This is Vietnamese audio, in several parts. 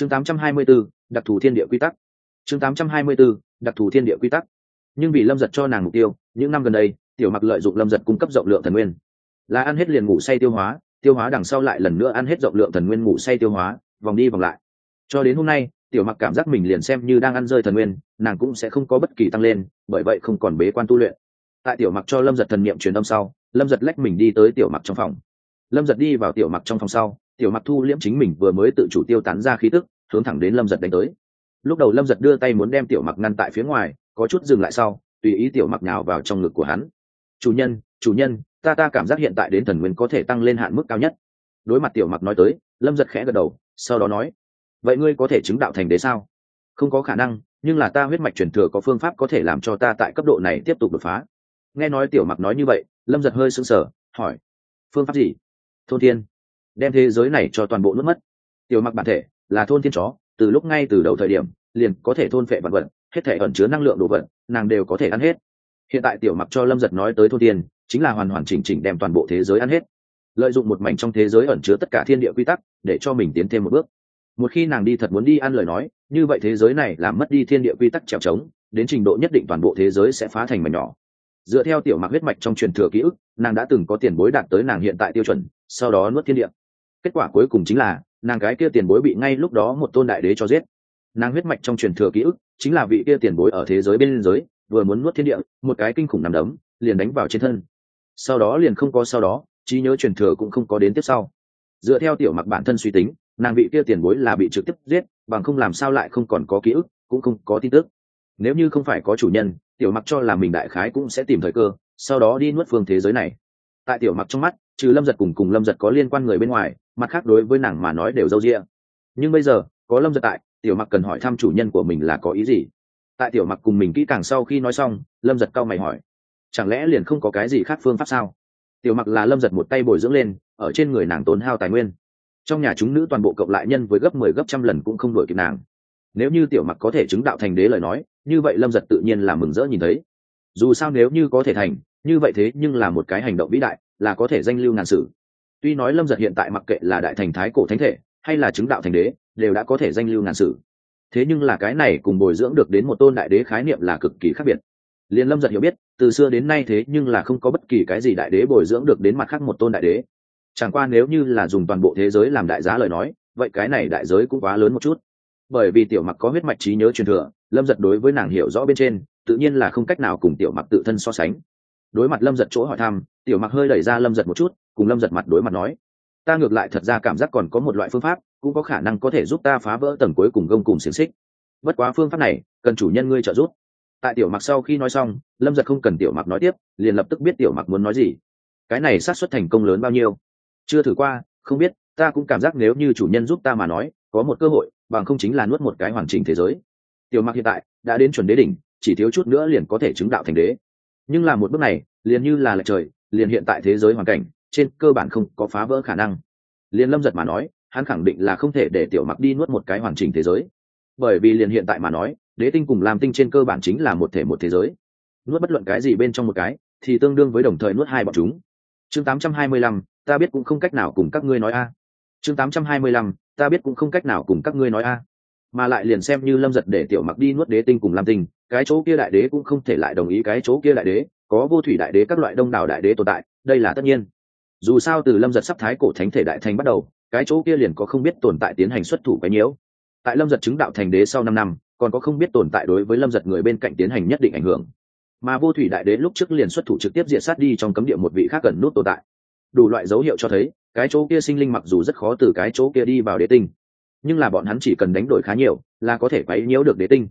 chương 824, đặc thù thiên địa quy tắc. chương 824, đặc thù thiên địa quy tắc. nhưng vì lâm giật cho nàng mục tiêu những năm gần đây tiểu mặc lợi dụng lâm giật cung cấp rộng lượng thần nguyên. là ăn hết liền ngủ say tiêu hóa tiêu hóa đằng sau lại lần nữa ăn hết rộng lượng thần nguyên ngủ say tiêu hóa vòng đi vòng lại. cho đến hôm nay tiểu mặc cảm giác mình liền xem như đang ăn rơi thần nguyên nàng cũng sẽ không có bất kỳ tăng lên bởi vậy không còn bế quan tu luyện. tại tiểu mặc cho lâm giật thần niệm truyền âm sau lâm giật lách mình đi tới tiểu mặc trong phòng lâm giật đi vào tiểu mặc trong phòng sau, tiểu mặc thu liễm chính mình vừa mới tự chủ tiêu tán ra khí tức, hướng thẳng đến lâm giật đánh tới. Lúc đầu lâm giật đưa tay muốn đem tiểu mặc ngăn tại phía ngoài, có chút dừng lại sau, tùy ý tiểu mặc nào vào trong ngực của hắn. Chủ nhân chủ nhân, ta ta cảm giác hiện tại đến thần nguyên có thể tăng lên hạn mức cao nhất. Đối mặt tiểu mặc nói tới, lâm giật khẽ gật đầu, sau đó nói, vậy ngươi có thể chứng đạo thành đế sao? Không có khả năng, nhưng là ta huyết mạch truyền thừa có phương pháp có thể làm cho ta tại cấp độ này tiếp tục đột phá. Nghe nói tiểu mặc nói như vậy, lâm giật hơi sững sờ, hỏi, phương pháp gì? Thôn thiên, đem thế giới này cho toàn bộ nước mất. Tiểu mặc bản thể là thôn thiên chó, từ lúc ngay từ đầu thời điểm, liền có thể thôn phệ vật vật, hết thể ẩn chứa năng lượng đồ vật, nàng đều có thể ăn hết. Hiện tại tiểu mặc cho lâm giật nói tới thôn thiên, chính là hoàn hoàn chỉnh chỉnh đem toàn bộ thế giới ăn hết. Lợi dụng một mảnh trong thế giới ẩn chứa tất cả thiên địa quy tắc, để cho mình tiến thêm một bước. Một khi nàng đi thật muốn đi ăn lời nói, như vậy thế giới này làm mất đi thiên địa quy tắc trèo trống, đến trình độ nhất định toàn bộ thế giới sẽ phá thành mảnh nhỏ. Dựa theo tiểu mặc huyết mạch trong truyền thừa ký ức, nàng đã từng có tiền bối đạt tới nàng hiện tại tiêu chuẩn sau đó nuốt thiên địa. Kết quả cuối cùng chính là, nàng cái kia tiền bối bị ngay lúc đó một tôn đại đế cho giết. Nàng huyết mạch trong truyền thừa ký ức chính là vị kia tiền bối ở thế giới bên giới vừa muốn nuốt thiên địa, một cái kinh khủng nằm đấm, liền đánh vào trên thân. Sau đó liền không có sau đó, trí nhớ truyền thừa cũng không có đến tiếp sau. Dựa theo tiểu mặc bản thân suy tính, nàng vị kia tiền bối là bị trực tiếp giết, bằng không làm sao lại không còn có ký ức, cũng không có tin tức. Nếu như không phải có chủ nhân, tiểu mặc cho là mình đại khái cũng sẽ tìm thời cơ, sau đó đi nuốt phương thế giới này. Tại tiểu mặc trong mắt trừ lâm giật cùng cùng lâm giật có liên quan người bên ngoài, mặt khác đối với nàng mà nói đều dâu ria nhưng bây giờ, có lâm giật tại, tiểu mặc cần hỏi thăm chủ nhân của mình là có ý gì. Tại tiểu mặc cùng mình kỹ càng sau khi nói xong, lâm giật cau mày hỏi, chẳng lẽ liền không có cái gì khác phương pháp sao? Tiểu mặc là lâm giật một tay bồi dưỡng lên, ở trên người nàng tốn hao tài nguyên. Trong nhà chúng nữ toàn bộ cộng lại nhân với gấp mười 10 gấp trăm lần cũng không đổi kịp nàng. Nếu như tiểu mặc có thể chứng đạo thành đế lời nói, như vậy lâm giật tự nhiên là mừng rỡ nhìn thấy. Dù sao nếu như có thể thành, như vậy thế nhưng là một cái hành động vĩ đại là có thể danh lưu ngàn sử. Tuy nói lâm giật hiện tại mặc kệ là đại thành thái cổ thánh thể, hay là chứng đạo thành đế, đều đã có thể danh lưu ngàn sử. Thế nhưng là cái này cùng bồi dưỡng được đến một tôn đại đế khái niệm là cực kỳ khác biệt. Liền lâm giật hiểu biết, từ xưa đến nay thế nhưng là không có bất kỳ cái gì đại đế bồi dưỡng được đến mặt khác một tôn đại đế. Chẳng qua nếu như là dùng toàn bộ thế giới làm đại giá lời nói, vậy cái này đại giới cũng quá lớn một chút. Bởi vì tiểu mặc có huyết mạch trí nhớ truyền thừa, lâm giật đối với nàng hiểu rõ bên trên, tự nhiên là không cách nào cùng tiểu mặc tự thân so sánh đối mặt lâm giật chỗ hỏi thăm, tiểu mặc hơi đẩy ra lâm giật một chút, cùng lâm giật mặt đối mặt nói, ta ngược lại thật ra cảm giác còn có một loại phương pháp, cũng có khả năng có thể giúp ta phá vỡ tầng cuối cùng gông cùng xiềng xích. Bất quá phương pháp này, cần chủ nhân ngươi trợ giúp. Tại tiểu mặc sau khi nói xong, lâm giật không cần tiểu mặc nói tiếp, liền lập tức biết tiểu mặc muốn nói gì. Cái này sát xuất thành công lớn bao nhiêu? Chưa thử qua, không biết, ta cũng cảm giác nếu như chủ nhân giúp ta mà nói, có một cơ hội, bằng không chính là nuốt một cái hoàn chỉnh thế giới. Tiểu mặc hiện tại đã đến chuẩn đế đỉnh, chỉ thiếu chút nữa liền có thể chứng đạo thành đế nhưng là một bước này liền như là lệch trời liền hiện tại thế giới hoàn cảnh trên cơ bản không có phá vỡ khả năng. Liền lâm giật mà nói hắn khẳng định là không thể để tiểu mặc đi nuốt một cái hoàn chỉnh thế giới. Bởi vì liền hiện tại mà nói đế tinh cùng làm tinh trên cơ bản chính là một thể một thế giới. Nuốt bất luận cái gì bên trong một cái thì tương đương với đồng thời nuốt hai bọn chúng. Chương 825, ta biết cũng không cách nào cùng các ngươi nói a. Chương 825, ta biết cũng không cách nào cùng các ngươi nói a mà lại liền xem như lâm giật để tiểu mặc đi nuốt đế tinh cùng lam tinh, cái chỗ kia đại đế cũng không thể lại đồng ý cái chỗ kia đại đế, có vô thủy đại đế các loại đông đảo đại đế tồn tại, đây là tất nhiên. Dù sao từ lâm giật sắp thái cổ thánh thể đại thành bắt đầu, cái chỗ kia liền có không biết tồn tại tiến hành xuất thủ cái nhiễu. Tại lâm giật chứng đạo thành đế sau năm năm, còn có không biết tồn tại đối với lâm giật người bên cạnh tiến hành nhất định ảnh hưởng. Mà vô thủy đại đế lúc trước liền xuất thủ trực tiếp diệt sát đi trong cấm địa một vị khác cần nút tồn tại. Đủ loại dấu hiệu cho thấy, cái chỗ kia sinh linh mặc dù rất khó từ cái chỗ kia đi vào đế tinh nhưng là bọn hắn chỉ cần đánh đổi khá nhiều, là có thể quấy nhiễu được đế tinh.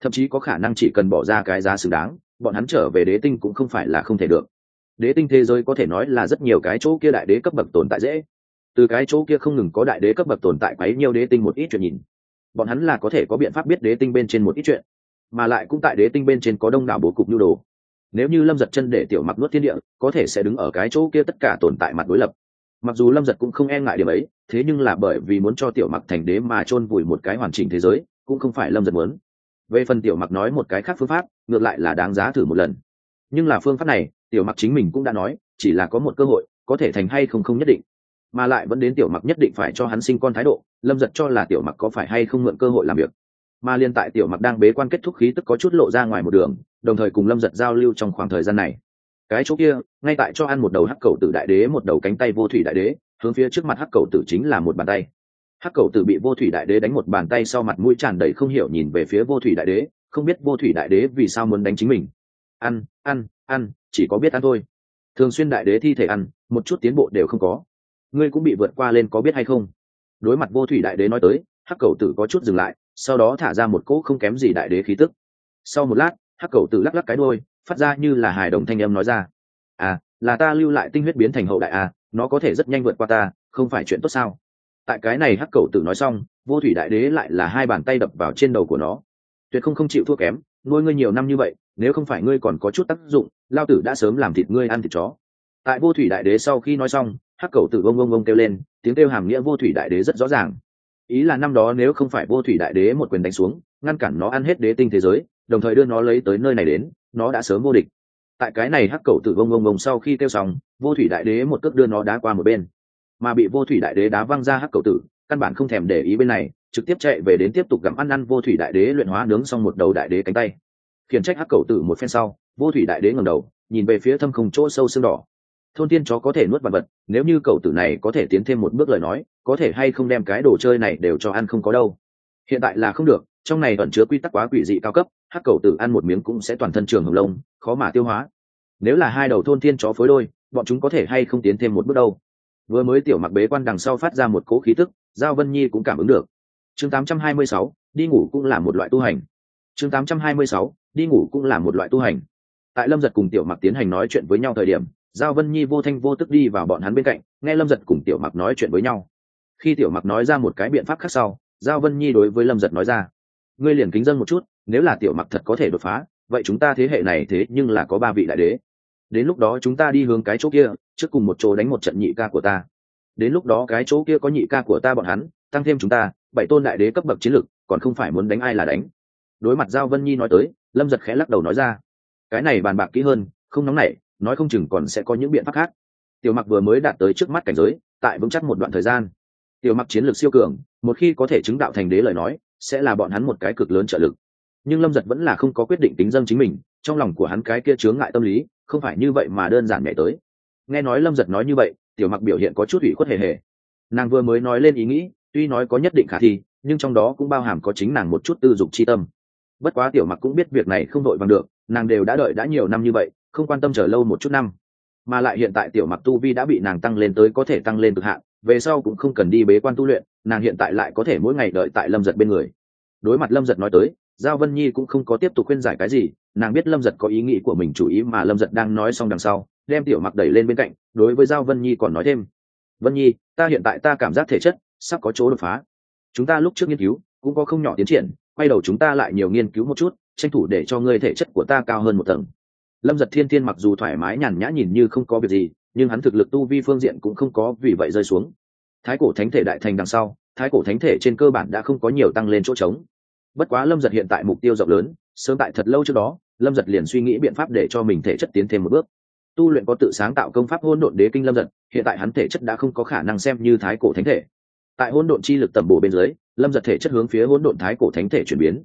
Thậm chí có khả năng chỉ cần bỏ ra cái giá xứng đáng, bọn hắn trở về đế tinh cũng không phải là không thể được. Đế tinh thế giới có thể nói là rất nhiều cái chỗ kia đại đế cấp bậc tồn tại dễ. Từ cái chỗ kia không ngừng có đại đế cấp bậc tồn tại quấy nhiều đế tinh một ít chuyện nhìn, bọn hắn là có thể có biện pháp biết đế tinh bên trên một ít chuyện, mà lại cũng tại đế tinh bên trên có đông đảo bố cục nhu đồ. Nếu như lâm giật chân để tiểu mặc nuốt thiên địa, có thể sẽ đứng ở cái chỗ kia tất cả tồn tại mặt đối lập mặc dù lâm giật cũng không e ngại điểm ấy, thế nhưng là bởi vì muốn cho tiểu mặc thành đế mà chôn vùi một cái hoàn chỉnh thế giới, cũng không phải lâm giật muốn. Về phần tiểu mặc nói một cái khác phương pháp, ngược lại là đáng giá thử một lần. Nhưng là phương pháp này, tiểu mặc chính mình cũng đã nói, chỉ là có một cơ hội, có thể thành hay không không nhất định. Mà lại vẫn đến tiểu mặc nhất định phải cho hắn sinh con thái độ, lâm giật cho là tiểu mặc có phải hay không mượn cơ hội làm việc. Mà liên tại tiểu mặc đang bế quan kết thúc khí tức có chút lộ ra ngoài một đường, đồng thời cùng lâm giật giao lưu trong khoảng thời gian này cái chỗ kia, ngay tại cho ăn một đầu hắc cầu tử đại đế, một đầu cánh tay vô thủy đại đế, hướng phía trước mặt hắc cầu tử chính là một bàn tay. Hắc cầu tử bị vô thủy đại đế đánh một bàn tay sau mặt mũi tràn đầy không hiểu nhìn về phía vô thủy đại đế, không biết vô thủy đại đế vì sao muốn đánh chính mình. Ăn ăn ăn, chỉ có biết ăn thôi. Thường xuyên đại đế thi thể ăn, một chút tiến bộ đều không có. Ngươi cũng bị vượt qua lên có biết hay không? Đối mặt vô thủy đại đế nói tới, hắc cầu tử có chút dừng lại, sau đó thả ra một cỗ không kém gì đại đế khí tức. Sau một lát, hắc cầu tử lắc lắc cái đôi phát ra như là hài đồng thanh âm nói ra. À là ta lưu lại tinh huyết biến thành hậu đại à nó có thể rất nhanh vượt qua ta, không phải chuyện tốt sao? Tại cái này hắc cầu tử nói xong, vô thủy đại đế lại là hai bàn tay đập vào trên đầu của nó. Tuyệt không không chịu thua kém, nuôi ngươi nhiều năm như vậy, nếu không phải ngươi còn có chút tác dụng, lao tử đã sớm làm thịt ngươi ăn thịt chó. Tại vô thủy đại đế sau khi nói xong, hắc cầu tử bông bông bông kêu lên, tiếng kêu hàm nghĩa vô thủy đại đế rất rõ ràng. Ý là năm đó nếu không phải vô thủy đại đế một quyền đánh xuống, ngăn cản nó ăn hết đế tinh thế giới đồng thời đưa nó lấy tới nơi này đến, nó đã sớm vô địch. Tại cái này hắc cầu tử bông bông bông sau khi kêu xong, vô thủy đại đế một cước đưa nó đá qua một bên. Mà bị vô thủy đại đế đá văng ra hắc cầu tử, căn bản không thèm để ý bên này, trực tiếp chạy về đến tiếp tục gặm ăn ăn vô thủy đại đế luyện hóa nướng xong một đầu đại đế cánh tay. Khiển trách hắc cầu tử một phen sau, vô thủy đại đế ngầm đầu, nhìn về phía thâm không chỗ sâu xương đỏ. Thôn tiên chó có thể nuốt vật vật, nếu như cầu tử này có thể tiến thêm một bước lời nói, có thể hay không đem cái đồ chơi này đều cho ăn không có đâu. Hiện tại là không được, trong này ẩn chứa quy tắc quá quỷ dị cao cấp hắc cầu tử ăn một miếng cũng sẽ toàn thân trường hồng lông khó mà tiêu hóa. Nếu là hai đầu thôn thiên chó phối đôi bọn chúng có thể hay không tiến thêm một bước đâu? Vừa mới tiểu mặc bế quan đằng sau phát ra một cỗ khí tức giao vân nhi cũng cảm ứng được. Chương 826, đi ngủ cũng là một loại tu hành. Chương 826, đi ngủ cũng là một loại tu hành. Tại lâm giật cùng tiểu mặc tiến hành nói chuyện với nhau thời điểm giao vân nhi vô thanh vô tức đi vào bọn hắn bên cạnh nghe lâm giật cùng tiểu mặc nói chuyện với nhau. Khi tiểu mặc nói ra một cái biện pháp khác sau giao vân nhi đối với lâm giật nói ra ngươi liền kính dân một chút nếu là tiểu mặc thật có thể đột phá, vậy chúng ta thế hệ này thế nhưng là có ba vị đại đế. Đến lúc đó chúng ta đi hướng cái chỗ kia, trước cùng một chỗ đánh một trận nhị ca của ta. Đến lúc đó cái chỗ kia có nhị ca của ta bọn hắn, tăng thêm chúng ta, bảy tôn đại đế cấp bậc chiến lực còn không phải muốn đánh ai là đánh. Đối mặt giao vân nhi nói tới, lâm giật khẽ lắc đầu nói ra. Cái này bàn bạc kỹ hơn, không nóng nảy, nói không chừng còn sẽ có những biện pháp khác. Tiểu mặc vừa mới đạt tới trước mắt cảnh giới, tại vững chắc một đoạn thời gian. Tiểu mặc chiến lược siêu cường, một khi có thể chứng đạo thành đế lời nói, sẽ là bọn hắn một cái cực lớn trợ lực nhưng lâm giật vẫn là không có quyết định tính dâng chính mình trong lòng của hắn cái kia chướng ngại tâm lý không phải như vậy mà đơn giản nhảy tới nghe nói lâm giật nói như vậy tiểu mặc biểu hiện có chút ủy khuất hề hề nàng vừa mới nói lên ý nghĩ tuy nói có nhất định khả thi nhưng trong đó cũng bao hàm có chính nàng một chút tư dục chi tâm bất quá tiểu mặc cũng biết việc này không đội bằng được nàng đều đã đợi đã nhiều năm như vậy không quan tâm chờ lâu một chút năm mà lại hiện tại tiểu mặc tu vi đã bị nàng tăng lên tới có thể tăng lên cực hạn về sau cũng không cần đi bế quan tu luyện nàng hiện tại lại có thể mỗi ngày đợi tại lâm giật bên người đối mặt lâm giật nói tới giao vân nhi cũng không có tiếp tục khuyên giải cái gì, nàng biết lâm giật có ý nghĩ của mình chủ ý mà lâm giật đang nói xong đằng sau, đem tiểu mặc đẩy lên bên cạnh, đối với giao vân nhi còn nói thêm. Vân nhi, ta hiện tại ta cảm giác thể chất sắp có chỗ đột phá. Chúng ta lúc trước nghiên cứu cũng có không nhỏ tiến triển, quay đầu chúng ta lại nhiều nghiên cứu một chút, tranh thủ để cho ngươi thể chất của ta cao hơn một tầng. Lâm giật thiên thiên mặc dù thoải mái nhàn nhã nhìn như không có việc gì, nhưng hắn thực lực tu vi phương diện cũng không có vì vậy rơi xuống. Thái cổ thánh thể đại thành đằng sau, thái cổ thánh thể trên cơ bản đã không có nhiều tăng lên chỗ trống bất quá lâm giật hiện tại mục tiêu rộng lớn, sớm tại thật lâu trước đó, lâm giật liền suy nghĩ biện pháp để cho mình thể chất tiến thêm một bước. Tu luyện có tự sáng tạo công pháp hôn độn đế kinh lâm giật, hiện tại hắn thể chất đã không có khả năng xem như thái cổ thánh thể. Tại hôn độn chi lực tầm bổ bên dưới, lâm giật thể chất hướng phía hôn độn thái cổ thánh thể chuyển biến.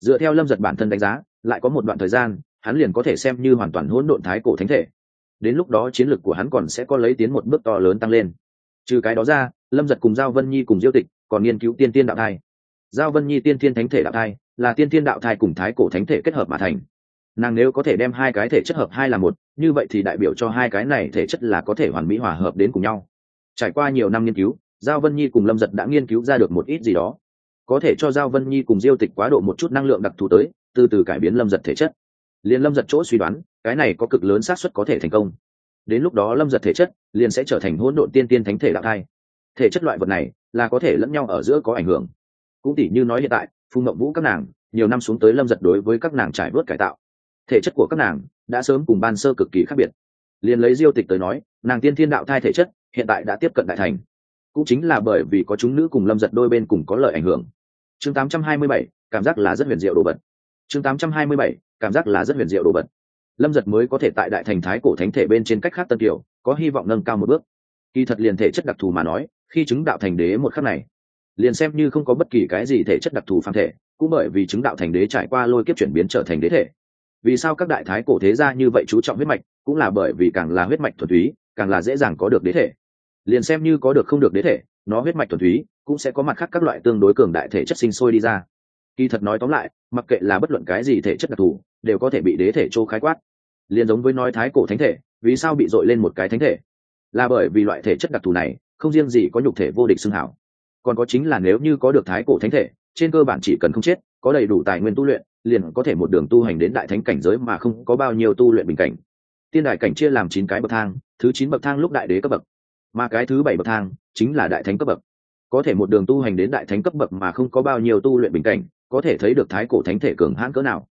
Dựa theo lâm giật bản thân đánh giá, lại có một đoạn thời gian, hắn liền có thể xem như hoàn toàn hôn độn thái cổ thánh thể. Đến lúc đó chiến lược của hắn còn sẽ có lấy tiến một bước to lớn tăng lên. Trừ cái đó ra, lâm giật cùng giao vân nhi cùng diêu tịch, còn nghiên cứu tiên tiên đạo thai giao vân nhi tiên Thiên thánh thể đạo thai, là tiên Thiên đạo thai cùng thái cổ thánh thể kết hợp mà thành. Nàng nếu có thể đem hai cái thể chất hợp hai là một, như vậy thì đại biểu cho hai cái này thể chất là có thể hoàn mỹ hòa hợp đến cùng nhau. Trải qua nhiều năm nghiên cứu, giao vân nhi cùng lâm giật đã nghiên cứu ra được một ít gì đó. Có thể cho giao vân nhi cùng diêu tịch quá độ một chút năng lượng đặc thù tới, từ từ cải biến lâm giật thể chất. Liền lâm giật chỗ suy đoán, cái này có cực lớn xác suất có thể thành công. Đến lúc đó lâm giật thể chất liền sẽ trở thành hỗn độn tiên tiên thánh thể đạo thai. Thể chất loại vật này là có thể lẫn nhau ở giữa có ảnh hưởng cũng tỉ như nói hiện tại phùng mộng vũ các nàng nhiều năm xuống tới lâm giật đối với các nàng trải bớt cải tạo. Thể chất của các nàng đã sớm cùng ban sơ cực kỳ khác biệt. Liền lấy diêu tịch tới nói nàng tiên thiên đạo thai thể chất hiện tại đã tiếp cận đại thành. Cũng chính là bởi vì có chúng nữ cùng lâm giật đôi bên cùng có lợi ảnh hưởng. Chương 827, cảm giác là rất huyền diệu đồ vật. Chương 827, cảm giác là rất huyền diệu đồ vật. Lâm giật mới có thể tại đại thành thái cổ thánh thể bên trên cách khác tân kiều có hy vọng nâng cao một bước. Kỳ thật liền thể chất đặc thù mà nói khi chứng đạo thành đế một khắc này liền xem như không có bất kỳ cái gì thể chất đặc thù phàm thể, cũng bởi vì chứng đạo thành đế trải qua lôi kiếp chuyển biến trở thành đế thể. Vì sao các đại thái cổ thế gia như vậy chú trọng huyết mạch, cũng là bởi vì càng là huyết mạch thuần túy, càng là dễ dàng có được đế thể. Liền xem như có được không được đế thể, nó huyết mạch thuần túy, cũng sẽ có mặt khác các loại tương đối cường đại thể chất sinh sôi đi ra. Kỳ thật nói tóm lại, mặc kệ là bất luận cái gì thể chất đặc thù, đều có thể bị đế thể trô khái quát. Liền giống với nói thái cổ thánh thể, vì sao bị dội lên một cái thánh thể? Là bởi vì loại thể chất đặc thù này, không riêng gì có nhục thể vô địch xưng hảo còn có chính là nếu như có được thái cổ thánh thể, trên cơ bản chỉ cần không chết, có đầy đủ tài nguyên tu luyện, liền có thể một đường tu hành đến đại thánh cảnh giới mà không có bao nhiêu tu luyện bình cảnh. Tiên đại cảnh chia làm chín cái bậc thang, thứ chín bậc thang lúc đại đế cấp bậc, mà cái thứ bảy bậc thang chính là đại thánh cấp bậc. Có thể một đường tu hành đến đại thánh cấp bậc mà không có bao nhiêu tu luyện bình cảnh, có thể thấy được thái cổ thánh thể cường hãn cỡ nào.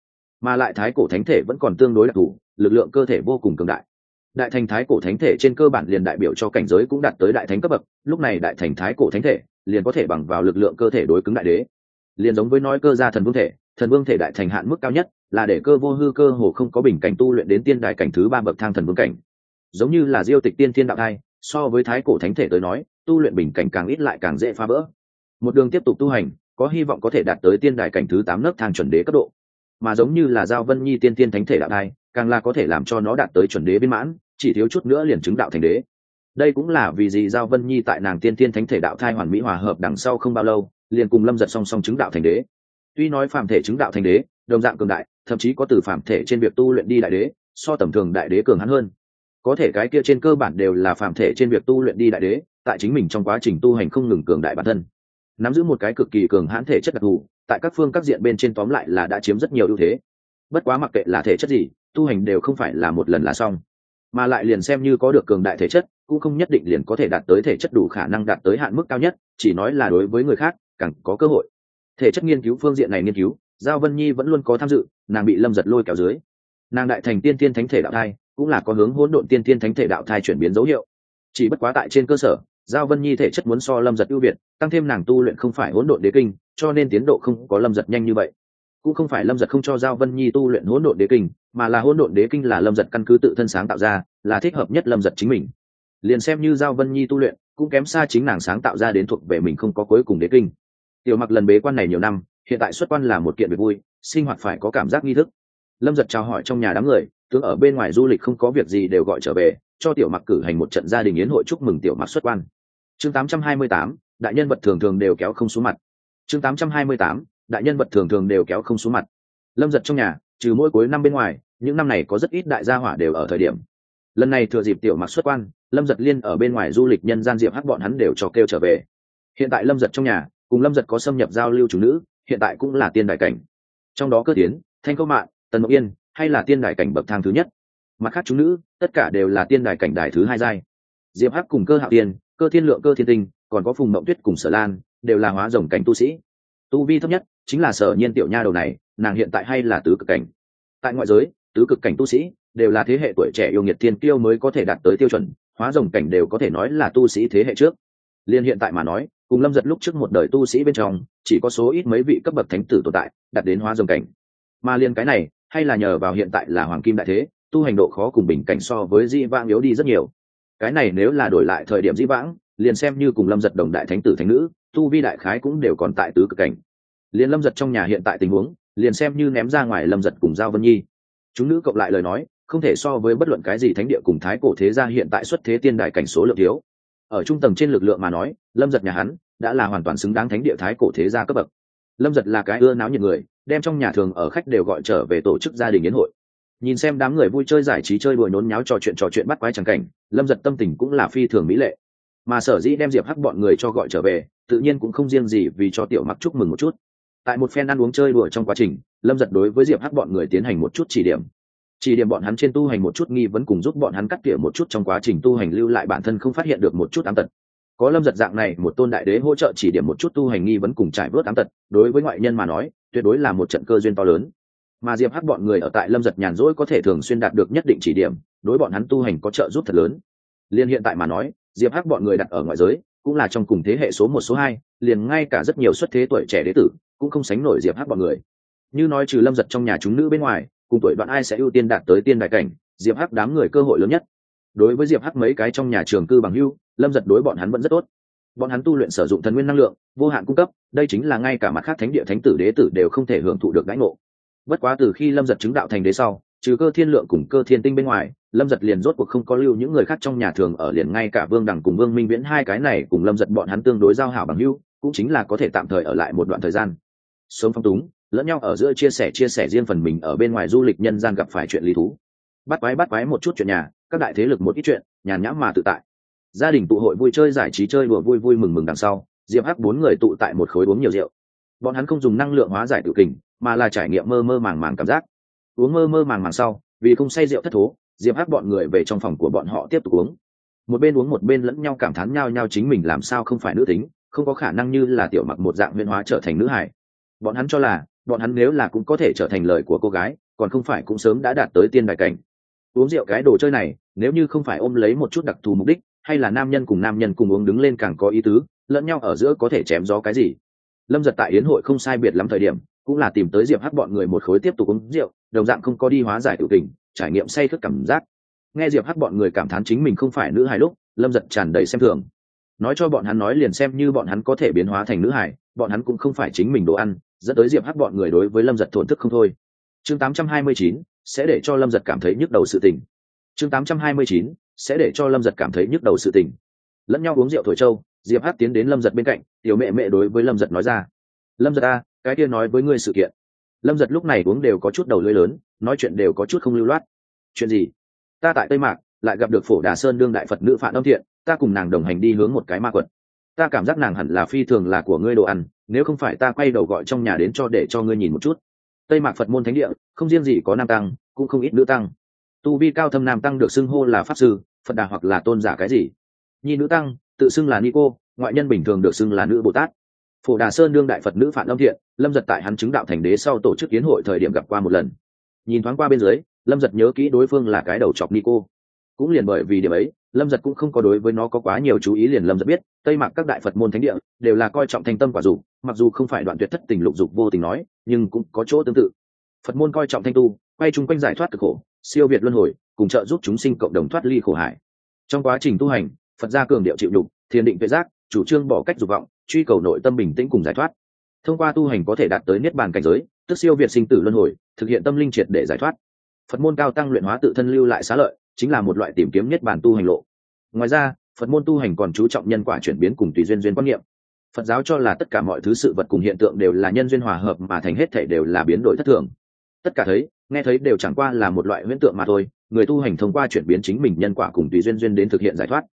Mà lại thái cổ thánh thể vẫn còn tương đối đặc thù, lực lượng cơ thể vô cùng cường đại. Đại thành thái cổ thánh thể trên cơ bản liền đại biểu cho cảnh giới cũng đạt tới đại thánh cấp bậc, lúc này đại thành thái cổ thánh thể liền có thể bằng vào lực lượng cơ thể đối cứng đại đế. Liền giống với nói cơ gia thần vương thể, thần vương thể đại thành hạn mức cao nhất, là để cơ vô hư cơ hồ không có bình cảnh tu luyện đến tiên đại cảnh thứ ba bậc thang thần vương cảnh. Giống như là diêu tịch tiên thiên đạo thai, so với thái cổ thánh thể tới nói, tu luyện bình cảnh càng ít lại càng dễ phá vỡ. Một đường tiếp tục tu hành, có hy vọng có thể đạt tới tiên đại cảnh thứ tám nấc thang chuẩn đế cấp độ. Mà giống như là giao vân nhi tiên tiên thánh thể đạo thai, càng là có thể làm cho nó đạt tới chuẩn đế biên mãn, chỉ thiếu chút nữa liền chứng đạo thành đế đây cũng là vì gì giao vân nhi tại nàng tiên tiên thánh thể đạo thai hoàn mỹ hòa hợp đằng sau không bao lâu, liền cùng lâm giật song song chứng đạo thành đế. Tuy nói phạm thể chứng đạo thành đế, đồng dạng cường đại, thậm chí có từ phạm thể trên việc tu luyện đi đại đế, so tầm thường đại đế cường hắn hơn. Có thể cái kia trên cơ bản đều là phạm thể trên việc tu luyện đi đại đế, tại chính mình trong quá trình tu hành không ngừng cường đại bản thân. Nắm giữ một cái cực kỳ cường hãn thể chất đặc thù, tại các phương các diện bên trên tóm lại là đã chiếm rất nhiều ưu thế. Bất quá mặc kệ là thể chất gì, tu hành đều không phải là một lần là xong mà lại liền xem như có được cường đại thể chất, cũng không nhất định liền có thể đạt tới thể chất đủ khả năng đạt tới hạn mức cao nhất, chỉ nói là đối với người khác, càng có cơ hội. Thể chất nghiên cứu phương diện này nghiên cứu, giao vân nhi vẫn luôn có tham dự, nàng bị lâm giật lôi kéo dưới. Nàng đại thành tiên tiên thánh thể đạo thai, cũng là có hướng hỗn độn tiên tiên thánh thể đạo thai chuyển biến dấu hiệu. Chỉ bất quá tại trên cơ sở, giao vân nhi thể chất muốn so lâm giật ưu việt, tăng thêm nàng tu luyện không phải hỗn độn đế kinh, cho nên tiến độ không có lâm giật nhanh như vậy cũng không phải lâm giật không cho giao vân nhi tu luyện hỗn độn đế kinh mà là hỗn độn đế kinh là lâm giật căn cứ tự thân sáng tạo ra là thích hợp nhất lâm giật chính mình. Liền xem như giao vân nhi tu luyện cũng kém xa chính nàng sáng tạo ra đến thuộc về mình không có cuối cùng đế kinh. Tiểu mặc lần bế quan này nhiều năm hiện tại xuất quan là một kiện việc vui sinh hoạt phải có cảm giác nghi thức. Lâm giật chào hỏi trong nhà đám người tướng ở bên ngoài du lịch không có việc gì đều gọi trở về cho tiểu mặc cử hành một trận gia đình yến hội chúc mừng tiểu mặc xuất quan. Chương 828, đại nhân vật thường thường đều kéo không xuống mặt. Chương 828, đại nhân vật thường thường đều kéo không xuống mặt. Lâm giật trong nhà, trừ mỗi cuối năm bên ngoài, những năm này có rất ít đại gia hỏa đều ở thời điểm. Lần này thừa dịp tiểu mặc xuất quan, lâm giật liên ở bên ngoài du lịch nhân gian diệp hắc bọn hắn đều cho kêu trở về. Hiện tại lâm giật trong nhà, cùng lâm giật có xâm nhập giao lưu chủ nữ, hiện tại cũng là tiên đại cảnh. Trong đó cơ tiến, thanh câu mạng tần mộc yên, hay là tiên đại cảnh bậc thang thứ nhất. Mặt khác chúng nữ, tất cả đều là tiên đại cảnh đài thứ hai giai. Diệp hắc cùng cơ hạo tiên, cơ thiên lượng, cơ thiên tinh, còn có phùng mộng tuyết cùng sở lan, đều là hóa rồng cảnh tu sĩ. Tu vi thấp nhất chính là sở nhiên tiểu nha đầu này, nàng hiện tại hay là tứ cực cảnh. Tại ngoại giới, tứ cực cảnh tu sĩ đều là thế hệ tuổi trẻ yêu nghiệt thiên tiêu mới có thể đạt tới tiêu chuẩn, hóa rồng cảnh đều có thể nói là tu sĩ thế hệ trước. Liên hiện tại mà nói, cùng lâm giật lúc trước một đời tu sĩ bên trong, chỉ có số ít mấy vị cấp bậc thánh tử tồn tại, đạt đến hóa rồng cảnh. Mà liên cái này, hay là nhờ vào hiện tại là hoàng kim đại thế, tu hành độ khó cùng bình cảnh so với di vãng yếu đi rất nhiều. Cái này nếu là đổi lại thời điểm di vãng, liền xem như cùng lâm giật đồng đại thánh tử thánh nữ, tu vi đại khái cũng đều còn tại tứ cực cảnh liền lâm giật trong nhà hiện tại tình huống, liền xem như ném ra ngoài lâm giật cùng giao vân nhi. Chúng nữ cộng lại lời nói, không thể so với bất luận cái gì thánh địa cùng thái cổ thế gia hiện tại xuất thế tiên đại cảnh số lượng thiếu. Ở trung tầng trên lực lượng mà nói, lâm giật nhà hắn đã là hoàn toàn xứng đáng thánh địa thái cổ thế gia cấp bậc. Lâm giật là cái ưa náo nhiệt người, đem trong nhà thường ở khách đều gọi trở về tổ chức gia đình yến hội. Nhìn xem đám người vui chơi giải trí chơi đùa nhốn nháo trò chuyện trò chuyện bắt quái chẳng cảnh, lâm giật tâm tình cũng là phi thường mỹ lệ. Mà sở dĩ đem diệp hắc bọn người cho gọi trở về, tự nhiên cũng không riêng gì vì cho tiểu mặc chúc mừng một chút tại một phen ăn uống chơi đùa trong quá trình, lâm giật đối với diệp hắc bọn người tiến hành một chút chỉ điểm. Chỉ điểm bọn hắn trên tu hành một chút nghi vấn cùng giúp bọn hắn cắt tỉa một chút trong quá trình tu hành lưu lại bản thân không phát hiện được một chút ám tật. Có lâm giật dạng này, một tôn đại đế hỗ trợ chỉ điểm một chút tu hành nghi vấn cùng trải bớt ám tật, đối với ngoại nhân mà nói, tuyệt đối là một trận cơ duyên to lớn. Mà diệp hắc bọn người ở tại lâm giật nhàn rỗi có thể thường xuyên đạt được nhất định chỉ điểm, đối bọn hắn tu hành có trợ giúp thật lớn. Liên hiện tại mà nói, diệp hắc bọn người đặt ở ngoại giới, cũng là trong cùng thế hệ số một, số hai, liền ngay cả rất nhiều xuất thế tuổi trẻ đế tử cũng không sánh nổi diệp hắc bọn người. Như nói trừ lâm giật trong nhà chúng nữ bên ngoài, cùng tuổi đoạn ai sẽ ưu tiên đạt tới tiên đại cảnh, diệp hắc đám người cơ hội lớn nhất. Đối với diệp hắc mấy cái trong nhà trường cư bằng hưu lâm giật đối bọn hắn vẫn rất tốt. Bọn hắn tu luyện sử dụng thần nguyên năng lượng, vô hạn cung cấp, đây chính là ngay cả mặt khác thánh địa thánh tử đế tử đều không thể hưởng thụ được đãi ngộ. Bất quá từ khi lâm giật chứng đạo thành đế sau, trừ cơ thiên lượng cùng cơ thiên tinh bên ngoài, lâm giật liền rốt cuộc không có lưu những người khác trong nhà thường ở liền ngay cả vương đẳng cùng vương minh viễn hai cái này cùng lâm giật bọn hắn tương đối giao hảo bằng hưu cũng chính là có thể tạm thời ở lại một đoạn thời gian sống phong túng, lẫn nhau ở giữa chia sẻ chia sẻ riêng phần mình ở bên ngoài du lịch nhân gian gặp phải chuyện lý thú. Bắt quái bắt quái một chút chuyện nhà, các đại thế lực một ít chuyện, nhàn nhãm mà tự tại. Gia đình tụ hội vui chơi giải trí chơi đùa vui vui mừng mừng đằng sau, diệp hắc bốn người tụ tại một khối uống nhiều rượu. Bọn hắn không dùng năng lượng hóa giải tự kình, mà là trải nghiệm mơ mơ màng màng cảm giác. Uống mơ mơ màng màng sau, vì không say rượu thất thố, diệp hắc bọn người về trong phòng của bọn họ tiếp tục uống. Một bên uống một bên lẫn nhau cảm thán nhau nhau chính mình làm sao không phải nữ tính, không có khả năng như là tiểu mặc một dạng nguyên hóa trở thành nữ hải bọn hắn cho là, bọn hắn nếu là cũng có thể trở thành lời của cô gái, còn không phải cũng sớm đã đạt tới tiên đại cảnh. Uống rượu cái đồ chơi này, nếu như không phải ôm lấy một chút đặc thù mục đích, hay là nam nhân cùng nam nhân cùng uống đứng lên càng có ý tứ, lẫn nhau ở giữa có thể chém gió cái gì? Lâm giật tại yến hội không sai biệt lắm thời điểm, cũng là tìm tới diệp hắc bọn người một khối tiếp tục uống rượu, đồng dạng không có đi hóa giải tự tình, trải nghiệm say thức cảm giác. Nghe diệp hắc bọn người cảm thán chính mình không phải nữ hài lúc, lâm giật tràn đầy xem thường. Nói cho bọn hắn nói liền xem như bọn hắn có thể biến hóa thành nữ hải bọn hắn cũng không phải chính mình đồ ăn dẫn tới diệp hắc bọn người đối với lâm giật thổn thức không thôi. Chương 829, sẽ để cho lâm giật cảm thấy nhức đầu sự tình. Chương 829, sẽ để cho lâm giật cảm thấy nhức đầu sự tình. Lẫn nhau uống rượu thổi châu diệp hắc tiến đến lâm giật bên cạnh tiểu mẹ mẹ đối với lâm giật nói ra. Lâm giật a cái kia nói với ngươi sự kiện. Lâm giật lúc này uống đều có chút đầu lưỡi lớn nói chuyện đều có chút không lưu loát. Chuyện gì? Ta tại tây mạc lại gặp được phổ đà sơn đương đại phật nữ phạm âm thiện ta cùng nàng đồng hành đi hướng một cái ma quật. Ta cảm giác nàng hẳn là phi thường là của ngươi đồ ăn nếu không phải ta quay đầu gọi trong nhà đến cho để cho ngươi nhìn một chút. Tây mạc phật môn thánh địa, không riêng gì có nam tăng, cũng không ít nữ tăng. Tu vi cao thâm nam tăng được xưng hô là pháp sư, phật đà hoặc là tôn giả cái gì. Nhi nữ tăng, tự xưng là ni cô, ngoại nhân bình thường được xưng là nữ bồ tát. Phổ đà sơn đương đại phật nữ phản âm thiện, lâm giật tại hắn chứng đạo thành đế sau tổ chức kiến hội thời điểm gặp qua một lần. Nhìn thoáng qua bên dưới, lâm giật nhớ kỹ đối phương là cái đầu chọc ni cô cũng liền bởi vì điểm ấy, lâm giật cũng không có đối với nó có quá nhiều chú ý liền lâm giật biết, tây mạc các đại phật môn thánh địa đều là coi trọng thanh tâm quả dục, mặc dù không phải đoạn tuyệt thất tình lục dục vô tình nói, nhưng cũng có chỗ tương tự. Phật môn coi trọng thanh tu, quay chung quanh giải thoát cực khổ, siêu việt luân hồi, cùng trợ giúp chúng sinh cộng đồng thoát ly khổ hải trong quá trình tu hành, phật gia cường điệu chịu đục thiền định vệ giác, chủ trương bỏ cách dục vọng, truy cầu nội tâm bình tĩnh cùng giải thoát. Thông qua tu hành có thể đạt tới niết bàn cảnh giới, tức siêu việt sinh tử luân hồi, thực hiện tâm linh triệt để giải thoát. Phật môn cao tăng luyện hóa tự thân lưu lại xá lợi chính là một loại tìm kiếm niết bàn tu hành lộ. Ngoài ra, phật môn tu hành còn chú trọng nhân quả chuyển biến cùng tùy duyên duyên quan niệm. Phật giáo cho là tất cả mọi thứ sự vật cùng hiện tượng đều là nhân duyên hòa hợp mà thành hết thể đều là biến đổi thất thường. Tất cả thấy, nghe thấy đều chẳng qua là một loại huyễn tượng mà thôi, người tu hành thông qua chuyển biến chính mình nhân quả cùng tùy duyên duyên đến thực hiện giải thoát.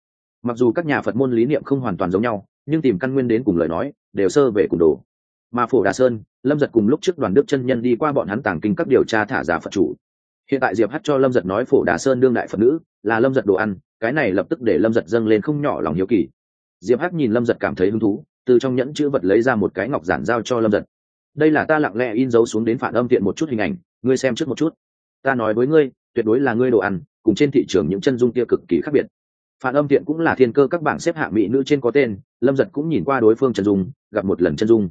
Mặc dù các nhà phật môn lý niệm không hoàn toàn giống nhau, nhưng tìm căn nguyên đến cùng lời nói, đều sơ về cùng đồ. Mà phổ đà sơn, lâm giật cùng lúc trước đoàn đức chân nhân đi qua bọn hắn tàng kinh các điều tra thả giả phật chủ hiện tại diệp hát cho lâm giật nói phổ đà sơn đương đại phật nữ, là lâm giật đồ ăn, cái này lập tức để lâm giật dâng lên không nhỏ lòng hiếu kỳ. Diệp hát nhìn lâm giật cảm thấy hứng thú, từ trong nhẫn chữ vật lấy ra một cái ngọc giản giao cho lâm giật. Đây là ta lặng lẽ in dấu xuống đến phản âm tiện một chút hình ảnh, ngươi xem trước một chút. Ta nói với ngươi, tuyệt đối là ngươi đồ ăn, cùng trên thị trường những chân dung kia cực kỳ khác biệt. Phản âm tiện cũng là thiên cơ các bảng xếp hạng mỹ nữ trên có tên, lâm giật cũng nhìn qua đối phương chân dung, gặp một lần chân dung.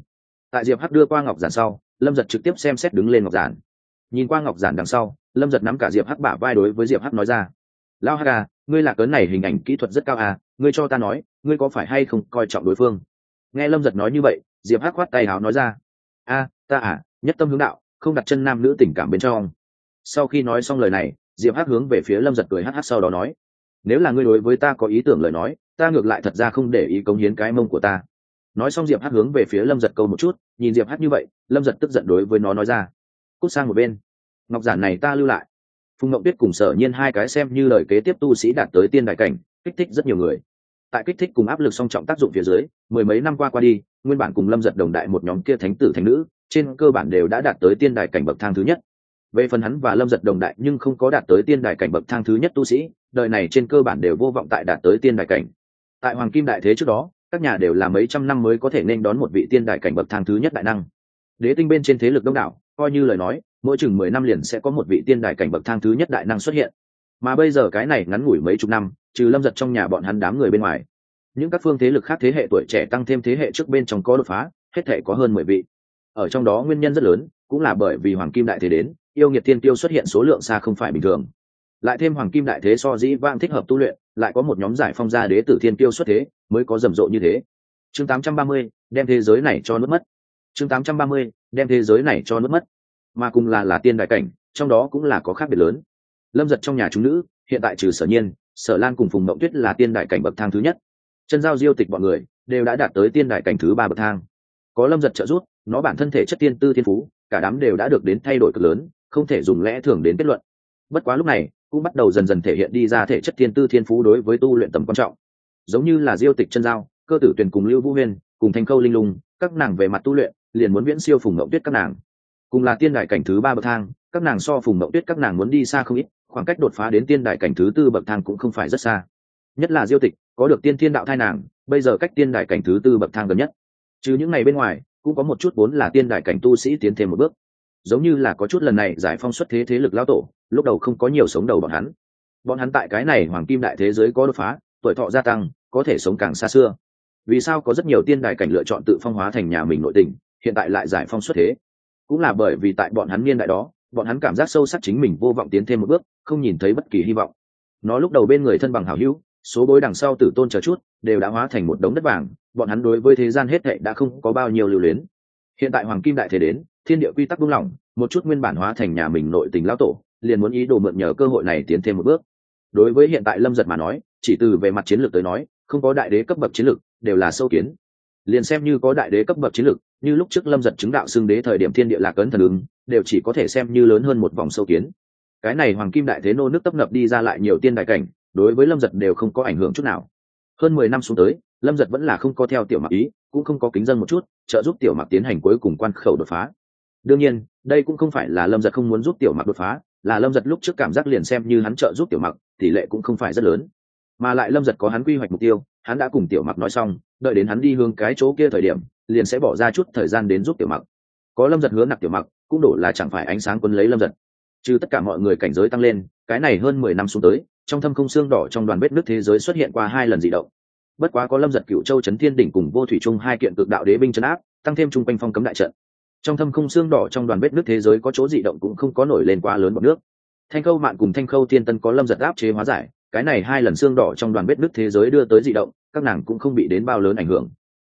Tại diệp hắc đưa qua ngọc giản sau, lâm giật trực tiếp xem xét đứng lên ngọc giản nhìn qua ngọc giản đằng sau, lâm giật nắm cả diệp hắc bả vai đối với diệp hắc nói ra. Lao hắc à ngươi là ấn này hình ảnh kỹ thuật rất cao à ngươi cho ta nói, ngươi có phải hay không coi trọng đối phương? Nghe lâm giật nói như vậy, diệp hắc khoát tay áo nói ra. A, ta à nhất tâm hướng đạo, không đặt chân nam nữ tình cảm bên trong. Sau khi nói xong lời này, diệp hắc hướng về phía lâm giật cười hắc hắc sau đó nói, nếu là ngươi đối với ta có ý tưởng lời nói, ta ngược lại thật ra không để ý cống hiến cái mông của ta. Nói xong diệp hắc hướng về phía lâm giật câu một chút, nhìn diệp hắc như vậy, lâm giật tức giận đối với nó nói ra cút sang một bên. Ngọc giản này ta lưu lại. Phùng ngọc biết cùng sở nhiên hai cái xem như lời kế tiếp tu sĩ đạt tới tiên đại cảnh, kích thích rất nhiều người. Tại kích thích cùng áp lực song trọng tác dụng phía dưới, mười mấy năm qua qua đi, nguyên bản cùng lâm giật đồng đại một nhóm kia thánh tử thánh nữ, trên cơ bản đều đã đạt tới tiên đại cảnh bậc thang thứ nhất. Về phần hắn và lâm giật đồng đại nhưng không có đạt tới tiên đại cảnh bậc thang thứ nhất tu sĩ, đời này trên cơ bản đều vô vọng tại đạt tới tiên đại cảnh. Tại hoàng kim đại thế trước đó, các nhà đều là mấy trăm năm mới có thể nên đón một vị tiên đại cảnh bậc thang thứ nhất đại năng. Đế tinh bên trên thế lực đông đảo coi như lời nói mỗi chừng mười năm liền sẽ có một vị tiên đại cảnh bậc thang thứ nhất đại năng xuất hiện. Mà bây giờ cái này ngắn ngủi mấy chục năm trừ lâm giật trong nhà bọn hắn đám người bên ngoài những các phương thế lực khác thế hệ tuổi trẻ tăng thêm thế hệ trước bên trong có đột phá hết thể có hơn mười vị. Ở trong đó nguyên nhân rất lớn cũng là bởi vì hoàng kim đại thế đến yêu nghiệt tiên tiêu xuất hiện số lượng xa không phải bình thường. Lại thêm hoàng kim đại thế so dĩ vang thích hợp tu luyện lại có một nhóm giải phong gia đế tử thiên tiêu xuất thế mới có rầm rộ như thế. Chương 830, đem thế giới này cho nuốt mất chương 830, đem thế giới này cho nuốt mất. Mà cùng là là tiên đại cảnh trong đó cũng là có khác biệt lớn. Lâm giật trong nhà chúng nữ hiện tại trừ sở nhiên sở lan cùng phùng mộng tuyết là tiên đại cảnh bậc thang thứ nhất. Chân giao diêu tịch bọn người đều đã đạt tới tiên đại cảnh thứ ba bậc thang. Có lâm giật trợ giúp nó bản thân thể chất tiên tư thiên phú cả đám đều đã được đến thay đổi cực lớn không thể dùng lẽ thường đến kết luận. Bất quá lúc này cũng bắt đầu dần dần thể hiện đi ra thể chất tiên tư thiên phú đối với tu luyện tầm quan trọng. Giống như là diêu tịch chân giao cơ tử tuyển cùng lưu vũ huyên cùng thanh khâu linh lùng các nàng về mặt tu luyện liền muốn viễn siêu phùng mậu tuyết các nàng. Cùng là tiên đại cảnh thứ ba bậc thang, các nàng so phùng mậu tuyết các nàng muốn đi xa không ít, khoảng cách đột phá đến tiên đại cảnh thứ tư bậc thang cũng không phải rất xa. Nhất là diêu tịch, có được tiên thiên đạo thai nàng, bây giờ cách tiên đại cảnh thứ tư bậc thang gần nhất. Trừ những ngày bên ngoài, cũng có một chút vốn là tiên đại cảnh tu sĩ tiến thêm một bước. Giống như là có chút lần này giải phong xuất thế thế lực lao tổ, lúc đầu không có nhiều sống đầu bọn hắn. Bọn hắn tại cái này hoàng kim đại thế giới có đột phá, tuổi thọ gia tăng, có thể sống càng xa xưa. Vì sao có rất nhiều tiên đại cảnh lựa chọn tự phong hóa thành nhà mình nội tình? Hiện tại lại giải phong xuất thế. Cũng là bởi vì tại bọn hắn niên đại đó, bọn hắn cảm giác sâu sắc chính mình vô vọng tiến thêm một bước, không nhìn thấy bất kỳ hy vọng. Nó lúc đầu bên người thân bằng hảo hữu, số bối đằng sau tử tôn chờ chút, đều đã hóa thành một đống đất vàng, bọn hắn đối với thế gian hết thệ đã không có bao nhiêu lưu luyến. Hiện tại hoàng kim đại thế đến, thiên địa quy tắc buông lỏng, một chút nguyên bản hóa thành nhà mình nội tình lão tổ, liền muốn ý đồ mượn nhờ cơ hội này tiến thêm một bước. Đối với hiện tại lâm giật mà nói, chỉ từ về mặt chiến lược tới nói, không có đại đế cấp bậc chiến lược, đều là sâu kiến. Liền xem như có đại đế cấp bậc chiến lược như lúc trước lâm giật chứng đạo xưng đế thời điểm thiên địa lạc ấn thần ứng, đều chỉ có thể xem như lớn hơn một vòng sâu kiến. Cái này hoàng kim đại thế nô nước tấp nập đi ra lại nhiều tiên đại cảnh, đối với lâm giật đều không có ảnh hưởng chút nào. Hơn mười năm xuống tới, lâm giật vẫn là không có theo tiểu mặc ý, cũng không có kính dân một chút, trợ giúp tiểu mặc tiến hành cuối cùng quan khẩu đột phá. Đương nhiên, đây cũng không phải là lâm giật không muốn giúp tiểu mặc đột phá, là lâm giật lúc trước cảm giác liền xem như hắn trợ giúp tiểu mặc tỷ lệ cũng không phải rất lớn. Mà lại lâm giật có hắn quy hoạch mục tiêu, hắn đã cùng tiểu mặc nói xong, đợi đến hắn đi hướng cái chỗ kia thời điểm liền sẽ bỏ ra chút thời gian đến giúp tiểu mặc. Có lâm giật hứa nặc tiểu mặc, cũng đổ là chẳng phải ánh sáng quân lấy lâm giật. Trừ tất cả mọi người cảnh giới tăng lên, cái này hơn mười năm xuống tới, trong thâm không xương đỏ trong đoàn vết nước thế giới xuất hiện qua hai lần dị động. Bất quá có lâm giật cựu châu trấn thiên đỉnh cùng vô thủy trung hai kiện cực đạo đế binh trấn áp, tăng thêm chung quanh phong cấm đại trận. Trong thâm không xương đỏ trong đoàn vết nước thế giới có chỗ dị động cũng không có nổi lên quá lớn bọc nước. Thanh khâu mạn cùng thanh khâu thiên tân có lâm giật áp chế hóa giải, cái này hai lần xương đỏ trong đoàn vết nước thế giới đưa tới dị động, các nàng cũng không bị đến bao lớn ảnh hưởng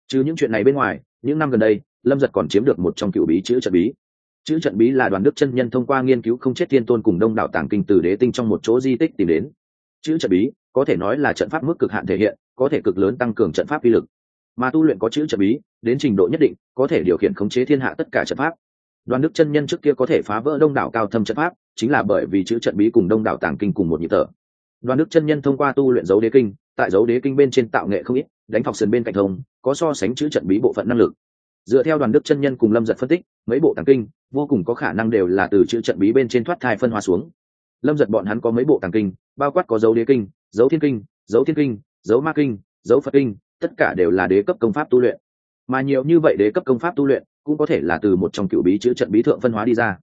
chứ những chuyện này bên ngoài, những năm gần đây, lâm giật còn chiếm được một trong cựu bí chữ trận bí. Chữ trận bí là đoàn đức chân nhân thông qua nghiên cứu không chết thiên tôn cùng đông đảo tàng kinh từ đế tinh trong một chỗ di tích tìm đến. Chữ trận bí, có thể nói là trận pháp mức cực hạn thể hiện, có thể cực lớn tăng cường trận pháp uy lực. Mà tu luyện có chữ trận bí, đến trình độ nhất định, có thể điều khiển khống chế thiên hạ tất cả trận pháp. Đoàn đức chân nhân trước kia có thể phá vỡ đông đảo cao thâm trận pháp, chính là bởi vì chữ trận bí cùng đông đảo tàng kinh cùng một nhịp thở. Đoàn đức chân nhân thông qua tu luyện dấu đế kinh, tại dấu đế kinh bên trên tạo nghệ không ít đánh phọc sườn bên cạnh thông có so sánh chữ trận bí bộ phận năng lực. Dựa theo đoàn đức chân nhân cùng lâm giật phân tích mấy bộ tàng kinh vô cùng có khả năng đều là từ chữ trận bí bên trên thoát thai phân hóa xuống. Lâm giật bọn hắn có mấy bộ tàng kinh bao quát có dấu đế kinh dấu thiên kinh dấu thiên kinh dấu ma kinh dấu phật kinh tất cả đều là đế cấp công pháp tu luyện. Mà nhiều như vậy đế cấp công pháp tu luyện cũng có thể là từ một trong cựu bí chữ trận bí thượng phân hóa đi ra.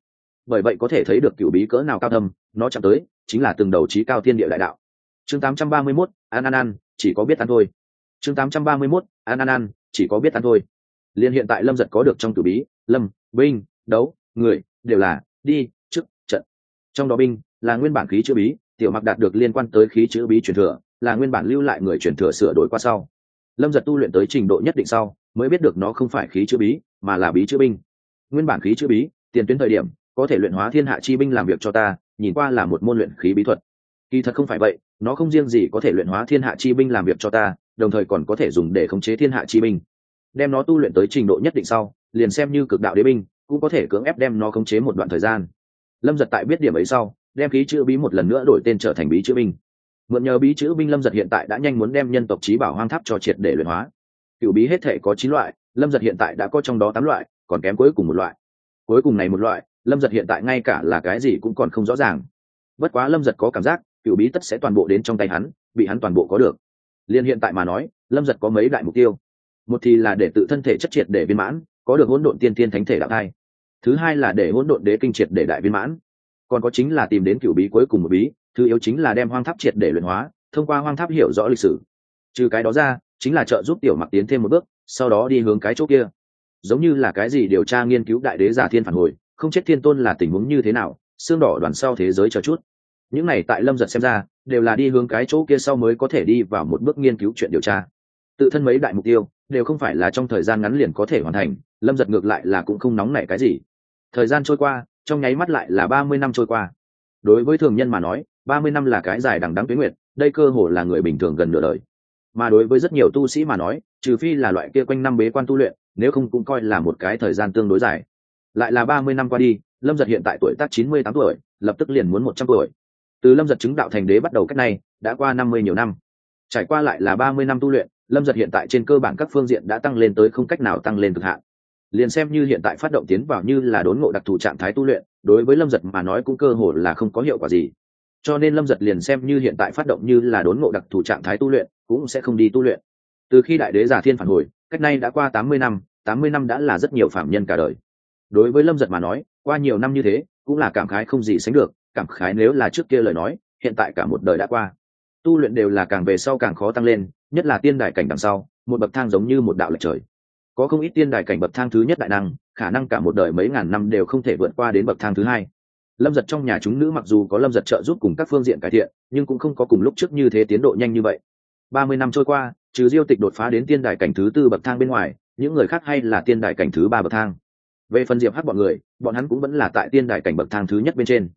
Bởi vậy có thể thấy được cựu bí cỡ nào cao thâm nó chạm tới chính là từng đầu trí cao thiên địa đại đạo. Chương 831, an an an chỉ có biết ăn thôi chương 831, an an an chỉ có biết ăn thôi. Liên hiện tại lâm giật có được trong cử bí lâm binh đấu người đều là đi chức trận. Trong đó binh là nguyên bản khí chữ bí tiểu mặc đạt được liên quan tới khí chữ bí truyền thừa là nguyên bản lưu lại người truyền thừa sửa đổi qua sau. Lâm giật tu luyện tới trình độ nhất định sau mới biết được nó không phải khí chữ bí mà là bí chữ binh. Nguyên bản khí chữ bí tiền tuyến thời điểm có thể luyện hóa thiên hạ chi binh làm việc cho ta nhìn qua là một môn luyện khí bí thuật. Kỳ thật không phải vậy nó không riêng gì có thể luyện hóa thiên hạ chi binh làm việc cho ta, đồng thời còn có thể dùng để khống chế thiên hạ chi binh. Đem nó tu luyện tới trình độ nhất định sau, liền xem như cực đạo đế binh, cũng có thể cưỡng ép đem nó khống chế một đoạn thời gian. Lâm giật tại biết điểm ấy sau, đem khí chữ bí một lần nữa đổi tên trở thành bí chữ binh. Mượn nhờ bí chữ binh lâm giật hiện tại đã nhanh muốn đem nhân tộc trí bảo hoang tháp cho triệt để luyện hóa. Cựu bí hết thể có chín loại, lâm giật hiện tại đã có trong đó tám loại, còn kém cuối cùng một loại. Cuối cùng này một loại, lâm giật hiện tại ngay cả là cái gì cũng còn không rõ ràng. Bất quá lâm giật có cảm giác cựu bí tất sẽ toàn bộ đến trong tay hắn, bị hắn toàn bộ có được. Liên hiện tại mà nói, lâm giật có mấy đại mục tiêu. Một thì là để tự thân thể chất triệt để viên mãn, có được hỗn độn tiên tiên thánh thể đạo thai. Thứ hai là để hỗn độn đế kinh triệt để đại viên mãn. Còn có chính là tìm đến cựu bí cuối cùng một bí, thứ yếu chính là đem hoang tháp triệt để luyện hóa, thông qua hoang tháp hiểu rõ lịch sử. Trừ cái đó ra, chính là trợ giúp tiểu mặc tiến thêm một bước, sau đó đi hướng cái chỗ kia. Giống như là cái gì điều tra nghiên cứu đại đế giả thiên phản hồi, không chết thiên tôn là tình huống như thế nào, xương đỏ đoàn sau thế giới cho chút những này tại lâm giật xem ra, đều là đi hướng cái chỗ kia sau mới có thể đi vào một bước nghiên cứu chuyện điều tra. Tự thân mấy đại mục tiêu, đều không phải là trong thời gian ngắn liền có thể hoàn thành, lâm giật ngược lại là cũng không nóng nảy cái gì. Thời gian trôi qua, trong nháy mắt lại là ba mươi năm trôi qua. Đối với thường nhân mà nói, ba mươi năm là cái dài đằng đắng tuyến nguyệt, đây cơ hồ là người bình thường gần nửa đời. Mà đối với rất nhiều tu sĩ mà nói, trừ phi là loại kia quanh năm bế quan tu luyện, nếu không cũng coi là một cái thời gian tương đối dài. Lại là ba mươi năm qua đi, lâm giật hiện tại tuổi tác chín mươi tám tuổi, lập tức liền muốn một trăm tuổi từ lâm giật chứng đạo thành đế bắt đầu cách này đã qua năm mươi nhiều năm. Trải qua lại là ba mươi năm tu luyện, lâm giật hiện tại trên cơ bản các phương diện đã tăng lên tới không cách nào tăng lên cực hạn. Liền xem như hiện tại phát động tiến vào như là đốn ngộ đặc thù trạng thái tu luyện, đối với lâm giật mà nói cũng cơ hồ là không có hiệu quả gì. Cho nên lâm giật liền xem như hiện tại phát động như là đốn ngộ đặc thù trạng thái tu luyện, cũng sẽ không đi tu luyện. Từ khi đại đế giả thiên phản hồi, cách nay đã qua tám mươi năm, tám mươi năm đã là rất nhiều phạm nhân cả đời. Đối với lâm giật mà nói, qua nhiều năm như thế, cũng là cảm khái không gì sánh được cảm khái nếu là trước kia lời nói, hiện tại cả một đời đã qua. Tu luyện đều là càng về sau càng khó tăng lên, nhất là tiên đài cảnh đằng sau, một bậc thang giống như một đạo lệch trời. Có không ít tiên đài cảnh bậc thang thứ nhất đại năng, khả năng cả một đời mấy ngàn năm đều không thể vượt qua đến bậc thang thứ hai. Lâm giật trong nhà chúng nữ mặc dù có lâm giật trợ giúp cùng các phương diện cải thiện, nhưng cũng không có cùng lúc trước như thế tiến độ nhanh như vậy. Ba mươi năm trôi qua, trừ diêu tịch đột phá đến tiên đài cảnh thứ tư bậc thang bên ngoài, những người khác hay là tiên đài cảnh thứ ba bậc thang. Về phần diệp hát bọn người, bọn hắn cũng vẫn là tại tiên đài cảnh bậc thang thứ nhất bên trên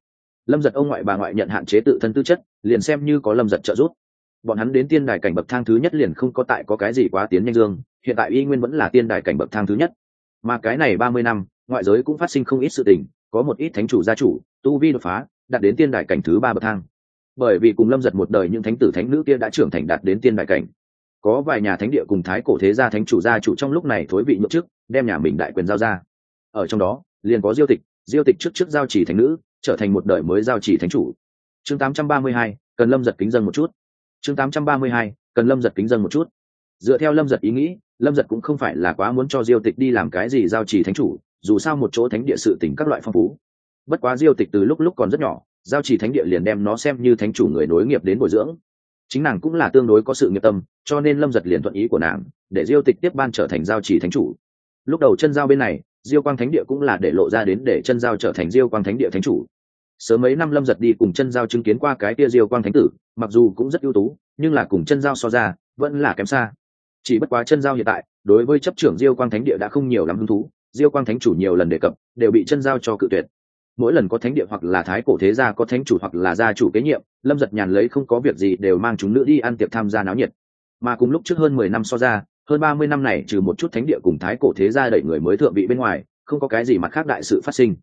lâm giật ông ngoại bà ngoại nhận hạn chế tự thân tư chất, liền xem như có lâm giật trợ giúp. Bọn hắn đến tiên đài cảnh bậc thang thứ nhất liền không có tại có cái gì quá tiến nhanh dương, hiện tại y nguyên vẫn là tiên đài cảnh bậc thang thứ nhất. Mà cái này ba mươi năm, ngoại giới cũng phát sinh không ít sự tình, có một ít thánh chủ gia chủ, tu vi đột phá, đạt đến tiên đài cảnh thứ ba bậc thang. Bởi vì cùng lâm giật một đời những thánh tử thánh nữ kia đã trưởng thành đạt đến tiên đại cảnh. Có vài nhà thánh địa cùng thái cổ thế gia thánh chủ gia chủ trong lúc này thối vị nhậm chức, đem nhà mình đại quyền giao ra. Ở trong đó, liền có diêu tịch diêu tịch trước trước giao chỉ thánh nữ trở thành một đời mới giao chỉ thánh chủ. Chương 832, cần lâm giật kính dân một chút. Chương 832, cần lâm giật kính dân một chút. Dựa theo lâm giật ý nghĩ lâm giật cũng không phải là quá muốn cho diêu tịch đi làm cái gì giao chỉ thánh chủ dù sao một chỗ thánh địa sự tỉnh các loại phong phú. Bất quá diêu tịch từ lúc lúc còn rất nhỏ giao chỉ thánh địa liền đem nó xem như thánh chủ người nối nghiệp đến bồi dưỡng. Chính nàng cũng là tương đối có sự nghiệp tâm cho nên lâm giật liền thuận ý của nàng để diêu tịch tiếp ban trở thành giao chỉ thánh chủ. Lúc đầu chân giao bên này diêu quang thánh địa cũng là để lộ ra đến để chân giao trở thành diêu quang thánh địa thánh chủ sớm mấy năm lâm giật đi cùng chân giao chứng kiến qua cái tia diêu quang thánh tử, mặc dù cũng rất ưu tú, nhưng là cùng chân giao so ra, vẫn là kém xa. Chỉ bất quá chân giao hiện tại, đối với chấp trưởng diêu quang thánh địa đã không nhiều lắm hứng thú, diêu quang thánh chủ nhiều lần đề cập, đều bị chân giao cho cự tuyệt. Mỗi lần có thánh địa hoặc là thái cổ thế gia, có thánh chủ hoặc là gia chủ kế nhiệm, lâm giật nhàn lấy không có việc gì đều mang chúng nữ đi ăn tiệc tham gia náo nhiệt. Mà cùng lúc trước hơn mười năm so ra, hơn ba mươi năm này trừ một chút thánh địa cùng thái cổ thế gia đẩy người mới thượng vị bên ngoài, không có cái gì mặt khác đại sự phát sinh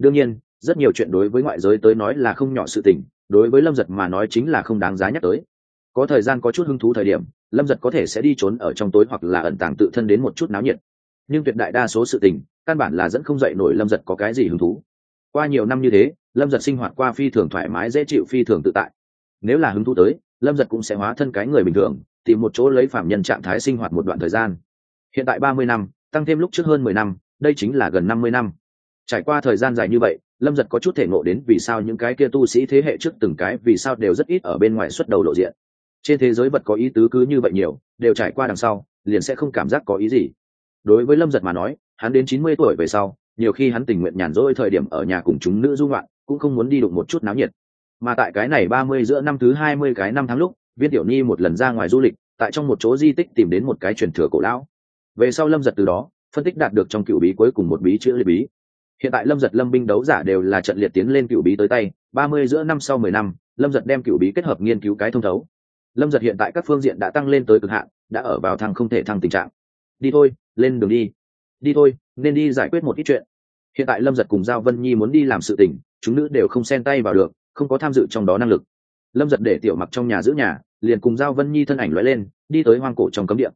đương nhiên, rất nhiều chuyện đối với ngoại giới tới nói là không nhỏ sự tình, đối với lâm giật mà nói chính là không đáng giá nhắc tới. Có thời gian có chút hứng thú thời điểm, lâm giật có thể sẽ đi trốn ở trong tối hoặc là ẩn tàng tự thân đến một chút náo nhiệt. Nhưng tuyệt đại đa số sự tình, căn bản là dẫn không dậy nổi lâm giật có cái gì hứng thú. Qua nhiều năm như thế, lâm giật sinh hoạt qua phi thường thoải mái, dễ chịu phi thường tự tại. Nếu là hứng thú tới, lâm giật cũng sẽ hóa thân cái người bình thường, tìm một chỗ lấy phạm nhân trạng thái sinh hoạt một đoạn thời gian. Hiện tại ba mươi năm, tăng thêm lúc trước hơn mười năm, đây chính là gần năm mươi năm trải qua thời gian dài như vậy, lâm giật có chút thể ngộ đến vì sao những cái kia tu sĩ thế hệ trước từng cái vì sao đều rất ít ở bên ngoài xuất đầu lộ diện. Trên thế giới vật có ý tứ cứ như vậy nhiều, đều trải qua đằng sau, liền sẽ không cảm giác có ý gì. Đối với lâm giật mà nói, hắn đến chín mươi tuổi về sau, nhiều khi hắn tình nguyện nhàn rỗi thời điểm ở nhà cùng chúng nữ du ngoạn, cũng không muốn đi đụng một chút náo nhiệt. Mà tại cái này ba mươi giữa năm thứ hai mươi cái năm tháng lúc, viên tiểu ni một lần ra ngoài du lịch, tại trong một chỗ di tích tìm đến một cái truyền thừa cổ lão. Về sau lâm giật từ đó, phân tích đạt được trong cựu bí cuối cùng một bí chữ liệt bí hiện tại lâm giật lâm binh đấu giả đều là trận liệt tiến lên cựu bí tới tay, ba mươi giữa năm sau mười năm, lâm giật đem cựu bí kết hợp nghiên cứu cái thông thấu. Lâm giật hiện tại các phương diện đã tăng lên tới cực hạn, đã ở vào thăng không thể thăng tình trạng. Đi thôi, lên đường đi. Đi thôi, nên đi giải quyết một ít chuyện. Hiện tại lâm giật cùng giao vân nhi muốn đi làm sự tình, chúng nữ đều không xen tay vào được, không có tham dự trong đó năng lực. Lâm giật để tiểu mặc trong nhà giữ nhà, liền cùng giao vân nhi thân ảnh l lên, đi tới hoang cổ trong cấm điện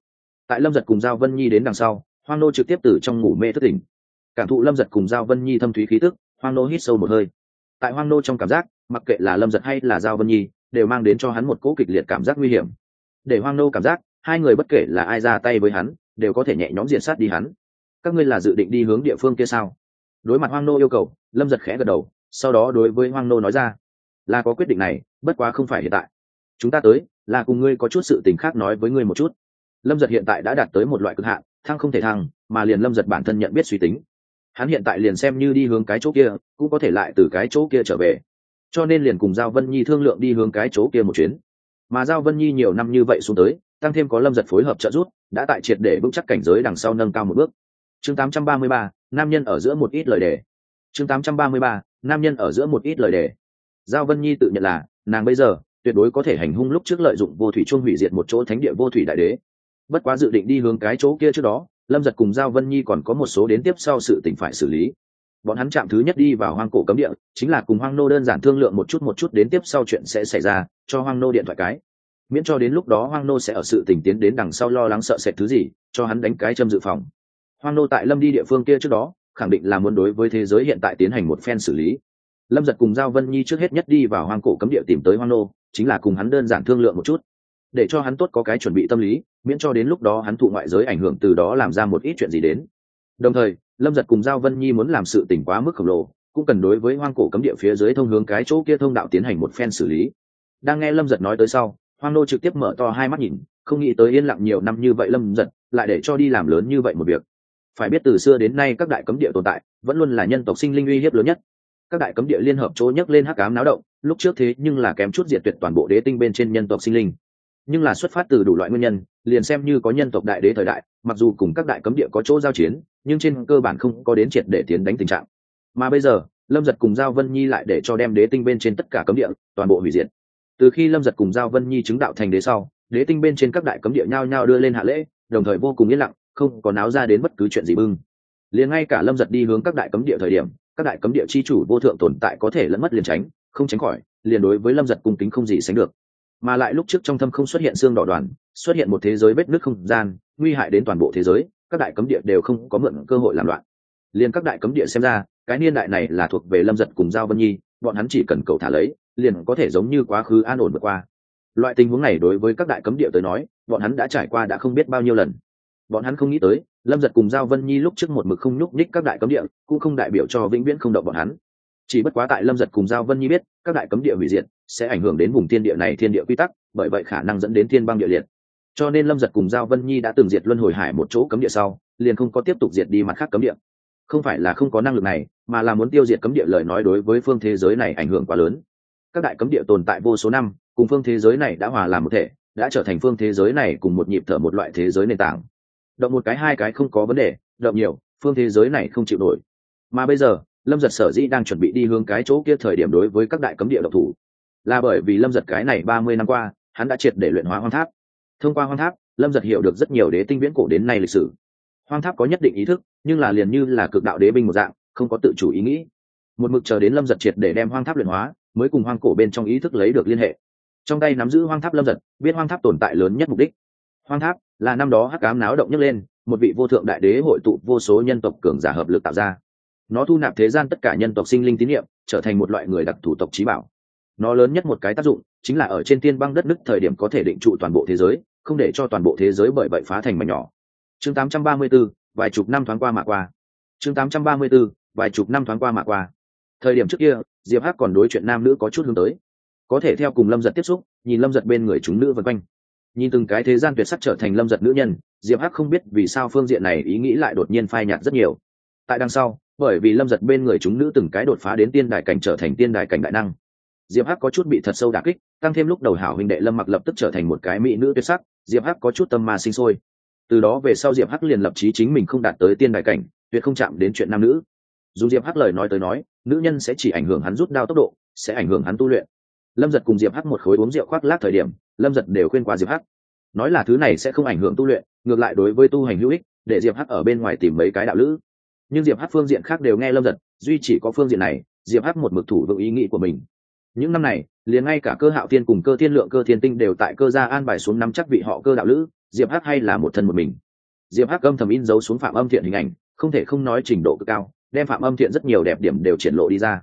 tại lâm giật cùng giao vân nhi đến đằng sau, hoang nô trực tiếp từ trong ngủ mê thất tỉnh cảm thụ lâm giật cùng giao vân nhi thâm thúy khí tức, hoang nô hít sâu một hơi. Tại hoang nô trong cảm giác, mặc kệ là lâm giật hay là giao vân nhi, đều mang đến cho hắn một cỗ kịch liệt cảm giác nguy hiểm. Để hoang nô cảm giác, hai người bất kể là ai ra tay với hắn, đều có thể nhẹ nhõm diện sát đi hắn. Các ngươi là dự định đi hướng địa phương kia sao? Đối mặt hoang nô yêu cầu, lâm giật khẽ gật đầu, sau đó đối với hoang nô nói ra, là có quyết định này, bất quá không phải hiện tại. Chúng ta tới, là cùng ngươi có chút sự tình khác nói với ngươi một chút. Lâm giật hiện tại đã đạt tới một loại cực hạn, thăng không thể thăng, mà liền lâm giật bản thân nhận biết suy tính hắn hiện tại liền xem như đi hướng cái chỗ kia cũng có thể lại từ cái chỗ kia trở về. Cho nên liền cùng giao vân nhi thương lượng đi hướng cái chỗ kia một chuyến. Mà giao vân nhi nhiều năm như vậy xuống tới tăng thêm có lâm giật phối hợp trợ giúp đã tại triệt để vững chắc cảnh giới đằng sau nâng cao một bước. Chương 833, nam nhân ở giữa một ít lời đề. Chương 833, nam nhân ở giữa một ít lời đề. Giao vân nhi tự nhận là nàng bây giờ tuyệt đối có thể hành hung lúc trước lợi dụng vô thủy chuông hủy diệt một chỗ thánh địa vô thủy đại đế. Bất quá dự định đi hướng cái chỗ kia trước đó lâm giật cùng giao vân nhi còn có một số đến tiếp sau sự tỉnh phải xử lý. Bọn hắn chạm thứ nhất đi vào hoang cổ cấm địa, chính là cùng hoang nô đơn giản thương lượng một chút một chút đến tiếp sau chuyện sẽ xảy ra, cho hoang nô điện thoại cái. Miễn cho đến lúc đó hoang nô sẽ ở sự tình tiến đến đằng sau lo lắng sợ sệt thứ gì, cho hắn đánh cái châm dự phòng. Hoang nô tại lâm đi địa phương kia trước đó, khẳng định là muốn đối với thế giới hiện tại tiến hành một phen xử lý. Lâm giật cùng giao vân nhi trước hết nhất đi vào hoang cổ cấm địa tìm tới hoang nô, chính là cùng hắn đơn giản thương lượng một chút để cho hắn tốt có cái chuẩn bị tâm lý, miễn cho đến lúc đó hắn thụ ngoại giới ảnh hưởng từ đó làm ra một ít chuyện gì đến. Đồng thời, lâm giật cùng giao vân nhi muốn làm sự tỉnh quá mức khổng lồ, cũng cần đối với hoang cổ cấm địa phía dưới thông hướng cái chỗ kia thông đạo tiến hành một phen xử lý. Đang nghe lâm giật nói tới sau, hoang nô trực tiếp mở to hai mắt nhìn, không nghĩ tới yên lặng nhiều năm như vậy lâm giật lại để cho đi làm lớn như vậy một việc. Phải biết từ xưa đến nay các đại cấm địa tồn tại, vẫn luôn là nhân tộc sinh linh uy hiếp lớn nhất. Các đại cấm địa liên hợp chỗ nhấc lên hắc cám náo động, lúc trước thế nhưng là kém chút diệt tuyệt toàn bộ đế tinh bên trên nhân tộc sinh linh nhưng là xuất phát từ đủ loại nguyên nhân, liền xem như có nhân tộc đại đế thời đại, mặc dù cùng các đại cấm địa có chỗ giao chiến, nhưng trên cơ bản không có đến triệt để tiến đánh tình trạng. Mà bây giờ, lâm giật cùng giao vân nhi lại để cho đem đế tinh bên trên tất cả cấm địa, toàn bộ hủy diệt. Từ khi lâm giật cùng giao vân nhi chứng đạo thành đế sau, đế tinh bên trên các đại cấm địa nhao nhao đưa lên hạ lễ, đồng thời vô cùng yên lặng, không có náo ra đến bất cứ chuyện gì bưng. Liền ngay cả lâm giật đi hướng các đại cấm địa thời điểm, các đại cấm địa chi chủ vô thượng tồn tại có thể lẫn mất liền tránh, không tránh khỏi, liền đối với lâm giật cung kính không gì sánh được mà lại lúc trước trong thâm không xuất hiện xương đỏ đoàn, xuất hiện một thế giới vết nước không gian, nguy hại đến toàn bộ thế giới, các đại cấm địa đều không có mượn cơ hội làm loạn. Liền các đại cấm địa xem ra, cái niên đại này là thuộc về lâm giật cùng giao vân nhi, bọn hắn chỉ cần cầu thả lấy, liền có thể giống như quá khứ an ổn vượt qua. Loại tình huống này đối với các đại cấm địa tới nói, bọn hắn đã trải qua đã không biết bao nhiêu lần. Bọn hắn không nghĩ tới, lâm giật cùng giao vân nhi lúc trước một mực không nhúc nhích các đại cấm địa, cũng không đại biểu cho vĩnh viễn không động bọn hắn chỉ bất quá tại lâm giật cùng giao vân nhi biết, các đại cấm địa hủy diệt, sẽ ảnh hưởng đến vùng thiên địa này thiên địa quy tắc, bởi vậy khả năng dẫn đến thiên băng địa liệt. Cho nên lâm giật cùng giao vân nhi đã từng diệt luân hồi hải một chỗ cấm địa sau, liền không có tiếp tục diệt đi mặt khác cấm địa. Không phải là không có năng lực này, mà là muốn tiêu diệt cấm địa lời nói đối với phương thế giới này ảnh hưởng quá lớn. Các đại cấm địa tồn tại vô số năm, cùng phương thế giới này đã hòa làm một thể, đã trở thành phương thế giới này cùng một nhịp thở một loại thế giới nền tảng. Động một cái hai cái không có vấn đề, động nhiều, phương thế giới này không chịu nổi. Mà bây giờ lâm giật sở dĩ đang chuẩn bị đi hướng cái chỗ kia thời điểm đối với các đại cấm địa độc thủ, là bởi vì lâm giật cái này ba mươi năm qua, hắn đã triệt để luyện hóa hoang tháp. Thông qua hoang tháp, lâm giật hiểu được rất nhiều đế tinh viễn cổ đến nay lịch sử. Hoang tháp có nhất định ý thức, nhưng là liền như là cực đạo đế binh một dạng, không có tự chủ ý nghĩ. Một mực chờ đến lâm giật triệt để đem hoang tháp luyện hóa, mới cùng hoang cổ bên trong ý thức lấy được liên hệ. Trong tay nắm giữ hoang tháp lâm giật, biết hoang tháp tồn tại lớn nhất mục đích. Hoang tháp là năm đó hắc cám náo động nhấc lên, một vị vô thượng đại đế hội tụ vô số nhân tộc cường giả hợp lực tạo ra nó thu nạp thế gian tất cả nhân tộc sinh linh tín nhiệm trở thành một loại người đặc thủ tộc trí bảo. Nó lớn nhất một cái tác dụng chính là ở trên tiên băng đất nước thời điểm có thể định trụ toàn bộ thế giới không để cho toàn bộ thế giới bởi vậy phá thành mảnh nhỏ. Chương 834, vài chục năm thoáng qua mà qua. Chương 834, vài chục năm thoáng qua mà qua. Thời điểm trước kia diệp hắc còn đối chuyện nam nữ có chút hướng tới. Có thể theo cùng lâm giật tiếp xúc nhìn lâm giật bên người chúng nữ vân quanh. Nhìn từng cái thế gian tuyệt sắc trở thành lâm giật nữ nhân diệp hắc không biết vì sao phương diện này ý nghĩ lại đột nhiên phai nhạt rất nhiều. Tại đằng sau bởi vì lâm giật bên người chúng nữ từng cái đột phá đến tiên đài cảnh trở thành tiên đài cảnh đại năng. Diệp hắc có chút bị thật sâu đà kích, tăng thêm lúc đầu hảo huynh đệ lâm mặc lập tức trở thành một cái mỹ nữ tuyệt sắc, diệp hắc có chút tâm ma sinh sôi. Từ đó về sau diệp hắc liền lập trí chính mình không đạt tới tiên đài cảnh, tuyệt không chạm đến chuyện nam nữ. Dù diệp hắc lời nói tới nói, nữ nhân sẽ chỉ ảnh hưởng hắn rút đao tốc độ, sẽ ảnh hưởng hắn tu luyện. Lâm giật cùng diệp hắc một khối uống rượu khoác lác thời điểm, lâm giật đều khuyên qua diệp hắc. Nói là thứ này sẽ không ảnh hưởng tu luyện, ngược lại đối với tu hành hữu ích, để diệp hắc ở bên ngoài tìm mấy cái đạo lữ nhưng diệp hắc phương diện khác đều nghe lâm giật, duy chỉ có phương diện này, diệp hắc một mực thủ vững ý nghĩ của mình. Những năm này, liền ngay cả cơ hạo thiên cùng cơ thiên lượng, cơ thiên tinh đều tại cơ gia an bài xuống năm chắc vị họ cơ đạo lữ, diệp hắc hay là một thân một mình. Diệp hắc âm thầm in dấu xuống phạm âm thiện hình ảnh, không thể không nói trình độ cực cao, đem phạm âm thiện rất nhiều đẹp điểm đều triển lộ đi ra.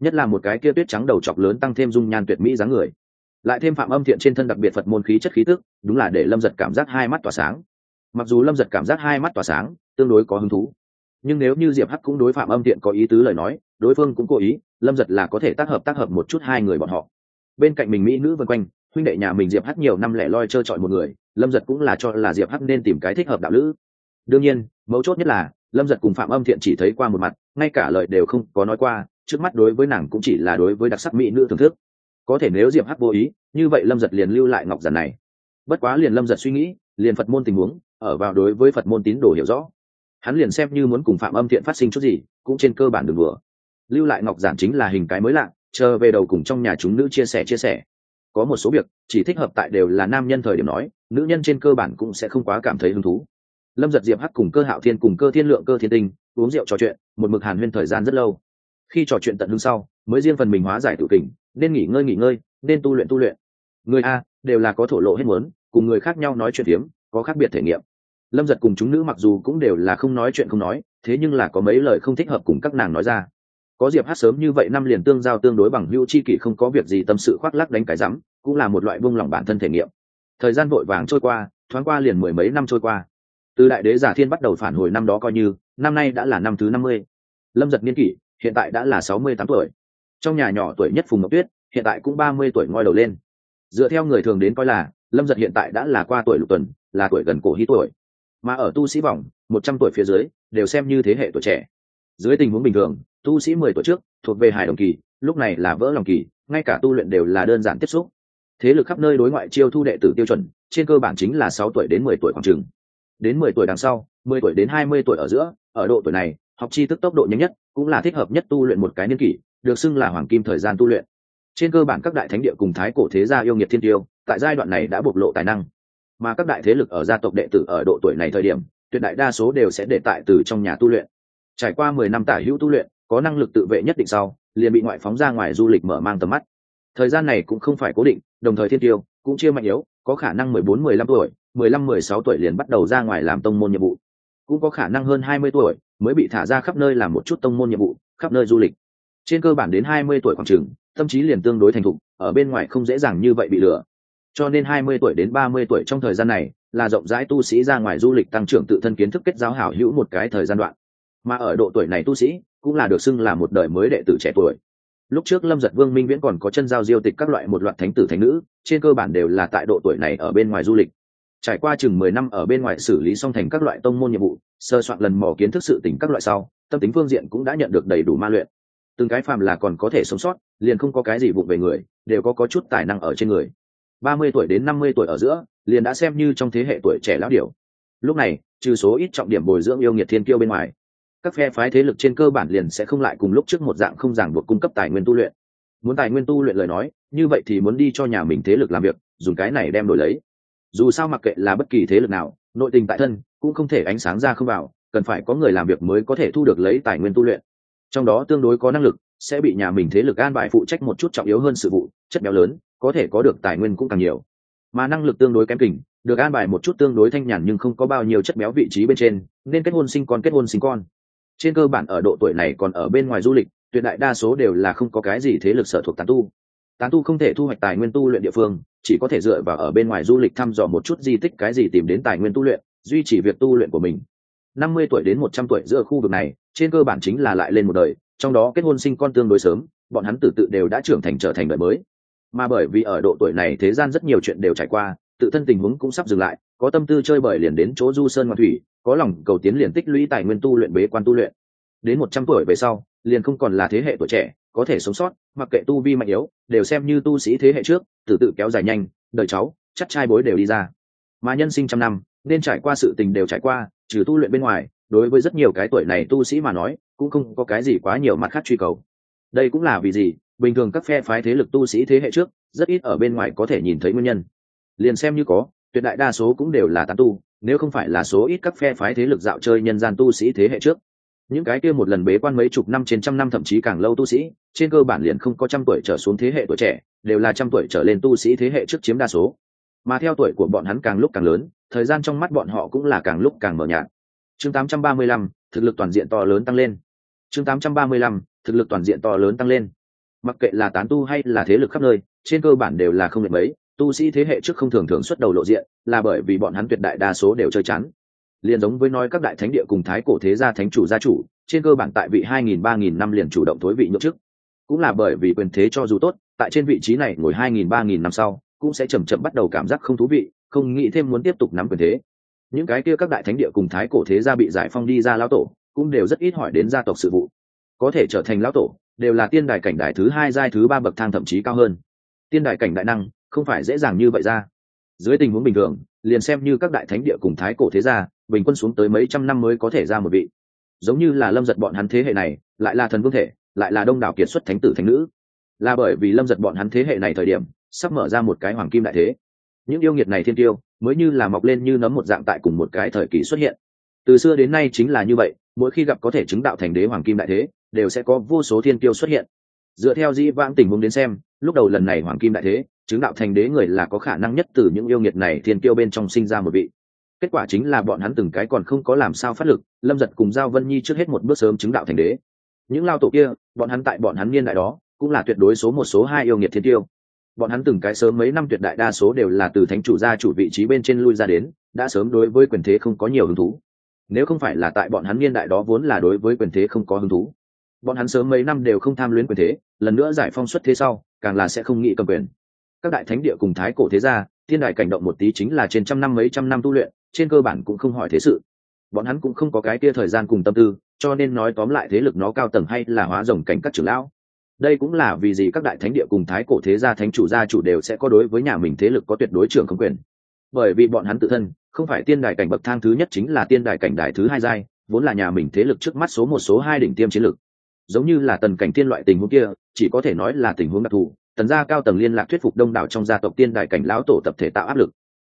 Nhất là một cái kia tuyết trắng đầu chọc lớn tăng thêm dung nhan tuyệt mỹ dáng người. Lại thêm phạm âm thiện trên thân đặc biệt phật môn khí chất khí tức, đúng là để lâm giật cảm giác hai mắt tỏa sáng. Mặc dù lâm giật cảm giác hai mắt tỏa sáng, tương đối có hứng thú nhưng nếu như diệp hắc cũng đối phạm âm thiện có ý tứ lời nói, đối phương cũng cố ý, lâm giật là có thể tác hợp tác hợp một chút hai người bọn họ. Bên cạnh mình mỹ nữ vân quanh, huynh đệ nhà mình diệp hắc nhiều năm lẻ loi trơ trọi một người, lâm giật cũng là cho là diệp hắc nên tìm cái thích hợp đạo lữ. Đương nhiên, mấu chốt nhất là, lâm giật cùng phạm âm thiện chỉ thấy qua một mặt, ngay cả lời đều không có nói qua, trước mắt đối với nàng cũng chỉ là đối với đặc sắc mỹ nữ thưởng thức. Có thể nếu diệp hắc vô ý, như vậy lâm giật liền lưu lại ngọc giản này. Bất quá liền lâm giật suy nghĩ, liền phật môn tình huống, ở vào đối với phật môn tín đồ hiểu rõ hắn liền xem như muốn cùng phạm âm thiện phát sinh chút gì, cũng trên cơ bản đường vừa lưu lại ngọc giản chính là hình cái mới lạ, chờ về đầu cùng trong nhà chúng nữ chia sẻ chia sẻ. Có một số việc, chỉ thích hợp tại đều là nam nhân thời điểm nói, nữ nhân trên cơ bản cũng sẽ không quá cảm thấy hứng thú. Lâm giật diệp hắc cùng cơ hạo thiên cùng cơ thiên lượng, cơ thiên tinh, uống rượu trò chuyện, một mực hàn huyên thời gian rất lâu. Khi trò chuyện tận hưng sau, mới riêng phần mình hóa giải tự kình nên nghỉ ngơi nghỉ ngơi, nên tu luyện tu luyện. Người a, đều là có thổ lộ hết muốn, cùng người khác nhau nói chuyện tiếm có khác biệt thể nghiệm lâm giật cùng chúng nữ mặc dù cũng đều là không nói chuyện không nói, thế nhưng là có mấy lời không thích hợp cùng các nàng nói ra. Có diệp hát sớm như vậy năm liền tương giao tương đối bằng hữu chi kỷ không có việc gì tâm sự khoác lắc đánh cái rắm, cũng là một loại buông lòng bản thân thể nghiệm. Thời gian vội vàng trôi qua, thoáng qua liền mười mấy năm trôi qua. Từ đại đế giả thiên bắt đầu phản hồi năm đó coi như, năm nay đã là năm thứ năm mươi. Lâm giật niên kỷ, hiện tại đã là sáu mươi tám tuổi. Trong nhà nhỏ tuổi nhất phùng ngọc tuyết, hiện tại cũng ba mươi tuổi ngoi đầu lên. Dựa theo người thường đến coi là, lâm giật hiện tại đã là qua tuổi lục tuần, là tuổi gần cổ hy tuổi mà ở tu sĩ vòng một trăm tuổi phía dưới, đều xem như thế hệ tuổi trẻ. Dưới tình huống bình thường, tu sĩ mười tuổi trước, thuộc về hải đồng kỳ, lúc này là vỡ lòng kỳ, ngay cả tu luyện đều là đơn giản tiếp xúc. Thế lực khắp nơi đối ngoại chiêu thu đệ tử tiêu chuẩn, trên cơ bản chính là sáu tuổi đến mười tuổi khoảng trường đến mười tuổi đằng sau, mười tuổi đến hai mươi tuổi ở giữa, ở độ tuổi này, học chi tức tốc độ nhanh nhất, cũng là thích hợp nhất tu luyện một cái niên kỷ, được xưng là hoàng kim thời gian tu luyện. Trên cơ bản các đại thánh địa cùng thái cổ thế gia yêu nghiệt thiên tiêu, tại giai đoạn này đã bộc lộ tài năng mà các đại thế lực ở gia tộc đệ tử ở độ tuổi này thời điểm, tuyệt đại đa số đều sẽ để tại từ trong nhà tu luyện. Trải qua mười năm tả hữu tu luyện, có năng lực tự vệ nhất định sau, liền bị ngoại phóng ra ngoài du lịch mở mang tầm mắt. Thời gian này cũng không phải cố định, đồng thời thiên tiêu cũng chia mạnh yếu, có khả năng mười bốn, mười lăm tuổi, mười lăm, mười sáu tuổi liền bắt đầu ra ngoài làm tông môn nhiệm vụ. Cũng có khả năng hơn hai mươi tuổi mới bị thả ra khắp nơi làm một chút tông môn nhiệm vụ, khắp nơi du lịch. Trên cơ bản đến hai mươi tuổi khoảng trường tâm trí liền tương đối thành thục, ở bên ngoài không dễ dàng như vậy bị lừa cho nên hai mươi tuổi đến ba mươi tuổi trong thời gian này, là rộng rãi tu sĩ ra ngoài du lịch tăng trưởng tự thân kiến thức kết giáo hảo hữu một cái thời gian đoạn. Mà ở độ tuổi này tu sĩ, cũng là được xưng là một đời mới đệ tử trẻ tuổi. Lúc trước lâm giật vương minh viễn còn có chân giao diêu tịch các loại một loạt thánh tử thánh nữ, trên cơ bản đều là tại độ tuổi này ở bên ngoài du lịch. Trải qua chừng mười năm ở bên ngoài xử lý xong thành các loại tông môn nhiệm vụ, sơ soạn lần mò kiến thức sự tỉnh các loại sau, tâm tính phương diện cũng đã nhận được đầy đủ ma luyện. Từng cái phàm là còn có thể sống sót, liền không có cái gì vụng về người, đều có có chút tài năng ở trên người ba mươi tuổi đến năm mươi tuổi ở giữa, liền đã xem như trong thế hệ tuổi trẻ lão điểu. Lúc này, trừ số ít trọng điểm bồi dưỡng yêu nghiệt thiên kiêu bên ngoài, các phe phái thế lực trên cơ bản liền sẽ không lại cùng lúc trước một dạng không ràng buộc cung cấp tài nguyên tu luyện. Muốn tài nguyên tu luyện lời nói, như vậy thì muốn đi cho nhà mình thế lực làm việc, dùng cái này đem đổi lấy. Dù sao mặc kệ là bất kỳ thế lực nào, nội tình tại thân, cũng không thể ánh sáng ra không vào, cần phải có người làm việc mới có thể thu được lấy tài nguyên tu luyện. Trong đó tương đối có năng lực, sẽ bị nhà mình thế lực an bài phụ trách một chút trọng yếu hơn sự vụ, chất béo lớn có thể có được tài nguyên cũng càng nhiều. Mà năng lực tương đối kém kỉnh, được an bài một chút tương đối thanh nhàn nhưng không có bao nhiêu chất béo vị trí bên trên, nên kết hôn sinh con kết hôn sinh con. Trên cơ bản ở độ tuổi này còn ở bên ngoài du lịch, tuyệt đại đa số đều là không có cái gì thế lực sở thuộc tán tu. Tán tu không thể thu hoạch tài nguyên tu luyện địa phương, chỉ có thể dựa vào ở bên ngoài du lịch thăm dò một chút di tích cái gì tìm đến tài nguyên tu luyện, duy trì việc tu luyện của mình. Năm mươi tuổi đến một trăm tuổi giữa khu vực này, trên cơ bản chính là lại lên một đời, trong đó kết hôn sinh con tương đối sớm, bọn hắn tự tự đều đã trưởng thành trở thành đời mới mà bởi vì ở độ tuổi này thế gian rất nhiều chuyện đều trải qua, tự thân tình huống cũng sắp dừng lại, có tâm tư chơi bời liền đến chỗ du sơn ngoan thủy, có lòng cầu tiến liền tích lũy tài nguyên tu luyện bế quan tu luyện. Đến một trăm tuổi về sau, liền không còn là thế hệ tuổi trẻ, có thể sống sót, mặc kệ tu vi mạnh yếu, đều xem như tu sĩ thế hệ trước tự tự kéo dài nhanh, đời cháu, chắc trai bối đều đi ra. Mà nhân sinh trăm năm, nên trải qua sự tình đều trải qua, trừ tu luyện bên ngoài, đối với rất nhiều cái tuổi này tu sĩ mà nói, cũng không có cái gì quá nhiều mặt khác truy cầu. Đây cũng là vì gì? Bình thường các phe phái thế lực tu sĩ thế hệ trước rất ít ở bên ngoài có thể nhìn thấy nguyên nhân. Liền xem như có tuyệt đại đa số cũng đều là tán tu nếu không phải là số ít các phe phái thế lực dạo chơi nhân gian tu sĩ thế hệ trước. Những cái kia một lần bế quan mấy chục năm trên trăm năm thậm chí càng lâu tu sĩ trên cơ bản liền không có trăm tuổi trở xuống thế hệ tuổi trẻ đều là trăm tuổi trở lên tu sĩ thế hệ trước chiếm đa số. Mà theo tuổi của bọn hắn càng lúc càng lớn thời gian trong mắt bọn họ cũng là càng lúc càng mờ nhạt. Chương 835, thực lực toàn diện to lớn tăng lên. Chương 835, thực lực toàn diện to lớn tăng lên mặc kệ là tán tu hay là thế lực khắp nơi, trên cơ bản đều là không được mấy, tu sĩ thế hệ trước không thường thường xuất đầu lộ diện, là bởi vì bọn hắn tuyệt đại đa số đều chơi chán. Liền giống với nói các đại thánh địa cùng thái cổ thế gia thánh chủ gia chủ, trên cơ bản tại vị hai nghìn, ba nghìn năm liền chủ động thối vị nhậm chức. Cũng là bởi vì quyền thế cho dù tốt, tại trên vị trí này ngồi hai nghìn, ba nghìn năm sau, cũng sẽ chầm chậm bắt đầu cảm giác không thú vị, không nghĩ thêm muốn tiếp tục nắm quyền thế. Những cái kia các đại thánh địa cùng thái cổ thế gia bị giải phong đi ra lão tổ, cũng đều rất ít hỏi đến gia tộc sự vụ. Có thể trở thành lão tổ đều là tiên đài cảnh đại thứ hai, giai thứ ba bậc thang thậm chí cao hơn. Tiên đài cảnh đại năng, không phải dễ dàng như vậy ra. Dưới tình huống bình thường, liền xem như các đại thánh địa cùng thái cổ thế gia, bình quân xuống tới mấy trăm năm mới có thể ra một vị. Giống như là lâm giật bọn hắn thế hệ này, lại là thần vương thể, lại là đông đảo kiệt xuất thánh tử thánh nữ. Là bởi vì lâm giật bọn hắn thế hệ này thời điểm, sắp mở ra một cái hoàng kim đại thế. Những yêu nghiệt này thiên tiêu, mới như là mọc lên như nấm một dạng tại cùng một cái thời kỳ xuất hiện. Từ xưa đến nay chính là như vậy, mỗi khi gặp có thể chứng đạo thành đế hoàng kim đại thế đều sẽ có vô số thiên tiêu xuất hiện. Dựa theo di vãng tình huống đến xem, lúc đầu lần này hoàng kim đại thế, chứng đạo thành đế người là có khả năng nhất từ những yêu nghiệt này thiên tiêu bên trong sinh ra một vị. Kết quả chính là bọn hắn từng cái còn không có làm sao phát lực, lâm giật cùng giao vân nhi trước hết một bước sớm chứng đạo thành đế. Những lao tổ kia, bọn hắn tại bọn hắn niên đại đó, cũng là tuyệt đối số một, số hai yêu nghiệt thiên tiêu bọn hắn từng cái sớm mấy năm tuyệt đại đa số đều là từ thánh chủ gia chủ vị trí bên trên lui ra đến, đã sớm đối với quyền thế không có nhiều hứng thú. Nếu không phải là tại bọn hắn niên đại đó vốn là đối với quyền thế không có hứng thú bọn hắn sớm mấy năm đều không tham luyến quyền thế, lần nữa giải phong xuất thế sau, càng là sẽ không nghĩ cầm quyền. Các đại thánh địa cùng thái cổ thế gia, thiên đại cảnh động một tí chính là trên trăm năm mấy trăm năm tu luyện, trên cơ bản cũng không hỏi thế sự. Bọn hắn cũng không có cái kia thời gian cùng tâm tư, cho nên nói tóm lại thế lực nó cao tầng hay là hóa rồng cảnh các trưởng lão. Đây cũng là vì gì các đại thánh địa cùng thái cổ thế gia thánh chủ gia chủ đều sẽ có đối với nhà mình thế lực có tuyệt đối trưởng không quyền. Bởi vì bọn hắn tự thân, không phải tiên đài cảnh bậc thang thứ nhất chính là tiên đài cảnh đài thứ hai giai, vốn là nhà mình thế lực trước mắt số một, số hai đỉnh tiêm chiến lực giống như là tần cảnh tiên loại tình huống kia, chỉ có thể nói là tình huống đặc thù. Tần gia cao tầng liên lạc thuyết phục đông đảo trong gia tộc tiên đại cảnh lão tổ tập thể tạo áp lực.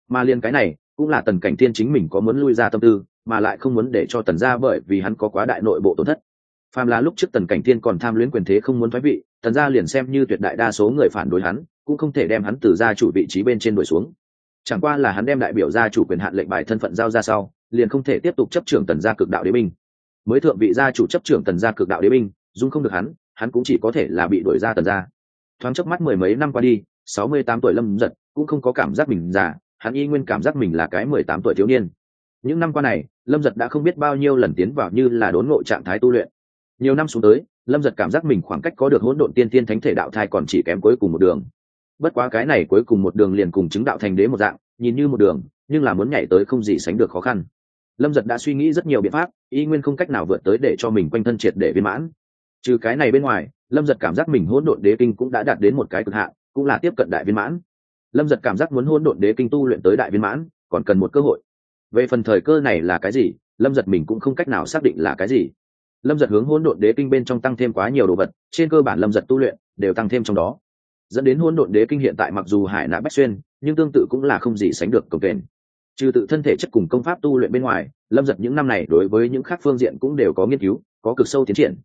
Mà liên cái này, cũng là tần cảnh tiên chính mình có muốn lui ra tâm tư, mà lại không muốn để cho tần gia bởi vì hắn có quá đại nội bộ tổn thất. Phàm là lúc trước tần cảnh tiên còn tham luyến quyền thế không muốn thoái vị, tần gia liền xem như tuyệt đại đa số người phản đối hắn, cũng không thể đem hắn từ gia chủ vị trí bên trên đuổi xuống. Chẳng qua là hắn đem đại biểu gia chủ quyền hạn lệnh bài thân phận giao ra sau, liền không thể tiếp tục chấp trưởng tần gia cực đạo đế binh. Mới thượng vị gia chủ chấp trưởng tần gia cực đạo đế binh dung không được hắn hắn cũng chỉ có thể là bị đuổi ra tần ra. thoáng chớp mắt mười mấy năm qua đi, sáu mươi tám tuổi lâm giật, cũng không có cảm giác mình già, hắn y nguyên cảm giác mình là cái mười tám tuổi thiếu niên. Những năm qua này, lâm giật đã không biết bao nhiêu lần tiến vào như là đốn ngộ trạng thái tu luyện. Nhiều năm xuống tới, lâm giật cảm giác mình khoảng cách có được hỗn độn tiên tiên thánh thể đạo thai còn chỉ kém cuối cùng một đường. Bất quá cái này cuối cùng một đường liền cùng chứng đạo thành đế một dạng, nhìn như một đường, nhưng là muốn nhảy tới không gì sánh được khó khăn. Lâm giật đã suy nghĩ rất nhiều biện pháp, y nguyên không cách nào vượt tới để cho mình quanh thân triệt để viên mãn trừ cái này bên ngoài, lâm giật cảm giác mình hỗn độn đế kinh cũng đã đạt đến một cái cực hạn, cũng là tiếp cận đại viên mãn. Lâm giật cảm giác muốn hỗn độn đế kinh tu luyện tới đại viên mãn, còn cần một cơ hội. Về phần thời cơ này là cái gì, lâm giật mình cũng không cách nào xác định là cái gì. Lâm giật hướng hỗn độn đế kinh bên trong tăng thêm quá nhiều đồ vật, trên cơ bản lâm giật tu luyện đều tăng thêm trong đó. Dẫn đến hỗn độn đế kinh hiện tại mặc dù hải nã bách xuyên, nhưng tương tự cũng là không gì sánh được cồng kềnh trừ tự thân thể chất cùng công pháp tu luyện bên ngoài, lâm giật những năm này đối với những khác phương diện cũng đều có nghiên cứu, có cực sâu tiến triển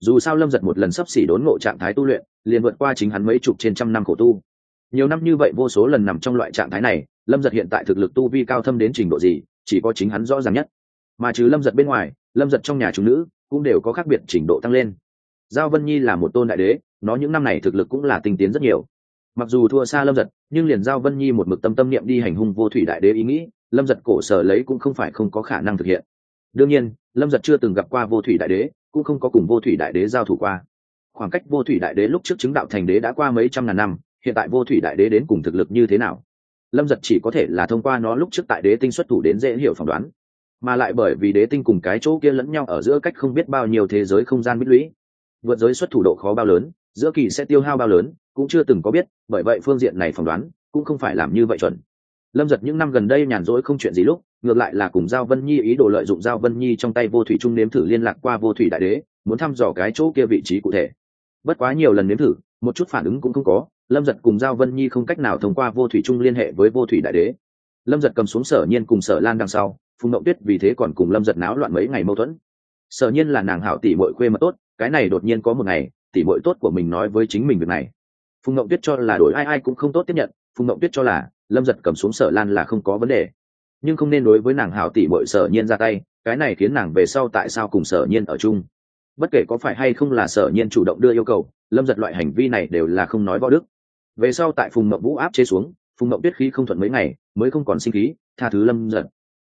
dù sao lâm giật một lần sắp xỉ đốn ngộ trạng thái tu luyện, liền vượt qua chính hắn mấy chục trên trăm năm khổ tu. Nhiều năm như vậy vô số lần nằm trong loại trạng thái này, lâm giật hiện tại thực lực tu vi cao thâm đến trình độ gì, chỉ có chính hắn rõ ràng nhất. Mà trừ lâm giật bên ngoài, lâm giật trong nhà chúng nữ cũng đều có khác biệt trình độ tăng lên. Giao vân nhi là một tôn đại đế, nó những năm này thực lực cũng là tinh tiến rất nhiều. Mặc dù thua xa lâm giật, nhưng liền giao vân nhi một mực tâm tâm niệm đi hành hung vô thủy đại đế ý nghĩ, lâm giật cổ sở lấy cũng không phải không có khả năng thực hiện. Đương nhiên, lâm giật chưa từng gặp qua vô thủy đại đế cũng không có cùng vô thủy đại đế giao thủ qua. Khoảng cách vô thủy đại đế lúc trước chứng đạo thành đế đã qua mấy trăm ngàn năm, hiện tại vô thủy đại đế đến cùng thực lực như thế nào? Lâm giật chỉ có thể là thông qua nó lúc trước tại đế tinh xuất thủ đến dễ hiểu phỏng đoán, mà lại bởi vì đế tinh cùng cái chỗ kia lẫn nhau ở giữa cách không biết bao nhiêu thế giới không gian bích lũy. Vượt giới xuất thủ độ khó bao lớn, giữa kỳ sẽ tiêu hao bao lớn, cũng chưa từng có biết, bởi vậy phương diện này phỏng đoán cũng không phải làm như vậy chuẩn. Lâm giật những năm gần đây nhàn rỗi không chuyện gì lúc ngược lại là cùng giao vân nhi ý đồ lợi dụng giao vân nhi trong tay vô thủy trung nếm thử liên lạc qua vô thủy đại đế, muốn thăm dò cái chỗ kia vị trí cụ thể. Bất quá nhiều lần nếm thử, một chút phản ứng cũng không có, lâm giật cùng giao vân nhi không cách nào thông qua vô thủy trung liên hệ với vô thủy đại đế. Lâm giật cầm xuống sở nhiên cùng sở lan đằng sau, phùng mậu tuyết vì thế còn cùng lâm giật náo loạn mấy ngày mâu thuẫn. Sở nhiên là nàng hảo tỷ mội khuê mà tốt, cái này đột nhiên có một ngày, tỷ mội tốt của mình nói với chính mình việc này. Phùng mậu tuyết cho là đổi ai ai cũng không tốt tiếp nhận, phùng mậu tuyết cho là lâm giật cầm xuống sở lan là không có vấn đề nhưng không nên đối với nàng hảo tỷ bội sở nhiên ra tay cái này khiến nàng về sau tại sao cùng sở nhiên ở chung. Bất kể có phải hay không là sở nhiên chủ động đưa yêu cầu lâm giật loại hành vi này đều là không nói võ đức. Về sau tại phùng mậu vũ áp chế xuống phùng mậu tuyết khí không thuận mấy ngày mới không còn sinh khí tha thứ lâm giật.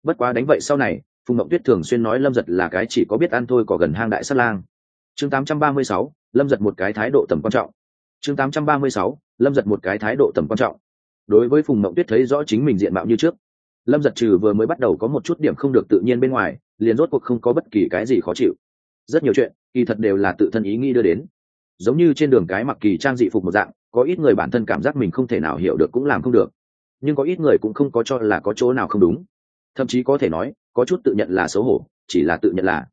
Bất quá đánh vậy sau này phùng mậu tuyết thường xuyên nói lâm giật là cái chỉ có biết ăn thôi có gần hang đại sát lang. Chương 836, lâm giật một cái thái độ tầm quan trọng. Chương 836, lâm giật một cái thái độ tầm quan trọng. Đối với phùng mậu tuyết thấy rõ chính mình diện mạo như trước lâm giật trừ vừa mới bắt đầu có một chút điểm không được tự nhiên bên ngoài, liền rốt cuộc không có bất kỳ cái gì khó chịu. Rất nhiều chuyện, kỳ thật đều là tự thân ý nghĩ đưa đến. Giống như trên đường cái mặc kỳ trang dị phục một dạng, có ít người bản thân cảm giác mình không thể nào hiểu được cũng làm không được. Nhưng có ít người cũng không có cho là có chỗ nào không đúng. Thậm chí có thể nói, có chút tự nhận là xấu hổ, chỉ là tự nhận là.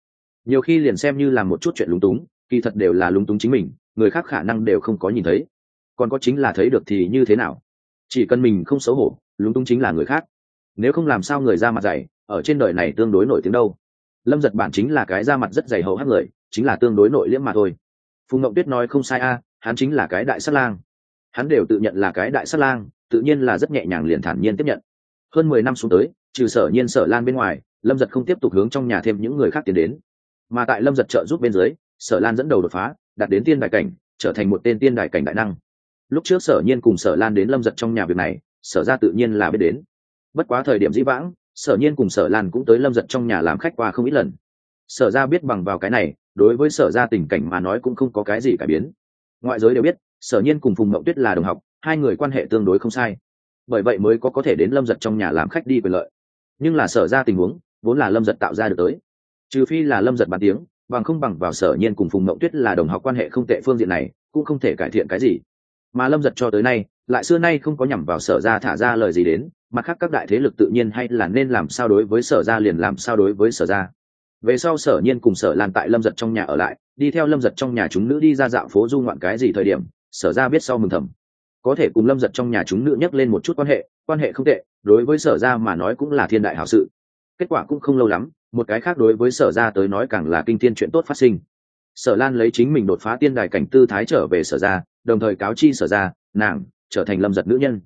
Nhiều khi liền xem như là một chút chuyện lúng túng, kỳ thật đều là lúng túng chính mình, người khác khả năng đều không có nhìn thấy. Còn có chính là thấy được thì như thế nào? Chỉ cần mình không xấu hổ, lúng túng chính là người khác nếu không làm sao người ra mặt dày, ở trên đời này tương đối nổi tiếng đâu. Lâm giật bản chính là cái da mặt rất dày hầu hát người, chính là tương đối nội liễm mà thôi. Phùng ngậu tuyết nói không sai a, hắn chính là cái đại sát lang. Hắn đều tự nhận là cái đại sát lang, tự nhiên là rất nhẹ nhàng liền thản nhiên tiếp nhận. Hơn mười năm xuống tới, trừ sở nhiên sở lan bên ngoài, lâm giật không tiếp tục hướng trong nhà thêm những người khác tiến đến. Mà tại lâm giật trợ giúp bên dưới, sở lan dẫn đầu đột phá, đạt đến tiên đại cảnh, trở thành một tên tiên đại cảnh đại năng. Lúc trước sở nhiên cùng sở lan đến lâm giật trong nhà việc này, sở ra tự nhiên là biết đến bất quá thời điểm dĩ vãng, sở nhiên cùng sở lan cũng tới lâm giật trong nhà làm khách qua không ít lần. Sở ra biết bằng vào cái này, đối với sở ra tình cảnh mà nói cũng không có cái gì cải biến. Ngoại giới đều biết, sở nhiên cùng phùng mậu tuyết là đồng học, hai người quan hệ tương đối không sai. Bởi vậy mới có có thể đến lâm giật trong nhà làm khách đi quyền lợi. Nhưng là sở ra tình huống, vốn là lâm giật tạo ra được tới. Trừ phi là lâm giật bàn tiếng, bằng không bằng vào sở nhiên cùng phùng mậu tuyết là đồng học quan hệ không tệ phương diện này, cũng không thể cải thiện cái gì. Mà lâm giật cho tới nay lại xưa nay không có nhằm vào sở ra thả ra lời gì đến, mặt khác các đại thế lực tự nhiên hay là nên làm sao đối với sở ra liền làm sao đối với sở ra về sau sở nhiên cùng sở lan tại lâm giật trong nhà ở lại, đi theo lâm giật trong nhà chúng nữ đi ra dạo phố du ngoạn cái gì thời điểm, sở ra biết sau mừng thầm. Có thể cùng lâm giật trong nhà chúng nữ nhắc lên một chút quan hệ quan hệ không tệ, đối với sở ra mà nói cũng là thiên đại hảo sự. Kết quả cũng không lâu lắm, một cái khác đối với sở ra tới nói càng là kinh thiên chuyện tốt phát sinh. Sở lan lấy chính mình đột phá tiên đài cảnh tư thái trở về sở ra đồng thời cáo chi sở ra nàng trở thành lâm giật nữ nhân.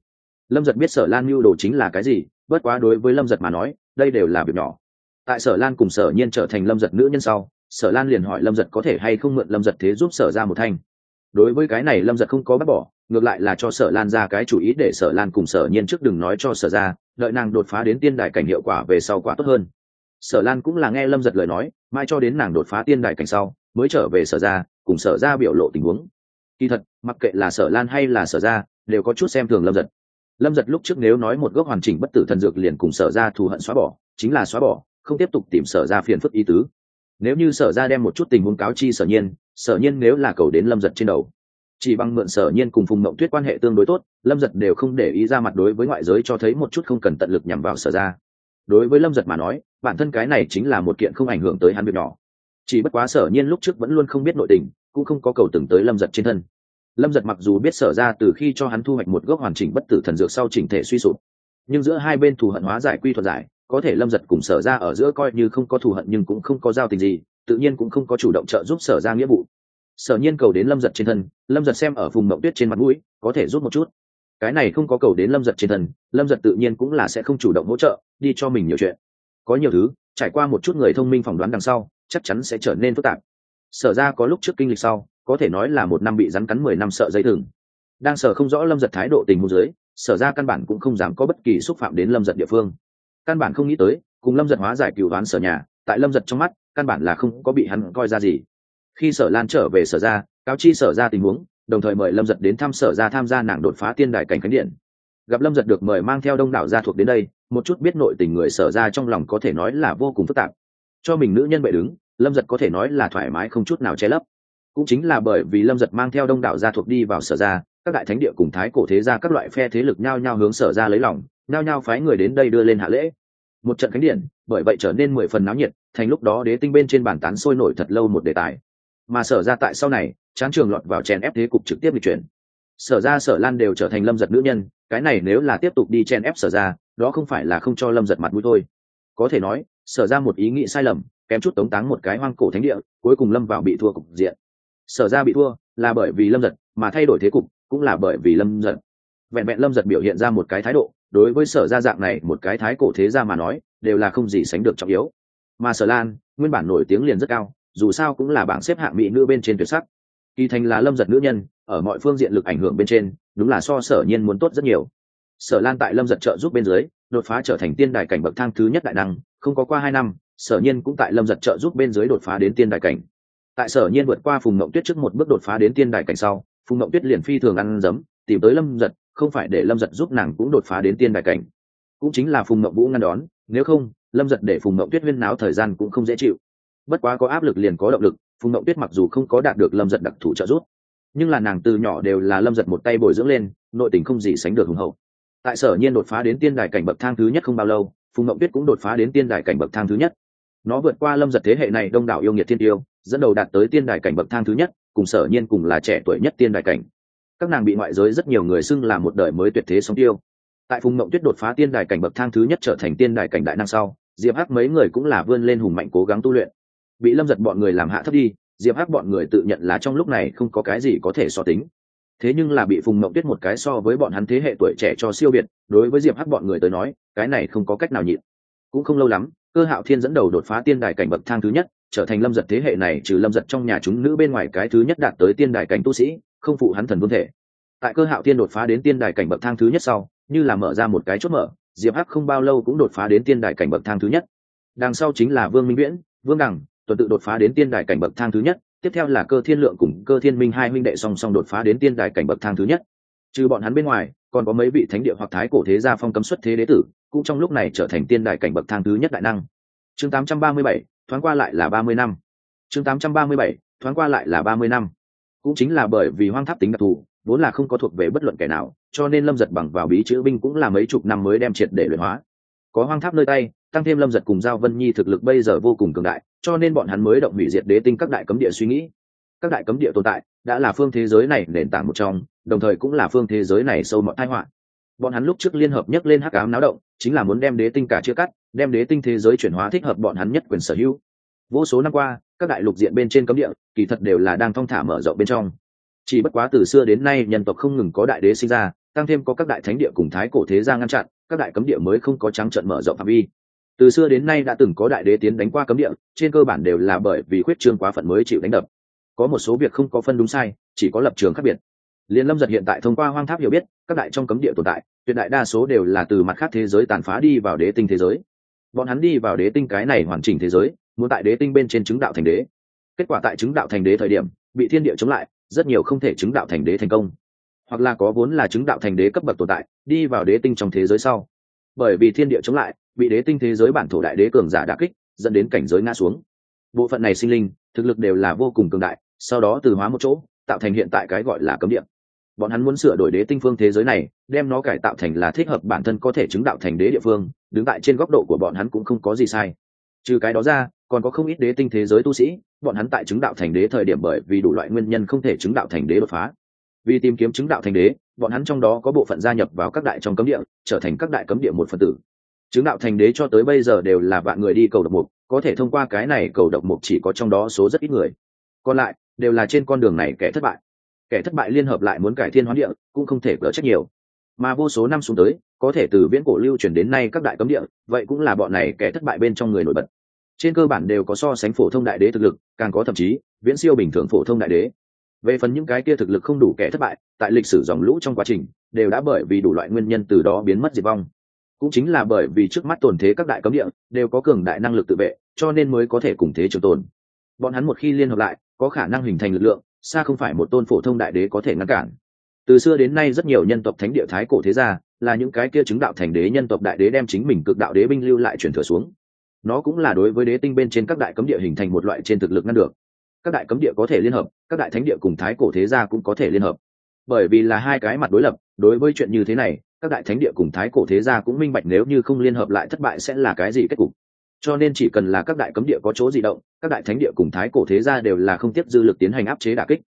Lâm giật biết sở lan mưu đồ chính là cái gì, bất quá đối với lâm giật mà nói, đây đều là việc nhỏ. Tại sở lan cùng sở nhiên trở thành lâm giật nữ nhân sau, sở lan liền hỏi lâm giật có thể hay không mượn lâm giật thế giúp sở ra một thanh. Đối với cái này lâm giật không có bác bỏ, ngược lại là cho sở lan ra cái chủ ý để sở lan cùng sở nhiên trước đừng nói cho sở ra, đợi nàng đột phá đến tiên đài cảnh hiệu quả về sau quả tốt hơn. Sở lan cũng là nghe lâm giật lời nói, mai cho đến nàng đột phá tiên đài cảnh sau, mới trở về sở ra, cùng sở ra biểu lộ tình huống. Kỳ thật, mặc kệ là sở lan hay là sở ra đều có chút xem thường lâm giật. Lâm giật lúc trước nếu nói một gốc hoàn chỉnh bất tử thần dược liền cùng sở ra thù hận xóa bỏ, chính là xóa bỏ, không tiếp tục tìm sở ra phiền phức ý tứ. Nếu như sở ra đem một chút tình huống cáo chi sở nhiên sở nhiên nếu là cầu đến lâm giật trên đầu, chỉ bằng mượn sở nhiên cùng phùng mộng tuyết quan hệ tương đối tốt, lâm giật đều không để ý ra mặt đối với ngoại giới cho thấy một chút không cần tận lực nhằm vào sở ra. Đối với lâm giật mà nói, bản thân cái này chính là một kiện không ảnh hưởng tới hắn việc nhỏ. Chỉ bất quá sở nhiên lúc trước vẫn luôn không biết nội tình, cũng không có cầu từng tới lâm giật trên thân lâm giật mặc dù biết sở ra từ khi cho hắn thu hoạch một gốc hoàn chỉnh bất tử thần dược sau chỉnh thể suy sụp, nhưng giữa hai bên thù hận hóa giải quy thuật giải, có thể lâm giật cùng sở ra ở giữa coi như không có thù hận nhưng cũng không có giao tình gì, tự nhiên cũng không có chủ động trợ giúp sở ra nghĩa vụ. Sở nhiên cầu đến lâm giật trên thân, lâm giật xem ở vùng mậu tuyết trên mặt mũi, có thể giúp một chút. Cái này không có cầu đến lâm giật trên thân, lâm giật tự nhiên cũng là sẽ không chủ động hỗ trợ, đi cho mình nhiều chuyện. Có nhiều thứ, trải qua một chút người thông minh phỏng đoán đằng sau, chắc chắn sẽ trở nên phức tạp. Sở ra có lúc trước kinh lịch sau có thể nói là một năm bị rắn cắn mười năm sợ dây thừng. Đang sở không rõ lâm giật thái độ tình huống dưới, sở ra căn bản cũng không dám có bất kỳ xúc phạm đến lâm giật địa phương. Căn bản không nghĩ tới, cùng lâm giật hóa giải cựu đoán sở nhà, tại lâm giật trong mắt, căn bản là không có bị hắn coi ra gì. Khi sở lan trở về sở ra, cáo chi sở ra tình huống, đồng thời mời lâm giật đến thăm sở ra tham gia nàng đột phá tiên đại cảnh khánh điện. Gặp lâm giật được mời mang theo đông đảo gia thuộc đến đây, một chút biết nội tình người sở ra trong lòng có thể nói là vô cùng phức tạp. Cho mình nữ nhân bệ đứng, lâm giật có thể nói là thoải mái không chút nào che lấp cũng chính là bởi vì lâm giật mang theo đông đảo gia thuộc đi vào sở ra, các đại thánh địa cùng thái cổ thế ra các loại phe thế lực nhao nhao hướng sở ra lấy lòng, nhao nhao phái người đến đây đưa lên hạ lễ. Một trận khánh điện, bởi vậy trở nên mười phần náo nhiệt, thành lúc đó đế tinh bên trên bàn tán sôi nổi thật lâu một đề tài. Mà sở ra tại sau này chán trường lọt vào chèn ép thế cục trực tiếp bị chuyển. Sở ra, sở lan đều trở thành lâm giật nữ nhân, cái này nếu là tiếp tục đi chen ép sở ra, đó không phải là không cho lâm giật mặt mũi thôi. Có thể nói, sở ra một ý nghĩ sai lầm, kém chút tống táng một cái hoang cổ thánh địa, cuối cùng lâm vào bị thua cục diện sở ra bị thua là bởi vì lâm giật, mà thay đổi thế cục cũng là bởi vì lâm giật. Vẹn vẹn lâm giật biểu hiện ra một cái thái độ, đối với sở ra dạng này một cái thái cổ thế ra mà nói, đều là không gì sánh được trọng yếu. Mà sở lan, nguyên bản nổi tiếng liền rất cao, dù sao cũng là bảng xếp hạng mỹ nữ bên trên tuyệt sắc. Kỳ thành là lâm giật nữ nhân, ở mọi phương diện lực ảnh hưởng bên trên, đúng là so sở nhiên muốn tốt rất nhiều. Sở lan tại lâm giật trợ giúp bên dưới, đột phá trở thành tiên đài cảnh bậc thang thứ nhất đại năng, không có qua hai năm, sở nhiên cũng tại lâm giật trợ giúp bên dưới đột phá đến tiên đài cảnh tại sở nhiên vượt qua phùng ngộng tuyết trước một bước đột phá đến tiên đài cảnh sau, phùng ngộng tuyết liền phi thường ăn dấm, tìm tới lâm giật, không phải để lâm giật giúp nàng cũng đột phá đến tiên đài cảnh. Cũng chính là phùng ngộng vũ ngăn đón, nếu không, lâm giật để phùng ngộng tuyết huyên náo thời gian cũng không dễ chịu. Bất quá có áp lực liền có động lực, phùng ngộng tuyết mặc dù không có đạt được lâm giật đặc thù trợ giúp, nhưng là nàng từ nhỏ đều là lâm giật một tay bồi dưỡng lên, nội tình không gì sánh được hùng hậu. Tại sở nhiên đột phá đến tiên đài cảnh bậc thang thứ nhất không bao lâu, phùng ngậm tuyết cũng đột phá đến tiên đài cảnh bậc thang thứ nhất nó vượt qua lâm giật thế hệ này đông đảo yêu nghiệt thiên tiêu, dẫn đầu đạt tới tiên đài cảnh bậc thang thứ nhất, cùng sở nhiên cùng là trẻ tuổi nhất tiên đài cảnh. Các nàng bị ngoại giới rất nhiều người xưng là một đời mới tuyệt thế sống tiêu. Tại phùng mộng tuyết đột phá tiên đài cảnh bậc thang thứ nhất trở thành tiên đài cảnh đại năng sau, diệp hắc mấy người cũng là vươn lên hùng mạnh cố gắng tu luyện. Bị lâm giật bọn người làm hạ thấp đi, diệp hắc bọn người tự nhận là trong lúc này không có cái gì có thể so tính. Thế nhưng là bị phùng mộng tuyết một cái so với bọn hắn thế hệ tuổi trẻ cho siêu biệt, đối với diệp hắc bọn người tới nói, cái này không có cách nào nhịn. Cũng không lâu lắm cơ hạo thiên dẫn đầu đột phá tiên đài cảnh bậc thang thứ nhất, trở thành lâm giật thế hệ này trừ lâm giật trong nhà chúng nữ bên ngoài cái thứ nhất đạt tới tiên đài cảnh tu sĩ, không phụ hắn thần vương thể. Tại cơ hạo thiên đột phá đến tiên đài cảnh bậc thang thứ nhất sau, như là mở ra một cái chốt mở, diệp hắc không bao lâu cũng đột phá đến tiên đài cảnh bậc thang thứ nhất. Đằng sau chính là vương minh viễn, vương đằng, tuần tự đột phá đến tiên đài cảnh bậc thang thứ nhất, tiếp theo là cơ thiên lượng cùng cơ thiên minh hai huynh đệ song song đột phá đến tiên đài cảnh bậc thang thứ nhất. Trừ bọn hắn bên ngoài, còn có mấy vị thánh địa hoặc thái cổ thế gia phong cấm xuất thế đế tử cũng trong lúc này trở thành tiên đại cảnh bậc thang thứ nhất đại năng. Chương 837, thoáng qua lại là ba mươi năm. Chương 837, thoáng qua lại là ba mươi năm. Cũng chính là bởi vì hoang tháp tính đặc thù vốn là không có thuộc về bất luận kẻ nào cho nên lâm giật bằng vào bí chữ binh cũng là mấy chục năm mới đem triệt để luyện hóa. Có hoang tháp nơi tay tăng thêm lâm giật cùng giao vân nhi thực lực bây giờ vô cùng cường đại cho nên bọn hắn mới động hủy diệt đế tinh các đại cấm địa suy nghĩ. Các đại cấm địa tồn tại đã là phương thế giới này nền tảng một trong đồng thời cũng là phương thế giới này sâu mọi thái họa. Bọn hắn lúc trước liên hợp nhất lên hắc ám náo động chính là muốn đem đế tinh cả chia cắt, đem đế tinh thế giới chuyển hóa thích hợp bọn hắn nhất quyền sở hữu. Vô số năm qua, các đại lục diện bên trên cấm địa, kỳ thật đều là đang thong thả mở rộng bên trong. Chỉ bất quá từ xưa đến nay, nhân tộc không ngừng có đại đế sinh ra, tăng thêm có các đại thánh địa cùng thái cổ thế gia ngăn chặn, các đại cấm địa mới không có trắng trận mở rộng phạm vi. Từ xưa đến nay đã từng có đại đế tiến đánh qua cấm địa, trên cơ bản đều là bởi vì khuyết trương quá phận mới chịu đánh đập. Có một số việc không có phân đúng sai, chỉ có lập trường khác biệt. Liên lâm giật hiện tại thông qua hoang tháp hiểu biết, các đại trong cấm địa tồn tại tuyệt đại đa số đều là từ mặt khác thế giới tàn phá đi vào đế tinh thế giới. Bọn hắn đi vào đế tinh cái này hoàn chỉnh thế giới, muốn tại đế tinh bên trên chứng đạo thành đế. Kết quả tại chứng đạo thành đế thời điểm, bị thiên địa chống lại, rất nhiều không thể chứng đạo thành đế thành công. Hoặc là có vốn là chứng đạo thành đế cấp bậc tồn tại, đi vào đế tinh trong thế giới sau. Bởi vì thiên địa chống lại, bị đế tinh thế giới bản thổ đại đế cường giả đà kích, dẫn đến cảnh giới ngã xuống. Bộ phận này sinh linh, thực lực đều là vô cùng cường đại, sau đó từ hóa một chỗ, tạo thành hiện tại cái gọi là cấm địa bọn hắn muốn sửa đổi đế tinh phương thế giới này, đem nó cải tạo thành là thích hợp bản thân có thể chứng đạo thành đế địa phương, đứng tại trên góc độ của bọn hắn cũng không có gì sai. Trừ cái đó ra, còn có không ít đế tinh thế giới tu sĩ, bọn hắn tại chứng đạo thành đế thời điểm bởi vì đủ loại nguyên nhân không thể chứng đạo thành đế đột phá. Vì tìm kiếm chứng đạo thành đế, bọn hắn trong đó có bộ phận gia nhập vào các đại trong cấm địa, trở thành các đại cấm địa một phần tử. Chứng đạo thành đế cho tới bây giờ đều là vạn người đi cầu độc mục, có thể thông qua cái này cầu độc mục chỉ có trong đó số rất ít người. Còn lại, đều là trên con đường này kẻ thất bại kẻ thất bại liên hợp lại muốn cải thiên hoán địa, cũng không thể gỡ trách nhiều. Mà vô số năm xuống tới, có thể từ viễn cổ lưu truyền đến nay các đại cấm địa, vậy cũng là bọn này kẻ thất bại bên trong người nổi bật. Trên cơ bản đều có so sánh phổ thông đại đế thực lực, càng có thậm chí, viễn siêu bình thường phổ thông đại đế. Về phần những cái kia thực lực không đủ kẻ thất bại, tại lịch sử dòng lũ trong quá trình, đều đã bởi vì đủ loại nguyên nhân từ đó biến mất diệt vong. Cũng chính là bởi vì trước mắt tồn thế các đại cấm địa, đều có cường đại năng lực tự vệ, cho nên mới có thể cùng thế trường tồn. Bọn hắn một khi liên hợp lại, có khả năng hình thành lực lượng xa không phải một tôn phổ thông đại đế có thể ngăn cản. Từ xưa đến nay rất nhiều nhân tộc thánh địa thái cổ thế gia là những cái kia chứng đạo thành đế nhân tộc đại đế đem chính mình cực đạo đế binh lưu lại truyền thừa xuống. Nó cũng là đối với đế tinh bên trên các đại cấm địa hình thành một loại trên thực lực ngăn được. Các đại cấm địa có thể liên hợp, các đại thánh địa cùng thái cổ thế gia cũng có thể liên hợp. Bởi vì là hai cái mặt đối lập, đối với chuyện như thế này, các đại thánh địa cùng thái cổ thế gia cũng minh bạch nếu như không liên hợp lại thất bại sẽ là cái gì kết cục cho nên chỉ cần là các đại cấm địa có chỗ di động, các đại thánh địa cùng thái cổ thế gia đều là không tiếp dư lực tiến hành áp chế đả kích.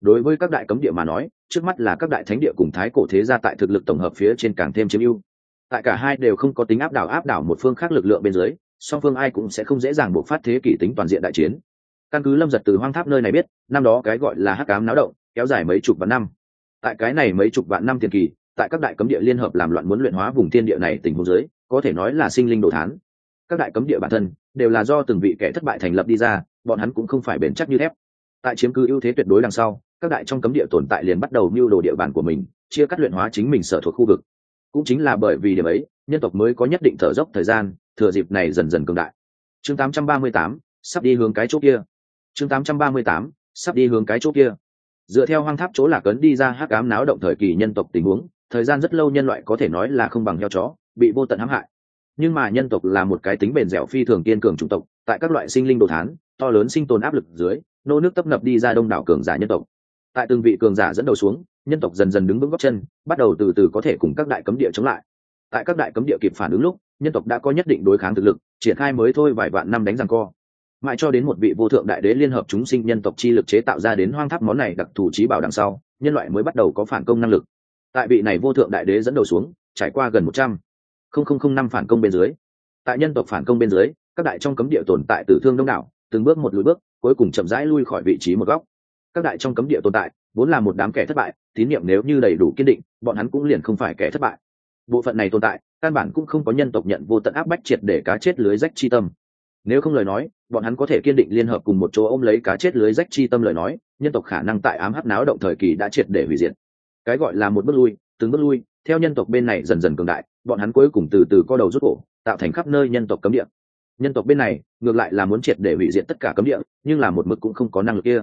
Đối với các đại cấm địa mà nói, trước mắt là các đại thánh địa cùng thái cổ thế gia tại thực lực tổng hợp phía trên càng thêm chiếm ưu. Tại cả hai đều không có tính áp đảo áp đảo một phương khác lực lượng bên dưới, song phương ai cũng sẽ không dễ dàng buộc phát thế kỷ tính toàn diện đại chiến. Căn cứ lâm giật từ hoang tháp nơi này biết, năm đó cái gọi là hắc cám náo động, kéo dài mấy chục vạn năm. Tại cái này mấy chục vạn năm tiền kỳ, tại các đại cấm địa liên hợp làm loạn muốn luyện hóa vùng thiên địa này tình huống giới có thể nói là sinh linh đồ thán các đại cấm địa bản thân đều là do từng vị kẻ thất bại thành lập đi ra bọn hắn cũng không phải bền chắc như thép. Tại chiếm cứ ưu thế tuyệt đối đằng sau các đại trong cấm địa tồn tại liền bắt đầu mưu đồ địa bàn của mình chia cắt luyện hóa chính mình sở thuộc khu vực. Cũng chính là bởi vì điểm ấy nhân tộc mới có nhất định thở dốc thời gian thừa dịp này dần dần cường đại. Chương 838, sắp đi hướng cái chỗ kia. Chương 838, sắp đi hướng cái chỗ kia. Dựa theo hoang tháp chỗ lạc ấn đi ra hắc ám náo động thời kỳ nhân tộc tình huống thời gian rất lâu nhân loại có thể nói là không bằng heo chó bị vô tận hãm hại nhưng mà nhân tộc là một cái tính bền dẻo phi thường kiên cường chủng tộc, tại các loại sinh linh đồ thán, to lớn sinh tồn áp lực dưới, nô nước tấp nập đi ra đông đảo cường giả nhân tộc. Tại từng vị cường giả dẫn đầu xuống, nhân tộc dần dần đứng vững góc chân, bắt đầu từ từ có thể cùng các đại cấm địa chống lại. Tại các đại cấm địa kịp phản ứng lúc, nhân tộc đã có nhất định đối kháng thực lực, triển khai mới thôi vài vạn năm đánh răng co. Mãi cho đến một vị vô thượng đại đế liên hợp chúng sinh nhân tộc chi lực chế tạo ra đến hoang tháp món này đặc thù trí bảo đằng sau, nhân loại mới bắt đầu có phản công năng lực. Tại vị này vô thượng đại đế dẫn đầu xuống, trải qua gần một trăm năm phản công bên dưới. Tại nhân tộc phản công bên dưới, các đại trong cấm địa tồn tại tử thương đông đảo, từng bước một lùi bước, cuối cùng chậm rãi lui khỏi vị trí một góc. Các đại trong cấm địa tồn tại, vốn là một đám kẻ thất bại, tín nhiệm nếu như đầy đủ kiên định, bọn hắn cũng liền không phải kẻ thất bại. Bộ phận này tồn tại, căn bản cũng không có nhân tộc nhận vô tận áp bách triệt để cá chết lưới rách chi tâm. Nếu không lời nói, bọn hắn có thể kiên định liên hợp cùng một chỗ ôm lấy cá chết lưới rách chi tâm lời nói, nhân tộc khả năng tại ám hắc náo động thời kỳ đã triệt để hủy diệt. Cái gọi là một bước lui, từng bước lui theo nhân tộc bên này dần dần cường đại, bọn hắn cuối cùng từ từ co đầu rút cổ, tạo thành khắp nơi nhân tộc cấm địa. Nhân tộc bên này, ngược lại là muốn triệt để hủy diệt tất cả cấm địa, nhưng là một mức cũng không có năng lực kia.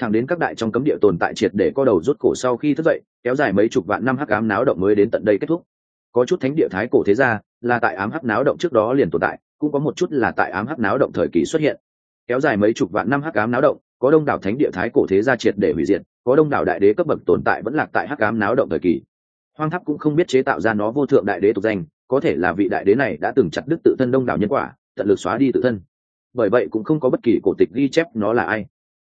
Thẳng đến các đại trong cấm địa tồn tại triệt để co đầu rút cổ sau khi thức dậy, kéo dài mấy chục vạn năm hắc ám náo động mới đến tận đây kết thúc. Có chút thánh địa thái cổ thế gia, là tại ám hắc náo động trước đó liền tồn tại, cũng có một chút là tại ám hắc náo động thời kỳ xuất hiện. Kéo dài mấy chục vạn năm hắc ám náo động, có đông đảo thánh địa thái cổ thế gia triệt để hủy diệt, có đông đảo đại đế cấp bậc tồn tại vẫn lạc tại hắc ám náo động thời kỳ hoang tháp cũng không biết chế tạo ra nó vô thượng đại đế tục danh, có thể là vị đại đế này đã từng chặt đứt tự thân đông đảo nhân quả, tận lực xóa đi tự thân. Bởi vậy cũng không có bất kỳ cổ tịch ghi chép nó là ai.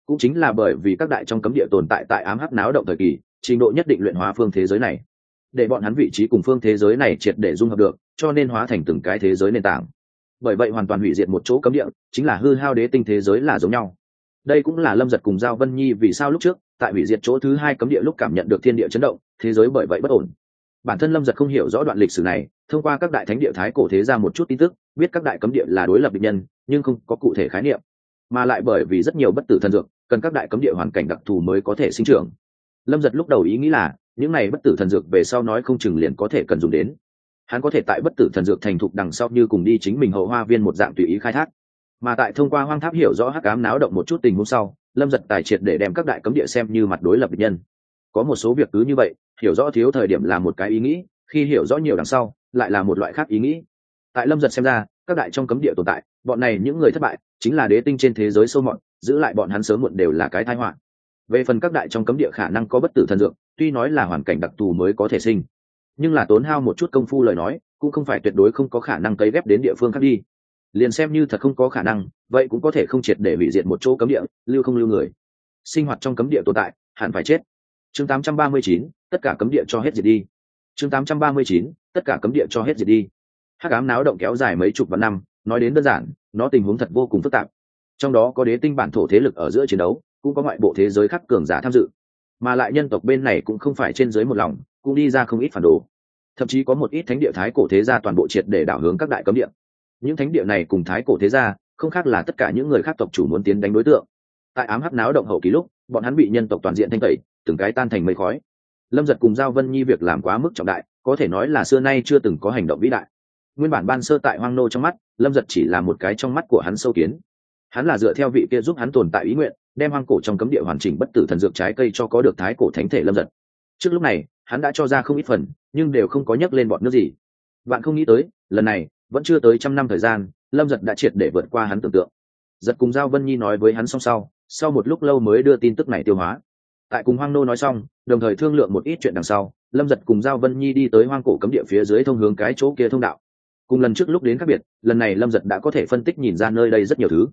Cũng chính là bởi vì các đại trong cấm địa tồn tại tại ám hắc náo động thời kỳ, trình độ nhất định luyện hóa phương thế giới này. Để bọn hắn vị trí cùng phương thế giới này triệt để dung hợp được, cho nên hóa thành từng cái thế giới nền tảng. Bởi vậy hoàn toàn hủy diệt một chỗ cấm địa, chính là hư hao đế tinh thế giới là giống nhau. Đây cũng là lâm giật cùng giao vân nhi vì sao lúc trước tại hủy diệt chỗ thứ hai cấm địa lúc cảm nhận được thiên địa chấn động, thế giới bởi vậy bất ổn. Bản thân lâm giật không hiểu rõ đoạn lịch sử này, thông qua các đại thánh địa thái cổ thế ra một chút tin tức, biết các đại cấm địa là đối lập địch nhân, nhưng không có cụ thể khái niệm. Mà lại bởi vì rất nhiều bất tử thần dược, cần các đại cấm địa hoàn cảnh đặc thù mới có thể sinh trưởng. Lâm giật lúc đầu ý nghĩ là, những này bất tử thần dược về sau nói không chừng liền có thể cần dùng đến. Hắn có thể tại bất tử thần dược thành thục đằng sau như cùng đi chính mình hậu hoa viên một dạng tùy ý khai thác. Mà tại thông qua hoang tháp hiểu rõ hắc cám náo động một chút tình hôm sau lâm giật tài triệt để đem các đại cấm địa xem như mặt đối lập địch nhân. Có một số việc cứ như vậy, hiểu rõ thiếu thời điểm là một cái ý nghĩ, khi hiểu rõ nhiều đằng sau, lại là một loại khác ý nghĩ. Tại lâm giật xem ra, các đại trong cấm địa tồn tại, bọn này những người thất bại, chính là đế tinh trên thế giới sâu mọn giữ lại bọn hắn sớm muộn đều là cái thái họa. Về phần các đại trong cấm địa khả năng có bất tử thần dược, tuy nói là hoàn cảnh đặc thù mới có thể sinh, nhưng là tốn hao một chút công phu lời nói, cũng không phải tuyệt đối không có khả năng cấy ghép đến địa phương khác đi liền xem như thật không có khả năng vậy cũng có thể không triệt để hủy diệt một chỗ cấm địa lưu không lưu người. Sinh hoạt trong cấm địa tồn tại hẳn phải chết. Chương 839, tất cả cấm địa cho hết diệt đi. Chương 839, tất cả cấm địa cho hết diệt đi. Hắc ám náo động kéo dài mấy chục vạn năm nói đến đơn giản nó tình huống thật vô cùng phức tạp. Trong đó có đế tinh bản thổ thế lực ở giữa chiến đấu cũng có ngoại bộ thế giới khác cường giả tham dự. Mà lại nhân tộc bên này cũng không phải trên dưới một lòng cũng đi ra không ít phản đồ. Thậm chí có một ít thánh địa thái cổ thế gia toàn bộ triệt để đảo hướng các đại cấm địa những thánh địa này cùng thái cổ thế gia, không khác là tất cả những người khác tộc chủ muốn tiến đánh đối tượng. Tại ám hắc náo động hậu kỳ lúc, bọn hắn bị nhân tộc toàn diện thanh tẩy, từng cái tan thành mây khói. Lâm giật cùng giao vân nhi việc làm quá mức trọng đại, có thể nói là xưa nay chưa từng có hành động vĩ đại. Nguyên bản ban sơ tại hoang nô trong mắt, lâm giật chỉ là một cái trong mắt của hắn sâu kiến. Hắn là dựa theo vị kia giúp hắn tồn tại ý nguyện, đem hoang cổ trong cấm địa hoàn chỉnh bất tử thần dược trái cây cho có được thái cổ thánh thể lâm giật. Trước lúc này, hắn đã cho ra không ít phần, nhưng đều không có nhắc lên bọn nước gì. Bạn không nghĩ tới, lần này vẫn chưa tới trăm năm thời gian, lâm giật đã triệt để vượt qua hắn tưởng tượng. Giật cùng giao vân nhi nói với hắn xong sau sau một lúc lâu mới đưa tin tức này tiêu hóa. Tại cùng hoang nô nói xong, đồng thời thương lượng một ít chuyện đằng sau, lâm giật cùng giao vân nhi đi tới hoang cổ cấm địa phía dưới thông hướng cái chỗ kia thông đạo. Cùng lần trước lúc đến khác biệt, lần này lâm giật đã có thể phân tích nhìn ra nơi đây rất nhiều thứ.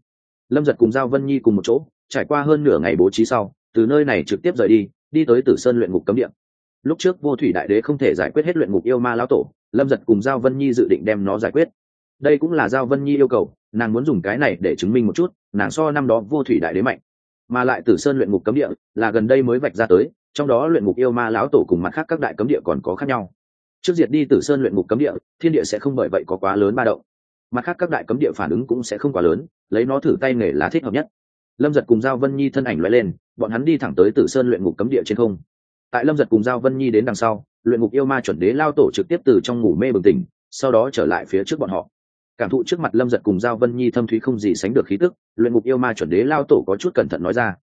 Lâm giật cùng giao vân nhi cùng một chỗ, trải qua hơn nửa ngày bố trí sau, từ nơi này trực tiếp rời đi đi tới tử sơn luyện ngục cấm địa. Lúc trước vô thủy đại đế không thể giải quyết hết luyện ngục yêu ma lão tổ lâm giật cùng giao vân nhi dự định đem nó giải quyết. Đây cũng là giao vân nhi yêu cầu, nàng muốn dùng cái này để chứng minh một chút, nàng so năm đó vô thủy đại đế mạnh. Mà lại tử sơn luyện ngục cấm địa là gần đây mới vạch ra tới, trong đó luyện ngục yêu ma lão tổ cùng mặt khác các đại cấm địa còn có khác nhau. Trước diệt đi tử sơn luyện ngục cấm địa, thiên địa sẽ không bởi vậy có quá lớn ba động. Mặt khác các đại cấm địa phản ứng cũng sẽ không quá lớn, lấy nó thử tay nghề là thích hợp nhất. Lâm giật cùng giao vân nhi thân ảnh loại lên, bọn hắn đi thẳng tới tử sơn luyện ngục cấm địa trên không. Tại lâm giật cùng giao vân nhi đến đằng sau luyện ngục yêu ma chuẩn đế lao tổ trực tiếp từ trong ngủ mê bừng tỉnh, sau đó trở lại phía trước bọn họ. Cảm thụ trước mặt lâm giật cùng giao vân nhi thâm thúy không gì sánh được khí tức, luyện ngục yêu ma chuẩn đế lao tổ có chút cẩn thận nói ra.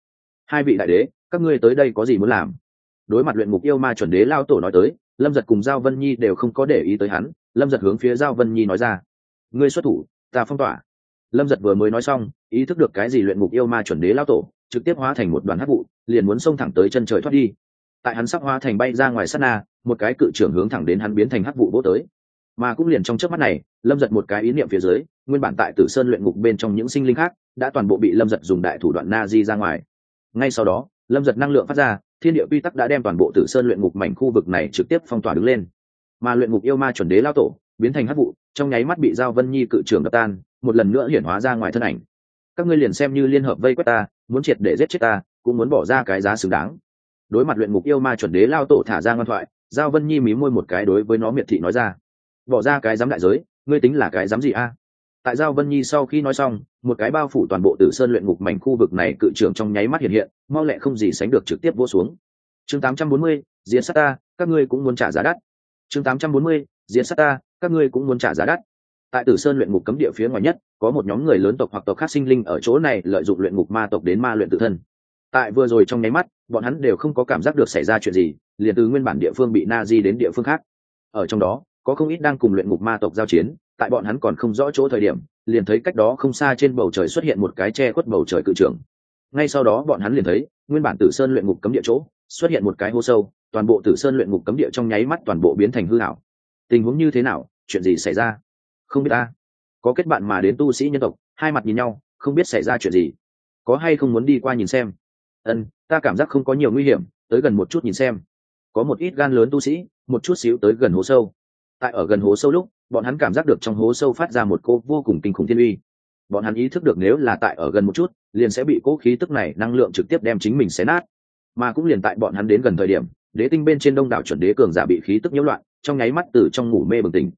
Hai vị đại đế, các ngươi tới đây có gì muốn làm? Đối mặt luyện ngục yêu ma chuẩn đế lao tổ nói tới, lâm giật cùng giao vân nhi đều không có để ý tới hắn, lâm giật hướng phía giao vân nhi nói ra. Ngươi xuất thủ, ta phong tỏa. Lâm giật vừa mới nói xong, ý thức được cái gì luyện ngục yêu ma chuẩn đế lao tổ, trực tiếp hóa thành một đoàn hắc vụ, liền muốn xông thẳng tới chân trời thoát đi. Tại hắn sắp hóa thành bay ra ngoài sát na một cái cự trưởng hướng thẳng đến hắn biến thành hắc vụ vô tới. Mà cũng liền trong trước mắt này, lâm giật một cái ý niệm phía dưới, nguyên bản tại tử sơn luyện ngục bên trong những sinh linh khác, đã toàn bộ bị lâm giật dùng đại thủ đoạn na di ra ngoài. Ngay sau đó, lâm giật năng lượng phát ra, thiên địa quy tắc đã đem toàn bộ tử sơn luyện ngục mảnh khu vực này trực tiếp phong tỏa đứng lên. Mà luyện ngục yêu ma chuẩn đế lao tổ, biến thành hắc vụ, trong nháy mắt bị giao vân nhi cự trưởng đập tan, một lần nữa hiển hóa ra ngoài thân ảnh. Các ngươi liền xem như liên hợp vây quét ta, muốn triệt để giết chết ta, cũng muốn bỏ ra cái giá xứng đáng. Đối mặt luyện ngục yêu ma chuẩn đế lao tổ thả ra ngoan thoại giao vân nhi mí môi một cái đối với nó miệt thị nói ra. Bỏ ra cái dám đại giới ngươi tính là cái dám gì a? Tại giao vân nhi sau khi nói xong một cái bao phủ toàn bộ tử sơn luyện ngục mảnh khu vực này cự trưởng trong nháy mắt hiện hiện mau lẹ không gì sánh được trực tiếp vỗ xuống. Chương 840, diễn sát ta các ngươi cũng muốn trả giá đắt. Chương 840, diễn sát ta các ngươi cũng muốn trả giá đắt. Tại tử sơn luyện ngục cấm địa phía ngoài nhất có một nhóm người lớn tộc hoặc tộc khác sinh linh ở chỗ này lợi dụng luyện ngục ma tộc đến ma luyện tự thân. Tại vừa rồi trong nháy mắt bọn hắn đều không có cảm giác được xảy ra chuyện gì, liền từ nguyên bản địa phương bị na di đến địa phương khác. Ở trong đó, có không ít đang cùng luyện ngục ma tộc giao chiến, tại bọn hắn còn không rõ chỗ thời điểm, liền thấy cách đó không xa trên bầu trời xuất hiện một cái che khuất bầu trời cự trưởng. Ngay sau đó bọn hắn liền thấy, nguyên bản tử sơn luyện ngục cấm địa chỗ, xuất hiện một cái hố sâu, toàn bộ tử sơn luyện ngục cấm địa trong nháy mắt toàn bộ biến thành hư hảo tình huống như thế nào, chuyện gì xảy ra? Không biết ta. Có kết bạn mà đến tu sĩ nhân tộc, hai mặt nhìn nhau, không biết xảy ra chuyện gì. Có hay không muốn đi qua nhìn xem? Ân ta cảm giác không có nhiều nguy hiểm, tới gần một chút nhìn xem. Có một ít gan lớn tu sĩ, một chút xíu tới gần hố sâu. Tại ở gần hố sâu lúc, bọn hắn cảm giác được trong hố sâu phát ra một cô vô cùng kinh khủng thiên uy. Bọn hắn ý thức được nếu là tại ở gần một chút, liền sẽ bị cỗ khí tức này năng lượng trực tiếp đem chính mình xé nát. Mà cũng liền tại bọn hắn đến gần thời điểm, đế tinh bên trên đông đảo chuẩn đế cường giả bị khí tức nhiễu loạn, trong nháy mắt từ trong ngủ mê bừng tỉnh.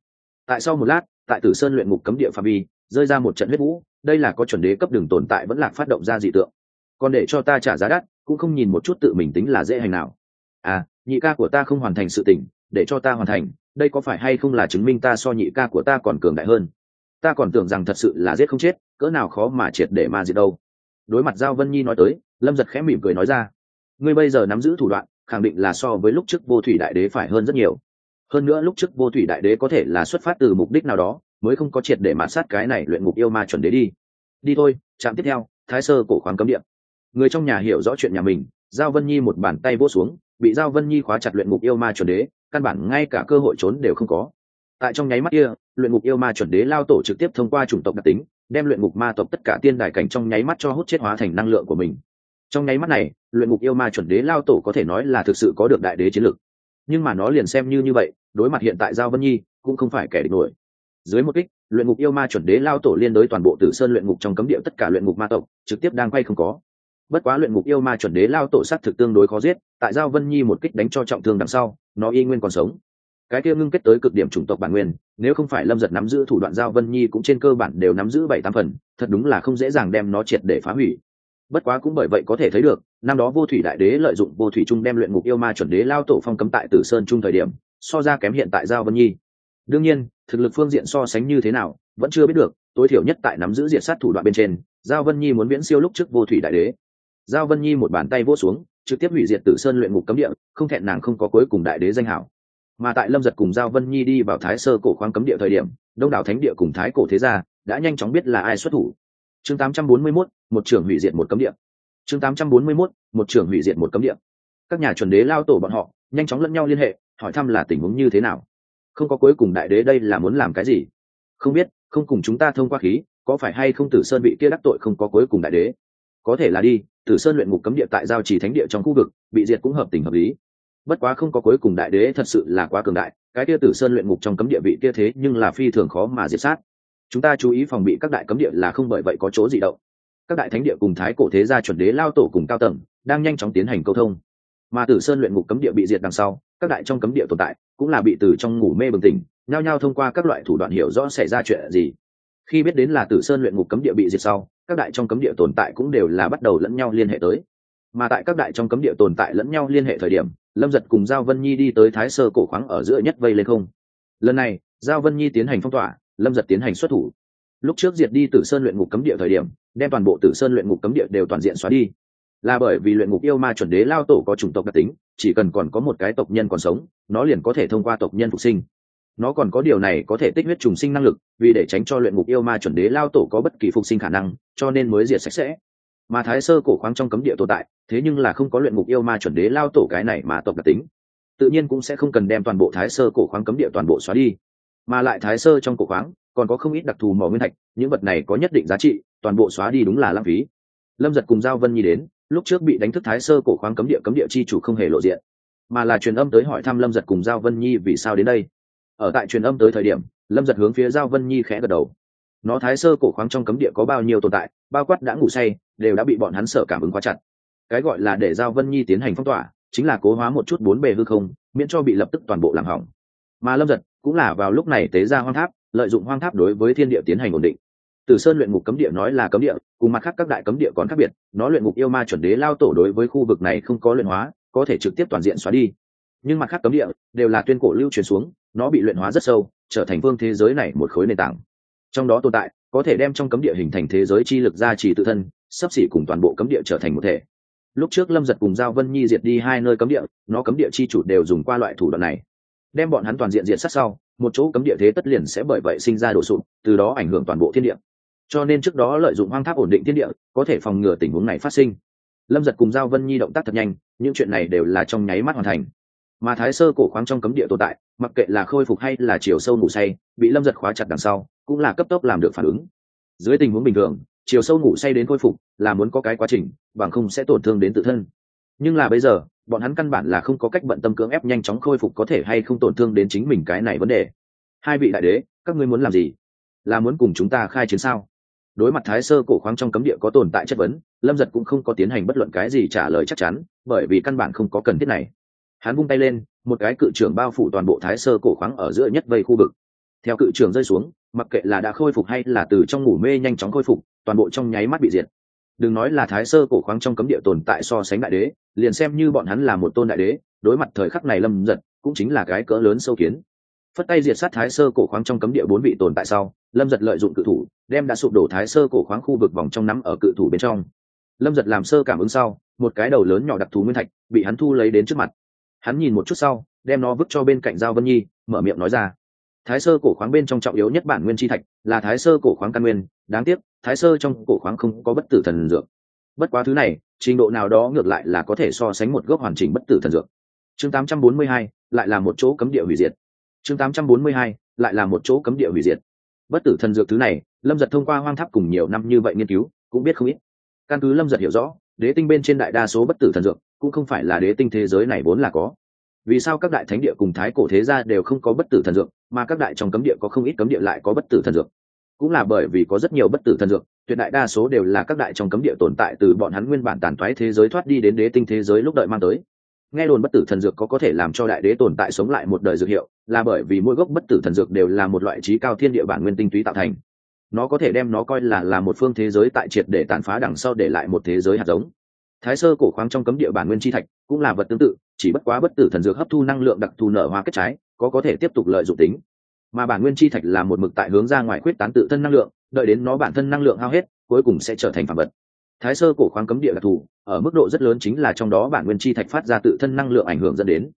Tại sau một lát, tại tử sơn luyện ngục cấm địa phạm vi, rơi ra một trận huyết vũ, đây là có chuẩn đế cấp đường tồn tại vẫn lạc phát động ra dị tượng. Còn để cho ta trả giá đắt cũng không nhìn một chút tự mình tính là dễ hành nào. À nhị ca của ta không hoàn thành sự tỉnh để cho ta hoàn thành, đây có phải hay không là chứng minh ta so nhị ca của ta còn cường đại hơn? Ta còn tưởng rằng thật sự là giết không chết, cỡ nào khó mà triệt để ma diệt đâu. Đối mặt giao vân nhi nói tới, lâm giật khẽ mỉm cười nói ra, ngươi bây giờ nắm giữ thủ đoạn, khẳng định là so với lúc trước vô thủy đại đế phải hơn rất nhiều. Hơn nữa lúc trước vô thủy đại đế có thể là xuất phát từ mục đích nào đó, mới không có triệt để mạt sát cái này luyện ngục yêu ma chuẩn đế đi. Đi thôi, trạm tiếp theo, thái sơ cổ khoáng cấm điện người trong nhà hiểu rõ chuyện nhà mình, giao vân nhi một bàn tay vỗ xuống, bị giao vân nhi khóa chặt luyện ngục yêu ma chuẩn đế, căn bản ngay cả cơ hội trốn đều không có. Tại trong nháy mắt kia, luyện ngục yêu ma chuẩn đế lao tổ trực tiếp thông qua chủng tộc đặc tính, đem luyện ngục ma tộc tất cả tiên đài cảnh trong nháy mắt cho hút chết hóa thành năng lượng của mình. Trong nháy mắt này, luyện ngục yêu ma chuẩn đế lao tổ có thể nói là thực sự có được đại đế chiến lực nhưng mà nó liền xem như như vậy, đối mặt hiện tại giao vân nhi, cũng không phải kẻ địch nổi. Dưới một kích, luyện ngục yêu ma chuẩn đế lao tổ liên đối toàn bộ tử sơn luyện ngục trong cấm địa tất cả luyện ngục ma tộc, trực tiếp đang quay không có bất quá luyện ngục yêu ma chuẩn đế lao tổ sát thực tương đối khó giết, tại giao vân nhi một kích đánh cho trọng thương đằng sau, nó y nguyên còn sống. Cái kia ngưng kết tới cực điểm chủng tộc bản nguyên, nếu không phải lâm giật nắm giữ thủ đoạn giao vân nhi cũng trên cơ bản đều nắm giữ bảy tám phần, thật đúng là không dễ dàng đem nó triệt để phá hủy. Bất quá cũng bởi vậy có thể thấy được, năm đó vô thủy đại đế lợi dụng vô thủy trung đem luyện ngục yêu ma chuẩn đế lao tổ phong cấm tại tử sơn trung thời điểm, so ra kém hiện tại giao vân nhi. Đương nhiên, thực lực phương diện so sánh như thế nào, vẫn chưa biết được, tối thiểu nhất tại nắm giữ diện sát thủ đoạn bên trên, giao vân nhi muốn viễn siêu lúc trước vô thủy đại đế giao vân nhi một bàn tay vỗ xuống trực tiếp hủy diệt tử sơn luyện ngục cấm địa không thẹn nàng không có cuối cùng đại đế danh hảo. Mà tại lâm giật cùng giao vân nhi đi vào thái sơ cổ khoáng cấm địa thời điểm đông đảo thánh địa cùng thái cổ thế gia đã nhanh chóng biết là ai xuất thủ. Chương 841, một trưởng hủy diệt một cấm địa. Chương 841, một trưởng hủy diệt một cấm địa. Các nhà chuẩn đế lao tổ bọn họ nhanh chóng lẫn nhau liên hệ hỏi thăm là tình huống như thế nào. Không có cuối cùng đại đế đây là muốn làm cái gì? Không biết không cùng chúng ta thông qua khí có phải hay không tử sơn bị kia đắc tội không có cuối cùng đại đế? Có thể là đi tử sơn luyện ngục cấm địa tại giao trì thánh địa trong khu vực, bị diệt cũng hợp tình hợp lý. Bất quá không có cuối cùng đại đế thật sự là quá cường đại, cái kia tử sơn luyện ngục trong cấm địa vị kia thế nhưng là phi thường khó mà diệt sát. Chúng ta chú ý phòng bị các đại cấm địa là không bởi vậy có chỗ gì động. Các đại thánh địa cùng thái cổ thế gia chuẩn đế lao tổ cùng cao tầng đang nhanh chóng tiến hành câu thông. Mà tử sơn luyện ngục cấm địa bị diệt đằng sau, các đại trong cấm địa tồn tại cũng là bị từ trong ngủ mê bừng tỉnh, nhao nhao thông qua các loại thủ đoạn hiểu rõ xảy ra chuyện gì. Khi biết đến là tử sơn luyện ngục cấm địa bị diệt sau các đại trong cấm địa tồn tại cũng đều là bắt đầu lẫn nhau liên hệ tới. Mà tại các đại trong cấm địa tồn tại lẫn nhau liên hệ thời điểm, lâm giật cùng giao vân nhi đi tới thái sơ cổ khoáng ở giữa nhất vây lên không. Lần này, giao vân nhi tiến hành phong tỏa, lâm giật tiến hành xuất thủ. Lúc trước diệt đi tử sơn luyện ngục cấm địa thời điểm, đem toàn bộ tử sơn luyện ngục cấm địa đều toàn diện xóa đi. Là bởi vì luyện ngục yêu ma chuẩn đế lao tổ có chủng tộc đặc tính, chỉ cần còn có một cái tộc nhân còn sống, nó liền có thể thông qua tộc nhân phục sinh nó còn có điều này có thể tích huyết trùng sinh năng lực, vì để tránh cho luyện ngục yêu ma chuẩn đế lao tổ có bất kỳ phục sinh khả năng, cho nên mới diệt sạch sẽ. Mà thái sơ cổ khoáng trong cấm địa tồn tại, thế nhưng là không có luyện ngục yêu ma chuẩn đế lao tổ cái này mà tộc đặc tính. Tự nhiên cũng sẽ không cần đem toàn bộ thái sơ cổ khoáng cấm địa toàn bộ xóa đi. Mà lại thái sơ trong cổ khoáng, còn có không ít đặc thù mỏ nguyên thạch, những vật này có nhất định giá trị, toàn bộ xóa đi đúng là lãng phí. Lâm giật cùng giao vân nhi đến, lúc trước bị đánh thức thái sơ cổ khoáng cấm địa cấm địa chi chủ không hề lộ diện. Mà là truyền âm tới hỏi thăm lâm giật cùng giao vân nhi vì sao đến đây ở tại truyền âm tới thời điểm, lâm giật hướng phía giao vân nhi khẽ gật đầu. Nó thái sơ cổ khoáng trong cấm địa có bao nhiêu tồn tại, bao quát đã ngủ say, đều đã bị bọn hắn sợ cảm ứng quá chặt. Cái gọi là để giao vân nhi tiến hành phong tỏa, chính là cố hóa một chút bốn bề hư không, miễn cho bị lập tức toàn bộ làm hỏng. Mà lâm giật cũng là vào lúc này tế ra hoang tháp, lợi dụng hoang tháp đối với thiên địa tiến hành ổn định. Từ sơn luyện ngục cấm địa nói là cấm địa, cùng mặt khác các đại cấm địa còn khác biệt, nó luyện ngục yêu ma chuẩn đế lao tổ đối với khu vực này không có luyện hóa, có thể trực tiếp toàn diện xóa đi. Nhưng mặt khác cấm địa đều là tuyên cổ lưu truyền xuống nó bị luyện hóa rất sâu, trở thành phương thế giới này một khối nền tảng. Trong đó tồn tại, có thể đem trong cấm địa hình thành thế giới chi lực gia trì tự thân sắp xỉ cùng toàn bộ cấm địa trở thành một thể. Lúc trước lâm giật cùng giao vân nhi diệt đi hai nơi cấm địa, nó cấm địa chi chủ đều dùng qua loại thủ đoạn này. Đem bọn hắn toàn diện diện sát sau, một chỗ cấm địa thế tất liền sẽ bởi vậy sinh ra đổ sụp, từ đó ảnh hưởng toàn bộ thiên địa. Cho nên trước đó lợi dụng hoang tháp ổn định thiên địa, có thể phòng ngừa tình huống này phát sinh. Lâm giật cùng giao vân nhi động tác thật nhanh, những chuyện này đều là trong nháy mắt hoàn thành. Mà thái sơ cổ khoáng trong cấm địa tồn tại mặc kệ là khôi phục hay là chiều sâu ngủ say, bị lâm giật khóa chặt đằng sau, cũng là cấp tốc làm được phản ứng. Dưới tình huống bình thường, chiều sâu ngủ say đến khôi phục là muốn có cái quá trình, bằng không sẽ tổn thương đến tự thân. Nhưng là bây giờ, bọn hắn căn bản là không có cách bận tâm cưỡng ép nhanh chóng khôi phục có thể hay không tổn thương đến chính mình cái này vấn đề. Hai vị đại đế, các ngươi muốn làm gì? Là muốn cùng chúng ta khai chiến sao? Đối mặt thái sơ cổ khoáng trong cấm địa có tồn tại chất vấn, lâm giật cũng không có tiến hành bất luận cái gì trả lời chắc chắn, bởi vì căn bản không có cần thiết này hắn vung tay lên, một cái cự trưởng bao phủ toàn bộ thái sơ cổ khoáng ở giữa nhất vây khu vực. Theo cự trưởng rơi xuống, mặc kệ là đã khôi phục hay là từ trong ngủ mê nhanh chóng khôi phục, toàn bộ trong nháy mắt bị diệt. Đừng nói là thái sơ cổ khoáng trong cấm địa tồn tại so sánh đại đế, liền xem như bọn hắn là một tôn đại đế, đối mặt thời khắc này lâm giật, cũng chính là cái cỡ lớn sâu kiến. Phất tay diệt sát thái sơ cổ khoáng trong cấm địa bốn vị tồn tại sau, lâm giật lợi dụng cự thủ, đem đã sụp đổ thái sơ cổ khoáng khu vực vòng trong nắm ở cự thủ bên trong. Lâm giật làm sơ cảm ứng sau, một cái đầu lớn nhỏ đặc thù nguyên thạch, bị hắn thu lấy đến trước mặt hắn nhìn một chút sau đem nó vứt cho bên cạnh giao vân nhi mở miệng nói ra. Thái sơ cổ khoáng bên trong trọng yếu nhất bản nguyên chi thạch là thái sơ cổ khoáng căn nguyên đáng tiếc thái sơ trong cổ khoáng không có bất tử thần dược. Bất quá thứ này trình độ nào đó ngược lại là có thể so sánh một gốc hoàn chỉnh bất tử thần dược. Chương 842, lại là một chỗ cấm địa hủy diệt. Chương 842, lại là một chỗ cấm địa hủy diệt. Bất tử thần dược thứ này lâm giật thông qua hoang tháp cùng nhiều năm như vậy nghiên cứu cũng biết không ít. Căn cứ lâm giật hiểu rõ đế tinh bên trên đại đa số bất tử thần dược, cũng không phải là đế tinh thế giới này vốn là có. Vì sao các đại thánh địa cùng thái cổ thế gia đều không có bất tử thần dược, mà các đại trong cấm địa có không ít cấm địa lại có bất tử thần dược? Cũng là bởi vì có rất nhiều bất tử thần dược, tuyệt đại đa số đều là các đại trong cấm địa tồn tại từ bọn hắn nguyên bản tàn toái thế giới thoát đi đến đế tinh thế giới lúc đợi mang tới. Nghe đồn bất tử thần dược có có thể làm cho đại đế tồn tại sống lại một đời dược hiệu, là bởi vì mỗi gốc bất tử thần dược đều là một loại trí cao thiên địa bản nguyên tinh túy tạo thành nó có thể đem nó coi là là một phương thế giới tại triệt để tàn phá đằng sau để lại một thế giới hạt giống. Thái sơ cổ khoáng trong cấm địa bản nguyên chi thạch cũng là vật tương tự, chỉ bất quá bất tử thần dược hấp thu năng lượng đặc thù nở hoa kết trái, có có thể tiếp tục lợi dụng tính. Mà bản nguyên chi thạch là một mực tại hướng ra ngoài quyết tán tự thân năng lượng, đợi đến nó bản thân năng lượng hao hết, cuối cùng sẽ trở thành phản vật. Thái sơ cổ khoáng cấm địa đặc thù, ở mức độ rất lớn chính là trong đó bản nguyên chi thạch phát ra tự thân năng lượng ảnh hưởng dẫn đến.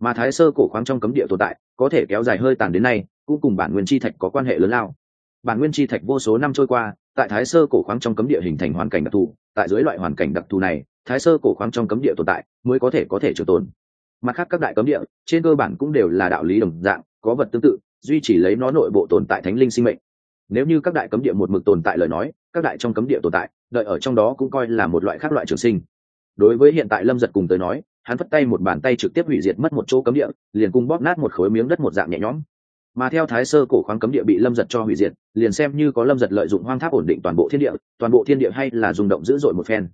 Mà thái sơ cổ khoáng trong cấm địa tồn tại, có thể kéo dài hơi tàn đến nay, cũng cùng bản nguyên chi thạch có quan hệ lớn lao bản nguyên chi thạch vô số năm trôi qua, tại thái sơ cổ khoáng trong cấm địa hình thành hoàn cảnh đặc thù, tại dưới loại hoàn cảnh đặc thù này, thái sơ cổ khoáng trong cấm địa tồn tại mới có thể có thể trường tồn. Mặt khác các đại cấm địa, trên cơ bản cũng đều là đạo lý đồng dạng, có vật tương tự, duy trì lấy nó nội bộ tồn tại thánh linh sinh mệnh. Nếu như các đại cấm địa một mực tồn tại lời nói, các đại trong cấm địa tồn tại, đợi ở trong đó cũng coi là một loại khác loại trường sinh. Đối với hiện tại lâm giật cùng tới nói, hắn phất tay một bàn tay trực tiếp hủy diệt mất một chỗ cấm địa, liền cung bóp nát một khối miếng đất một dạng nhẹ nhõm mà theo thái sơ cổ khoáng cấm địa bị lâm giật cho hủy diệt, liền xem như có lâm giật lợi dụng hoang tháp ổn định toàn bộ thiên địa, toàn bộ thiên địa hay là rung động dữ dội một phen.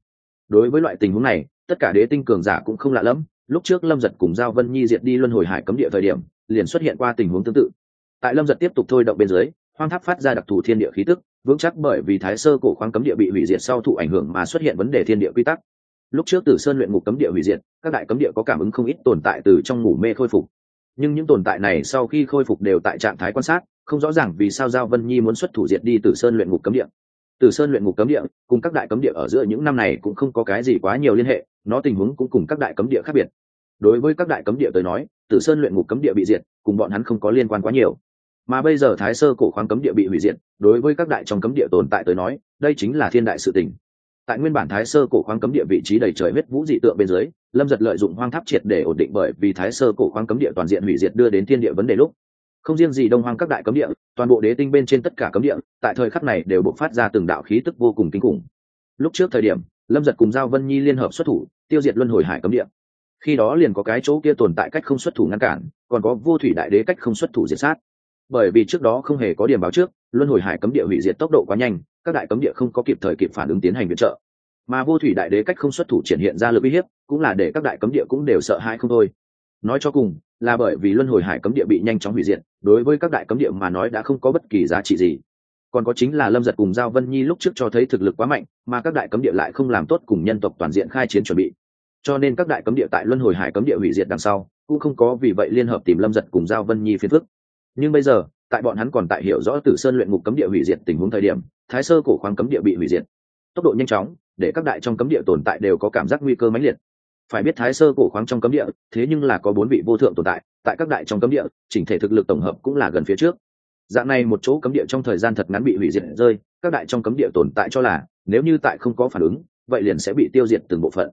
Đối với loại tình huống này, tất cả đế tinh cường giả cũng không lạ lẫm. Lúc trước lâm giật cùng giao vân nhi diệt đi luân hồi hải cấm địa thời điểm, liền xuất hiện qua tình huống tương tự. Tại lâm giật tiếp tục thôi động bên dưới, hoang tháp phát ra đặc thù thiên địa khí tức, vững chắc bởi vì thái sơ cổ khoáng cấm địa bị hủy diệt sau thụ ảnh hưởng mà xuất hiện vấn đề thiên địa quy tắc. Lúc trước từ sơn luyện ngục cấm địa hủy diệt, các đại cấm địa có cảm ứng không ít tồn tại từ trong ngủ mê khôi phục nhưng những tồn tại này sau khi khôi phục đều tại trạng thái quan sát, không rõ ràng vì sao giao vân nhi muốn xuất thủ diệt đi từ sơn luyện ngục cấm địa. Từ sơn luyện ngục cấm địa cùng các đại cấm địa ở giữa những năm này cũng không có cái gì quá nhiều liên hệ, nó tình huống cũng cùng các đại cấm địa khác biệt. Đối với các đại cấm địa tới nói, tử sơn luyện ngục cấm địa bị diệt, cùng bọn hắn không có liên quan quá nhiều. Mà bây giờ thái sơ cổ khoáng cấm địa bị hủy diệt, đối với các đại trong cấm địa tồn tại tới nói, đây chính là thiên đại sự tình tại nguyên bản thái sơ cổ khoáng cấm địa vị trí đầy trời huyết vũ dị tượng bên dưới, lâm giật lợi dụng hoang tháp triệt để ổn định bởi vì thái sơ cổ khoáng cấm địa toàn diện hủy diệt đưa đến thiên địa vấn đề lúc. Không riêng gì đông hoang các đại cấm địa, toàn bộ đế tinh bên trên tất cả cấm địa, tại thời khắc này đều bộc phát ra từng đạo khí tức vô cùng kinh khủng. Lúc trước thời điểm, lâm giật cùng giao vân nhi liên hợp xuất thủ, tiêu diệt luân hồi hải cấm địa. Khi đó liền có cái chỗ kia tồn tại cách không xuất thủ ngăn cản, còn có vô thủy đại đế cách không xuất thủ diệt sát. Bởi vì trước đó không hề có điểm báo trước, luân hồi hải cấm địa hủy diệt tốc độ quá nhanh các đại cấm địa không có kịp thời kịp phản ứng tiến hành viện trợ. Mà vô thủy đại đế cách không xuất thủ triển hiện ra lực uy hiếp, cũng là để các đại cấm địa cũng đều sợ hãi không thôi. Nói cho cùng, là bởi vì luân hồi hải cấm địa bị nhanh chóng hủy diệt, đối với các đại cấm địa mà nói đã không có bất kỳ giá trị gì. Còn có chính là lâm giật cùng giao vân nhi lúc trước cho thấy thực lực quá mạnh, mà các đại cấm địa lại không làm tốt cùng nhân tộc toàn diện khai chiến chuẩn bị. Cho nên các đại cấm địa tại luân hồi hải cấm địa hủy diệt đằng sau, cũng không có vì vậy liên hợp tìm lâm giật cùng giao vân nhi phiền phức. Nhưng bây giờ, tại bọn hắn còn tại hiểu rõ tử sơn luyện ngục cấm địa hủy diệt tình huống thời điểm thái sơ cổ khoáng cấm địa bị hủy diệt. Tốc độ nhanh chóng, để các đại trong cấm địa tồn tại đều có cảm giác nguy cơ mãnh liệt. Phải biết thái sơ cổ khoáng trong cấm địa, thế nhưng là có bốn vị vô thượng tồn tại tại các đại trong cấm địa, chỉnh thể thực lực tổng hợp cũng là gần phía trước. Dạng này một chỗ cấm địa trong thời gian thật ngắn bị hủy diệt rơi, các đại trong cấm địa tồn tại cho là, nếu như tại không có phản ứng, vậy liền sẽ bị tiêu diệt từng bộ phận.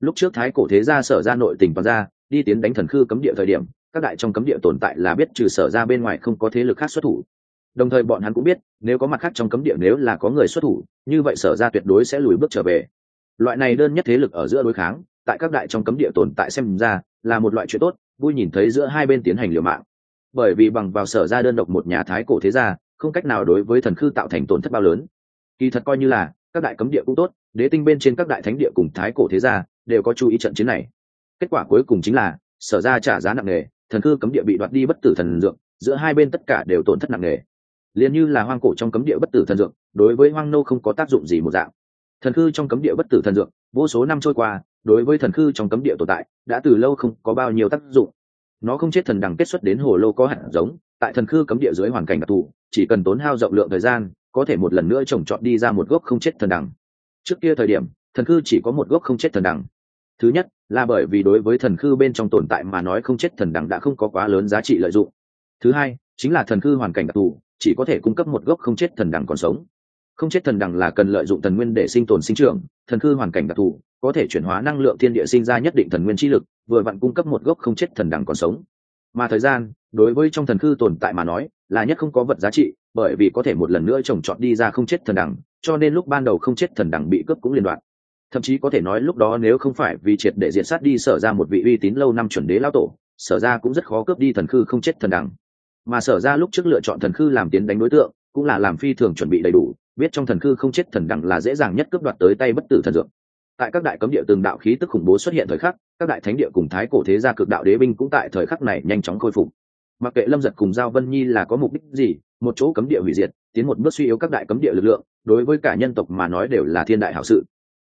Lúc trước thái cổ thế gia sở ra nội tình toàn ra, đi tiến đánh thần khư cấm địa thời điểm, các đại trong cấm địa tồn tại là biết trừ sở ra bên ngoài không có thế lực khác xuất thủ đồng thời bọn hắn cũng biết, nếu có mặt khác trong cấm địa nếu là có người xuất thủ, như vậy sở ra tuyệt đối sẽ lùi bước trở về. Loại này đơn nhất thế lực ở giữa đối kháng, tại các đại trong cấm địa tồn tại xem ra, là một loại chuyện tốt, vui nhìn thấy giữa hai bên tiến hành liều mạng. Bởi vì bằng vào sở ra đơn độc một nhà thái cổ thế gia, không cách nào đối với thần khư tạo thành tổn thất bao lớn. Kỳ thật coi như là, các đại cấm địa cũng tốt, đế tinh bên trên các đại thánh địa cùng thái cổ thế gia đều có chú ý trận chiến này. Kết quả cuối cùng chính là, sở ra trả giá nặng nề, thần khư cấm địa bị đoạt đi bất tử thần dược, giữa hai bên tất cả đều tổn thất nặng nề liền như là hoang cổ trong cấm địa bất tử thần dược, đối với hoang nô không có tác dụng gì một dạng. Thần khư trong cấm địa bất tử thần dược, vô số năm trôi qua, đối với thần khư trong cấm địa tồn tại, đã từ lâu không có bao nhiêu tác dụng. Nó không chết thần đằng kết xuất đến hồ lô có hạt giống, tại thần khư cấm địa dưới hoàn cảnh đặc thù, chỉ cần tốn hao rộng lượng thời gian, có thể một lần nữa trồng trọt đi ra một gốc không chết thần đằng. Trước kia thời điểm, thần khư chỉ có một gốc không chết thần đằng. Thứ nhất, là bởi vì đối với thần khư bên trong tồn tại mà nói không chết thần đằng đã không có quá lớn giá trị lợi dụng. Thứ hai, chính là thần khư hoàn cảnh đặc thù chỉ có thể cung cấp một gốc không chết thần đằng còn sống. Không chết thần đằng là cần lợi dụng thần nguyên để sinh tồn sinh trưởng, thần cư hoàn cảnh đặc thù, có thể chuyển hóa năng lượng thiên địa sinh ra nhất định thần nguyên chi lực, vừa vặn cung cấp một gốc không chết thần đằng còn sống. Mà thời gian, đối với trong thần cư tồn tại mà nói, là nhất không có vật giá trị, bởi vì có thể một lần nữa trồng trọt đi ra không chết thần đằng, cho nên lúc ban đầu không chết thần đằng bị cướp cũng liên đoạn. Thậm chí có thể nói lúc đó nếu không phải vì triệt để diện sát đi, sở ra một vị uy tín lâu năm chuẩn đế lao tổ, sở ra cũng rất khó cướp đi thần khư không chết thần đằng mà sở ra lúc trước lựa chọn thần khư làm tiến đánh đối tượng, cũng là làm phi thường chuẩn bị đầy đủ, biết trong thần khư không chết thần đẳng là dễ dàng nhất cướp đoạt tới tay bất tử thần dược. Tại các đại cấm địa từng đạo khí tức khủng bố xuất hiện thời khắc, các đại thánh địa cùng thái cổ thế gia cực đạo đế binh cũng tại thời khắc này nhanh chóng khôi phục. Mặc kệ lâm giật cùng giao vân nhi là có mục đích gì, một chỗ cấm địa hủy diệt, tiến một bước suy yếu các đại cấm địa lực lượng, đối với cả nhân tộc mà nói đều là thiên đại hảo sự.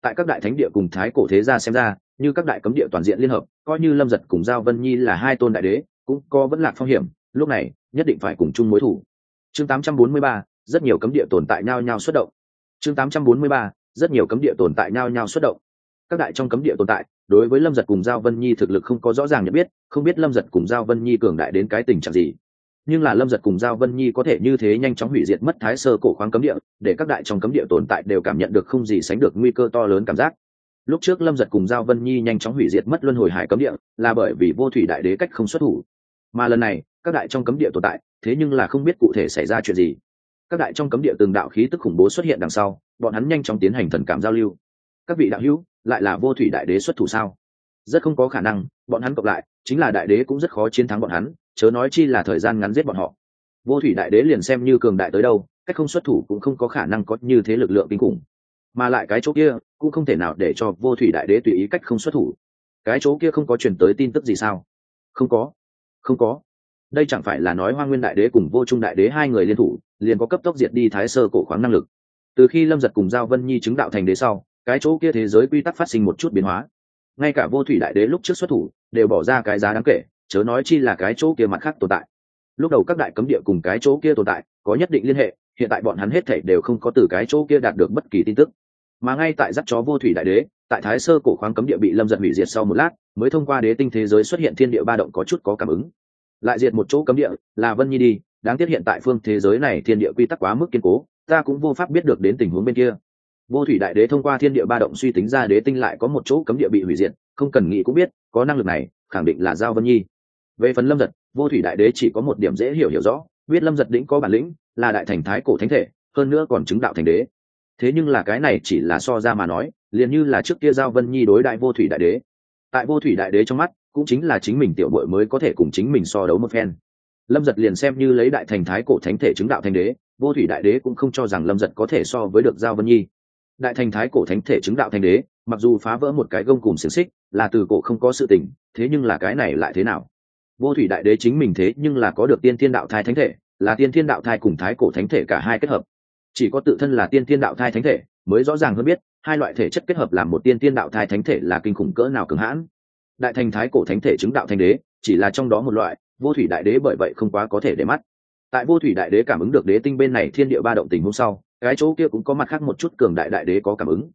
Tại các đại thánh địa cùng thái cổ thế gia xem ra, như các đại cấm địa toàn diện liên hợp, coi như lâm giật cùng giao vân nhi là hai tôn đại đế, cũng có vẫn lạc phong hiểm lúc này nhất định phải cùng chung mối thủ. Chương 843, rất nhiều cấm địa tồn tại nhau nhau xuất động. Chương 843, rất nhiều cấm địa tồn tại nhau nhau xuất động. Các đại trong cấm địa tồn tại đối với lâm giật cùng giao vân nhi thực lực không có rõ ràng nhận biết không biết lâm giật cùng giao vân nhi cường đại đến cái tình trạng gì. Nhưng là lâm giật cùng giao vân nhi có thể như thế nhanh chóng hủy diệt mất thái sơ cổ khoáng cấm địa để các đại trong cấm địa tồn tại đều cảm nhận được không gì sánh được nguy cơ to lớn cảm giác. Lúc trước lâm giật cùng giao vân nhi nhanh chóng hủy diệt mất luân hồi hải cấm địa là bởi vì vô thủy đại đế cách không xuất thủ. Mà lần này các đại trong cấm địa tồn tại, thế nhưng là không biết cụ thể xảy ra chuyện gì. Các đại trong cấm địa từng đạo khí tức khủng bố xuất hiện đằng sau, bọn hắn nhanh chóng tiến hành thần cảm giao lưu. Các vị đạo hữu, lại là vô thủy đại đế xuất thủ sao? Rất không có khả năng, bọn hắn cộng lại, chính là đại đế cũng rất khó chiến thắng bọn hắn, chớ nói chi là thời gian ngắn giết bọn họ. Vô thủy đại đế liền xem như cường đại tới đâu, cách không xuất thủ cũng không có khả năng có như thế lực lượng kinh khủng. Mà lại cái chỗ kia, cũng không thể nào để cho vô thủy đại đế tùy ý cách không xuất thủ. Cái chỗ kia không có truyền tới tin tức gì sao? Không có. Không có đây chẳng phải là nói hoa nguyên đại đế cùng vô trung đại đế hai người liên thủ, liền có cấp tốc diệt đi thái sơ cổ khoáng năng lực. Từ khi lâm giật cùng giao vân nhi chứng đạo thành đế sau, cái chỗ kia thế giới quy tắc phát sinh một chút biến hóa. Ngay cả vô thủy đại đế lúc trước xuất thủ, đều bỏ ra cái giá đáng kể, chớ nói chi là cái chỗ kia mặt khác tồn tại. Lúc đầu các đại cấm địa cùng cái chỗ kia tồn tại, có nhất định liên hệ, hiện tại bọn hắn hết thảy đều không có từ cái chỗ kia đạt được bất kỳ tin tức. Mà ngay tại dắt chó vô thủy đại đế, tại thái sơ cổ khoáng cấm địa bị lâm giật hủy diệt sau một lát, mới thông qua đế tinh thế giới xuất hiện thiên địa ba động có chút có cảm ứng lại diệt một chỗ cấm địa, là vân nhi đi. Đáng tiếc hiện tại phương thế giới này thiên địa quy tắc quá mức kiên cố, ta cũng vô pháp biết được đến tình huống bên kia. Vô thủy đại đế thông qua thiên địa ba động suy tính ra đế tinh lại có một chỗ cấm địa bị hủy diệt, không cần nghĩ cũng biết, có năng lực này, khẳng định là giao vân nhi. Về phần lâm giật, vô thủy đại đế chỉ có một điểm dễ hiểu hiểu rõ, biết lâm giật đĩnh có bản lĩnh, là đại thành thái cổ thánh thể, hơn nữa còn chứng đạo thành đế. Thế nhưng là cái này chỉ là so ra mà nói, liền như là trước kia giao vân nhi đối đại vô thủy đại đế. Tại vô thủy đại đế trong mắt cũng chính là chính mình tiểu bội mới có thể cùng chính mình so đấu một phen. Lâm giật liền xem như lấy đại thành thái cổ thánh thể chứng đạo thành đế, vô thủy đại đế cũng không cho rằng lâm giật có thể so với được giao vân nhi. Đại thành thái cổ thánh thể chứng đạo thành đế, mặc dù phá vỡ một cái gông cùng xiềng xích, là từ cổ không có sự tình, thế nhưng là cái này lại thế nào? Vô thủy đại đế chính mình thế nhưng là có được tiên thiên đạo thai thánh thể, là tiên thiên đạo thai cùng thái cổ thánh thể cả hai kết hợp. Chỉ có tự thân là tiên thiên đạo thai thánh thể, mới rõ ràng hơn biết, hai loại thể chất kết hợp làm một tiên thiên đạo thai thánh thể là kinh khủng cỡ nào cường hãn đại thành thái cổ thánh thể chứng đạo thành đế, chỉ là trong đó một loại, vô thủy đại đế bởi vậy không quá có thể để mắt. Tại vô thủy đại đế cảm ứng được đế tinh bên này thiên địa ba động tình hôm sau, cái chỗ kia cũng có mặt khác một chút cường đại đại đế có cảm ứng.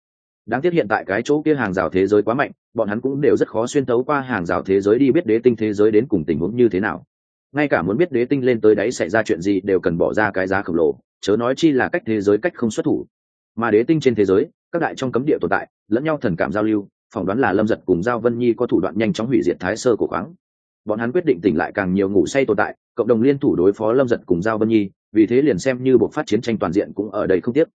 Đáng tiếc hiện tại cái chỗ kia hàng rào thế giới quá mạnh, bọn hắn cũng đều rất khó xuyên tấu qua hàng rào thế giới đi biết đế tinh thế giới đến cùng tình huống như thế nào. Ngay cả muốn biết đế tinh lên tới đáy xảy ra chuyện gì đều cần bỏ ra cái giá khổng lồ, chớ nói chi là cách thế giới cách không xuất thủ. Mà đế tinh trên thế giới, các đại trong cấm địa tồn tại, lẫn nhau thần cảm giao lưu phỏng đoán là lâm giật cùng giao vân nhi có thủ đoạn nhanh chóng hủy diệt thái sơ của khoáng. Bọn hắn quyết định tỉnh lại càng nhiều ngủ say tồn tại, cộng đồng liên thủ đối phó lâm giật cùng giao vân nhi, vì thế liền xem như buộc phát chiến tranh toàn diện cũng ở đây không tiếc.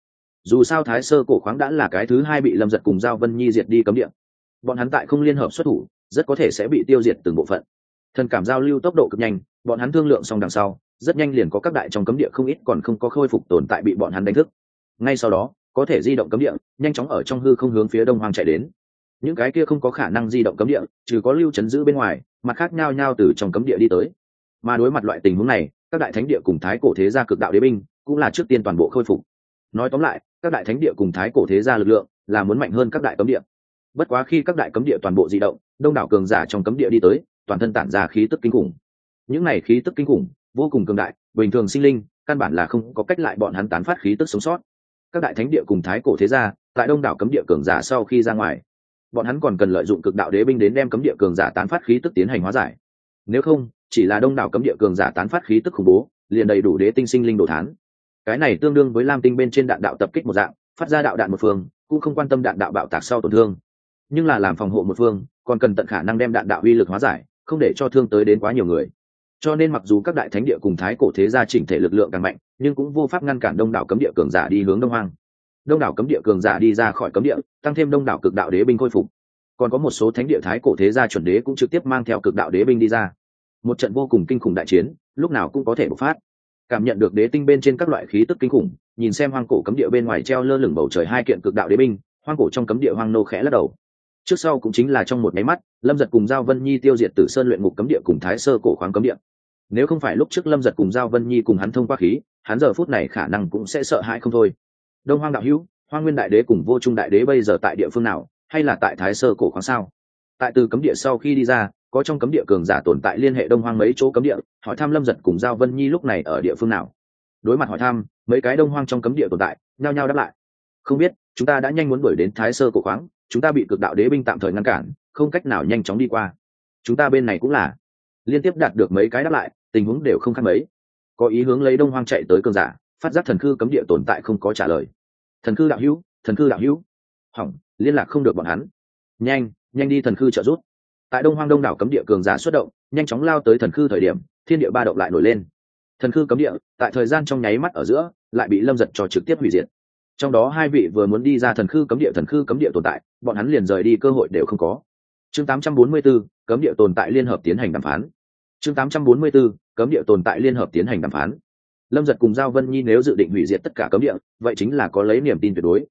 Dù sao thái sơ cổ khoáng đã là cái thứ hai bị lâm giật cùng giao vân nhi diệt đi cấm địa. Bọn hắn tại không liên hợp xuất thủ, rất có thể sẽ bị tiêu diệt từng bộ phận. Thần cảm giao lưu tốc độ cực nhanh, bọn hắn thương lượng xong đằng sau, rất nhanh liền có các đại trong cấm địa không ít còn không có khôi phục tồn tại bị bọn hắn đánh thức. Ngay sau đó, có thể di động cấm địa, nhanh chóng ở trong hư không hướng phía đông hoang chạy đến những cái kia không có khả năng di động cấm địa, trừ có lưu chấn giữ bên ngoài, mặt khác nhau nhau từ trong cấm địa đi tới. Mà đối mặt loại tình huống này, các đại thánh địa cùng thái cổ thế gia cực đạo đế binh cũng là trước tiên toàn bộ khôi phục. Nói tóm lại, các đại thánh địa cùng thái cổ thế gia lực lượng là muốn mạnh hơn các đại cấm địa. Bất quá khi các đại cấm địa toàn bộ di động, đông đảo cường giả trong cấm địa đi tới, toàn thân tản ra khí tức kinh khủng. Những này khí tức kinh khủng, vô cùng cường đại, bình thường sinh linh, căn bản là không có cách lại bọn hắn tán phát khí tức sống sót. Các đại thánh địa cùng thái cổ thế gia, tại đông đảo cấm địa cường giả sau khi ra ngoài bọn hắn còn cần lợi dụng cực đạo đế binh đến đem cấm địa cường giả tán phát khí tức tiến hành hóa giải. Nếu không, chỉ là đông đảo cấm địa cường giả tán phát khí tức khủng bố, liền đầy đủ đế tinh sinh linh đồ thán. Cái này tương đương với lam tinh bên trên đạn đạo tập kích một dạng, phát ra đạo đạn một phương, cũng không quan tâm đạn đạo bạo tạc sau tổn thương. Nhưng là làm phòng hộ một phương, còn cần tận khả năng đem đạn đạo uy lực hóa giải, không để cho thương tới đến quá nhiều người. Cho nên mặc dù các đại thánh địa cùng thái cổ thế gia chỉnh thể lực lượng càng mạnh, nhưng cũng vô pháp ngăn cản đông đảo cấm địa cường giả đi hướng đông hoang đông đảo cấm địa cường giả đi ra khỏi cấm địa, tăng thêm đông đảo cực đạo đế binh khôi phục. Còn có một số thánh địa thái cổ thế gia chuẩn đế cũng trực tiếp mang theo cực đạo đế binh đi ra. Một trận vô cùng kinh khủng đại chiến, lúc nào cũng có thể bộc phát. Cảm nhận được đế tinh bên trên các loại khí tức kinh khủng, nhìn xem hoang cổ cấm địa bên ngoài treo lơ lửng bầu trời hai kiện cực đạo đế binh, hoang cổ trong cấm địa hoang nô khẽ lắc đầu. Trước sau cũng chính là trong một máy mắt, lâm giật cùng giao vân nhi tiêu diệt tử sơn luyện ngục cấm địa cùng thái sơ cổ khoáng cấm địa. Nếu không phải lúc trước lâm giật cùng giao vân nhi cùng hắn thông qua khí, hắn giờ phút này khả năng cũng sẽ sợ hãi không thôi đông hoang đạo hữu, hoang nguyên đại đế cùng vô trung đại đế bây giờ tại địa phương nào, hay là tại thái sơ cổ khoáng sao? Tại từ cấm địa sau khi đi ra, có trong cấm địa cường giả tồn tại liên hệ đông hoang mấy chỗ cấm địa, hỏi thăm lâm giật cùng giao vân nhi lúc này ở địa phương nào. Đối mặt hỏi thăm, mấy cái đông hoang trong cấm địa tồn tại, nhao nhao đáp lại. Không biết, chúng ta đã nhanh muốn đuổi đến thái sơ cổ khoáng, chúng ta bị cực đạo đế binh tạm thời ngăn cản, không cách nào nhanh chóng đi qua. Chúng ta bên này cũng là. Liên tiếp đạt được mấy cái đáp lại, tình huống đều không khác mấy. Có ý hướng lấy đông hoang chạy tới cường giả phát giác thần khư cấm địa tồn tại không có trả lời. Thần khư đạo hữu thần khư đạo hữu. Hỏng liên lạc không được bọn hắn. Nhanh nhanh đi thần khư trợ giúp. Tại đông hoang đông đảo cấm địa cường giả xuất động nhanh chóng lao tới thần khư thời điểm thiên địa ba động lại nổi lên. Thần khư cấm địa tại thời gian trong nháy mắt ở giữa lại bị lâm giật cho trực tiếp hủy diệt. Trong đó hai vị vừa muốn đi ra thần khư cấm địa thần khư cấm địa tồn tại bọn hắn liền rời đi cơ hội đều không có. Chương 844, cấm địa tồn tại liên hợp tiến hành đàm phán. Chương 844, cấm địa tồn tại liên hợp tiến hành đàm phán lâm giật cùng giao vân nhi nếu dự định hủy diệt tất cả cấm địa, vậy chính là có lấy niềm tin tuyệt đối.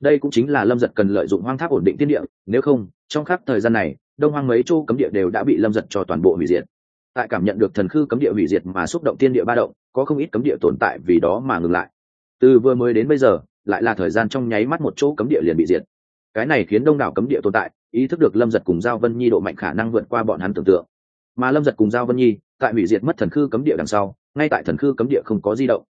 Đây cũng chính là lâm giật cần lợi dụng hoang tháp ổn định tiên địa, nếu không, trong khắp thời gian này, đông hoang mấy châu cấm địa đều đã bị lâm giật cho toàn bộ hủy diệt. Tại cảm nhận được thần khư cấm địa hủy diệt mà xúc động tiên địa ba động, có không ít cấm địa tồn tại vì đó mà ngừng lại. Từ vừa mới đến bây giờ, lại là thời gian trong nháy mắt một chỗ cấm địa liền bị diệt. Cái này khiến đông đảo cấm địa tồn tại, ý thức được lâm giật cùng giao vân nhi độ mạnh khả năng vượt qua bọn hắn tưởng tượng. Mà lâm giật cùng giao vân nhi tại hủy diệt mất thần khư cấm địa đằng sau, ngay tại thần khư cấm địa không có di động.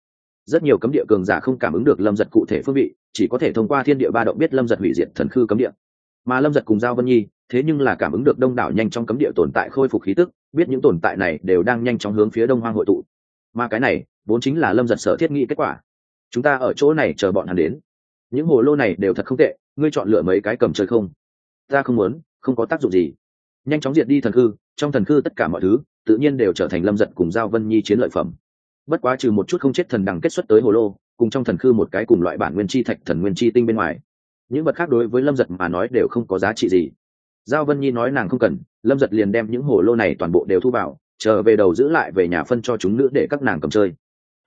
Rất nhiều cấm địa cường giả không cảm ứng được lâm giật cụ thể phương vị, chỉ có thể thông qua thiên địa ba động biết lâm giật hủy diệt thần khư cấm địa. Mà lâm giật cùng giao vân nhi, thế nhưng là cảm ứng được đông đảo nhanh trong cấm địa tồn tại khôi phục khí tức, biết những tồn tại này đều đang nhanh chóng hướng phía đông hoang hội tụ. Mà cái này, vốn chính là lâm giật sở thiết nghĩ kết quả. Chúng ta ở chỗ này chờ bọn hắn đến. Những hồ lô này đều thật không tệ, ngươi chọn lựa mấy cái cầm chơi không? Ta không muốn, không có tác dụng gì. Nhanh chóng diệt đi thần khư, trong thần khư tất cả mọi thứ tự nhiên đều trở thành lâm giật cùng giao vân nhi chiến lợi phẩm. Bất quá trừ một chút không chết thần đằng kết xuất tới hồ lô, cùng trong thần khư một cái cùng loại bản nguyên chi thạch, thần nguyên chi tinh bên ngoài. Những vật khác đối với lâm giật mà nói đều không có giá trị gì. Giao vân nhi nói nàng không cần, lâm giật liền đem những hồ lô này toàn bộ đều thu vào trở về đầu giữ lại về nhà phân cho chúng nữ để các nàng cầm chơi.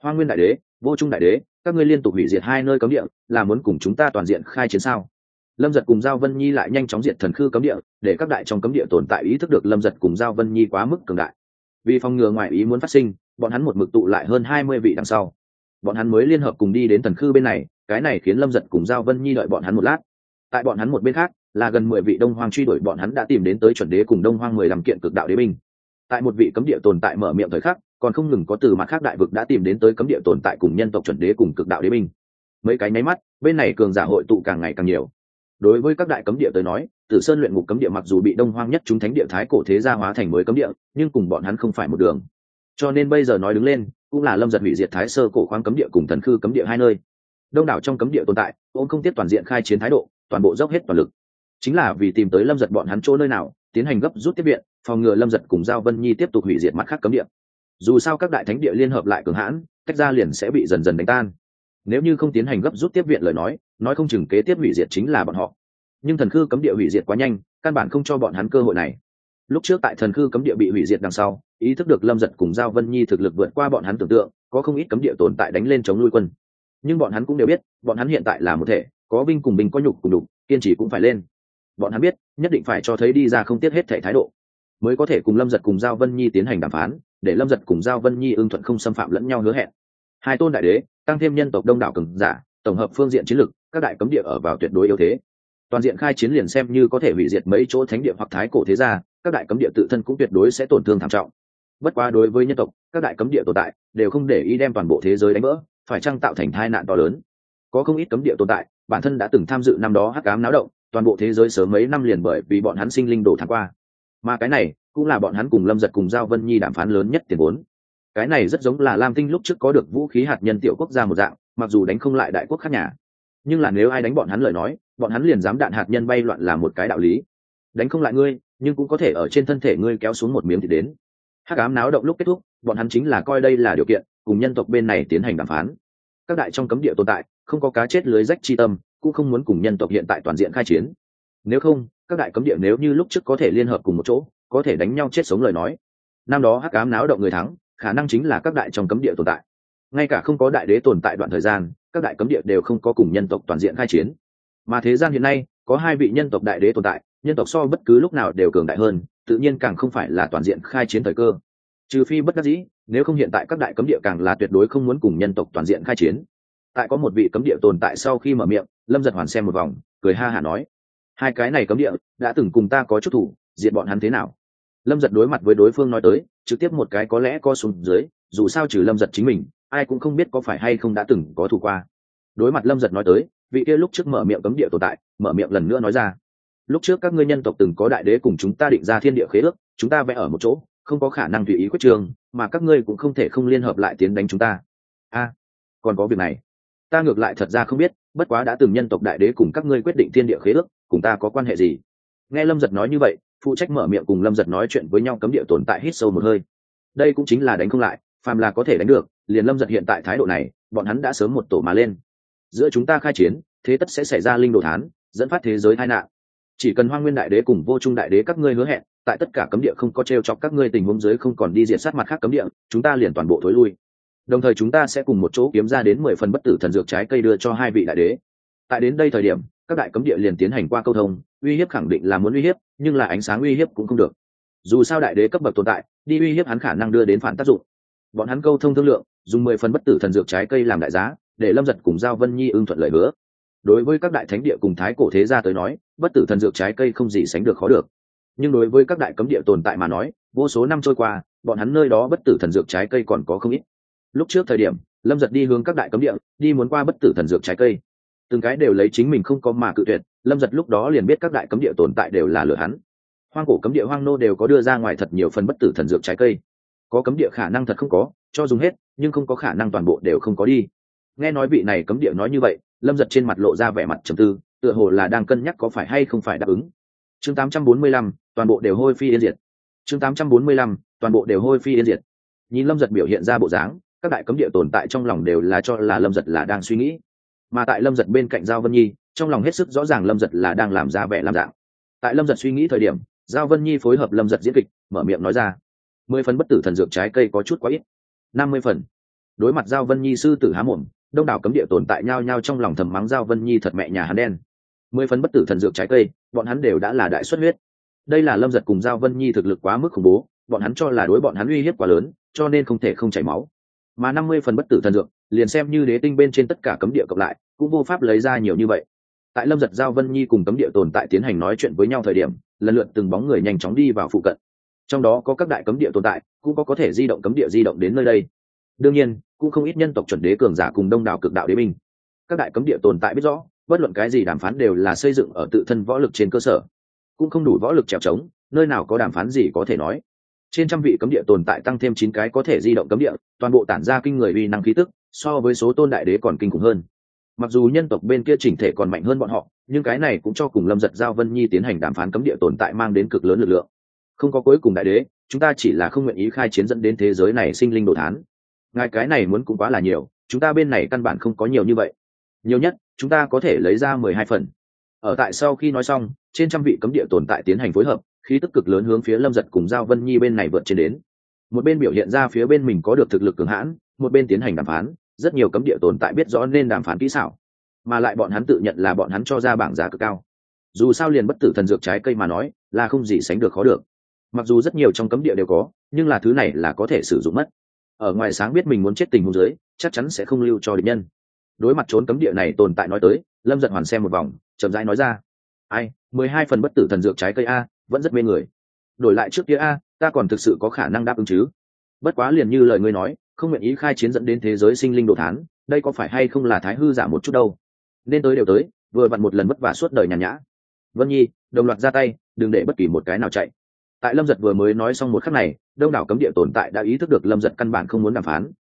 Hoa nguyên đại đế, vô trung đại đế, các ngươi liên tục hủy diệt hai nơi cấm địa, là muốn cùng chúng ta toàn diện khai chiến sao? Lâm giật cùng giao vân nhi lại nhanh chóng diệt thần khư cấm địa, để các đại trong cấm địa tồn tại ý thức được lâm giật cùng giao vân nhi quá mức cường đại vì phòng ngừa ngoại ý muốn phát sinh, bọn hắn một mực tụ lại hơn hai mươi vị đằng sau. Bọn hắn mới liên hợp cùng đi đến thần khư bên này, cái này khiến lâm giật cùng giao vân nhi đợi bọn hắn một lát. Tại bọn hắn một bên khác, là gần mười vị đông hoang truy đuổi bọn hắn đã tìm đến tới chuẩn đế cùng đông hoang mười làm kiện cực đạo đế binh. Tại một vị cấm địa tồn tại mở miệng thời khắc, còn không ngừng có từ mặt khác đại vực đã tìm đến tới cấm địa tồn tại cùng nhân tộc chuẩn đế cùng cực đạo đế binh. Mấy cái nháy mắt, bên này cường giả hội tụ càng ngày càng nhiều. Đối với các đại cấm địa tới nói tử sơn luyện ngục cấm địa mặc dù bị đông hoang nhất chúng thánh địa thái cổ thế gia hóa thành mới cấm địa, nhưng cùng bọn hắn không phải một đường. Cho nên bây giờ nói đứng lên, cũng là lâm giật hủy diệt thái sơ cổ khoáng cấm địa cùng thần khư cấm địa hai nơi. Đông đảo trong cấm địa tồn tại ôn không tiếp toàn diện khai chiến thái độ, toàn bộ dốc hết toàn lực. Chính là vì tìm tới lâm giật bọn hắn chỗ nơi nào, tiến hành gấp rút tiếp viện, phòng ngừa lâm giật cùng giao vân nhi tiếp tục hủy diệt mắt khác cấm địa. Dù sao các đại thánh địa liên hợp lại cường hãn, tách ra liền sẽ bị dần dần đánh tan. Nếu như không tiến hành gấp rút tiếp viện lời nói nói không chừng kế tiếp hủy diệt chính là bọn họ nhưng thần khư cấm địa hủy diệt quá nhanh, căn bản không cho bọn hắn cơ hội này. Lúc trước tại thần khư cấm địa bị hủy diệt đằng sau, ý thức được lâm giật cùng giao vân nhi thực lực vượt qua bọn hắn tưởng tượng, có không ít cấm địa tồn tại đánh lên chống nuôi quân. Nhưng bọn hắn cũng đều biết, bọn hắn hiện tại là một thể, có binh cùng binh có nhục cùng đục, kiên trì cũng phải lên. Bọn hắn biết, nhất định phải cho thấy đi ra không tiếc hết thể thái độ, mới có thể cùng lâm giật cùng giao vân nhi tiến hành đàm phán, để lâm giật cùng giao vân nhi ưng thuận không xâm phạm lẫn nhau hứa hẹn. Hai tôn đại đế, tăng thêm nhân tộc đông đảo cường giả, tổng hợp phương diện chiến lược, các đại cấm địa ở vào tuyệt đối yếu thế toàn diện khai chiến liền xem như có thể hủy diệt mấy chỗ thánh địa hoặc thái cổ thế gia, các đại cấm địa tự thân cũng tuyệt đối sẽ tổn thương thảm trọng. Bất quá đối với nhân tộc, các đại cấm địa tồn tại đều không để ý đem toàn bộ thế giới đánh vỡ, phải chăng tạo thành tai nạn to lớn? Có không ít cấm địa tồn tại, bản thân đã từng tham dự năm đó hắc cám náo động, toàn bộ thế giới sớm mấy năm liền bởi vì bọn hắn sinh linh đổ tháng qua. Mà cái này cũng là bọn hắn cùng lâm giật cùng giao vân nhi đàm phán lớn nhất tiền vốn. Cái này rất giống là lam tinh lúc trước có được vũ khí hạt nhân tiểu quốc gia một dạng, mặc dù đánh không lại đại quốc khác nhà nhưng là nếu ai đánh bọn hắn lời nói, bọn hắn liền dám đạn hạt nhân bay loạn là một cái đạo lý. Đánh không lại ngươi, nhưng cũng có thể ở trên thân thể ngươi kéo xuống một miếng thì đến. Hắc ám náo động lúc kết thúc, bọn hắn chính là coi đây là điều kiện, cùng nhân tộc bên này tiến hành đàm phán. Các đại trong cấm địa tồn tại, không có cá chết lưới rách chi tâm, cũng không muốn cùng nhân tộc hiện tại toàn diện khai chiến. Nếu không, các đại cấm địa nếu như lúc trước có thể liên hợp cùng một chỗ, có thể đánh nhau chết sống lời nói. Năm đó hắc ám náo động người thắng, khả năng chính là các đại trong cấm địa tồn tại. Ngay cả không có đại đế tồn tại đoạn thời gian các đại cấm địa đều không có cùng nhân tộc toàn diện khai chiến. Mà thế gian hiện nay, có hai vị nhân tộc đại đế tồn tại, nhân tộc so bất cứ lúc nào đều cường đại hơn, tự nhiên càng không phải là toàn diện khai chiến thời cơ. Trừ phi bất đắc dĩ, nếu không hiện tại các đại cấm địa càng là tuyệt đối không muốn cùng nhân tộc toàn diện khai chiến. Tại có một vị cấm địa tồn tại sau khi mở miệng, lâm giật hoàn xem một vòng, cười ha hả nói, hai cái này cấm địa, đã từng cùng ta có chút thủ diện bọn hắn thế nào? Lâm giật đối mặt với đối phương nói tới, trực tiếp một cái có lẽ co xuống dưới, dù sao trừ lâm giật chính mình ai cũng không biết có phải hay không đã từng có thủ qua. Đối mặt lâm giật nói tới, vị kia lúc trước mở miệng cấm địa tồn tại, mở miệng lần nữa nói ra. Lúc trước các ngươi nhân tộc từng có đại đế cùng chúng ta định ra thiên địa khế ước, chúng ta vẽ ở một chỗ, không có khả năng tùy ý quyết trường, mà các ngươi cũng không thể không liên hợp lại tiến đánh chúng ta. A, còn có việc này. Ta ngược lại thật ra không biết, bất quá đã từng nhân tộc đại đế cùng các ngươi quyết định thiên địa khế ước, cùng ta có quan hệ gì? Nghe lâm giật nói như vậy, phụ trách mở miệng cùng lâm giật nói chuyện với nhau cấm địa tồn tại hít sâu một hơi. Đây cũng chính là đánh không lại, phàm là có thể đánh được liền lâm giật hiện tại thái độ này, bọn hắn đã sớm một tổ mà lên. Giữa chúng ta khai chiến, thế tất sẽ xảy ra linh đồ thán, dẫn phát thế giới tai nạn. Chỉ cần hoa nguyên đại đế cùng vô trung đại đế các ngươi hứa hẹn, tại tất cả cấm địa không có t r e o chọc các ngươi tình huống dưới không còn đi diệt sát mặt khác cấm địa, chúng ta liền toàn bộ thối lui. Đồng thời chúng ta sẽ cùng một chỗ kiếm ra đến mười phần bất tử thần dược trái cây đưa cho hai vị đại đế. Tại đến đây thời điểm, các đại cấm địa liền tiến hành qua câu thông, uy hiếp khẳng định là muốn uy hiếp, nhưng là ánh sáng uy hiếp cũng không được. Dù sao đại đế cấp bậc tồn tại, đi uy hiếp hắn khả năng đưa đến phản tác dụng bọn hắn câu thông thương lượng, dùng mười phần bất tử thần dược trái cây làm đại giá, để lâm giật cùng giao vân nhi ưng thuận lời hứa. Đối với các đại thánh địa cùng thái cổ thế gia tới nói, bất tử thần dược trái cây không gì sánh được khó được. Nhưng đối với các đại cấm địa tồn tại mà nói, vô số năm trôi qua, bọn hắn nơi đó bất tử thần dược trái cây còn có không ít. Lúc trước thời điểm, lâm giật đi hướng các đại cấm địa, đi muốn qua bất tử thần dược trái cây. Từng cái đều lấy chính mình không có mà cự tuyệt, lâm giật lúc đó liền biết các đại cấm địa tồn tại đều là lừa hắn. Hoang cổ cấm địa hoang nô đều có đưa ra ngoài thật nhiều phần bất tử thần dược trái cây có cấm địa khả năng thật không có cho dùng hết nhưng không có khả năng toàn bộ đều không có đi. Nghe nói vị này cấm địa nói như vậy lâm giật trên mặt lộ ra vẻ mặt trầm tư tựa hồ là đang cân nhắc có phải hay không phải đáp ứng. Chương 845, toàn bộ đều hôi phi yên diệt. Chương 845, toàn bộ đều hôi phi yên diệt. Nhìn lâm giật biểu hiện ra bộ dáng các đại cấm địa tồn tại trong lòng đều là cho là lâm giật là đang suy nghĩ. Mà tại lâm giật bên cạnh giao vân nhi trong lòng hết sức rõ ràng lâm giật là đang làm ra vẻ làm dạng. Tại lâm giật suy nghĩ thời điểm giao vân nhi phối hợp lâm giật diễn kịch mở miệng nói ra mười phần bất tử thần dược trái cây có chút quá ít. Năm mươi phần. Đối mặt giao vân nhi sư tử há mồm, đông đảo cấm địa tồn tại nhau nhau trong lòng thầm mắng giao vân nhi thật mẹ nhà hắn đen. Mười phần bất tử thần dược trái cây, bọn hắn đều đã là đại xuất huyết. Đây là lâm giật cùng giao vân nhi thực lực quá mức khủng bố, bọn hắn cho là đối bọn hắn uy hiếp quá lớn, cho nên không thể không chảy máu. Mà năm mươi phần bất tử thần dược, liền xem như đế tinh bên trên tất cả cấm địa cộng lại, cũng vô pháp lấy ra nhiều như vậy. Tại lâm giật giao vân nhi cùng cấm địa tồn tại tiến hành nói chuyện với nhau thời điểm, lần lượt từng bóng người nhanh chóng đi vào phụ cận trong đó có các đại cấm địa tồn tại, cũng có có thể di động cấm địa di động đến nơi đây. Đương nhiên, cũng không ít nhân tộc chuẩn đế cường giả cùng đông đảo cực đạo đế binh. Các đại cấm địa tồn tại biết rõ, bất luận cái gì đàm phán đều là xây dựng ở tự thân võ lực trên cơ sở, cũng không đủ võ lực trèo trống nơi nào có đàm phán gì có thể nói. Trên trăm vị cấm địa tồn tại tăng thêm chín cái có thể di động cấm địa, toàn bộ tản ra kinh người uy năng khí tức, so với số tôn đại đế còn kinh khủng hơn. Mặc dù nhân tộc bên kia chỉnh thể còn mạnh hơn bọn họ, nhưng cái này cũng cho cùng lâm giật giao vân nhi tiến hành đàm phán cấm địa tồn tại mang đến cực lớn lực lượng không có cuối cùng đại đế, chúng ta chỉ là không nguyện ý khai chiến dẫn đến thế giới này sinh linh đồ thán. Ngài cái này muốn cũng quá là nhiều, chúng ta bên này căn bản không có nhiều như vậy. Nhiều nhất, chúng ta có thể lấy ra mười hai phần. Ở tại sau khi nói xong, trên trăm vị cấm địa tồn tại tiến hành phối hợp, khí tức cực lớn hướng phía lâm giật cùng giao vân nhi bên này vượt trên đến. Một bên biểu hiện ra phía bên mình có được thực lực cường hãn, một bên tiến hành đàm phán, rất nhiều cấm địa tồn tại biết rõ nên đàm phán kỹ xảo, mà lại bọn hắn tự nhận là bọn hắn cho ra bảng giá cực cao. Dù sao liền bất tử thần dược trái cây mà nói, là không gì sánh được khó được mặc dù rất nhiều trong cấm địa đều có, nhưng là thứ này là có thể sử dụng mất. Ở ngoài sáng biết mình muốn chết tình huống giới chắc chắn sẽ không lưu cho địch nhân. Đối mặt trốn cấm địa này tồn tại nói tới, lâm giận hoàn xem một vòng, chậm rãi nói ra. Ai, mười hai phần bất tử thần dược trái cây a, vẫn rất mê người. Đổi lại trước kia a, ta còn thực sự có khả năng đáp ứng chứ. Bất quá liền như lời ngươi nói, không nguyện ý khai chiến dẫn đến thế giới sinh linh đồ thán, đây có phải hay không là thái hư giả một chút đâu? Nên tới đều tới, vừa vặn một lần vất vả suốt đời nhàn nhã. Vân nhi, đồng loạt ra tay, đừng để bất kỳ một cái nào chạy tại lâm giật vừa mới nói xong một khắc này, đông đảo cấm địa tồn tại đã ý thức được lâm giật căn bản không muốn đàm phán.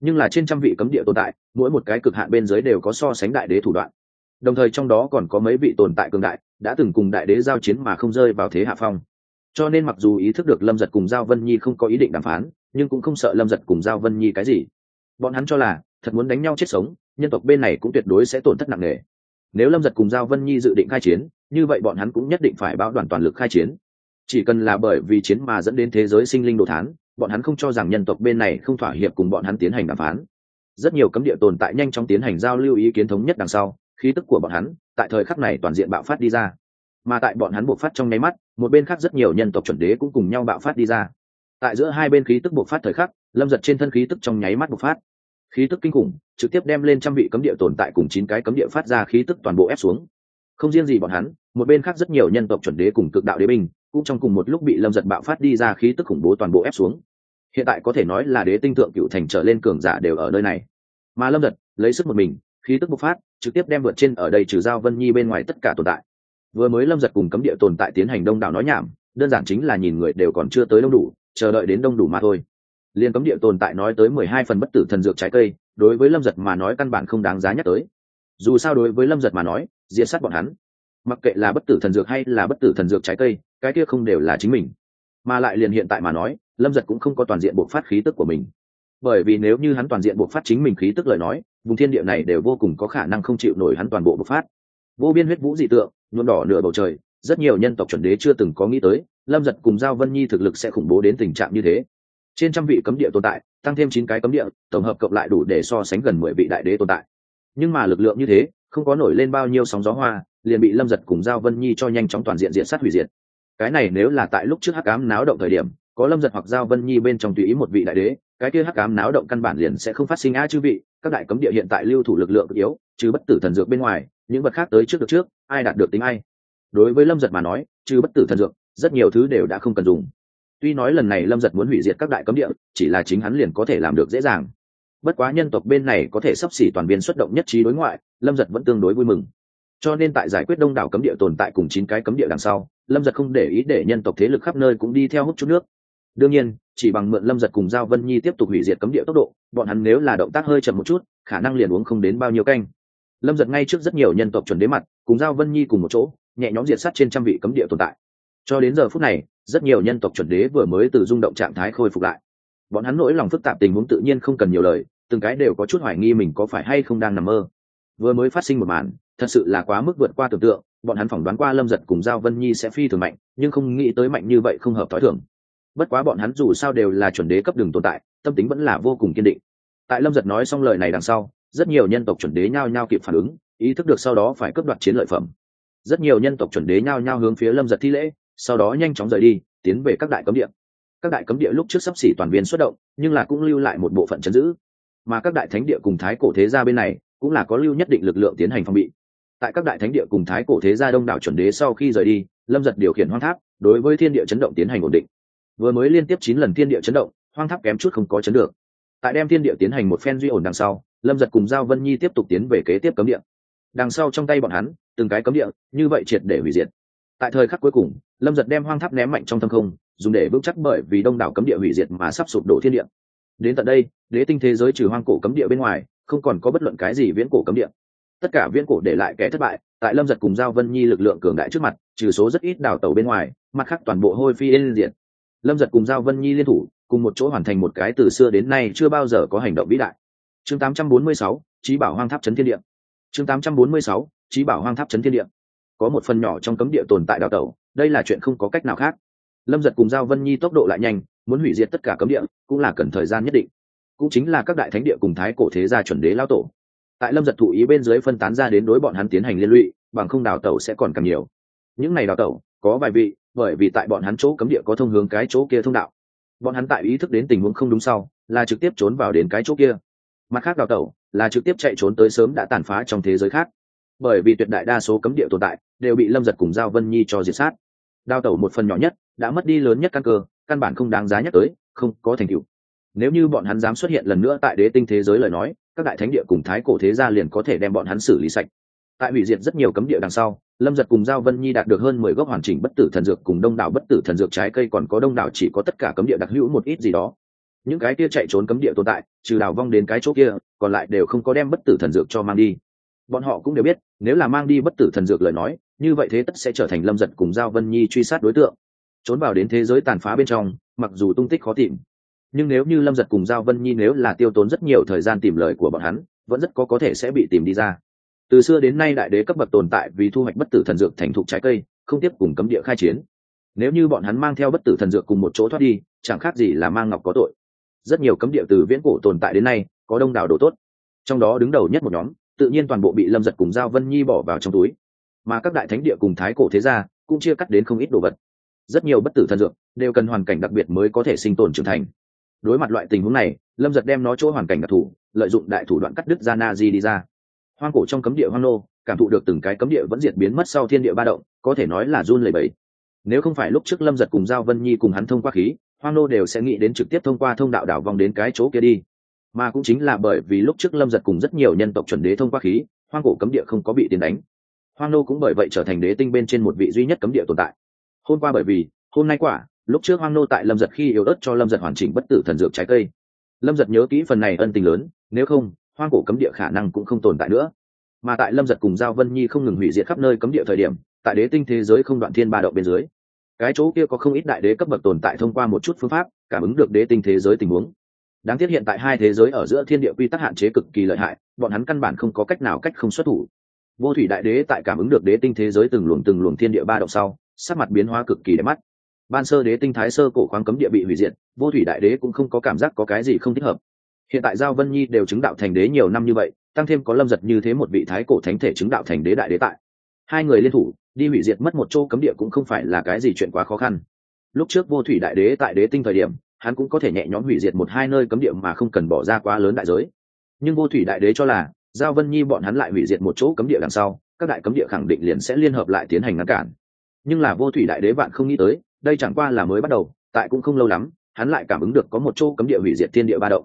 Nhưng là trên trăm vị cấm địa tồn tại, mỗi một cái cực hạn bên dưới đều có so sánh đại đế thủ đoạn. Đồng thời trong đó còn có mấy vị tồn tại cường đại, đã từng cùng đại đế giao chiến mà không rơi vào thế hạ phong. Cho nên mặc dù ý thức được lâm giật cùng giao vân nhi không có ý định đàm phán, nhưng cũng không sợ lâm giật cùng giao vân nhi cái gì. Bọn hắn cho là, thật muốn đánh nhau chết sống, nhân tộc bên này cũng tuyệt đối sẽ tổn thất nặng nề. Nếu lâm giật cùng giao vân nhi dự định khai chiến, như vậy bọn hắn cũng nhất định phải báo đoàn toàn lực khai chiến chỉ cần là bởi vì chiến mà dẫn đến thế giới sinh linh đồ thán, bọn hắn không cho rằng nhân tộc bên này không thỏa hiệp cùng bọn hắn tiến hành đàm phán. Rất nhiều cấm địa tồn tại nhanh chóng tiến hành giao lưu ý kiến thống nhất đằng sau, khí tức của bọn hắn tại thời khắc này toàn diện bạo phát đi ra. Mà tại bọn hắn bộc phát trong nháy mắt, một bên khác rất nhiều nhân tộc chuẩn đế cũng cùng nhau bạo phát đi ra. Tại giữa hai bên khí tức bộc phát thời khắc, lâm giật trên thân khí tức trong nháy mắt bộc phát. Khí tức kinh khủng, trực tiếp đem lên trăm vị cấm địa tồn tại cùng chín cái cấm địa phát ra khí tức toàn bộ ép xuống. Không riêng gì bọn hắn, một bên khác rất nhiều nhân tộc chuẩn đế cùng cực đạo đế binh cũng trong cùng một lúc bị lâm giật bạo phát đi ra khí tức khủng bố toàn bộ ép xuống. Hiện tại có thể nói là đế tinh thượng cựu thành trở lên cường giả đều ở nơi này. Mà lâm giật lấy sức một mình, khí tức bộc phát, trực tiếp đem vượt trên ở đây trừ giao vân nhi bên ngoài tất cả tồn tại. Vừa mới lâm giật cùng cấm địa tồn tại tiến hành đông đảo nói nhảm, đơn giản chính là nhìn người đều còn chưa tới đông đủ, chờ đợi đến đông đủ mà thôi. Liên cấm địa tồn tại nói tới mười hai phần bất tử thần dược trái cây, đối với lâm giật mà nói căn bản không đáng giá nhắc tới. Dù sao đối với lâm giật mà nói, diệt sát bọn hắn mặc kệ là bất tử thần dược hay là bất tử thần dược trái cây, cái kia không đều là chính mình. Mà lại liền hiện tại mà nói, lâm giật cũng không có toàn diện bộc phát khí tức của mình. Bởi vì nếu như hắn toàn diện bộc phát chính mình khí tức lời nói, vùng thiên địa này đều vô cùng có khả năng không chịu nổi hắn toàn bộ bộc phát. Vô biên huyết vũ dị tượng, nhuộm đỏ nửa bầu trời, rất nhiều nhân tộc chuẩn đế chưa từng có nghĩ tới, lâm giật cùng giao vân nhi thực lực sẽ khủng bố đến tình trạng như thế. Trên trăm vị cấm địa tồn tại, tăng thêm chín cái cấm địa, tổng hợp cộng lại đủ để so sánh gần mười vị đại đế tồn tại. Nhưng mà lực lượng như thế, không có nổi lên bao nhiêu sóng gió hoa liền bị lâm giật cùng giao vân nhi cho nhanh chóng toàn diện diện sát hủy diệt. Cái này nếu là tại lúc trước hắc ám náo động thời điểm, có lâm giật hoặc giao vân nhi bên trong tùy ý một vị đại đế, cái kia hắc ám náo động căn bản liền sẽ không phát sinh a chư vị, các đại cấm địa hiện tại lưu thủ lực lượng yếu chứ bất tử thần dược bên ngoài, những vật khác tới trước được trước, ai đạt được tính ai. Đối với lâm giật mà nói chứ bất tử thần dược, rất nhiều thứ đều đã không cần dùng. Tuy nói lần này lâm giật muốn hủy diệt các đại cấm địa, chỉ là chính hắn liền có thể làm được dễ dàng. Bất quá nhân tộc bên này có thể sắp xỉ toàn biên xuất động nhất trí đối ngoại, lâm giật vẫn tương đối vui mừng cho nên tại giải quyết đông đảo cấm địa tồn tại cùng chín cái cấm địa đằng sau, lâm giật không để ý để nhân tộc thế lực khắp nơi cũng đi theo hút chút nước. Đương nhiên, chỉ bằng mượn lâm giật cùng giao vân nhi tiếp tục hủy diệt cấm địa tốc độ, bọn hắn nếu là động tác hơi chậm một chút, khả năng liền uống không đến bao nhiêu canh. Lâm giật ngay trước rất nhiều nhân tộc chuẩn đế mặt, cùng giao vân nhi cùng một chỗ, nhẹ nhõm diệt sát trên trăm vị cấm địa tồn tại. Cho đến giờ phút này, rất nhiều nhân tộc chuẩn đế vừa mới từ rung động trạng thái khôi phục lại. Bọn hắn nỗi lòng phức tạp tình huống tự nhiên không cần nhiều lời, từng cái đều có chút hoài nghi mình có phải hay không đang nằm mơ vừa mới phát sinh một màn, thật sự là quá mức vượt qua tưởng tượng, bọn hắn phỏng đoán qua lâm giật cùng giao vân nhi sẽ phi thường mạnh, nhưng không nghĩ tới mạnh như vậy không hợp t h ó i thường. Bất quá bọn hắn dù sao đều là chuẩn đế cấp đường tồn tại, tâm tính vẫn là vô cùng kiên định. Tại lâm giật nói xong lời này đằng sau, rất nhiều nhân tộc chuẩn đế nhao nhao kịp phản ứng, ý thức được sau đó phải cướp đoạt chiến lợi phẩm. Rất nhiều nhân tộc chuẩn đế nhao nhao hướng phía lâm giật thi lễ, sau đó nhanh chóng rời đi, tiến về các đại cấm địa. Các đại cấm địa lúc trước sắp xỉ toàn viên xuất động, nhưng là cũng lưu lại một bộ phận chấn giữ. Mà các đại thánh địa cùng thái cổ thế gia bên này cũng là có lưu nhất định lực lượng tiến hành phòng bị. Tại các đại thánh địa cùng thái cổ thế gia đông đảo chuẩn đế sau khi rời đi, lâm giật điều khiển hoang tháp, đối với thiên địa chấn động tiến hành ổn định. Vừa mới liên tiếp chín lần thiên địa chấn động, hoang tháp kém chút không có chấn được. Tại đem thiên địa tiến hành một phen duy ổn đằng sau, lâm giật cùng giao vân nhi tiếp tục tiến về kế tiếp cấm địa. Đằng sau trong tay bọn hắn, từng cái cấm địa, như vậy triệt để hủy diệt. Tại thời khắc cuối cùng, lâm giật đem hoang tháp ném mạnh trong thâm không, dùng để vững chắc bởi vì đông đảo cấm địa hủy diệt mà sắp sụp đổ thiên địa. Đến tận đây, đế tinh thế giới trừ hoang cổ cấm địa bên ngoài không còn có bất luận cái gì viễn cổ cấm địa. Tất cả viễn cổ để lại kẻ thất bại tại lâm giật cùng giao vân nhi lực lượng cường đại trước mặt trừ số rất ít đào tàu bên ngoài mặt khác toàn bộ hôi phi lên diện lâm giật cùng giao vân nhi liên thủ cùng một chỗ hoàn thành một cái từ xưa đến nay chưa bao giờ có hành động vĩ đại. Chương 846, trí bảo hoang tháp trấn thiên địa. Chương 846, trí bảo hoang tháp trấn thiên địa. Có một phần nhỏ trong cấm địa tồn tại đào tẩu đây là chuyện không có cách nào khác. Lâm giật cùng giao vân nhi tốc độ lại nhanh muốn hủy diệt tất cả cấm địa cũng là cần thời gian nhất định cũng chính là các đại thánh địa cùng thái cổ thế gia chuẩn đế lao tổ. Tại lâm giật thụ ý bên dưới phân tán ra đến đối bọn hắn tiến hành liên lụy, bằng không đào tẩu sẽ còn càng nhiều. Những n à y đào tẩu, có vài vị, bởi vì tại bọn hắn chỗ cấm địa có thông hướng cái chỗ kia thông đạo. Bọn hắn tại ý thức đến tình huống không đúng sau, là trực tiếp trốn vào đến cái chỗ kia. Mặt khác đào tẩu, là trực tiếp chạy trốn tới sớm đã tàn phá trong thế giới khác. Bởi vì tuyệt đại đa số cấm địa tồn tại, đều bị lâm giật cùng giao vân nhi cho diệt sát. Đào tẩu một phần nhỏ nhất, đã mất đi lớn nhất căn cơ, căn bản không đáng giá nhắc tới, không có thành tựu nếu như bọn hắn dám xuất hiện lần nữa tại đế tinh thế giới lời nói, các đại thánh địa cùng thái cổ thế gia liền có thể đem bọn hắn xử lý sạch. Tại hủy diệt rất nhiều cấm địa đằng sau, lâm giật cùng giao vân nhi đạt được hơn mười gốc hoàn chỉnh bất tử thần dược cùng đông đảo bất tử thần dược trái cây còn có đông đảo chỉ có tất cả cấm địa đặc hữu một ít gì đó. Những cái kia chạy trốn cấm địa tồn tại, trừ đào vong đến cái chỗ kia, còn lại đều không có đem bất tử thần dược cho mang đi. Bọn họ cũng đều biết, nếu là mang đi bất tử thần dược lời nói, như vậy thế tất sẽ trở thành lâm giật cùng giao vân nhi truy sát đối tượng. Trốn vào đến thế giới tàn phá bên trong, mặc dù tung tích khó tìm nhưng nếu như lâm giật cùng giao vân nhi nếu là tiêu tốn rất nhiều thời gian tìm lời của bọn hắn, vẫn rất có có thể sẽ bị tìm đi ra. Từ xưa đến nay đại đế cấp bậc tồn tại vì thu hoạch bất tử thần dược thành thục trái cây, không tiếp cùng cấm địa khai chiến. Nếu như bọn hắn mang theo bất tử thần dược cùng một chỗ thoát đi, chẳng khác gì là mang ngọc có tội. Rất nhiều cấm địa từ viễn cổ tồn tại đến nay, có đông đảo đồ tốt. Trong đó đứng đầu nhất một nhóm, tự nhiên toàn bộ bị lâm giật cùng giao vân nhi bỏ vào trong túi. Mà các đại thánh địa cùng thái cổ thế gia cũng chia cắt đến không ít đồ vật. Rất nhiều bất tử thần dược đều cần hoàn cảnh đặc biệt mới có thể sinh tồn trưởng thành đối mặt loại tình huống này, lâm giật đem nó chỗ hoàn cảnh đặc thù, lợi dụng đại thủ đoạn cắt đứt ra na di đi ra. Hoang cổ trong cấm địa hoang nô, cảm thụ được từng cái cấm địa vẫn diệt biến mất sau thiên địa ba động, có thể nói là run lầy bẫy nếu không phải lúc trước lâm giật cùng giao vân nhi cùng hắn thông qua khí, hoang nô đều sẽ nghĩ đến trực tiếp thông qua thông đạo đảo vòng đến cái chỗ kia đi. Mà cũng chính là bởi vì lúc trước lâm giật cùng rất nhiều nhân tộc chuẩn đế thông qua khí, hoang cổ cấm địa không có bị tiền đánh. Hoang nô cũng bởi vậy trở thành đế tinh bên trên một vị duy nhất cấm địa tồn tại. Hôm qua bởi vì, hôm nay quả lúc trước hoang nô tại lâm giật khi yếu ớt cho lâm giật hoàn chỉnh bất tử thần dược trái cây. Lâm giật nhớ kỹ phần này ân tình lớn, nếu không, hoang cổ cấm địa khả năng cũng không tồn tại nữa. Mà tại lâm giật cùng giao vân nhi không ngừng hủy diệt khắp nơi cấm địa thời điểm, tại đế tinh thế giới không đoạn thiên ba động bên dưới, cái chỗ kia có không ít đại đế cấp bậc tồn tại thông qua một chút phương pháp, cảm ứng được đế tinh thế giới tình huống. Đáng tiếc hiện tại hai thế giới ở giữa thiên địa quy tắc hạn chế cực kỳ lợi hại, bọn hắn căn bản không có cách nào cách không xuất thủ. Vô thủy đại đế tại cảm ứng được đế tinh thế giới từng luồng từng luồng thiên địa ba động sau, sắc mặt biến hóa cực kỳ đẹp mắt ban sơ đế tinh thái sơ cổ khoáng cấm địa bị hủy diệt, vô thủy đại đế cũng không có cảm giác có cái gì không thích hợp. Hiện tại giao vân nhi đều chứng đạo thành đế nhiều năm như vậy, tăng thêm có lâm giật như thế một vị thái cổ thánh thể chứng đạo thành đế đại đế tại. Hai người liên thủ, đi hủy diệt mất một chỗ cấm địa cũng không phải là cái gì chuyện quá khó khăn. Lúc trước vô thủy đại đế tại đế tinh thời điểm, hắn cũng có thể nhẹ nhõm hủy diệt một hai nơi cấm địa mà không cần bỏ ra quá lớn đại giới. Nhưng vô thủy đại đế cho là, giao vân nhi bọn hắn lại hủy diệt một chỗ cấm địa đằng sau, các đại cấm địa khẳng định liền sẽ liên hợp lại tiến hành ngăn cản. Nhưng là vô thủy đại đế bạn không nghĩ tới đây chẳng qua là mới bắt đầu, tại cũng không lâu lắm, hắn lại cảm ứng được có một chỗ cấm địa hủy diệt thiên địa ba động.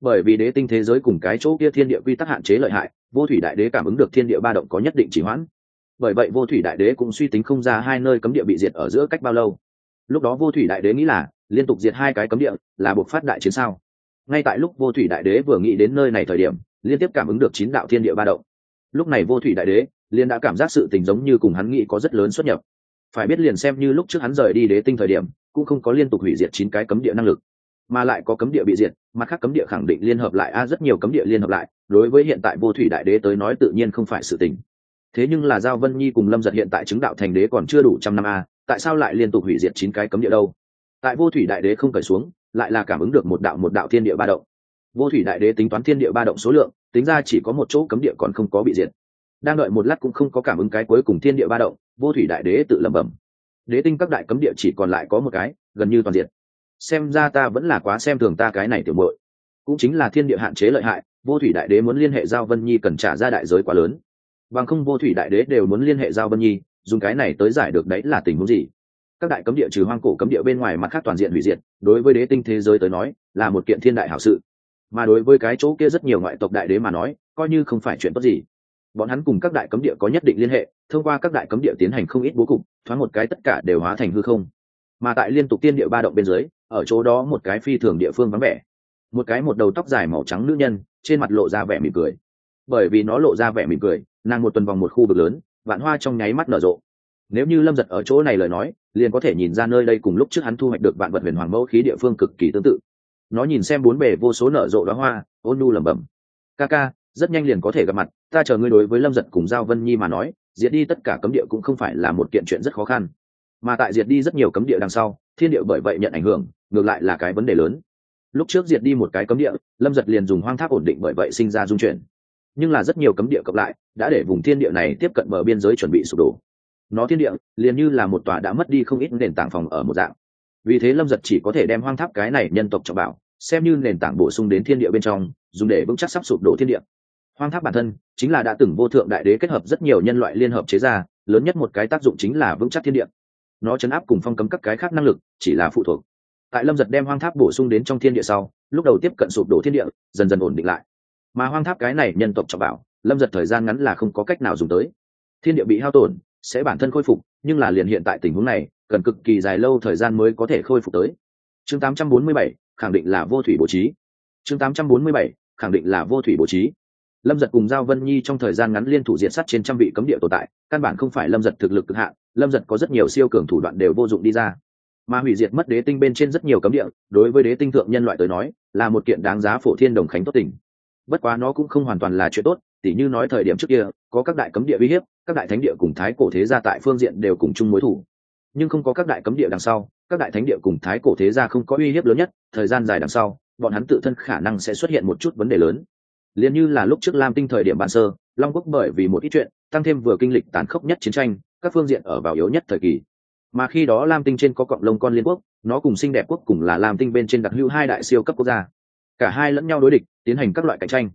Bởi vì đế tinh thế giới cùng cái chỗ kia thiên địa quy tắc hạn chế lợi hại, vô thủy đại đế cảm ứng được thiên địa ba động có nhất định chỉ hoãn. Bởi vậy vô thủy đại đế cũng suy tính không ra hai nơi cấm địa bị diệt ở giữa cách bao lâu. Lúc đó vô thủy đại đế nghĩ là, liên tục diệt hai cái cấm địa, là buộc phát đại chiến sao? Ngay tại lúc vô thủy đại đế vừa nghĩ đến nơi này thời điểm, liên tiếp cảm ứng được chín đạo thiên địa ba động. Lúc này vô thủy đại đế, liền đã cảm giác sự tình giống như cùng hắn nghĩ có rất lớn xuất nhập phải biết liền xem như lúc trước hắn rời đi đế tinh thời điểm, cũng không có liên tục hủy diệt chín cái cấm địa năng lực. Mà lại có cấm địa bị diệt, mặt khác cấm địa khẳng định liên hợp lại, a, rất nhiều cấm địa liên hợp lại. Đối với hiện tại vô thủy đại đế tới nói tự nhiên không phải sự tình. Thế nhưng là giao vân nhi cùng lâm giật hiện tại chứng đạo thành đế còn chưa đủ trăm năm, a, tại sao lại liên tục hủy diệt chín cái cấm địa đâu? Tại vô thủy đại đế không cởi xuống, lại là cảm ứng được một đạo một đạo thiên địa ba động. Vô thủy đại đế tính toán thiên địa ba động số lượng, tính ra chỉ có một chỗ cấm địa còn không có bị diệt đang đợi một lát cũng không có cảm ứng cái cuối cùng thiên địa ba động, vô thủy đại đế tự lẩm bẩm. Đế tinh các đại cấm địa chỉ còn lại có một cái, gần như toàn diện. Xem ra ta vẫn là quá xem thường ta cái này tiểu muội. Cũng chính là thiên địa hạn chế lợi hại, vô thủy đại đế muốn liên hệ giao vân nhi cần trả ra đại giới quá lớn. Bằng không vô thủy đại đế đều muốn liên hệ giao vân nhi, dùng cái này tới giải được đấy là tình huống gì? Các đại cấm địa trừ hoang cổ cấm địa bên ngoài mặt khác toàn diện hủy diệt, đối với đế tinh thế giới tới nói, là một kiện thiên đại hảo sự. Mà đối với cái chỗ kia rất nhiều ngoại tộc đại đế mà nói, coi như không phải chuyện tốt gì bọn hắn cùng các đại cấm địa có nhất định liên hệ, thông qua các đại cấm địa tiến hành không ít bố cục, thoáng một cái tất cả đều hóa thành hư không. Mà tại liên tục tiên địa ba động bên dưới, ở chỗ đó một cái phi thường địa phương vắng vẻ. Một cái một đầu tóc dài màu trắng nữ nhân, trên mặt lộ ra vẻ mỉm cười. Bởi vì nó lộ ra vẻ mỉm cười, nàng một tuần vòng một khu vực lớn, vạn hoa trong nháy mắt nở rộ. Nếu như lâm giật ở chỗ này lời nói, liền có thể nhìn ra nơi đây cùng lúc trước hắn thu hoạch được vạn vật huyền hoàng mẫu khí địa phương cực kỳ tương tự. Nó nhìn xem bốn bề vô số nở rộ đó hoa, ôn nu lẩm bẩm. Ca ca, rất nhanh liền có thể gặp mặt ta chờ ngươi đối với lâm giật cùng giao vân nhi mà nói, diệt đi tất cả cấm địa cũng không phải là một kiện chuyện rất khó khăn. Mà tại diệt đi rất nhiều cấm địa đằng sau, thiên địa bởi vậy nhận ảnh hưởng, ngược lại là cái vấn đề lớn. Lúc trước diệt đi một cái cấm địa, lâm giật liền dùng hoang tháp ổn định bởi vậy sinh ra dung chuyển. Nhưng là rất nhiều cấm địa cộng lại, đã để vùng thiên địa này tiếp cận bờ biên giới chuẩn bị sụp đổ. Nó thiên địa, liền như là một tòa đã mất đi không ít nền tảng phòng ở một dạng. Vì thế lâm giật chỉ có thể đem hoang tháp cái này nhân tộc trọng bảo, xem như nền tảng bổ sung đến thiên địa bên trong, dùng để vững chắc sắp sụp đổ thiên địa hoang tháp bản thân chính là đã từng vô thượng đại đế kết hợp rất nhiều nhân loại liên hợp chế ra lớn nhất một cái tác dụng chính là vững chắc thiên địa. Nó chấn áp cùng phong cấm các cái khác năng lực chỉ là phụ thuộc. Tại lâm giật đem hoang tháp bổ sung đến trong thiên địa sau lúc đầu tiếp cận sụp đổ thiên địa dần dần ổn định lại. Mà hoang tháp cái này nhân tộc trọng bảo lâm giật thời gian ngắn là không có cách nào dùng tới. Thiên địa bị hao tổn sẽ bản thân khôi phục nhưng là liền hiện tại tình huống này cần cực kỳ dài lâu thời gian mới có thể khôi phục tới. Chương 847, khẳng định là vô thủy bố trí. Chương 847, khẳng định là vô thủy bố trí lâm giật cùng giao vân nhi trong thời gian ngắn liên thủ diện sắt trên trăm vị cấm địa tồn tại, căn bản không phải lâm giật thực lực cực hạn, lâm giật có rất nhiều siêu cường thủ đoạn đều vô dụng đi ra. Mà hủy diệt mất đế tinh bên trên rất nhiều cấm địa, đối với đế tinh thượng nhân loại tới nói, là một kiện đáng giá phổ thiên đồng khánh tốt tình. Bất quá nó cũng không hoàn toàn là chuyện tốt, tỉ như nói thời điểm trước kia, có các đại cấm địa uy hiếp, các đại thánh địa cùng thái cổ thế gia tại phương diện đều cùng chung mối thủ. Nhưng không có các đại cấm địa đằng sau, các đại thánh địa cùng thái cổ thế gia không có uy hiếp lớn nhất, thời gian dài đằng sau, bọn hắn tự thân khả năng sẽ xuất hiện một chút vấn đề lớn liền như là lúc trước lam tinh thời điểm ban sơ, long quốc bởi vì một ít chuyện, tăng thêm vừa kinh lịch tàn khốc nhất chiến tranh, các phương diện ở vào yếu nhất thời kỳ. Mà khi đó lam tinh trên có cộng lông con liên quốc, nó cùng xinh đẹp quốc cùng là lam tinh bên trên đặc hữu hai đại siêu cấp quốc gia. Cả hai lẫn nhau đối địch, tiến hành các loại cạnh tranh.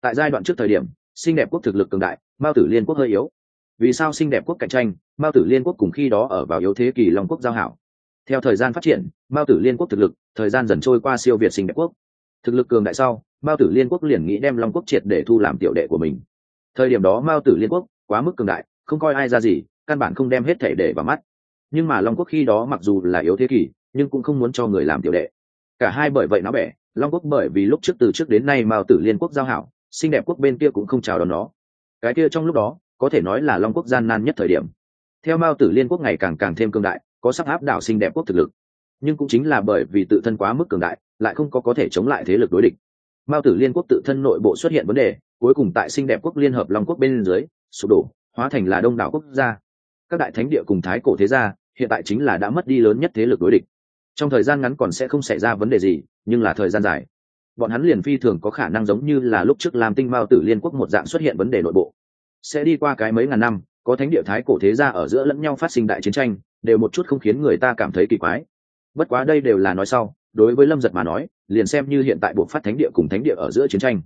Tại giai đoạn trước thời điểm, xinh đẹp quốc thực lực cường đại, mao tử liên quốc hơi yếu. Vì sao xinh đẹp quốc cạnh tranh, mao tử liên quốc cùng khi đó ở vào yếu thế kỳ long quốc giao hảo? Theo thời gian phát triển, mao tử liên quốc thực lực, thời gian dần trôi qua siêu việt xinh đẹp quốc thực lực cường đại sau, mao tử liên quốc liền nghĩ đem long quốc triệt để thu làm tiểu đệ của mình. Thời điểm đó mao tử liên quốc quá mức cường đại, không coi ai ra gì, căn bản không đem hết thể để vào mắt. Nhưng mà long quốc khi đó mặc dù là yếu thế kỷ, nhưng cũng không muốn cho người làm tiểu đệ. Cả hai bởi vậy nó bẻ, long quốc bởi vì lúc trước từ trước đến nay mao tử liên quốc giao hảo, xinh đẹp quốc bên kia cũng không chào đón nó. Cái kia trong lúc đó, có thể nói là long quốc gian nan nhất thời điểm. Theo mao tử liên quốc ngày càng càng thêm cương đại, có sắc áp đảo xinh đẹp quốc thực lực nhưng cũng chính là bởi vì tự thân quá mức cường đại, lại không có có thể chống lại thế lực đối địch. Mao tử liên quốc tự thân nội bộ xuất hiện vấn đề, cuối cùng tại xinh đẹp quốc liên hợp long quốc bên dưới, sụp đổ, hóa thành là đông đảo quốc gia. Các đại thánh địa cùng thái cổ thế gia, hiện tại chính là đã mất đi lớn nhất thế lực đối địch. Trong thời gian ngắn còn sẽ không xảy ra vấn đề gì, nhưng là thời gian dài. Bọn hắn liền phi thường có khả năng giống như là lúc trước làm tinh mao tử liên quốc một dạng xuất hiện vấn đề nội bộ. Sẽ đi qua cái mấy ngàn năm, có thánh địa thái cổ thế gia ở giữa lẫn nhau phát sinh đại chiến tranh, đều một chút không khiến người ta cảm thấy kỳ quái bất quá đây đều là nói sau, đối với lâm giật mà nói, liền xem như hiện tại buộc phát thánh địa cùng thánh địa ở giữa chiến tranh.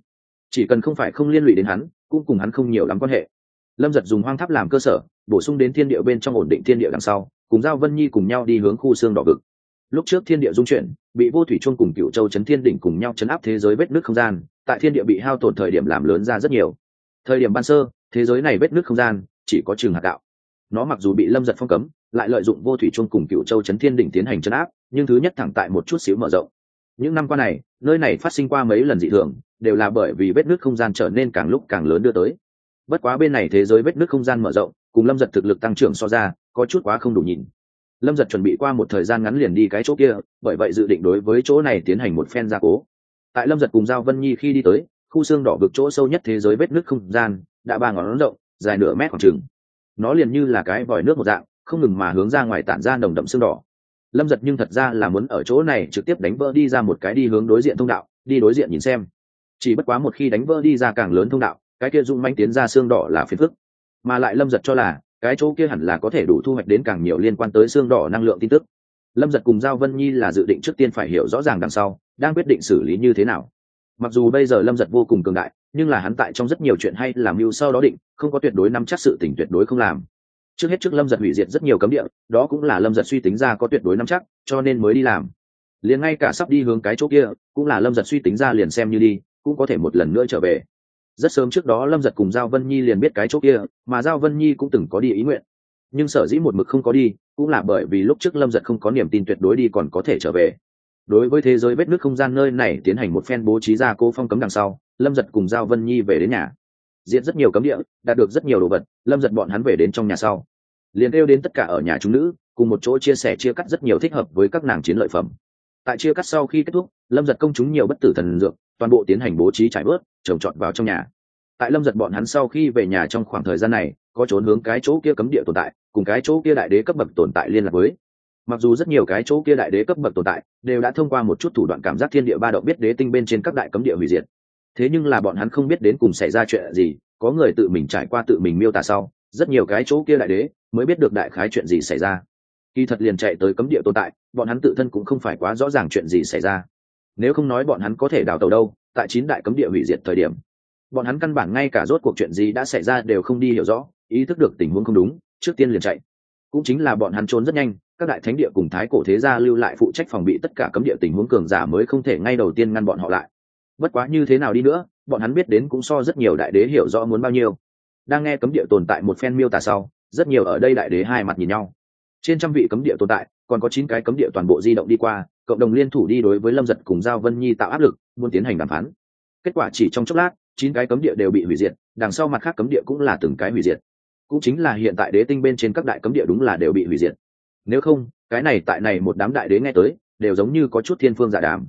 Chỉ cần không phải không liên lụy đến hắn, cũng cùng hắn không nhiều lắm quan hệ. Lâm giật dùng hoang tháp làm cơ sở, bổ sung đến thiên địa bên trong ổn định thiên địa đằng sau, cùng giao vân nhi cùng nhau đi hướng khu xương đỏ vực. Lúc trước thiên địa dung chuyển, bị vô thủy chuông cùng cựu châu chấn thiên đỉnh cùng nhau chấn áp thế giới vết nước không gian, tại thiên địa bị hao tổn thời điểm làm lớn ra rất nhiều. Thời điểm ban sơ, thế giới này vết nước không gian, chỉ có trường hạt đạo. Nó mặc dù bị lâm giật phong cấm lại lợi dụng vô thủy chuông cùng cựu châu chấn thiên đỉnh tiến hành chấn áp, nhưng thứ nhất thẳng tại một chút xíu mở rộng. Những năm qua này, nơi này phát sinh qua mấy lần dị thường, đều là bởi vì vết nước không gian trở nên càng lúc càng lớn đưa tới. Bất quá bên này thế giới vết nước không gian mở rộng, cùng lâm giật thực lực tăng trưởng so ra, có chút quá không đủ nhìn. Lâm giật chuẩn bị qua một thời gian ngắn liền đi cái chỗ kia, bởi vậy dự định đối với chỗ này tiến hành một phen gia cố. Tại lâm giật cùng giao vân nhi khi đi tới, khu xương đỏ vực chỗ sâu nhất thế giới vết nước không gian, đã ba ngón rộng, dài nửa mét khoảng trừng nó liền như là cái vòi nước một dạng không ngừng mà hướng ra ngoài tản ra nồng đậm xương đỏ. Lâm giật nhưng thật ra là muốn ở chỗ này trực tiếp đánh vỡ đi ra một cái đi hướng đối diện thông đạo, đi đối diện nhìn xem. Chỉ bất quá một khi đánh vỡ đi ra càng lớn thông đạo, cái kia dung manh tiến ra xương đỏ là phiền phức. Mà lại lâm giật cho là, cái chỗ kia hẳn là có thể đủ thu hoạch đến càng nhiều liên quan tới xương đỏ năng lượng tin tức. Lâm giật cùng giao vân nhi là dự định trước tiên phải hiểu rõ ràng đằng sau, đang quyết định xử lý như thế nào. Mặc dù bây giờ lâm giật vô cùng cường đại, nhưng là hắn tại trong rất nhiều chuyện hay làm mưu sau đó định, không có tuyệt đối nắm chắc sự tỉnh tuyệt đối không làm trước hết trước lâm giật hủy diệt rất nhiều cấm địa, đó cũng là lâm giật suy tính ra có tuyệt đối nắm chắc, cho nên mới đi làm. Liền ngay cả sắp đi hướng cái chỗ kia, cũng là lâm giật suy tính ra liền xem như đi, cũng có thể một lần nữa trở về. Rất sớm trước đó lâm giật cùng giao vân nhi liền biết cái chỗ kia, mà giao vân nhi cũng từng có đi ý nguyện. Nhưng sở dĩ một mực không có đi, cũng là bởi vì lúc trước lâm giật không có niềm tin tuyệt đối đi còn có thể trở về. Đối với thế giới vết nước không gian nơi này tiến hành một phen bố trí ra cô phong cấm đằng sau, lâm giật cùng giao vân nhi về đến nhà diện rất nhiều cấm địa, đạt được rất nhiều đồ vật, lâm giật bọn hắn về đến trong nhà sau. Liền kêu đến tất cả ở nhà chúng nữ, cùng một chỗ chia sẻ chia cắt rất nhiều thích hợp với các nàng chiến lợi phẩm. Tại chia cắt sau khi kết thúc, lâm giật công chúng nhiều bất tử thần dược, toàn bộ tiến hành bố trí trải bớt, trồng trọt vào trong nhà. Tại lâm giật bọn hắn sau khi về nhà trong khoảng thời gian này, có trốn hướng cái chỗ kia cấm địa tồn tại, cùng cái chỗ kia đại đế cấp bậc tồn tại liên lạc với. Mặc dù rất nhiều cái chỗ kia đại đế cấp bậc tồn tại, đều đã thông qua một chút thủ đoạn cảm giác thiên địa ba động biết đế tinh bên trên các đại cấm địa hủy diệt thế nhưng là bọn hắn không biết đến cùng xảy ra chuyện gì, có người tự mình trải qua tự mình miêu tả sau, rất nhiều cái chỗ kia đại đế mới biết được đại khái chuyện gì xảy ra. Kỳ thật liền chạy tới cấm địa tồn tại, bọn hắn tự thân cũng không phải quá rõ ràng chuyện gì xảy ra. Nếu không nói bọn hắn có thể đào tàu đâu, tại chín đại cấm địa hủy diệt thời điểm, bọn hắn căn bản ngay cả rốt cuộc chuyện gì đã xảy ra đều không đi hiểu rõ, ý thức được tình huống không đúng, trước tiên liền chạy. Cũng chính là bọn hắn trốn rất nhanh, các đại thánh địa cùng thái cổ thế gia lưu lại phụ trách phòng bị tất cả cấm địa tình huống cường giả mới không thể ngay đầu tiên ngăn bọn họ lại bất quá như thế nào đi nữa, bọn hắn biết đến cũng so rất nhiều đại đế hiểu rõ muốn bao nhiêu. Đang nghe cấm địa tồn tại một phen miêu tả sau, rất nhiều ở đây đại đế hai mặt nhìn nhau. Trên trăm vị cấm địa tồn tại, còn có chín cái cấm địa toàn bộ di động đi qua, cộng đồng liên thủ đi đối với lâm giật cùng giao vân nhi tạo áp lực, muốn tiến hành đàm phán. Kết quả chỉ trong chốc lát, chín cái cấm địa đều bị hủy diệt, đằng sau mặt khác cấm địa cũng là từng cái hủy diệt. Cũng chính là hiện tại đế tinh bên trên các đại cấm địa đúng là đều bị hủy diệt. Nếu không, cái này tại này một đám đại đế nghe tới, đều giống như có chút thiên phương giả đàm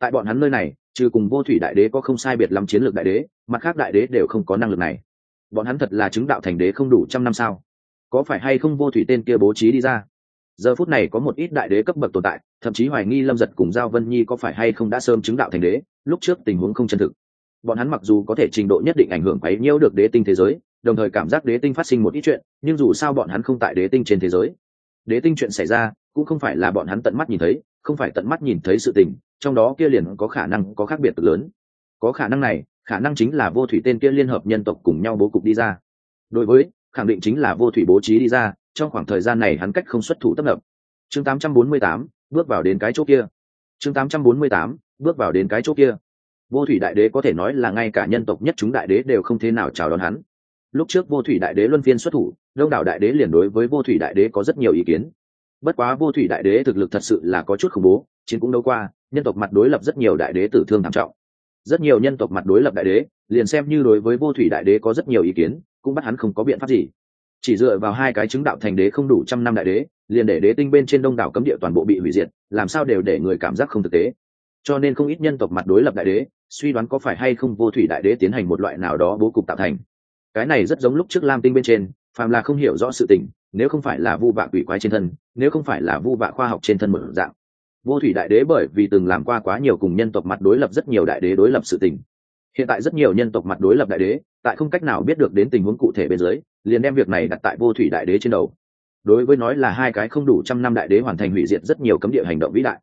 tại bọn hắn nơi này, trừ cùng vô thủy đại đế có không sai biệt lắm chiến lược đại đế, mặt khác đại đế đều không có năng lực này. Bọn hắn thật là chứng đạo thành đế không đủ trăm năm sao? Có phải hay không vô thủy tên kia bố trí đi ra? Giờ phút này có một ít đại đế cấp bậc tồn tại, thậm chí hoài nghi lâm giật cùng giao vân nhi có phải hay không đã sớm chứng đạo thành đế, lúc trước tình huống không chân thực. Bọn hắn mặc dù có thể trình độ nhất định ảnh hưởng quấy nhiễu được đế tinh thế giới, đồng thời cảm giác đế tinh phát sinh một ít chuyện, nhưng dù sao bọn hắn không tại đế tinh trên thế giới. Đế tinh chuyện xảy ra, cũng không phải là bọn hắn tận mắt nhìn thấy, không phải tận mắt nhìn thấy sự tình trong đó kia liền có khả năng có khác biệt lớn. Có khả năng này khả năng chính là vô thủy tên kia liên hợp nhân tộc cùng nhau bố cục đi ra. Đối với khẳng định chính là vô thủy bố trí đi ra trong khoảng thời gian này hắn cách không xuất thủ tấp nập. Chương 848, bước vào đến cái chỗ kia. Chương 848, bước vào đến cái chỗ kia. Vô thủy đại đế có thể nói là ngay cả nhân tộc nhất chúng đại đế đều không thế nào chào đón hắn. Lúc trước vô thủy đại đế luân phiên xuất thủ đông đảo đại đế liền đối với vô thủy đại đế có rất nhiều ý kiến. Bất quá vô thủy đại đế thực lực thật sự là có chút khủng bố chiến cũng đâu qua nhân tộc mặt đối lập rất nhiều đại đế tử thương thảm trọng. Rất nhiều nhân tộc mặt đối lập đại đế, liền xem như đối với vô thủy đại đế có rất nhiều ý kiến, cũng bắt hắn không có biện pháp gì. Chỉ dựa vào hai cái chứng đạo thành đế không đủ trăm năm đại đế, liền để đế tinh bên trên đông đảo cấm địa toàn bộ bị hủy diệt, làm sao đều để người cảm giác không thực tế. Cho nên không ít nhân tộc mặt đối lập đại đế, suy đoán có phải hay không vô thủy đại đế tiến hành một loại nào đó bố cục tạo thành. Cái này rất giống lúc trước lam tinh bên trên, phàm là không hiểu rõ sự tình, nếu không phải là vu vạ quỷ quái trên thân, nếu không phải là vu vạ khoa học trên thân một dạng vô thủy đại đế bởi vì từng làm qua quá nhiều cùng nhân tộc mặt đối lập rất nhiều đại đế đối lập sự tình. Hiện tại rất nhiều nhân tộc mặt đối lập đại đế, tại không cách nào biết được đến tình huống cụ thể bên dưới, liền đem việc này đặt tại vô thủy đại đế trên đầu. Đối với nói là hai cái không đủ trăm năm đại đế hoàn thành hủy diệt rất nhiều cấm địa hành động vĩ đại.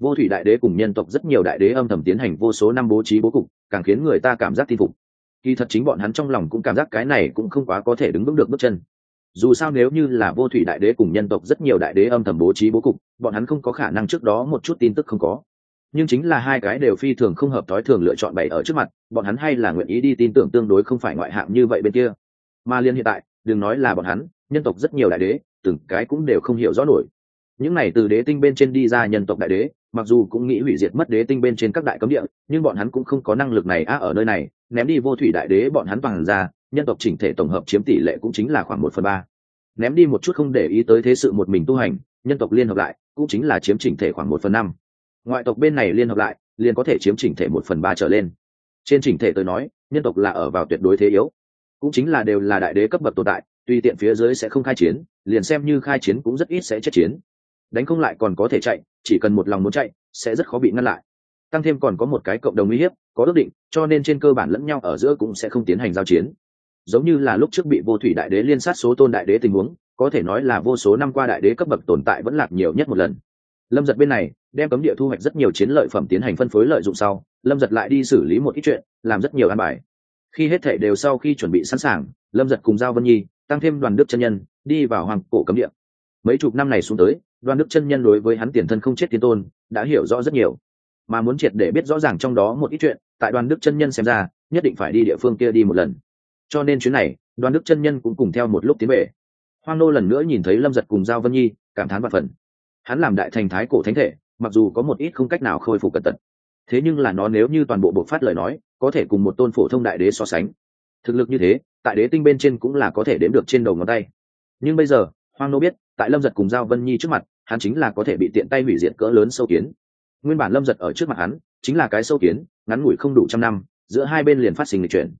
Vô thủy đại đế cùng nhân tộc rất nhiều đại đế âm thầm tiến hành vô số năm bố trí bố cục, càng khiến người ta cảm giác tin phục. Kỳ thật chính bọn hắn trong lòng cũng cảm giác cái này cũng không quá có thể đứng vững được bước chân dù sao nếu như là vô thủy đại đế cùng nhân tộc rất nhiều đại đế âm thầm bố trí bố cục, bọn hắn không có khả năng trước đó một chút tin tức không có. Nhưng chính là hai cái đều phi thường không hợp thói thường lựa chọn bày ở trước mặt, bọn hắn hay là nguyện ý đi tin tưởng tương đối không phải ngoại hạng như vậy bên kia. Mà liên hiện tại, đừng nói là bọn hắn, nhân tộc rất nhiều đại đế, từng cái cũng đều không hiểu rõ nổi. Những này từ đế tinh bên trên đi ra nhân tộc đại đế, mặc dù cũng nghĩ hủy diệt mất đế tinh bên trên các đại cấm địa, nhưng bọn hắn cũng không có năng lực này á, ở nơi này, ném đi vô thủy đại đế bọn hắn bằng ra nhân tộc chỉnh thể tổng hợp chiếm tỷ lệ cũng chính là khoảng một phần ba. Ném đi một chút không để ý tới thế sự một mình tu hành, nhân tộc liên hợp lại, cũng chính là chiếm chỉnh thể khoảng một phần năm. Ngoại tộc bên này liên hợp lại, liền có thể chiếm chỉnh thể một phần ba trở lên. Trên chỉnh thể tôi nói, nhân tộc là ở vào tuyệt đối thế yếu. Cũng chính là đều là đại đế cấp bậc tồn tại, tuy tiện phía dưới sẽ không khai chiến, liền xem như khai chiến cũng rất ít sẽ chết chiến. Đánh không lại còn có thể chạy, chỉ cần một lòng muốn chạy, sẽ rất khó bị ngăn lại. Tăng thêm còn có một cái cộng đồng uy hiếp, có ước định, cho nên trên cơ bản lẫn nhau ở giữa cũng sẽ không tiến hành giao chiến giống như là lúc trước bị vô thủy đại đế liên sát số tôn đại đế tình huống, có thể nói là vô số năm qua đại đế cấp bậc tồn tại vẫn lạc nhiều nhất một lần. Lâm giật bên này, đem cấm địa thu hoạch rất nhiều chiến lợi phẩm tiến hành phân phối lợi dụng sau, lâm giật lại đi xử lý một ít chuyện, làm rất nhiều an bài. Khi hết thể đều sau khi chuẩn bị sẵn sàng, lâm giật cùng giao vân nhi, tăng thêm đoàn đức chân nhân, đi vào hoàng cổ cấm địa. Mấy chục năm này xuống tới, đoàn đức chân nhân đối với hắn tiền thân không chết tiên tôn, đã hiểu rõ rất nhiều. Mà muốn triệt để biết rõ ràng trong đó một ít chuyện, tại đoàn đức chân nhân xem ra, nhất định phải đi địa phương kia đi một lần cho nên chuyến này, đoàn đức chân nhân cũng cùng theo một lúc tiến về. Hoang nô lần nữa nhìn thấy lâm giật cùng giao vân nhi, cảm thán và phần. Hắn làm đại thành thái cổ thánh thể, mặc dù có một ít không cách nào khôi phục cẩn tật thế nhưng là nó nếu như toàn bộ bộc phát lời nói, có thể cùng một tôn phổ thông đại đế so sánh. Thực lực như thế, tại đế tinh bên trên cũng là có thể đếm được trên đầu ngón tay. Nhưng bây giờ, hoang nô biết, tại lâm giật cùng giao vân nhi trước mặt, hắn chính là có thể bị tiện tay hủy diệt cỡ lớn sâu kiến. Nguyên bản lâm giật ở trước mặt hắn, chính là cái sâu kiến, ngắn ngủi không đủ trăm năm, giữa hai bên liền phát sinh lịch chuyển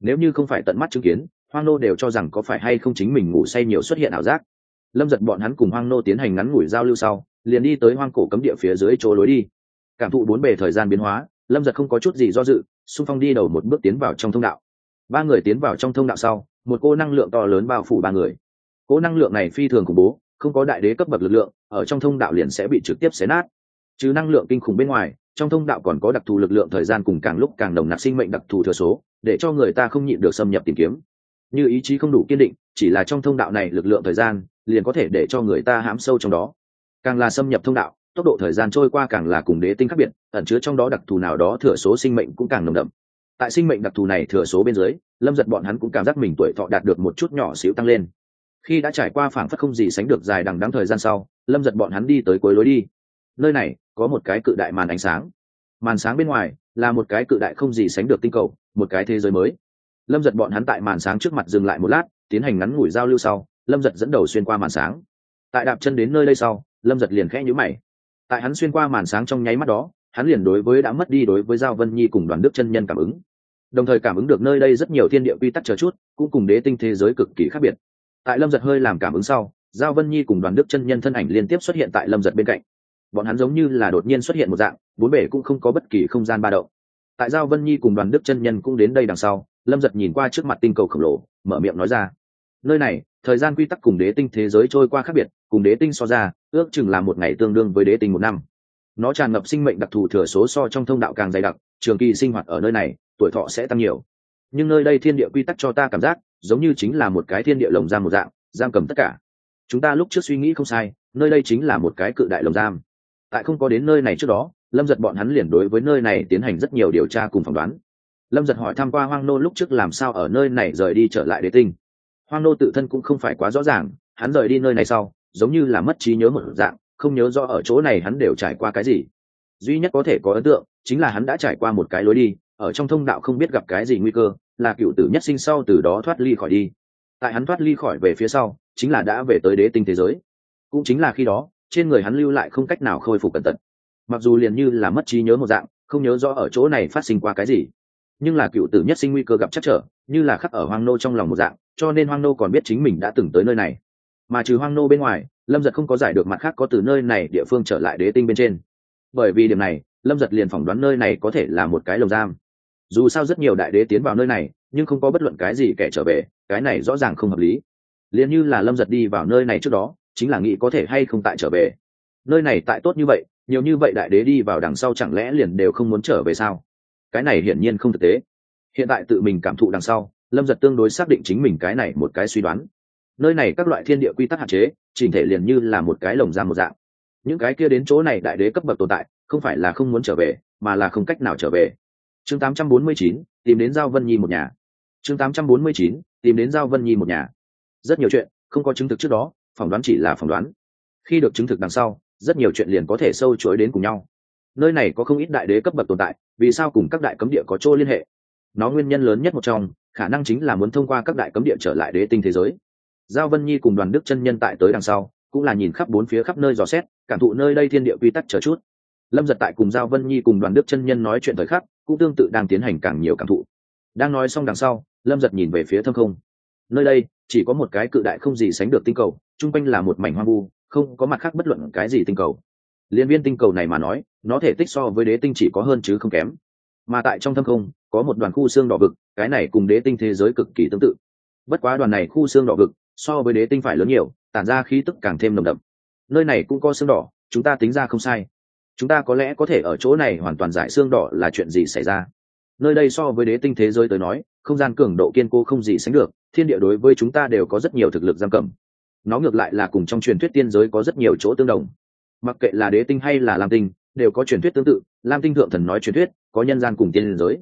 nếu như không phải tận mắt chứng kiến, hoang nô đều cho rằng có phải hay không chính mình ngủ say nhiều xuất hiện ảo giác. Lâm giật bọn hắn cùng hoang nô tiến hành ngắn ngủi giao lưu sau, liền đi tới hoang cổ cấm địa phía dưới chỗ lối đi. Cảm thụ bốn bề thời gian biến hóa, lâm giật không có chút gì do dự, xung phong đi đầu một bước tiến vào trong thông đạo. Ba người tiến vào trong thông đạo sau, một cô năng lượng to lớn bao phủ ba người. Cô năng lượng này phi thường khủng bố, không có đại đế cấp bậc lực lượng, ở trong thông đạo liền sẽ bị trực tiếp xé nát. Chứ năng lượng kinh khủng bên ngoài trong thông đạo còn có đặc thù lực lượng thời gian cùng càng lúc càng đồng nặc sinh mệnh đặc thù thừa số, để cho người ta không nhịn được xâm nhập tìm kiếm. Như ý chí không đủ kiên định, chỉ là trong thông đạo này lực lượng thời gian, liền có thể để cho người ta hãm sâu trong đó. Càng là xâm nhập thông đạo, tốc độ thời gian trôi qua càng là cùng đế tinh khác biệt, ẩn chứa trong đó đặc thù nào đó thừa số sinh mệnh cũng càng nồng đậm. Tại sinh mệnh đặc thù này thừa số bên dưới, lâm giật bọn hắn cũng cảm giác mình tuổi thọ đạt được một chút nhỏ xíu tăng lên. Khi đã trải qua phảng phất không gì sánh được dài đằng đắng thời gian sau, lâm giật bọn hắn đi tới cuối lối đi. Nơi này có một cái cự đại màn ánh sáng. Màn sáng bên ngoài là một cái cự đại không gì sánh được tinh cầu, một cái thế giới mới. Lâm giật bọn hắn tại màn sáng trước mặt dừng lại một lát, tiến hành ngắn ngủi giao lưu sau, lâm giật dẫn đầu xuyên qua màn sáng. Tại đạp chân đến nơi đây sau, lâm giật liền khẽ nhữ mày. Tại hắn xuyên qua màn sáng trong nháy mắt đó, hắn liền đối với đã mất đi đối với giao vân nhi cùng đoàn đức chân nhân cảm ứng. Đồng thời cảm ứng được nơi đây rất nhiều thiên địa quy tắc chờ chút, cũng cùng đế tinh thế giới cực kỳ khác biệt. Tại lâm giật hơi làm cảm ứng sau, giao vân nhi cùng đoàn đức chân nhân thân ảnh liên tiếp xuất hiện tại lâm giật bên cạnh bọn hắn giống như là đột nhiên xuất hiện một dạng, bốn bể cũng không có bất kỳ không gian ba động. Tại giao vân nhi cùng đoàn đức chân nhân cũng đến đây đằng sau, lâm giật nhìn qua trước mặt tinh cầu khổng lồ, mở miệng nói ra. Nơi này, thời gian quy tắc cùng đế tinh thế giới trôi qua khác biệt, cùng đế tinh so ra, ước chừng là một ngày tương đương với đế tinh một năm. Nó tràn ngập sinh mệnh đặc thù thừa số so trong thông đạo càng dày đặc, trường kỳ sinh hoạt ở nơi này, tuổi thọ sẽ tăng nhiều. Nhưng nơi đây thiên địa quy tắc cho ta cảm giác, giống như chính là một cái thiên địa lồng giam một dạng, giam cầm tất cả. Chúng ta lúc trước suy nghĩ không sai, nơi đây chính là một cái cự đại lồng giam tại không có đến nơi này trước đó, lâm giật bọn hắn liền đối với nơi này tiến hành rất nhiều điều tra cùng phỏng đoán. Lâm giật hỏi tham q u a hoang nô lúc trước làm sao ở nơi này rời đi trở lại đế tinh. Hoang nô tự thân cũng không phải quá rõ ràng, hắn rời đi nơi này sau, giống như là mất trí nhớ một dạng, không nhớ rõ ở chỗ này hắn đều trải qua cái gì. Duy nhất có thể có ấn tượng, chính là hắn đã trải qua một cái lối đi, ở trong thông đạo không biết gặp cái gì nguy cơ, là cựu tử nhất sinh sau từ đó thoát ly khỏi đi. Tại hắn thoát ly khỏi về phía sau, chính là đã về tới đế tinh thế giới. Cũng chính là khi đó trên người hắn lưu lại không cách nào khôi phục cẩn thận. Mặc dù liền như là mất trí nhớ một dạng, không nhớ rõ ở chỗ này phát sinh qua cái gì. Nhưng là cựu tử nhất sinh nguy cơ gặp chắc trở, như là khắc ở hoang nô trong lòng một dạng, cho nên hoang nô còn biết chính mình đã từng tới nơi này. Mà trừ hoang nô bên ngoài, lâm giật không có giải được mặt khác có từ nơi này địa phương trở lại đế tinh bên trên. Bởi vì điểm này, lâm giật liền phỏng đoán nơi này có thể là một cái lồng giam. Dù sao rất nhiều đại đế tiến vào nơi này, nhưng không có bất luận cái gì kẻ trở về, cái này rõ ràng không hợp lý. Liền như là lâm giật đi vào nơi này trước đó chính là nghĩ có thể hay không tại trở về. Nơi này tại tốt như vậy nhiều như vậy đại đế đi vào đằng sau chẳng lẽ liền đều không muốn trở về sao? Cái này hiển nhiên không thực tế. Hiện tại tự mình cảm thụ đằng sau lâm giật tương đối xác định chính mình cái này một cái suy đoán. Nơi này các loại thiên địa quy tắc hạn chế chỉnh thể liền như là một cái lồng giam một dạng. Những cái kia đến chỗ này đại đế cấp bậc tồn tại không phải là không muốn trở về mà là không cách nào trở về. Chương 849, tìm đến giao vân nhi một nhà. Chương 849, tìm đến giao vân nhi một nhà. Rất nhiều chuyện không có chứng thực trước đó phỏng đoán chỉ là phỏng đoán. Khi được chứng thực đằng sau, rất nhiều chuyện liền có thể sâu chuỗi đến cùng nhau. Nơi này có không ít đại đế cấp bậc tồn tại, vì sao cùng các đại cấm địa có chỗ liên hệ? Nó nguyên nhân lớn nhất một trong, khả năng chính là muốn thông qua các đại cấm địa trở lại đế tinh thế giới. Giao vân nhi cùng đoàn đức chân nhân tại tới đằng sau, cũng là nhìn khắp bốn phía khắp nơi dò xét, cảm thụ nơi đây thiên địa quy tắc chờ chút. Lâm giật tại cùng giao vân nhi cùng đoàn đức chân nhân nói chuyện thời khắc, cũng tương tự đang tiến hành càng nhiều cảm thụ. Đang nói xong đằng sau, lâm giật nhìn về phía thâm không. Nơi đây, chỉ có một cái cự đại không gì sánh được tinh cầu chung quanh là một mảnh hoang vu, không có mặt khác bất luận cái gì tinh cầu. Liên viên tinh cầu này mà nói, nó thể tích so với đế tinh chỉ có hơn chứ không kém. Mà tại trong thâm không, có một đoàn khu xương đỏ vực, cái này cùng đế tinh thế giới cực kỳ tương tự. Bất quá đoàn này khu xương đỏ vực, so với đế tinh phải lớn nhiều, tản ra khí tức càng thêm nồng đậm. Nơi này cũng có xương đỏ, chúng ta tính ra không sai. Chúng ta có lẽ có thể ở chỗ này hoàn toàn giải xương đỏ là chuyện gì xảy ra? Nơi đây so với đế tinh thế giới tới nói, không gian cường độ kiên cố không gì sánh được, thiên địa đối với chúng ta đều có rất nhiều thực lực giam cầm nó ngược lại là cùng trong truyền thuyết tiên giới có rất nhiều chỗ tương đồng. Mặc kệ là đế tinh hay là lam tinh, đều có truyền thuyết tương tự, lam tinh thượng thần nói truyền thuyết, có nhân gian cùng tiên giới.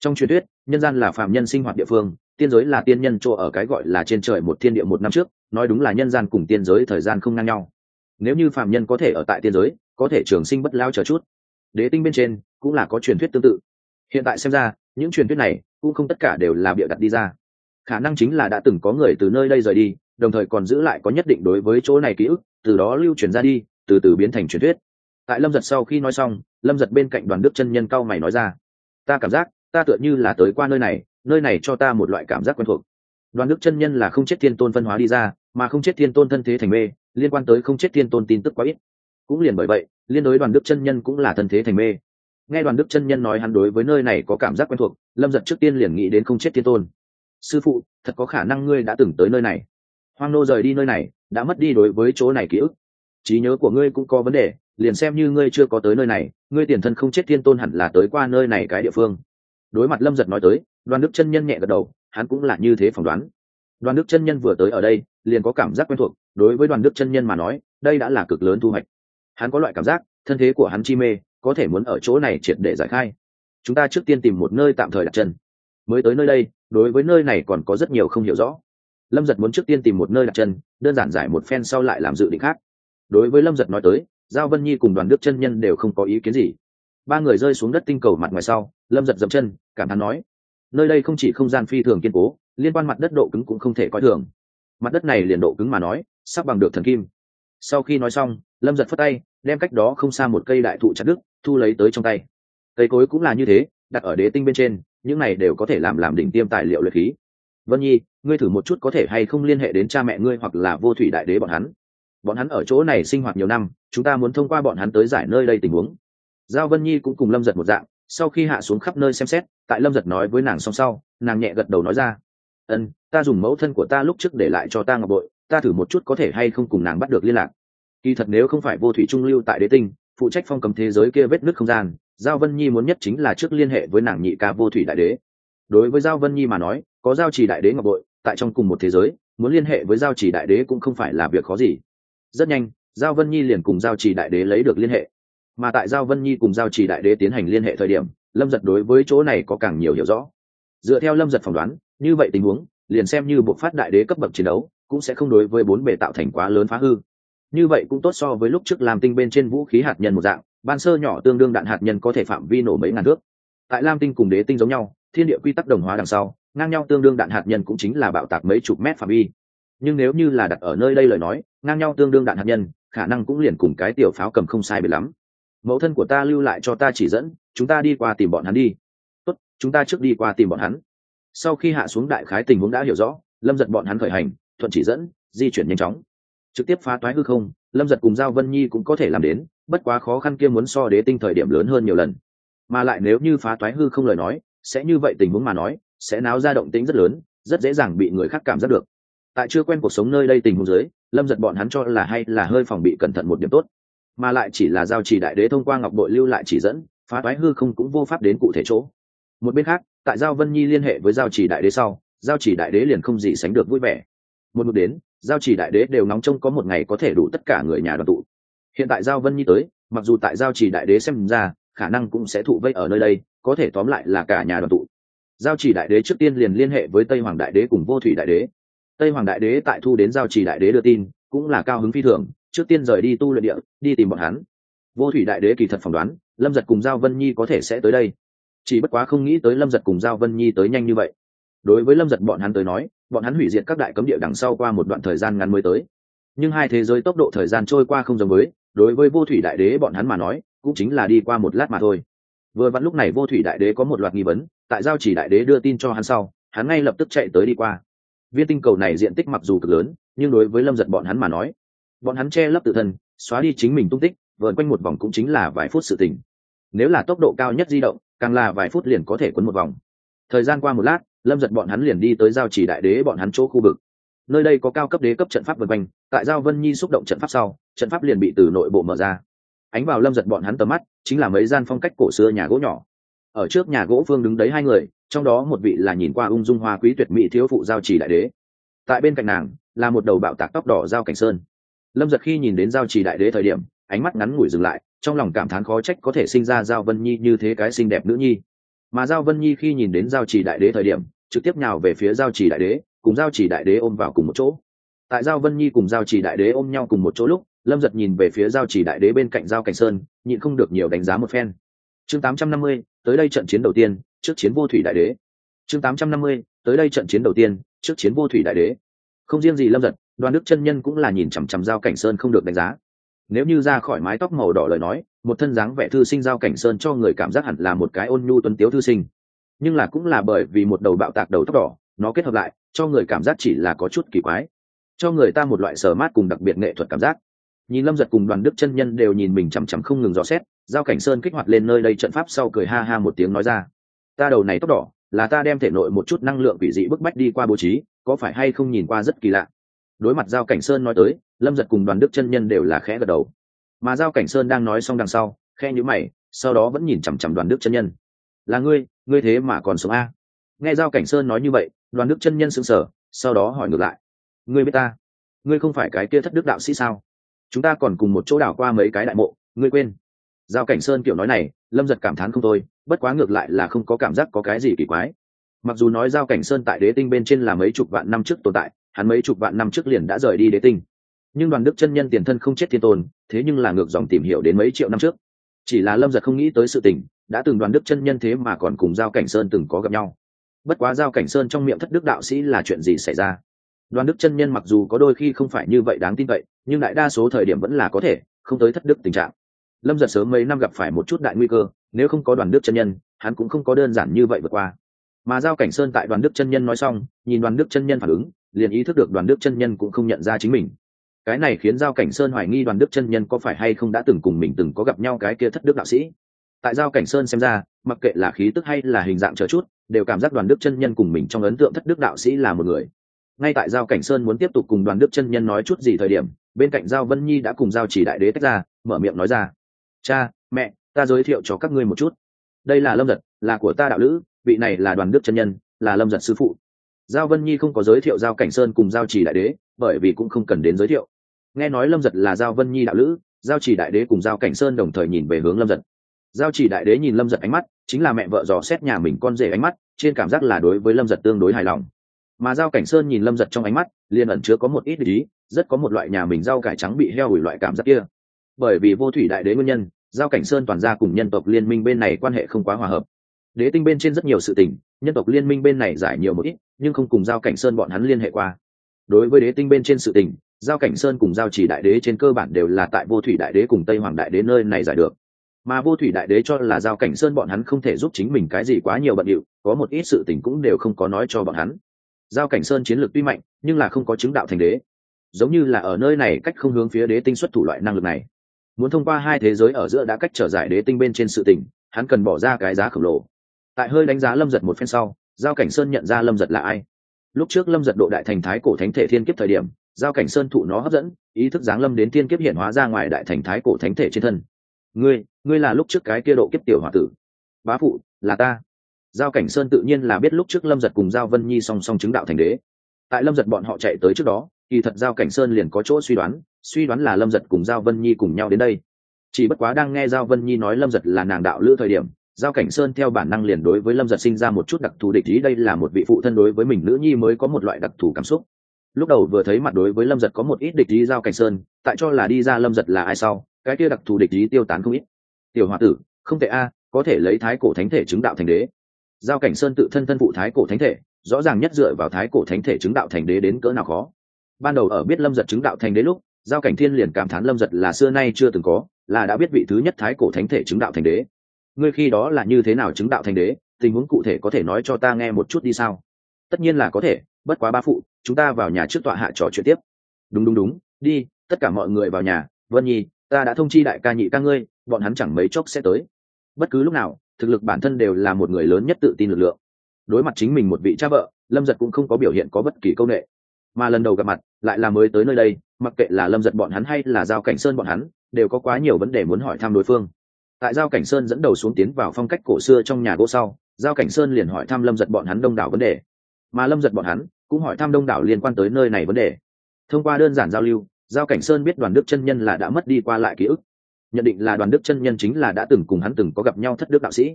Trong truyền thuyết, nhân gian là phạm nhân sinh hoạt địa phương, tiên giới là tiên nhân chỗ ở cái gọi là trên trời một thiên địa một năm trước, nói đúng là nhân gian cùng tiên giới thời gian không ngang nhau. Nếu như phạm nhân có thể ở tại tiên giới, có thể trường sinh bất lao chờ chút. Đế tinh bên trên cũng là có truyền thuyết tương tự. Hiện tại xem ra, những truyền thuyết này cũng không tất cả đều là bịa đặt đi ra. Khả năng chính là đã từng có người từ nơi đây rời đi đồng thời còn giữ lại có nhất định đối với chỗ này ký ức, từ đó lưu truyền ra đi, từ từ biến thành truyền thuyết. Tại lâm giật sau khi nói xong, lâm giật bên cạnh đoàn đức chân nhân cao mày nói ra, ta cảm giác, ta tựa như là tới qua nơi này nơi này cho ta một loại cảm giác quen thuộc. Đoàn đức chân nhân là không chết thiên tôn phân hóa đi ra, mà không chết thiên tôn thân thế thành mê, liên quan tới không chết thiên tôn tin tức quá ít. Cũng liền bởi vậy, liên đối đoàn đức chân nhân cũng là thân thế thành mê. Nghe đoàn đức chân nhân nói hắn đối với nơi này có cảm giác quen thuộc, lâm giật trước tiên liền nghĩ đến không chết thiên tôn. Sư phụ, thật có khả năng ngươi đã từng tới nơi này hoang nô rời đi nơi này, đã mất đi đối với chỗ này ký ức. Trí nhớ của ngươi cũng có vấn đề, liền xem như ngươi chưa có tới nơi này, ngươi tiền thân không chết thiên tôn hẳn là tới qua nơi này cái địa phương. Đối mặt lâm giật nói tới, đoàn đức chân nhân nhẹ gật đầu, hắn cũng là như thế phỏng đoán. Đoàn đức chân nhân vừa tới ở đây, liền có cảm giác quen thuộc, đối với đoàn đức chân nhân mà nói, đây đã là cực lớn thu hoạch. Hắn có loại cảm giác, thân thế của hắn chi mê, có thể muốn ở chỗ này triệt để giải khai. Chúng ta trước tiên tìm một nơi tạm thời đặt chân. Mới tới nơi đây, đối với nơi này còn có rất nhiều không hiểu rõ lâm giật muốn trước tiên tìm một nơi đặt chân, đơn giản giải một phen sau lại làm dự định khác. Đối với lâm giật nói tới, giao vân nhi cùng đoàn đức chân nhân đều không có ý kiến gì. Ba người rơi xuống đất tinh cầu mặt ngoài sau, lâm giật dậm chân, cảm thán nói, nơi đây không chỉ không gian phi thường kiên cố, liên quan mặt đất độ cứng cũng không thể coi thường. Mặt đất này liền độ cứng mà nói, sắp bằng được thần kim. Sau khi nói xong, lâm giật phất tay, đem cách đó không xa một cây đại thụ chặt đức thu lấy tới trong tay. Cây cối cũng là như thế, đặt ở đế tinh bên trên, những này đều có thể làm làm đỉnh tiêm tài liệu luyện khí vân nhi, ngươi thử một chút có thể hay không liên hệ đến cha mẹ ngươi hoặc là vô thủy đại đế bọn hắn. Bọn hắn ở chỗ này sinh hoạt nhiều năm, chúng ta muốn thông qua bọn hắn tới giải nơi đây tình huống. Giao vân nhi cũng cùng lâm giật một dạng, sau khi hạ xuống khắp nơi xem xét, tại lâm giật nói với nàng song sau, nàng nhẹ gật đầu nói ra, ân, ta dùng mẫu thân của ta lúc trước để lại cho ta ngọc bội, ta thử một chút có thể hay không cùng nàng bắt được liên lạc. Kỳ thật nếu không phải vô thủy trung lưu tại đế tinh, phụ trách phong cầm thế giới kia vết nứt không gian, giao vân nhi muốn nhất chính là trước liên hệ với nàng nhị ca vô thủy đại đế đối với giao vân nhi mà nói, có giao trì đại đế ngọc bội, tại trong cùng một thế giới, muốn liên hệ với giao trì đại đế cũng không phải là việc khó gì. Rất nhanh, giao vân nhi liền cùng giao trì đại đế lấy được liên hệ. Mà tại giao vân nhi cùng giao trì đại đế tiến hành liên hệ thời điểm, lâm giật đối với chỗ này có càng nhiều hiểu rõ. Dựa theo lâm giật phỏng đoán, như vậy tình huống, liền xem như bộ phát đại đế cấp bậc chiến đấu, cũng sẽ không đối với bốn bề tạo thành quá lớn phá hư. Như vậy cũng tốt so với lúc trước làm tinh bên trên vũ khí hạt nhân một dạng, ban sơ nhỏ tương đương đạn hạt nhân có thể phạm vi nổ mấy ngàn thước. tại lam tinh cùng đế tinh giống nhau thiên địa quy tắc đồng hóa đằng sau, ngang nhau tương đương đạn hạt nhân cũng chính là bạo tạc mấy chục mét phạm vi. Nhưng nếu như là đặt ở nơi đây lời nói, ngang nhau tương đương đạn hạt nhân, khả năng cũng liền cùng cái tiểu pháo cầm không sai biệt lắm. Mẫu thân của ta lưu lại cho ta chỉ dẫn, chúng ta đi qua tìm bọn hắn đi. Tốt, chúng ta trước đi qua tìm bọn hắn. Sau khi hạ xuống đại khái tình huống đã hiểu rõ, lâm giật bọn hắn khởi hành, thuận chỉ dẫn, di chuyển nhanh chóng. Trực tiếp phá toái hư không, lâm giật cùng giao vân nhi cũng có thể làm đến, bất quá khó khăn kia muốn so đế tinh thời điểm lớn hơn nhiều lần. Mà lại nếu như phá toái hư không lời nói sẽ như vậy tình huống mà nói, sẽ náo ra động tĩnh rất lớn, rất dễ dàng bị người khác cảm giác được. Tại chưa quen cuộc sống nơi đây tình huống dưới, lâm giật bọn hắn cho là hay là hơi phòng bị cẩn thận một điểm tốt. Mà lại chỉ là giao chỉ đại đế thông qua ngọc bội lưu lại chỉ dẫn, phá toái hư không cũng vô pháp đến cụ thể chỗ. Một bên khác, tại giao vân nhi liên hệ với giao chỉ đại đế sau, giao chỉ đại đế liền không gì sánh được vui vẻ. Một mực đến, giao chỉ đại đế đều nóng trông có một ngày có thể đủ tất cả người nhà đoàn tụ. Hiện tại giao vân nhi tới, mặc dù tại giao chỉ đại đế xem ra khả năng cũng sẽ thụ vây ở nơi đây, có thể tóm lại là cả nhà đoàn tụ. Giao chỉ đại đế trước tiên liền liên hệ với tây hoàng đại đế cùng vô thủy đại đế. Tây hoàng đại đế tại thu đến giao chỉ đại đế đưa tin, cũng là cao hứng phi thường, trước tiên rời đi tu luyện địa, đi tìm bọn hắn. Vô thủy đại đế kỳ thật phỏng đoán, lâm giật cùng giao vân nhi có thể sẽ tới đây. Chỉ bất quá không nghĩ tới lâm giật cùng giao vân nhi tới nhanh như vậy. Đối với lâm giật bọn hắn tới nói, bọn hắn hủy diệt các đại cấm địa đằng sau qua một đoạn thời gian ngắn mới tới. Nhưng hai thế giới tốc độ thời gian trôi qua không giống với, đối với vô thủy đại đế bọn hắn mà nói cũng chính là đi qua một lát mà thôi. Vừa vặn lúc này vô thủy đại đế có một loạt nghi vấn, tại giao chỉ đại đế đưa tin cho hắn sau, hắn ngay lập tức chạy tới đi qua. Viên tinh cầu này diện tích mặc dù cực lớn, nhưng đối với lâm giật bọn hắn mà nói, bọn hắn che lấp tự thân, xóa đi chính mình tung tích vợn quanh một vòng cũng chính là vài phút sự tình. Nếu là tốc độ cao nhất di động, càng là vài phút liền có thể quấn một vòng. Thời gian qua một lát, lâm giật bọn hắn liền đi tới giao chỉ đại đế bọn hắn chỗ khu vực. Nơi đây có cao cấp đế cấp trận pháp vân quanh, tại giao vân nhi xúc động trận pháp sau, trận pháp liền bị từ nội bộ mở ra ánh vào lâm giật bọn hắn tầm mắt, chính là mấy gian phong cách cổ xưa nhà gỗ nhỏ. Ở trước nhà gỗ phương đứng đấy hai người, trong đó một vị là nhìn qua ung dung hoa quý tuyệt mỹ thiếu phụ giao trì đại đế. Tại bên cạnh nàng, là một đầu bạo tạc tóc đỏ giao cảnh sơn. Lâm giật khi nhìn đến giao trì đại đế thời điểm, ánh mắt ngắn ngủi dừng lại, trong lòng cảm thán khó trách có thể sinh ra giao vân nhi như thế cái xinh đẹp nữ nhi. Mà giao vân nhi khi nhìn đến giao trì đại đế thời điểm, trực tiếp nhào về phía giao trì đại đế, cùng giao trì đại đế ôm vào cùng một chỗ. Tại giao vân nhi cùng giao trì đại đế ôm nhau cùng một chỗ lúc lâm giật nhìn về phía giao Chỉ đại đế bên cạnh giao cảnh sơn, nhịn không được nhiều đánh giá một phen. Chương tám trăm năm mươi, tới đây trận chiến đầu tiên, trước chiến vô thủy đại đế. Chương tám trăm năm mươi, tới đây trận chiến đầu tiên, trước chiến vô thủy đại đế. Không riêng gì lâm giật, đoàn đức chân nhân cũng là nhìn chằm chằm giao cảnh sơn không được đánh giá. Nếu như ra khỏi mái tóc màu đỏ lời nói, một thân dáng vẻ thư sinh giao cảnh sơn cho người cảm giác hẳn là một cái ôn nhu tuấn tiếu thư sinh. Nhưng là cũng là bởi vì một đầu bạo tạc đầu tóc đỏ, nó kết hợp lại, cho người cảm giác chỉ là có chút kỳ quái. Cho người ta một loại sờ mát cùng đặc biệt nghệ thuật cảm giác nhìn lâm giật cùng đoàn đức chân nhân đều nhìn mình chằm chằm không ngừng dò xét, giao cảnh sơn kích hoạt lên nơi đây trận pháp sau cười ha ha một tiếng nói ra. Ta đầu này tóc đỏ, là ta đem thể nội một chút năng lượng quỷ dị bức bách đi qua bố trí, có phải hay không nhìn qua rất kỳ lạ? Đối mặt giao cảnh sơn nói tới, lâm giật cùng đoàn đức chân nhân đều là khẽ gật đầu. Mà giao cảnh sơn đang nói xong đằng sau khe nhữ mày, sau đó vẫn nhìn chằm chằm đoàn đức chân nhân. Là ngươi ngươi thế mà còn sống a? Nghe giao cảnh sơn nói như vậy, đoàn đức chân nhân sững sờ, sau đó hỏi ngược lại. Ngươi biết ta? Ngươi không phải cái kia thất đức đạo sĩ sao? Chúng ta còn cùng một chỗ đảo qua mấy cái đại mộ, ngươi quên. Giao cảnh sơn kiểu nói này, lâm giật cảm thán không thôi, bất quá ngược lại là không có cảm giác có cái gì kỳ quái. Mặc dù nói giao cảnh sơn tại đế tinh bên trên là mấy chục vạn năm trước tồn tại, hắn mấy chục vạn năm trước liền đã rời đi đế tinh. Nhưng đoàn đức chân nhân tiền thân không chết thiên tồn, thế nhưng là ngược dòng tìm hiểu đến mấy triệu năm trước. Chỉ là lâm giật không nghĩ tới sự tình, đã từng đoàn đức chân nhân thế mà còn cùng giao cảnh sơn từng có gặp nhau. Bất quá giao cảnh sơn trong miệng thất đức đạo sĩ là chuyện gì xảy ra? Đoàn đức chân nhân mặc dù có đôi khi không phải như vậy đáng tin cậy, nhưng đại đa số thời điểm vẫn là có thể, không tới thất đức tình trạng. Lâm giật sớm mấy năm gặp phải một chút đại nguy cơ, nếu không có đoàn đức chân nhân, hắn cũng không có đơn giản như vậy vượt qua. Mà giao cảnh sơn tại đoàn đức chân nhân nói xong, nhìn đoàn đức chân nhân phản ứng, liền ý thức được đoàn đức chân nhân cũng không nhận ra chính mình. Cái này khiến giao cảnh sơn hoài nghi đoàn đức chân nhân có phải hay không đã từng cùng mình từng có gặp nhau cái kia thất đức đạo sĩ. Tại giao cảnh sơn xem ra, mặc kệ là khí tức hay là hình dạng trở chút, đều cảm giác đoàn đức chân nhân cùng mình trong ấn tượng thất đức đạo sĩ là một người ngay tại giao cảnh sơn muốn tiếp tục cùng đoàn đức chân nhân nói chút gì thời điểm, bên cạnh giao vân nhi đã cùng giao chỉ đại đế tách ra, mở miệng nói ra. Cha, mẹ, ta giới thiệu cho các ngươi một chút. Đây là lâm giật, là của ta đạo lữ, vị này là đoàn đức chân nhân, là lâm giật sư phụ. Giao vân nhi không có giới thiệu giao cảnh sơn cùng giao chỉ đại đế, bởi vì cũng không cần đến giới thiệu. Nghe nói lâm giật là giao vân nhi đạo lữ, giao chỉ đại đế cùng giao cảnh sơn đồng thời nhìn về hướng lâm giật. Giao chỉ đại đế nhìn lâm giật ánh mắt, chính là mẹ vợ dò xét nhà mình con rể ánh mắt, trên cảm giác là đối với lâm giật tương đối hài lòng mà giao cảnh sơn nhìn lâm giật trong ánh mắt, liền ẩn chứa có một ít ý rất có một loại nhà mình rau cải trắng bị heo hủy loại cảm giác kia. Bởi vì vô thủy đại đế nguyên nhân, giao cảnh sơn toàn ra cùng nhân tộc liên minh bên này quan hệ không quá hòa hợp. Đế tinh bên trên rất nhiều sự tình, nhân tộc liên minh bên này giải nhiều một ít, nhưng không cùng giao cảnh sơn bọn hắn liên hệ qua. Đối với đế tinh bên trên sự tình, giao cảnh sơn cùng giao chỉ đại đế trên cơ bản đều là tại vô thủy đại đế cùng tây hoàng đại đế nơi này giải được. Mà vô thủy đại đế cho là giao cảnh sơn bọn hắn không thể giúp chính mình cái gì quá nhiều bận điệu, có một ít sự tình cũng đều không có nói cho bọn hắn giao cảnh sơn chiến lược tuy mạnh, nhưng là không có chứng đạo thành đế. Giống như là ở nơi này cách không hướng phía đế tinh xuất thủ loại năng lực này. Muốn thông qua hai thế giới ở giữa đã cách trở giải đế tinh bên trên sự tình, hắn cần bỏ ra cái giá khổng lồ. Tại hơi đánh giá lâm giật một phen sau, giao cảnh sơn nhận ra lâm giật là ai. Lúc trước lâm giật độ đại thành thái cổ thánh thể thiên kiếp thời điểm, giao cảnh sơn thụ nó hấp dẫn, ý thức giáng lâm đến thiên kiếp hiện hóa ra ngoài đại thành thái cổ thánh thể trên thân. Ngươi ngươi là lúc trước cái kia độ kiếp tiểu h o a tử. Bá phụ, là ta giao cảnh sơn tự nhiên là biết lúc trước lâm giật cùng giao vân nhi song song chứng đạo thành đế. Tại lâm giật bọn họ chạy tới trước đó, kỳ thật giao cảnh sơn liền có chỗ suy đoán suy đoán là lâm giật cùng giao vân nhi cùng nhau đến đây. Chỉ bất quá đang nghe giao vân nhi nói lâm giật là nàng đạo lữ thời điểm, giao cảnh sơn theo bản năng liền đối với lâm giật sinh ra một chút đặc thù địch ý, đây là một vị phụ thân đối với mình nữ nhi mới có một loại đặc thù cảm xúc. Lúc đầu vừa thấy mặt đối với lâm giật có một ít địch ý giao cảnh sơn, tại cho là đi ra lâm giật là ai sau, cái kia đặc thù địch ý tiêu tán không ít. Tiểu h o a tử, không thể a, có thể lấy thái cổ thánh thể chứng đạo thành đế giao cảnh sơn tự thân thân phụ thái cổ thánh thể, rõ ràng nhất dựa vào thái cổ thánh thể chứng đạo thành đế đến cỡ nào khó. Ban đầu ở biết lâm giật chứng đạo thành đế lúc, giao cảnh thiên liền cảm thán lâm giật là xưa nay chưa từng có, là đã biết vị thứ nhất thái cổ thánh thể chứng đạo thành đế. Ngươi khi đó là như thế nào chứng đạo thành đế, tình huống cụ thể có thể nói cho ta nghe một chút đi sao? Tất nhiên là có thể, bất quá ba phụ, chúng ta vào nhà trước tọa hạ trò chuyện tiếp. Đúng đúng đúng, đi, tất cả mọi người vào nhà. Vân nhi, ta đã thông chi đại ca nhị ca ngươi, bọn hắn chẳng mấy chốc sẽ tới. Bất cứ lúc nào thực lực bản thân đều là một người lớn nhất tự tin lực lượng. Đối mặt chính mình một vị cha vợ, lâm giật cũng không có biểu hiện có bất kỳ công nghệ mà lần đầu gặp mặt, lại là mới tới nơi đây, mặc kệ là lâm giật bọn hắn hay là giao cảnh sơn bọn hắn, đều có quá nhiều vấn đề muốn hỏi thăm đối phương. Tại giao cảnh sơn dẫn đầu xuống tiến vào phong cách cổ xưa trong nhà gỗ sau, giao cảnh sơn liền hỏi thăm lâm giật bọn hắn đông đảo vấn đề. Mà lâm giật bọn hắn cũng hỏi thăm đông đảo liên quan tới nơi này vấn đề. Thông qua đơn giản giao lưu, giao cảnh sơn biết đoàn đức chân nhân là đã mất đi qua lại ký ức nhận định là đoàn đức chân nhân chính là đã từng cùng hắn từng có gặp nhau thất đức đạo sĩ.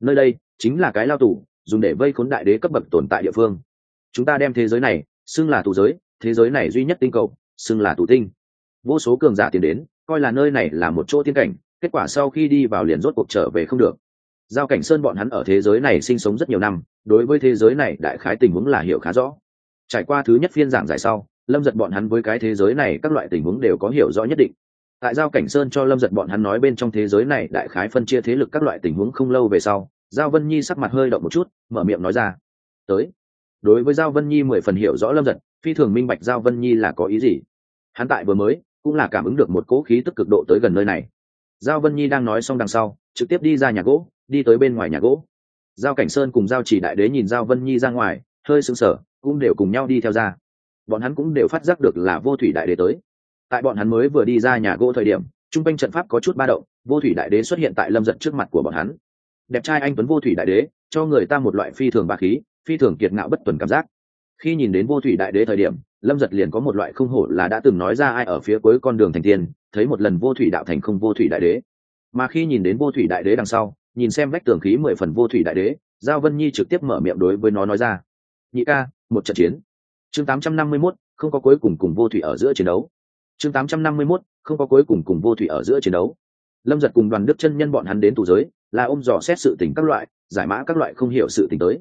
Nơi đây chính là cái lao tù, dùng để vây khốn đại đế cấp bậc tồn tại địa phương. Chúng ta đem thế giới này xưng là tù giới, thế giới này duy nhất tinh cầu, xưng là tù tinh. Vô số cường giả tiến đến, coi là nơi này là một chỗ tiên cảnh, kết quả sau khi đi vào liền rốt cuộc trở về không được. Giao cảnh sơn bọn hắn ở thế giới này sinh sống rất nhiều năm, đối với thế giới này đại khái tình huống là hiểu khá rõ. Trải qua thứ nhất phiên giảng giải sau, lâm giật bọn hắn với cái thế giới này các loại tình huống đều có hiểu rõ nhất định tại giao cảnh sơn cho lâm giật bọn hắn nói bên trong thế giới này đại khái phân chia thế lực các loại tình huống không lâu về sau, giao vân nhi sắc mặt hơi động một chút, mở miệng nói ra. Tới. Đối với giao vân nhi mười phần hiểu rõ lâm giật, phi thường minh bạch giao vân nhi là có ý gì. Hắn tại vừa mới, cũng là cảm ứng được một cỗ khí tức cực độ tới gần nơi này. Giao vân nhi đang nói xong đằng sau, trực tiếp đi ra nhà gỗ, đi tới bên ngoài nhà gỗ. Giao cảnh sơn cùng giao chỉ đại đế nhìn giao vân nhi ra ngoài, hơi sững sờ, cũng đều cùng nhau đi theo ra. Bọn hắn cũng đều phát giác được là vô thủy đại đế tới tại bọn hắn mới vừa đi ra nhà gỗ thời điểm, trung quanh trận pháp có chút ba động, vô thủy đại đế xuất hiện tại lâm giật trước mặt của bọn hắn. Đẹp trai anh tuấn vô thủy đại đế, cho người ta một loại phi thường bà khí, phi thường kiệt ngạo bất tuần cảm giác. Khi nhìn đến vô thủy đại đế thời điểm, lâm giật liền có một loại không hổ là đã từng nói ra ai ở phía cuối con đường thành tiên, thấy một lần vô thủy đạo thành không vô thủy đại đế. Mà khi nhìn đến vô thủy đại đế đằng sau, nhìn xem vách tường khí mười phần vô thủy đại đế, giao vân nhi trực tiếp mở miệng đối với nó nói ra, nhị ca, một trận chiến. Chương tám trăm năm mươi mốt, không có cuối cùng cùng vô thủy ở giữa chiến đấu chương tám trăm năm mươi 851, không có cuối cùng cùng vô thủy ở giữa chiến đấu. Lâm giật cùng đoàn đức chân nhân bọn hắn đến tù giới là ôm dò xét sự tình các loại giải mã các loại không hiểu sự tình tới.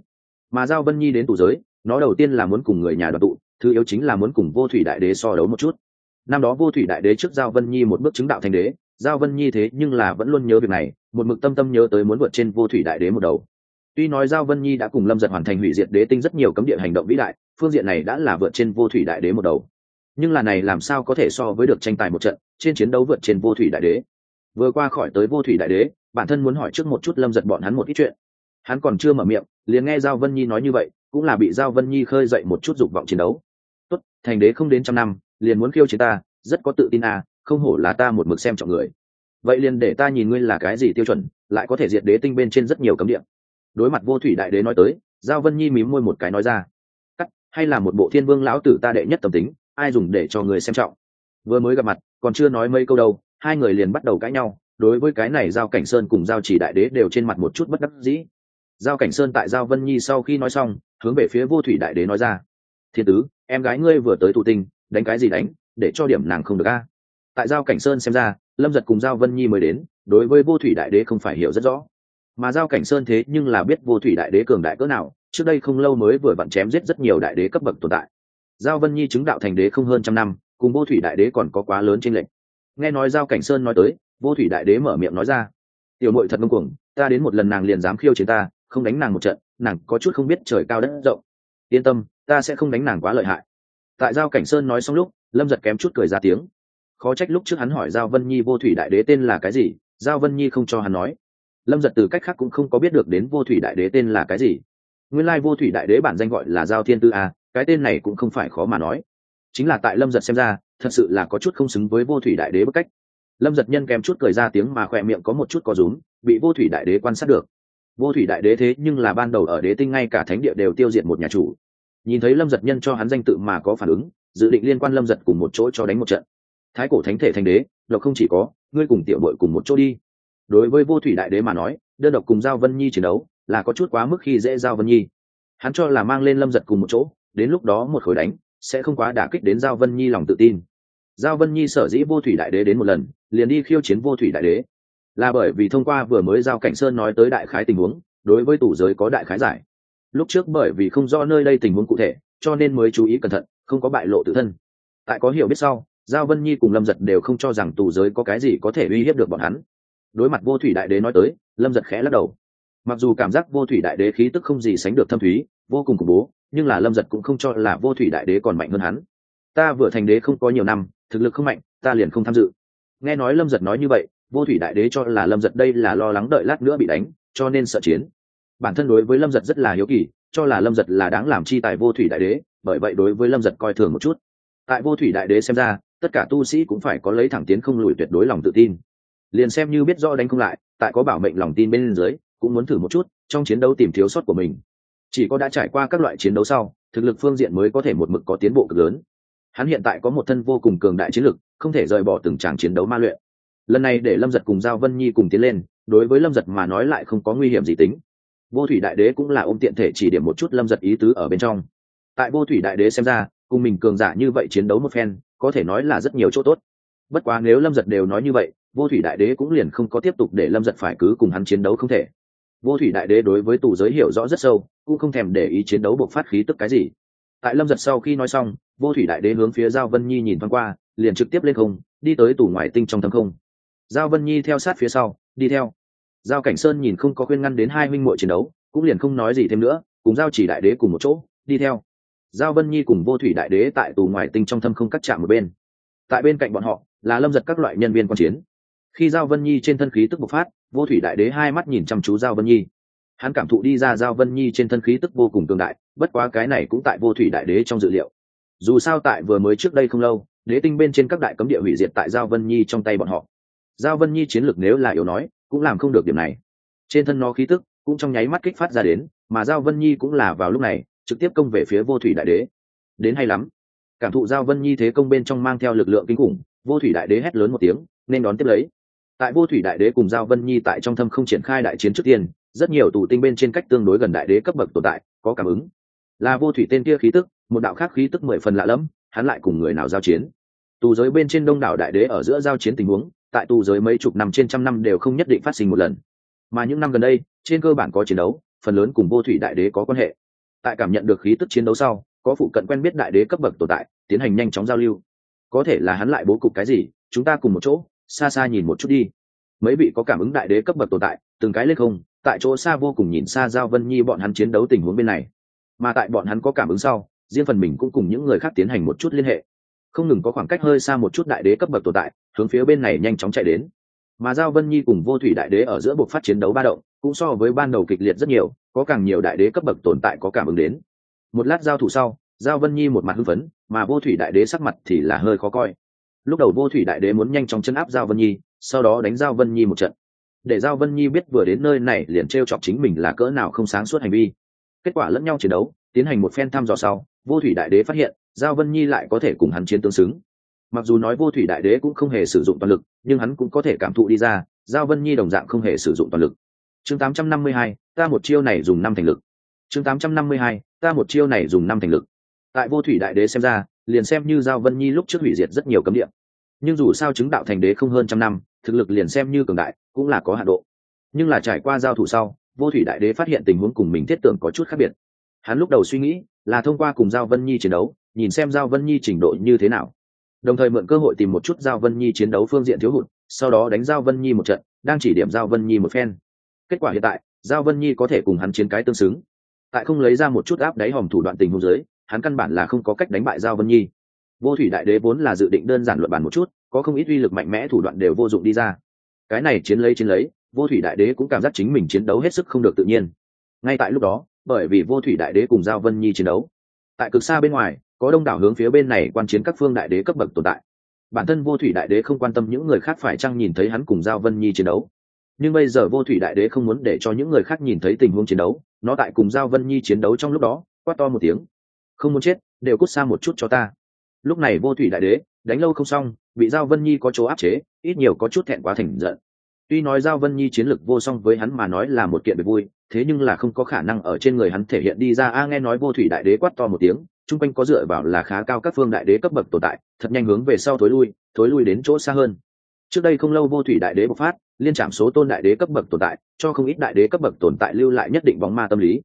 Mà giao vân nhi đến tù giới nó đầu tiên là muốn cùng người nhà đoàn tụ thứ yếu chính là muốn cùng vô thủy đại đế so đấu một chút. Năm đó vô thủy đại đế trước giao vân nhi một bước chứng đạo thành đế giao vân nhi thế nhưng là vẫn luôn nhớ việc này một mực tâm tâm nhớ tới muốn vượt trên vô thủy đại đế một đầu. Tuy nói giao vân nhi đã cùng lâm giật hoàn thành hủy diệt đế tinh rất nhiều cấm địa hành động vĩ đại phương diện này đã là vượt trên vô thủy đại đế một đầu nhưng là này làm sao có thể so với được tranh tài một trận trên chiến đấu vượt trên vô thủy đại đế? Vừa qua khỏi tới vô thủy đại đế, bản thân muốn hỏi trước một chút lâm giật bọn hắn một ít chuyện. Hắn còn chưa mở miệng, liền nghe giao vân nhi nói như vậy, cũng là bị giao vân nhi khơi dậy một chút dục vọng chiến đấu. Tốt, thành đế không đến trăm năm, liền muốn khiêu chiến ta, rất có tự tin à không hổ là ta một mực xem trọng người. Vậy liền để ta nhìn ngươi là cái gì tiêu chuẩn, lại có thể diệt đế tinh bên trên rất nhiều cấm địa. Đối mặt vô thủy đại đế nói tới, giao vân nhi mím môi một cái nói ra, cắt, hay là một bộ thiên vương lão tử ta đệ nhất tầm tính ai dùng để cho người xem trọng. Vừa mới gặp mặt, còn chưa nói mấy câu đâu, hai người liền bắt đầu cãi nhau, đối với cái này giao cảnh sơn cùng giao chỉ đại đế đều trên mặt một chút bất đắc dĩ. Giao cảnh sơn tại giao vân nhi sau khi nói xong, hướng về phía vô thủy đại đế nói ra, thiên tứ, em gái ngươi vừa tới tụ tinh, đánh cái gì đánh, để cho điểm nàng không được a? Tại giao cảnh sơn xem ra, lâm giật cùng giao vân nhi mới đến, đối với vô thủy đại đế không phải hiểu rất rõ. Mà giao cảnh sơn thế nhưng là biết vô thủy đại đế cường đại cỡ nào, trước đây không lâu mới vừa vặn chém giết rất nhiều đại đế cấp bậc tồn tại giao vân nhi chứng đạo thành đế không hơn trăm năm, cùng vô thủy đại đế còn có quá lớn trên lệnh nghe nói giao cảnh sơn nói tới, vô thủy đại đế mở miệng nói ra, tiểu mội thật ngông cuồng, ta đến một lần nàng liền dám khiêu chiến ta, không đánh nàng một trận, nàng có chút không biết trời cao đất rộng. Yên tâm, ta sẽ không đánh nàng quá lợi hại. Tại giao cảnh sơn nói xong lúc, lâm giật kém chút cười ra tiếng. Khó trách lúc trước hắn hỏi giao vân nhi vô thủy đại đế tên là cái gì, giao vân nhi không cho hắn nói. Lâm giật từ cách khác cũng không có biết được đến vô thủy đại đế tên là cái gì. Nguyên lai vô thủy đại đế bản danh gọi là giao thiên tư a cái tên này cũng không phải khó mà nói. Chính là tại lâm giật xem ra, thật sự là có chút không xứng với vô thủy đại đế bức cách. Lâm giật nhân kèm chút cười ra tiếng mà khỏe miệng có một chút có rúm, bị vô thủy đại đế quan sát được. Vô thủy đại đế thế nhưng là ban đầu ở đế tinh ngay cả thánh địa đều tiêu diệt một nhà chủ. Nhìn thấy lâm giật nhân cho hắn danh tự mà có phản ứng, dự định liên quan lâm giật cùng một chỗ cho đánh một trận. Thái cổ thánh thể thánh đế, độc không chỉ có, ngươi cùng tiểu bội cùng một chỗ đi. Đối với vô thủy đại đế mà nói, đơn độc cùng giao vân nhi chiến đấu là có chút quá mức khi dễ giao vân nhi. Hắn cho là mang lên lâm giật cùng một chỗ đến lúc đó một khối đánh, sẽ không quá đả kích đến giao vân nhi lòng tự tin. Giao vân nhi sở dĩ vô thủy đại đế đến một lần, liền đi khiêu chiến vô thủy đại đế. Là bởi vì thông qua vừa mới giao cảnh sơn nói tới đại khái tình huống, đối với tủ giới có đại khái giải. Lúc trước bởi vì không rõ nơi đây tình huống cụ thể, cho nên mới chú ý cẩn thận, không có bại lộ tự thân. Tại có hiểu biết sau, giao vân nhi cùng lâm giật đều không cho rằng tù giới có cái gì có thể uy hiếp được bọn hắn. Đối mặt vô thủy đại đế nói tới, lâm giật khẽ lắc đầu. Mặc dù cảm giác vô thủy đại đế khí tức không gì sánh được thâm thúy, vô cùng khủng bố nhưng là lâm giật cũng không cho là vô thủy đại đế còn mạnh hơn hắn. Ta vừa thành đế không có nhiều năm, thực lực không mạnh, ta liền không tham dự. Nghe nói lâm giật nói như vậy, vô thủy đại đế cho là lâm giật đây là lo lắng đợi lát nữa bị đánh, cho nên sợ chiến. Bản thân đối với lâm giật rất là hiếu kỳ, cho là lâm giật là đáng làm chi tài vô thủy đại đế, bởi vậy đối với lâm giật coi thường một chút. Tại vô thủy đại đế xem ra, tất cả tu sĩ cũng phải có lấy thẳng tiến không lùi tuyệt đối lòng tự tin. Liền xem như biết rõ đánh không lại, tại có bảo mệnh lòng tin bên dưới, cũng muốn thử một chút, trong chiến đấu tìm thiếu sót của mình chỉ có đã trải qua các loại chiến đấu sau, thực lực phương diện mới có thể một mực có tiến bộ cực lớn. Hắn hiện tại có một thân vô cùng cường đại chiến lực, không thể rời bỏ từng tràng chiến đấu ma luyện. Lần này để lâm giật cùng giao vân nhi cùng tiến lên, đối với lâm giật mà nói lại không có nguy hiểm gì tính. Vô thủy đại đế cũng là ôm tiện thể chỉ điểm một chút lâm giật ý tứ ở bên trong. Tại vô thủy đại đế xem ra, cùng mình cường giả như vậy chiến đấu một phen, có thể nói là rất nhiều chỗ tốt. Bất quá nếu lâm giật đều nói như vậy, vô thủy đại đế cũng liền không có tiếp tục để lâm giật phải cứ cùng hắn chiến đấu không thể. Vô thủy đại đế đối với tù giới hiểu rõ rất sâu cũng không thèm để ý chiến đấu buộc phát khí tức cái gì. Tại lâm giật sau khi nói xong, vô thủy đại đế hướng phía giao vân nhi nhìn thoáng qua, liền trực tiếp lên không, đi tới tù ngoại tinh trong thâm không. Giao vân nhi theo sát phía sau, đi theo. Giao cảnh sơn nhìn không có khuyên ngăn đến hai minh muội chiến đấu, cũng liền không nói gì thêm nữa, cùng giao chỉ đại đế cùng một chỗ, đi theo. Giao vân nhi cùng vô thủy đại đế tại tù ngoại tinh trong thâm không cắt chạm một bên. Tại bên cạnh bọn họ, là lâm giật các loại nhân viên quan chiến. Khi giao vân nhi trên thân khí tức bộc phát, vô thủy đại đế hai mắt nhìn chăm chú giao vân nhi hắn cảm thụ đi ra giao vân nhi trên thân khí tức vô cùng tương đại, bất quá cái này cũng tại vô thủy đại đế trong dự liệu. Dù sao tại vừa mới trước đây không lâu, đế tinh bên trên các đại cấm địa hủy diệt tại giao vân nhi trong tay bọn họ. Giao vân nhi chiến lược nếu là yếu nói, cũng làm không được điểm này. Trên thân nó khí tức cũng trong nháy mắt kích phát ra đến, mà giao vân nhi cũng là vào lúc này, trực tiếp công về phía vô thủy đại đế. Đến hay lắm. Cảm thụ giao vân nhi thế công bên trong mang theo lực lượng kinh khủng, vô thủy đại đế hét lớn một tiếng, nên đón tiếp lấy. Tại vô thủy đại đế cùng giao vân nhi tại trong thâm không triển khai đại chiến trước tiên rất nhiều tù tinh bên trên cách tương đối gần đại đế cấp bậc tồn tại, có cảm ứng. Là vô thủy tên kia khí tức, một đạo khác khí tức mười phần lạ lẫm, hắn lại cùng người nào giao chiến? Tù giới bên trên đông đảo đại đế ở giữa giao chiến tình huống, tại tù giới mấy chục năm trên trăm năm đều không nhất định phát sinh một lần. Mà những năm gần đây, trên cơ bản có chiến đấu, phần lớn cùng vô thủy đại đế có quan hệ. Tại cảm nhận được khí tức chiến đấu sau, có phụ cận quen biết đại đế cấp bậc tồn tại, tiến hành nhanh chóng giao lưu. Có thể là hắn lại bố cục cái gì, chúng ta cùng một chỗ, xa xa nhìn một chút đi. Mấy vị có cảm ứng đại đế cấp bậc tồn tại, từng cái lên không tại chỗ xa vô cùng nhìn xa giao vân nhi bọn hắn chiến đấu tình huống bên này. Mà tại bọn hắn có cảm ứng sau, riêng phần mình cũng cùng những người khác tiến hành một chút liên hệ. Không ngừng có khoảng cách hơi xa một chút đại đế cấp bậc tồn tại, hướng phía bên này nhanh chóng chạy đến. Mà giao vân nhi cùng vô thủy đại đế ở giữa buộc phát chiến đấu ba động, cũng so với ban đầu kịch liệt rất nhiều, có càng nhiều đại đế cấp bậc tồn tại có cảm ứng đến. Một lát giao thủ sau, giao vân nhi một mặt hưng phấn, mà vô thủy đại đế sắc mặt thì là hơi khó coi. Lúc đầu vô thủy đại đế muốn nhanh chóng chân áp giao vân nhi, sau đó đánh giao vân nhi một trận để giao vân nhi biết vừa đến nơi này liền t r e o chọc chính mình là cỡ nào không sáng suốt hành vi. Kết quả lẫn nhau chiến đấu tiến hành một phen thăm dò sau vô thủy đại đế phát hiện giao vân nhi lại có thể cùng hắn chiến tương xứng. Mặc dù nói vô thủy đại đế cũng không hề sử dụng toàn lực nhưng hắn cũng có thể cảm thụ đi ra giao vân nhi đồng dạng không hề sử dụng toàn lực. Chương 852, ta một chiêu này dùng năm thành lực. Chương 852, ta một chiêu này dùng năm thành lực. Tại vô thủy đại đế xem ra liền xem như giao vân nhi lúc trước hủy diệt rất nhiều cấm địa. Nhưng dù sao chứng đạo thành đế không hơn trăm năm thực lực liền xem như cường đại, cũng là có hạ độ. Nhưng là trải qua giao thủ sau, vô thủy đại đế phát hiện tình huống cùng mình thiết tưởng có chút khác biệt. Hắn lúc đầu suy nghĩ là thông qua cùng giao vân nhi chiến đấu, nhìn xem giao vân nhi trình độ như thế nào. Đồng thời mượn cơ hội tìm một chút giao vân nhi chiến đấu phương diện thiếu hụt, sau đó đánh giao vân nhi một trận, đang chỉ điểm giao vân nhi một phen. Kết quả hiện tại, giao vân nhi có thể cùng hắn chiến cái tương xứng. Tại không lấy ra một chút áp đáy hòm thủ đoạn tình hôn giới hắn căn bản là không có cách đánh bại giao vân nhi vô thủy đại đế vốn là dự định đơn giản luận bàn một chút, có không ít uy lực mạnh mẽ thủ đoạn đều vô dụng đi ra. Cái này chiến lấy chiến lấy, vô thủy đại đế cũng cảm giác chính mình chiến đấu hết sức không được tự nhiên. Ngay tại lúc đó, bởi vì vô thủy đại đế cùng giao vân nhi chiến đấu, tại cực xa bên ngoài, có đông đảo hướng phía bên này quan chiến các phương đại đế cấp bậc tồn tại. Bản thân vô thủy đại đế không quan tâm những người khác phải chăng nhìn thấy hắn cùng giao vân nhi chiến đấu. Nhưng bây giờ vô thủy đại đế không muốn để cho những người khác nhìn thấy tình huống chiến đấu, nó tại cùng giao vân nhi chiến đấu trong lúc đó, quát to một tiếng. Không muốn chết, đều cút xa một chút cho ta lúc này vô thủy đại đế đánh lâu không xong, bị giao vân nhi có chỗ áp chế, ít nhiều có chút thẹn quá thành giận. Tuy nói giao vân nhi chiến lược vô song với hắn mà nói là một kiện việc vui, thế nhưng là không có khả năng ở trên người hắn thể hiện đi ra. A, nghe nói vô thủy đại đế quát to một tiếng, chung quanh có dựa vào là khá cao các phương đại đế cấp bậc tồn tại, thật nhanh hướng về sau thối lui thối lui đến chỗ xa hơn. Trước đây không lâu vô thủy đại đế bộc phát, liên trạm số tôn đại đế cấp bậc tồn tại, cho không ít đại đế cấp bậc tồn tại lưu lại nhất định bóng ma tâm lý.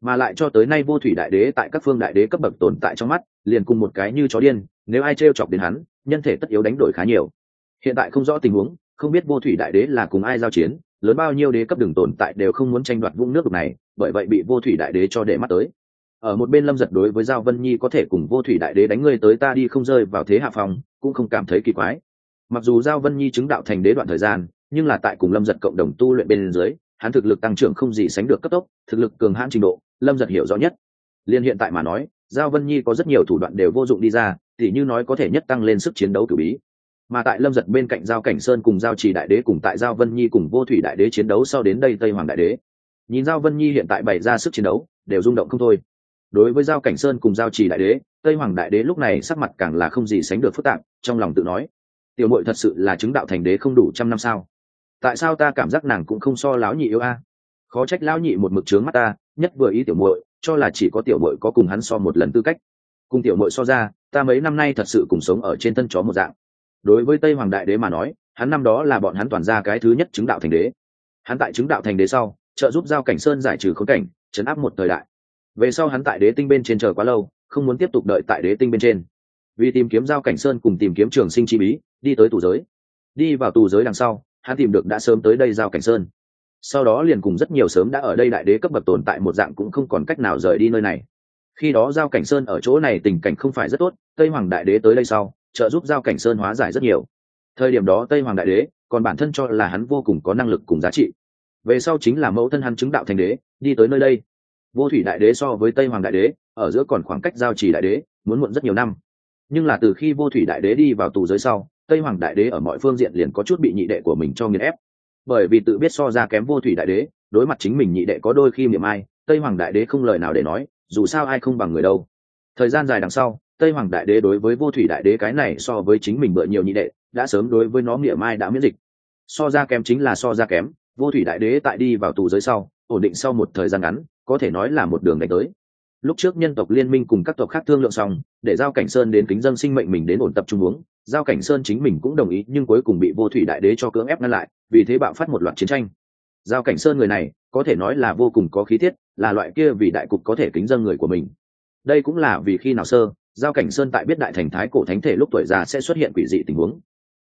Mà lại cho tới nay vô thủy đại đế tại các phương đại đế cấp bậc tồn tại trong mắt liền cùng một cái như chó điên, nếu ai t chọc đến hắn, nhân thể tất yếu đánh đổi khá nhiều. Hiện tại không rõ tình huống, không biết vô thủy đại đế là cùng ai giao chiến, lớn bao nhiêu đế cấp đường tồn tại đều không muốn tranh đoạt vũng nước này, bởi vậy bị vô thủy đại đế cho để mắt tới. Ở một bên lâm giật đối với giao vân nhi có thể cùng vô thủy đại đế đánh ngươi tới ta đi không rơi vào thế hạ phòng, cũng không cảm thấy kỳ quái. Mặc dù giao vân nhi chứng đạo thành đế đoạn thời gian, nhưng là tại cùng lâm giật cộng đồng tu luyện bên dưới, hắn thực lực tăng trưởng không gì sánh được cấp tốc, thực lực cường hãn trình độ, lâm giật hiểu rõ nhất liên hiện tại mà nói, giao vân nhi có rất nhiều thủ đoạn đều vô dụng đi ra thì như nói có thể nhất tăng lên sức chiến đấu cử bí. Mà tại lâm giật bên cạnh giao cảnh sơn cùng giao trì đại đế cùng tại giao vân nhi cùng vô thủy đại đế chiến đấu sau đến đây tây hoàng đại đế. Nhìn giao vân nhi hiện tại bày ra sức chiến đấu, đều rung động không thôi. Đối với giao cảnh sơn cùng giao trì đại đế, tây hoàng đại đế lúc này sắc mặt càng là không gì sánh được phức tạp, trong lòng tự nói, tiểu mội thật sự là chứng đạo thành đế không đủ trăm năm sao? Tại sao ta cảm giác nàng cũng không so lão nhị yêu a? Khó trách lão nhị một mực trướng mắt ta, nhất vừa ý tiểu muội cho là chỉ có tiểu mội có cùng hắn so một lần tư cách. Cùng tiểu mội so ra, ta mấy năm nay thật sự cùng sống ở trên thân chó một dạng. Đối với tây hoàng đại đế mà nói, hắn năm đó là bọn hắn toàn ra cái thứ nhất chứng đạo thành đế. Hắn tại chứng đạo thành đế sau, trợ giúp giao cảnh sơn giải trừ khống cảnh chấn áp một thời đại. Về sau hắn tại đế tinh bên trên chờ quá lâu, không muốn tiếp tục đợi tại đế tinh bên trên. Vì tìm kiếm giao cảnh sơn cùng tìm kiếm trường sinh chi bí, đi tới tù giới. Đi vào tù giới đằng sau, hắn tìm được đã sớm tới đây giao cảnh sơn sau đó liền cùng rất nhiều sớm đã ở đây đại đế cấp bậc tồn tại một dạng cũng không còn cách nào rời đi nơi này. Khi đó giao cảnh sơn ở chỗ này tình cảnh không phải rất tốt, tây hoàng đại đế tới đây sau, trợ giúp giao cảnh sơn hóa giải rất nhiều. Thời điểm đó tây hoàng đại đế còn bản thân cho là hắn vô cùng có năng lực cùng giá trị. Về sau chính là mẫu thân hắn chứng đạo thành đế, đi tới nơi đây. Vô thủy đại đế so với tây hoàng đại đế, ở giữa còn khoảng cách giao trì đại đế, muốn muộn rất nhiều năm. Nhưng là từ khi vô thủy đại đế đi vào tù giới sau, tây hoàng đại đế ở mọi phương diện liền có chút bị nhị đệ của mình cho nghiền ép bởi vì tự biết so ra kém vô thủy đại đế, đối mặt chính mình nhị đệ có đôi khi miệng ai, tây hoàng đại đế không lời nào để nói, dù sao ai không bằng người đâu. Thời gian dài đằng sau, tây hoàng đại đế đối với vô thủy đại đế cái này so với chính mình bựa nhiều nhị đệ, đã sớm đối với nó miệng ai đã miễn dịch. So ra kém chính là so ra kém, vô thủy đại đế tại đi vào tù giới sau, ổn định sau một thời gian ngắn, có thể nói là một đường đánh tới. Lúc trước nhân tộc liên minh cùng các tộc khác thương lượng xong, để giao cảnh sơn đến kính dân sinh mệnh mình đến ổn tập trung uống, giao cảnh sơn chính mình cũng đồng ý nhưng cuối cùng bị vô thủy đại đế cho cưỡng ép ngăn lại vì thế bạo phát một loạt chiến tranh. Giao cảnh sơn người này, có thể nói là vô cùng có khí tiết, là loại kia vì đại cục có thể kính dân người của mình. Đây cũng là vì khi nào sơ, giao cảnh sơn tại biết đại thành thái cổ thánh thể lúc tuổi già sẽ xuất hiện quỷ dị tình huống.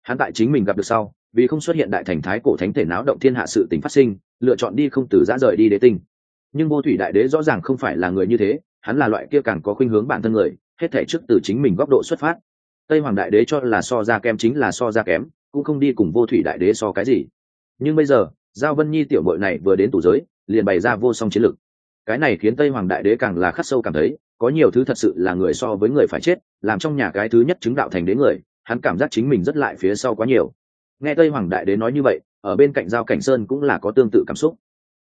Hắn tại chính mình gặp được sau, vì không xuất hiện đại thành thái cổ thánh thể náo động thiên hạ sự tình phát sinh, lựa chọn đi không từ giã rời đi đế tinh. Nhưng vô thủy đại đế rõ ràng không phải là người như thế, hắn là loại kia càng có khuynh hướng bản thân người, hết thể trước từ chính mình góc độ xuất phát. Tây hoàng đại đế cho là so ra kém chính là so ra kém cũng không đi cùng vô thủy đại đế so cái gì. Nhưng bây giờ, giao vân nhi tiểu mội này vừa đến tủ giới, liền bày ra vô song chiến lực. Cái này khiến tây hoàng đại đế càng là khắc sâu cảm thấy, có nhiều thứ thật sự là người so với người phải chết, làm trong nhà cái thứ nhất chứng đạo thành đế người, hắn cảm giác chính mình rất lại phía sau quá nhiều. Nghe tây hoàng đại đế nói như vậy, ở bên cạnh giao cảnh sơn cũng là có tương tự cảm xúc.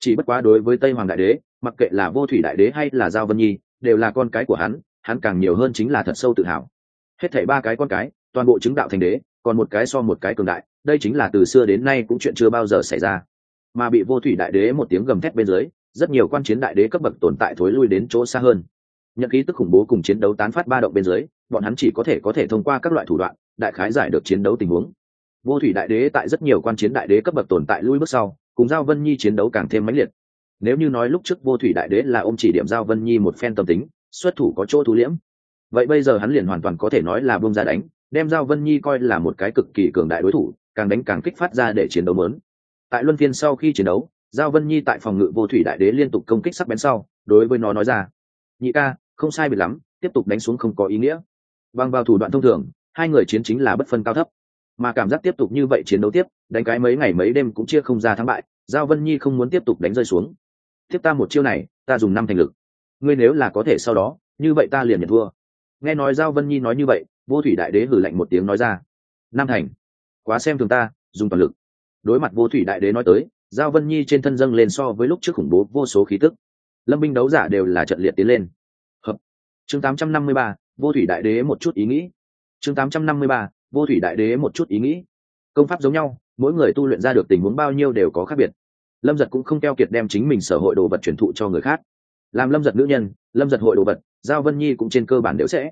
Chỉ bất quá đối với tây hoàng đại đế, mặc kệ là vô thủy đại đế hay là giao vân nhi, đều là con cái của hắn hắn càng nhiều hơn chính là thật sâu tự hào. Hết thảy ba cái con cái, toàn bộ chứng đạo thành đế còn một cái so một cái cường đại, đây chính là từ xưa đến nay cũng chuyện chưa bao giờ xảy ra. Mà bị vô thủy đại đế một tiếng gầm thét bên dưới, rất nhiều quan chiến đại đế cấp bậc tồn tại thối lui đến chỗ xa hơn. Nhận ký tức khủng bố cùng chiến đấu tán phát ba động bên dưới, bọn hắn chỉ có thể có thể thông qua các loại thủ đoạn, đại khái giải được chiến đấu tình huống. Vô thủy đại đế tại rất nhiều quan chiến đại đế cấp bậc tồn tại lui bước sau, cùng giao vân nhi chiến đấu càng thêm mãnh liệt. Nếu như nói lúc trước vô thủy đại đế là ông chỉ điểm giao vân nhi một phen tâm tính, xuất thủ có chỗ thu liễm. Vậy bây giờ hắn liền hoàn toàn có thể nói là bông ra đánh đem giao vân nhi coi là một cái cực kỳ cường đại đối thủ, càng đánh càng kích phát ra để chiến đấu lớn. Tại luân phiên sau khi chiến đấu, giao vân nhi tại phòng ngự vô thủy đại đế liên tục công kích sắc bén sau, đối với nó nói ra, nhị ca, không sai biệt lắm, tiếp tục đánh xuống không có ý nghĩa. Bằng vào thủ đoạn thông thường, hai người chiến chính là bất phân cao thấp. Mà cảm giác tiếp tục như vậy chiến đấu tiếp, đánh cái mấy ngày mấy đêm cũng chia không ra thắng bại, giao vân nhi không muốn tiếp tục đánh rơi xuống. Tiếp ta một chiêu này, ta dùng năm thành lực. Ngươi nếu là có thể sau đó, như vậy ta liền nhận thua. Nghe nói giao vân nhi nói như vậy vô thủy đại đế hử lạnh một tiếng nói ra. Nam thành quá xem thường ta dùng toàn lực. Đối mặt vô thủy đại đế nói tới giao vân nhi trên thân dâng lên so với lúc trước khủng bố vô số khí tức. Lâm binh đấu giả đều là trận liệt tiến lên. Hợp. Chương 853, vô thủy đại đế một chút ý nghĩ. Chương 853, vô thủy đại đế một chút ý nghĩ. Công pháp giống nhau mỗi người tu luyện ra được tình huống bao nhiêu đều có khác biệt. Lâm giật cũng không keo kiệt đem chính mình sở hội đồ vật truyền thụ cho người khác. Làm lâm giật nữ nhân lâm giật hội đồ vật giao vân nhi cũng trên cơ bản đều sẽ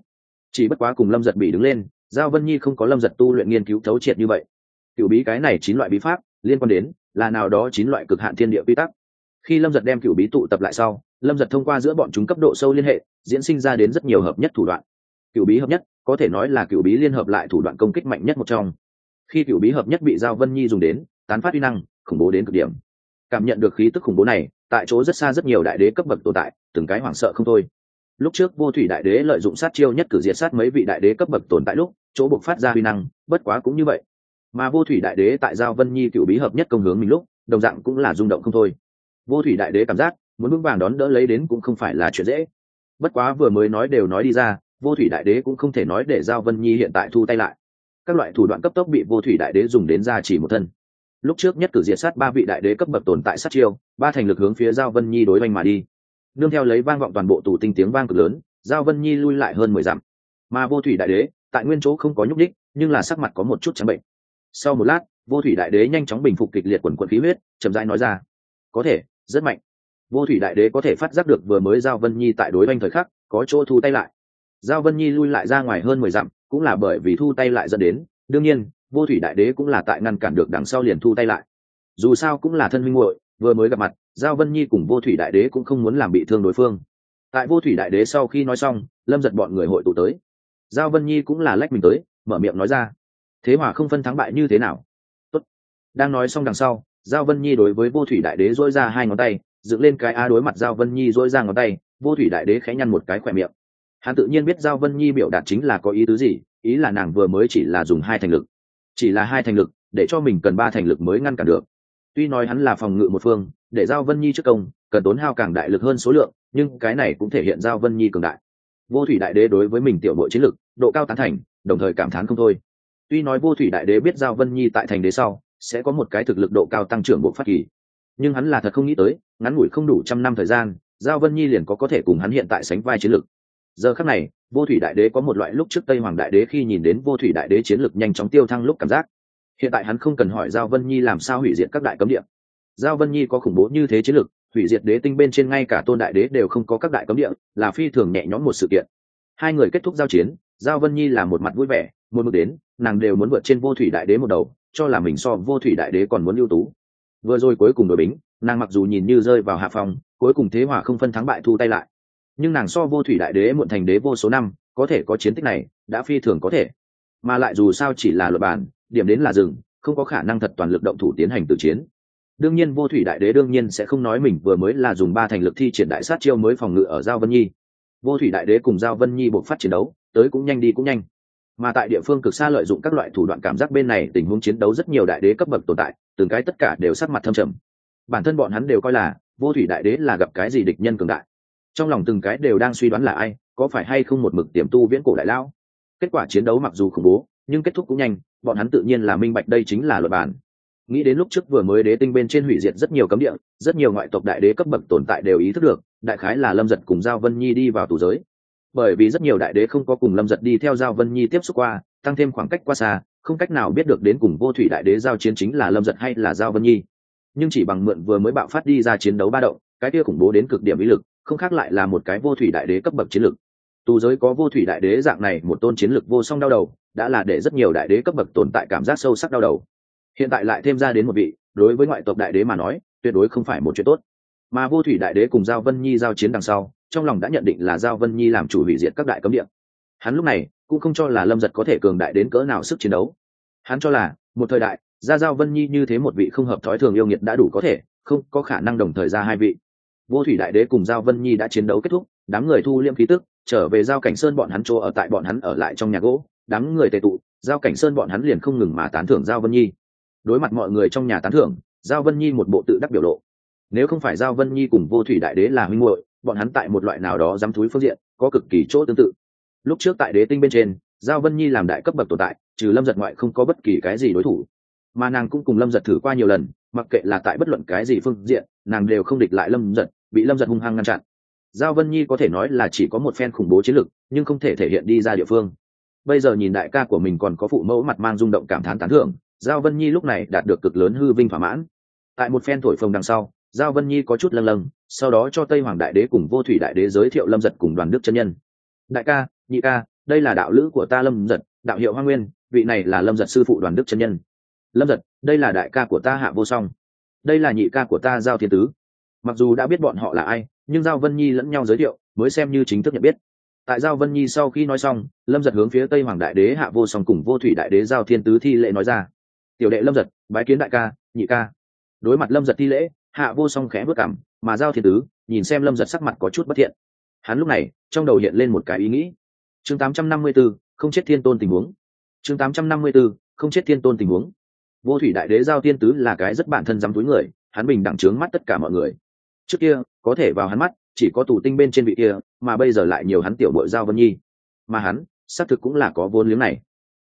chỉ bất quá cùng lâm giật bị đứng lên, giao vân nhi không có lâm giật tu luyện nghiên cứu thấu triệt như vậy. Cựu bí cái này chín loại bí pháp, liên quan đến là nào đó chín loại cực hạn thiên địa quy tắc. Khi lâm giật đem cựu bí tụ tập lại sau, lâm giật thông qua giữa bọn chúng cấp độ sâu liên hệ, diễn sinh ra đến rất nhiều hợp nhất thủ đoạn. Cựu bí hợp nhất, có thể nói là cựu bí liên hợp lại thủ đoạn công kích mạnh nhất một trong. Khi cựu bí hợp nhất bị giao vân nhi dùng đến, tán phát uy năng, khủng bố đến cực điểm. Cảm nhận được khí tức khủng bố này, tại chỗ rất xa rất nhiều đại đế cấp bậc tồn tại, từng cái hoảng sợ không thôi lúc trước vô thủy đại đế lợi dụng sát chiêu nhất cử diệt sát mấy vị đại đế cấp bậc tồn tại lúc, chỗ buộc phát ra huy năng, bất quá cũng như vậy. Mà vô thủy đại đế tại giao vân nhi cựu bí hợp nhất công hướng mình lúc, đồng dạng cũng là rung động không thôi. Vô thủy đại đế cảm giác, muốn vững vàng đón đỡ lấy đến cũng không phải là chuyện dễ. Bất quá vừa mới nói đều nói đi ra, vô thủy đại đế cũng không thể nói để giao vân nhi hiện tại thu tay lại. Các loại thủ đoạn cấp tốc bị vô thủy đại đế dùng đến ra chỉ một thân. Lúc trước nhất cử diệt sát ba vị đại đế cấp bậc tồn tại sát chiêu, ba thành lực hướng phía giao vân nhi đối oanh mà đi nương theo lấy vang vọng toàn bộ tù tinh tiếng vang cực lớn, giao vân nhi lui lại hơn mười dặm. Mà vô thủy đại đế, tại nguyên chỗ không có nhúc đích nhưng là sắc mặt có một chút trắng bệnh. Sau một lát, vô thủy đại đế nhanh chóng bình phục kịch liệt quần quần khí huyết, chậm rãi nói ra, có thể, rất mạnh. Vô thủy đại đế có thể phát giác được vừa mới giao vân nhi tại đối oanh thời khắc, có chỗ thu tay lại. Giao vân nhi lui lại ra ngoài hơn mười dặm, cũng là bởi vì thu tay lại dẫn đến, đương nhiên, vô thủy đại đế cũng là tại ngăn cản được đằng sau liền thu tay lại. Dù sao cũng là thân huynh muội, vừa mới gặp mặt giao vân nhi cùng vô thủy đại đế cũng không muốn làm bị thương đối phương. Tại vô thủy đại đế sau khi nói xong, lâm giật bọn người hội tụ tới. Giao vân nhi cũng là lách mình tới, mở miệng nói ra. Thế hòa không phân thắng bại như thế nào? Tốt. đang nói xong đằng sau, giao vân nhi đối với vô thủy đại đế dỗi ra hai ngón tay, dựng lên cái a đối mặt giao vân nhi dỗi ra ngón tay, vô thủy đại đế khẽ nhăn một cái khỏe miệng. Hắn tự nhiên biết giao vân nhi biểu đạt chính là có ý tứ gì, ý là nàng vừa mới chỉ là dùng hai thành lực. Chỉ là hai thành lực, để cho mình cần ba thành lực mới ngăn cản được tuy nói hắn là phòng ngự một phương, để giao vân nhi trước công, cần tốn hao càng đại lực hơn số lượng, nhưng cái này cũng thể hiện giao vân nhi cường đại. Vô thủy đại đế đối với mình tiểu đội chiến lực, độ cao tán thành, đồng thời cảm thán không thôi. Tuy nói vô thủy đại đế biết giao vân nhi tại thành đế sau, sẽ có một cái thực lực độ cao tăng trưởng bộ phát kỳ. Nhưng hắn là thật không nghĩ tới, ngắn ngủi không đủ trăm năm thời gian, giao vân nhi liền có có thể cùng hắn hiện tại sánh vai chiến lực. Giờ khắc này, vô thủy đại đế có một loại lúc trước tây hoàng đại đế khi nhìn đến vô thủy đại đế chiến lực nhanh chóng tiêu thăng lúc cảm giác hiện tại hắn không cần hỏi giao vân nhi làm sao hủy diệt các đại cấm địa. Giao vân nhi có khủng bố như thế chiến lược, hủy diệt đế tinh bên trên ngay cả tôn đại đế đều không có các đại cấm địa là phi thường nhẹ nhõm một sự kiện. Hai người kết thúc giao chiến giao vân nhi là một mặt vui vẻ một mực đến nàng đều muốn vượt trên vô thủy đại đế một đầu cho là mình so vô thủy đại đế còn muốn ưu tú. Vừa rồi cuối cùng đội bính nàng mặc dù nhìn như rơi vào hạ phòng cuối cùng thế hòa không phân thắng bại thu tay lại. Nhưng nàng so vô thủy đại đế muộn thành đế vô số năm có thể có chiến tích này đã phi thường có thể. Mà lại dù sao chỉ là luật bản điểm đến là rừng không có khả năng thật toàn lực động thủ tiến hành tự chiến. Đương nhiên vô thủy đại đế đương nhiên sẽ không nói mình vừa mới là dùng ba thành lực thi triển đại sát chiêu mới phòng ngự ở giao vân nhi. Vô thủy đại đế cùng giao vân nhi buộc phát chiến đấu, tới cũng nhanh đi cũng nhanh. Mà tại địa phương cực xa lợi dụng các loại thủ đoạn cảm giác bên này, tình huống chiến đấu rất nhiều đại đế cấp bậc tồn tại, từng cái tất cả đều sắc mặt thâm trầm. Bản thân bọn hắn đều coi là, vô thủy đại đế là gặp cái gì địch nhân cường đại. Trong lòng từng cái đều đang suy đoán là ai, có phải hay không một mực tiềm tu viễn cổ đại lão. Kết quả chiến đấu mặc dù khủng bố nhưng kết thúc cũng nhanh, bọn hắn tự nhiên là minh bạch đây chính là luật bản. Nghĩ đến lúc trước vừa mới đế tinh bên trên hủy diệt rất nhiều cấm địa, rất nhiều ngoại tộc đại đế cấp bậc tồn tại đều ý thức được, đại khái là lâm giật cùng giao vân nhi đi vào tù giới. Bởi vì rất nhiều đại đế không có cùng lâm giật đi theo giao vân nhi tiếp xúc qua, tăng thêm khoảng cách qua xa, không cách nào biết được đến cùng vô thủy đại đế giao chiến chính là lâm giật hay là giao vân nhi. Nhưng chỉ bằng mượn vừa mới bạo phát đi ra chiến đấu ba động, cái kia khủng bố đến cực điểm ý lực, không khác lại là một cái vô thủy đại đế cấp bậc chiến lực. Tù giới có vô thủy đại đế dạng này, một tôn chiến lực vô song đau đầu đã là để rất nhiều đại đế cấp bậc tồn tại cảm giác sâu sắc đau đầu. Hiện tại lại thêm ra đến một vị, đối với ngoại tộc đại đế mà nói, tuyệt đối không phải một chuyện tốt. Mà vô thủy đại đế cùng giao vân nhi giao chiến đằng sau, trong lòng đã nhận định là giao vân nhi làm chủ hủy diệt các đại cấm địa. Hắn lúc này, cũng không cho là lâm giật có thể cường đại đến cỡ nào sức chiến đấu. Hắn cho là, một thời đại, ra giao vân nhi như thế một vị không hợp thói thường yêu nghiệt đã đủ có thể, không có khả năng đồng thời ra hai vị. Vô thủy đại đế cùng giao vân nhi đã chiến đấu kết thúc, đám người thu liêm khí tức, trở về giao cảnh sơn bọn hắn chỗ ở tại bọn hắn ở lại trong nhà gỗ đám người tề tụ, giao cảnh sơn bọn hắn liền không ngừng mà tán thưởng giao vân nhi. Đối mặt mọi người trong nhà tán thưởng, giao vân nhi một bộ tự đắc biểu lộ. Nếu không phải giao vân nhi cùng vô thủy đại đế là huynh hội bọn hắn tại một loại nào đó dám thúi phương diện, có cực kỳ chỗ tương tự. Lúc trước tại đế tinh bên trên, giao vân nhi làm đại cấp bậc tồn tại, trừ lâm giật ngoại không có bất kỳ cái gì đối thủ. Mà nàng cũng cùng lâm giật thử qua nhiều lần, mặc kệ là tại bất luận cái gì phương diện, nàng đều không địch lại lâm giật, bị lâm giật hung hăng ngăn chặn. Giao vân nhi có thể nói là chỉ có một phen khủng bố chiến lực, nhưng không thể thể hiện đi ra địa phương bây giờ nhìn đại ca của mình còn có phụ mẫu mặt mang rung động cảm thán tán thưởng, giao vân nhi lúc này đạt được cực lớn hư vinh thỏa mãn. Tại một phen thổi phồng đằng sau, giao vân nhi có chút lâng lâng, sau đó cho tây hoàng đại đế cùng vô thủy đại đế giới thiệu lâm giật cùng đoàn đức chân nhân. Đại ca, nhị ca, đây là đạo lữ của ta lâm giật, đạo hiệu hoa nguyên, vị này là lâm giật sư phụ đoàn đức chân nhân. Lâm giật, đây là đại ca của ta hạ vô song. Đây là nhị ca của ta giao thiên tứ. Mặc dù đã biết bọn họ là ai, nhưng giao vân nhi lẫn nhau giới thiệu, mới xem như chính thức nhận biết tại giao vân nhi sau khi nói xong lâm giật hướng phía tây hoàng đại đế hạ vô song cùng vô thủy đại đế giao thiên tứ thi lễ nói ra. Tiểu đệ lâm giật bái kiến đại ca nhị ca. Đối mặt lâm giật thi lễ hạ vô song khẽ bước cảm mà giao thiên tứ nhìn xem lâm giật sắc mặt có chút bất thiện. Hắn lúc này trong đầu hiện lên một cái ý nghĩ. Chương 854, không chết thiên tôn tình huống. Chương 854, không chết thiên tôn tình huống. Vô thủy đại đế giao thiên tứ là cái rất bản thân dám túi người hắn bình đẳng trướng mắt tất cả mọi người. Trước kia có thể vào hắn mắt chỉ có tù tinh bên trên vị kia, mà bây giờ lại nhiều hắn tiểu bội giao vân nhi. Mà hắn, xác thực cũng là có vốn liếng này.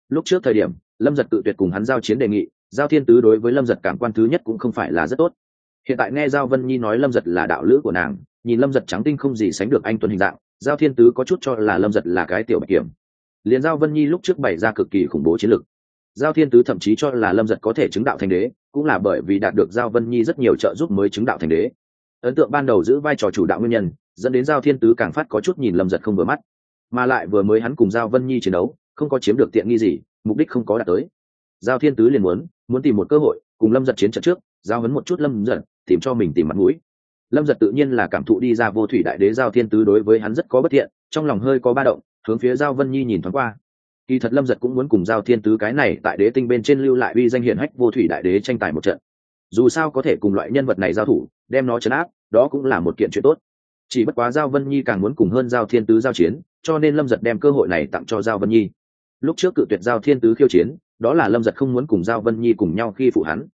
Lúc trước thời điểm, lâm giật tự tuyệt cùng hắn giao chiến đề nghị, giao thiên tứ đối với lâm giật cảm quan thứ nhất cũng không phải là rất tốt. Hiện tại nghe giao vân nhi nói lâm giật là đạo lữ của nàng, nhìn lâm giật trắng tinh không gì sánh được anh tuấn hình dạng, giao thiên tứ có chút cho là lâm giật là cái tiểu bạch kiểm. Liền giao vân nhi lúc trước bày ra cực kỳ khủng bố chiến lược giao thiên tứ thậm chí cho là lâm giật có thể chứng đạo thành đế, cũng là bởi vì đạt được giao vân nhi rất nhiều trợ giúp mới chứng đạo thành đế ấn tượng ban đầu giữ vai trò chủ đạo nguyên nhân, dẫn đến giao thiên tứ càng phát có chút nhìn lâm giật không vừa mắt. Mà lại vừa mới hắn cùng giao vân nhi chiến đấu, không có chiếm được tiện nghi gì, mục đích không có đạt tới. Giao thiên tứ liền muốn muốn tìm một cơ hội, cùng lâm giật chiến trận trước, giao hấn một chút lâm giật, tìm cho mình tìm mặt mũi. Lâm giật tự nhiên là cảm thụ đi ra vô thủy đại đế giao thiên tứ đối với hắn rất có bất thiện, trong lòng hơi có ba động, hướng phía giao vân nhi nhìn thoáng qua. Kỳ thật lâm giật cũng muốn cùng giao thiên tứ cái này tại đế tinh bên trên lưu lại uy danh hiển hách vô thủy đại đế tranh tài một trận. Dù sao có thể cùng loại nhân vật này giao thủ, đem nó chấn áp đó cũng là một kiện chuyện tốt. Chỉ bất quá giao vân nhi càng muốn cùng hơn giao thiên tứ giao chiến, cho nên lâm giật đem cơ hội này tặng cho giao vân nhi. Lúc trước cự tuyệt giao thiên tứ khiêu chiến, đó là lâm giật không muốn cùng giao vân nhi cùng nhau khi phụ hắn.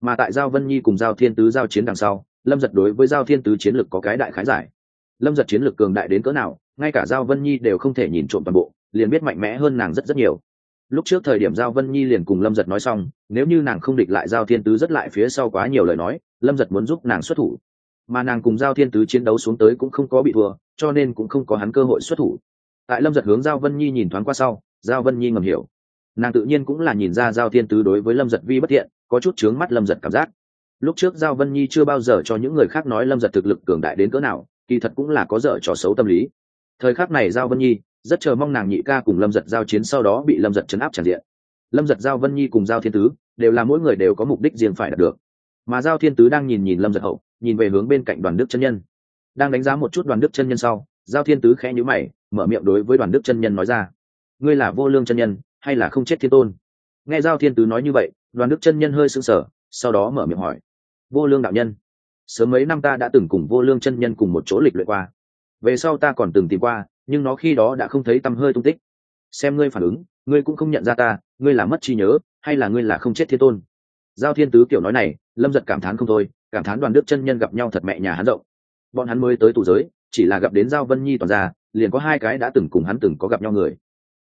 Mà tại giao vân nhi cùng giao thiên tứ giao chiến đằng sau, lâm giật đối với giao thiên tứ chiến lược có cái đại khái giải. Lâm giật chiến lược cường đại đến cỡ nào, ngay cả giao vân nhi đều không thể nhìn trộm toàn bộ, liền biết mạnh mẽ hơn nàng rất rất nhiều. Lúc trước thời điểm giao vân nhi liền cùng lâm giật nói xong, nếu như nàng không địch lại giao thiên tứ rất lại phía sau quá nhiều lời nói, lâm giật muốn giúp nàng xuất thủ mà nàng cùng giao thiên tứ chiến đấu xuống tới cũng không có bị thua, cho nên cũng không có hắn cơ hội xuất thủ. Tại lâm giật hướng giao vân nhi nhìn thoáng qua sau, giao vân nhi ngầm hiểu. Nàng tự nhiên cũng là nhìn ra giao thiên tứ đối với lâm giật vi bất thiện, có chút chướng mắt lâm giật cảm giác. Lúc trước giao vân nhi chưa bao giờ cho những người khác nói lâm giật thực lực cường đại đến cỡ nào, kỳ thật cũng là có dở trò xấu tâm lý. Thời khắc này giao vân nhi rất chờ mong nàng nhị ca cùng lâm giật giao chiến sau đó bị lâm giật chấn áp tràn diện. Lâm giật, giao vân nhi cùng giao thiên tứ đều là mỗi người đều có mục đích riêng phải đạt được. Mà giao thiên tứ đang nhìn nhìn lâm giật hậu nhìn về hướng bên cạnh đoàn đức chân nhân. Đang đánh giá một chút đoàn đức chân nhân sau, giao thiên tứ khẽ nhữ mày, mở miệng đối với đoàn đức chân nhân nói ra. Ngươi là vô lương chân nhân, hay là không chết thiên tôn? Nghe giao thiên tứ nói như vậy, đoàn đức chân nhân hơi sững sờ, sau đó mở miệng hỏi. Vô lương đạo nhân, sớm mấy năm ta đã từng cùng vô lương chân nhân cùng một chỗ lịch luyện qua. Về sau ta còn từng tìm qua, nhưng nó khi đó đã không thấy tăm hơi tung tích. Xem ngươi phản ứng, ngươi cũng không nhận ra ta, ngươi là mất trí nhớ, hay là ngươi là không chết thiên tôn? Giao thiên tứ kiểu nói này, lâm giật cảm thán không thôi cảm thán đoàn đức chân nhân gặp nhau thật mẹ nhà hắn rộng. Bọn hắn mới tới tù giới, chỉ là gặp đến giao vân nhi toàn ra liền có hai cái đã từng cùng hắn từng có gặp nhau người.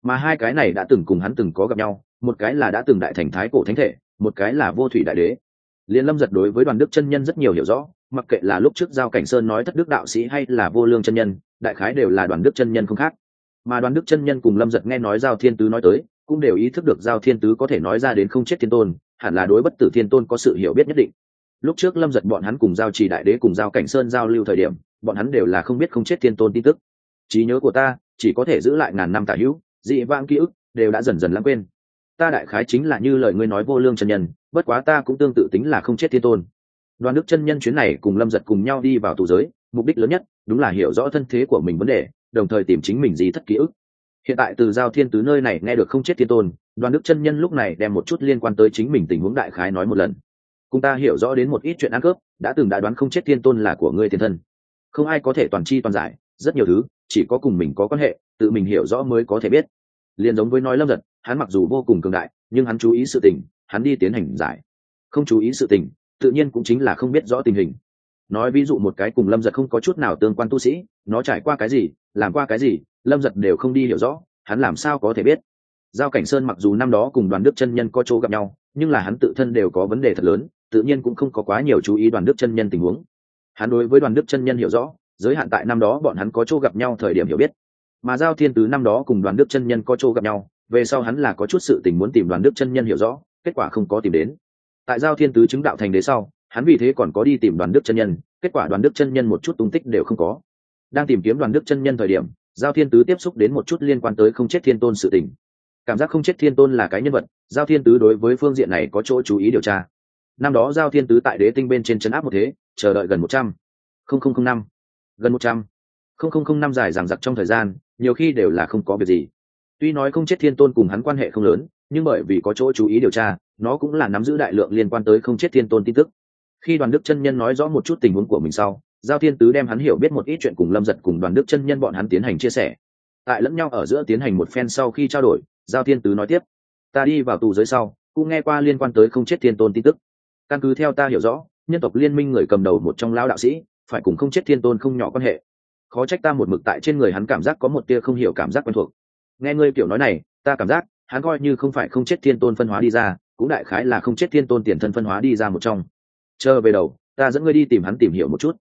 Mà hai cái này đã từng cùng hắn từng có gặp nhau, một cái là đã từng đại thành thái cổ thánh thể, một cái là vô thủy đại đế. Liền lâm giật đối với đoàn đức chân nhân rất nhiều hiểu rõ, mặc kệ là lúc trước giao cảnh sơn nói thất đức đạo sĩ hay là vô lương chân nhân, đại khái đều là đoàn đức chân nhân không khác. Mà đoàn đức chân nhân cùng lâm giật nghe nói giao thiên tứ nói tới, cũng đều ý thức được giao thiên tứ có thể nói ra đến không chết thiên tôn, hẳn là đối bất tử thiên tôn có sự hiểu biết nhất định lúc trước lâm giật bọn hắn cùng giao trì đại đế cùng giao cảnh sơn giao lưu thời điểm, bọn hắn đều là không biết không chết thiên tôn tin tức. Trí nhớ của ta, chỉ có thể giữ lại ngàn năm tả hữu, dị vãng ký ức đều đã dần dần lãng quên. Ta đại khái chính là như lời ngươi nói vô lương chân nhân, bất quá ta cũng tương tự tính là không chết thiên tôn. Đoàn đức chân nhân chuyến này cùng lâm giật cùng nhau đi vào tù giới, mục đích lớn nhất đúng là hiểu rõ thân thế của mình vấn đề, đồng thời tìm chính mình gì thất ký ức. Hiện tại từ giao thiên tứ nơi này nghe được không chết thiên tôn, đoàn đức chân nhân lúc này đem một chút liên quan tới chính mình tình huống đại khái nói một lần cùng ta hiểu rõ đến một ít chuyện ăn cướp, đã từng đã đoán không chết thiên tôn là của ngươi thiên thân. Không ai có thể toàn chi toàn giải, rất nhiều thứ, chỉ có cùng mình có quan hệ, tự mình hiểu rõ mới có thể biết. Liền giống với nói lâm giật, hắn mặc dù vô cùng cường đại, nhưng hắn chú ý sự tình, hắn đi tiến hành giải. Không chú ý sự tình, tự nhiên cũng chính là không biết rõ tình hình. Nói ví dụ một cái cùng lâm giật không có chút nào tương quan tu sĩ, nó trải qua cái gì, làm qua cái gì, lâm giật đều không đi hiểu rõ, hắn làm sao có thể biết? Giao cảnh sơn mặc dù năm đó cùng đoàn đức chân nhân có chỗ gặp nhau, nhưng là hắn tự thân đều có vấn đề thật lớn tự nhiên cũng không có quá nhiều chú ý đoàn đức chân nhân tình huống. Hắn đối với đoàn đức chân nhân hiểu rõ, giới hạn tại năm đó bọn hắn có chỗ gặp nhau thời điểm hiểu biết. Mà giao thiên tứ năm đó cùng đoàn đức chân nhân có chỗ gặp nhau, về sau hắn là có chút sự tình muốn tìm đoàn đức chân nhân hiểu rõ, kết quả không có tìm đến. Tại giao thiên tứ chứng đạo thành đế sau, hắn vì thế còn có đi tìm đoàn đức chân nhân, kết quả đoàn đức chân nhân một chút tung tích đều không có. Đang tìm kiếm đoàn đức chân nhân thời điểm, giao thiên tứ tiếp xúc đến một chút liên quan tới không chết thiên tôn sự tình. Cảm giác không chết thiên tôn là cái nhân vật, giao thiên tứ đối với phương diện này có chỗ chú ý điều tra năm đó giao thiên tứ tại đế tinh bên trên chấn áp một thế, chờ đợi gần một trăm. Không không không năm. Gần một trăm. Không không không năm dài rằng giặc trong thời gian, nhiều khi đều là không có việc gì. Tuy nói không chết thiên tôn cùng hắn quan hệ không lớn, nhưng bởi vì có chỗ chú ý điều tra, nó cũng là nắm giữ đại lượng liên quan tới không chết thiên tôn tin tức. Khi đoàn đức chân nhân nói rõ một chút tình huống của mình sau, giao thiên tứ đem hắn hiểu biết một ít chuyện cùng lâm giật cùng đoàn đức chân nhân bọn hắn tiến hành chia sẻ. Tại lẫn nhau ở giữa tiến hành một phen sau khi trao đổi, giao thiên tứ nói tiếp, ta đi vào tù giới sau, cũng nghe qua liên quan tới không chết thiên tôn tin tức căn cứ theo ta hiểu rõ, nhân tộc liên minh người cầm đầu một trong lão đạo sĩ, phải cùng không chết thiên tôn không nhỏ quan hệ. Khó trách ta một mực tại trên người hắn cảm giác có một tia không hiểu cảm giác quen thuộc. Nghe ngươi kiểu nói này, ta cảm giác, hắn coi như không phải không chết thiên tôn phân hóa đi ra, cũng đại khái là không chết thiên tôn tiền thân phân hóa đi ra một trong. Chờ về đầu, ta dẫn ngươi đi tìm hắn tìm hiểu một chút.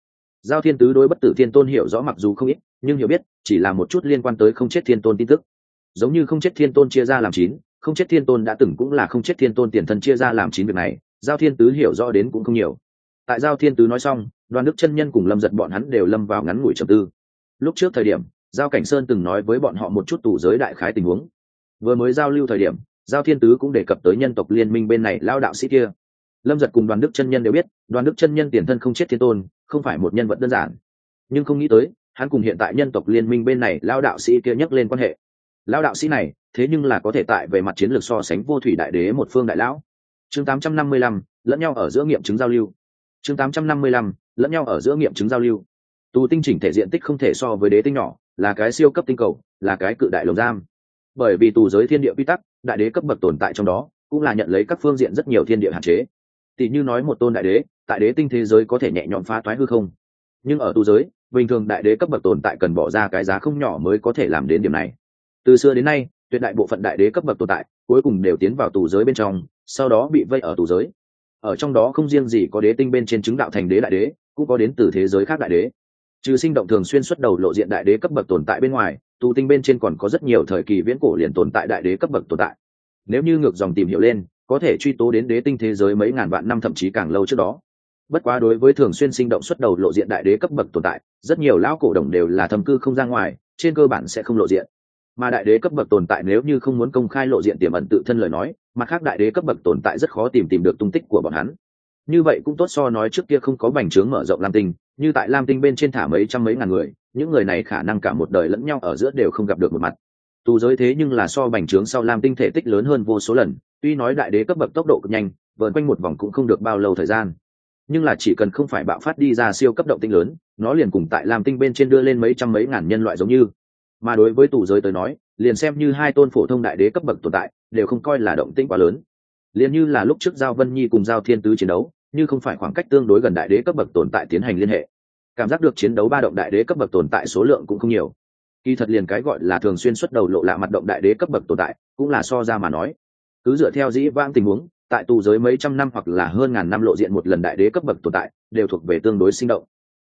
Giao thiên tứ đối bất tử thiên tôn hiểu rõ mặc dù không ít, nhưng hiểu biết, chỉ là một chút liên quan tới không chết thiên tôn tin tức. Giống như không chết thiên tôn chia ra làm chín, không chết thiên tôn đã từng cũng là không chết thiên tôn tiền thân chia ra làm chín việc này giao thiên tứ hiểu rõ đến cũng không nhiều. Tại giao thiên tứ nói xong đoàn đức chân nhân cùng lâm giật bọn hắn đều lâm vào ngắn ngủi trầm tư. Lúc trước thời điểm, giao cảnh sơn từng nói với bọn họ một chút tù giới đại khái tình huống. Vừa mới giao lưu thời điểm, giao thiên tứ cũng đề cập tới nhân tộc liên minh bên này lao đạo sĩ kia. Lâm giật cùng đoàn đức chân nhân đều biết đoàn đức chân nhân tiền thân không chết thiên tôn, không phải một nhân vật đơn giản. Nhưng không nghĩ tới, hắn cùng hiện tại nhân tộc liên minh bên này lao đạo sĩ kia nhắc lên quan hệ. Lao đạo sĩ này, thế nhưng là có thể tại về mặt chiến lược so sánh vô thủy đại đế một phương đại lão chương 855, lẫn nhau ở giữa nghiệm chứng giao lưu. Chương 855, lẫn nhau ở giữa nghiệm chứng giao lưu. Tù tinh chỉnh thể diện tích không thể so với đế tinh nhỏ là cái siêu cấp tinh cầu là cái cự đại lồng giam. Bởi vì tù giới thiên địa quy tắc đại đế cấp bậc tồn tại trong đó cũng là nhận lấy các phương diện rất nhiều thiên địa hạn chế. Tỷ như nói một tôn đại đế tại đế tinh thế giới có thể nhẹ nhõm phá toái hư không. Nhưng ở tù giới bình thường đại đế cấp bậc tồn tại cần bỏ ra cái giá không nhỏ mới có thể làm đến điểm này. Từ xưa đến nay tuyệt đại bộ phận đại đế cấp bậc tồn tại cuối cùng đều tiến vào tù giới bên trong sau đó bị vây ở tù giới. Ở trong đó không riêng gì có đế tinh bên trên chứng đạo thành đế đại đế, cũng có đến từ thế giới khác đại đế. Trừ sinh động thường xuyên xuất đầu lộ diện đại đế cấp bậc tồn tại bên ngoài, tù tinh bên trên còn có rất nhiều thời kỳ viễn cổ liền tồn tại đại đế cấp bậc tồn tại. Nếu như ngược dòng tìm hiểu lên, có thể truy tố đến đế tinh thế giới mấy ngàn vạn năm thậm chí càng lâu trước đó. Bất quá đối với thường xuyên sinh động xuất đầu lộ diện đại đế cấp bậc tồn tại, rất nhiều lão cổ đồng đều là thầm cư không ra ngoài, trên cơ bản sẽ không lộ diện mà đại đế cấp bậc tồn tại nếu như không muốn công khai lộ diện tiềm ẩn tự thân lời nói, mà khác đại đế cấp bậc tồn tại rất khó tìm tìm được tung tích của bọn hắn. Như vậy cũng tốt so nói trước kia không có bành trướng mở rộng lam tinh, như tại lam tinh bên trên thả mấy trăm mấy ngàn người, những người này khả năng cả một đời lẫn nhau ở giữa đều không gặp được một mặt. Tù giới thế nhưng là so bành trướng sau lam tinh thể tích lớn hơn vô số lần, tuy nói đại đế cấp bậc tốc độ cực nhanh vợn quanh một vòng cũng không được bao lâu thời gian. Nhưng là chỉ cần không phải bạo phát đi ra siêu cấp động tinh lớn, nó liền cùng tại lam tinh bên trên đưa lên mấy trăm mấy ngàn nhân loại giống như mà đối với tù giới tới nói, liền xem như hai tôn phổ thông đại đế cấp bậc tồn tại, đều không coi là động tĩnh quá lớn. Liền như là lúc trước giao vân nhi cùng giao thiên tứ chiến đấu, như không phải khoảng cách tương đối gần đại đế cấp bậc tồn tại tiến hành liên hệ. Cảm giác được chiến đấu ba động đại đế cấp bậc tồn tại số lượng cũng không nhiều. Kỳ thật liền cái gọi là thường xuyên xuất đầu lộ lạ mặt động đại đế cấp bậc tồn tại, cũng là so ra mà nói. Cứ dựa theo dĩ vãng tình huống, tại tù giới mấy trăm năm hoặc là hơn ngàn năm lộ diện một lần đại đế cấp bậc tồn tại, đều thuộc về tương đối sinh động.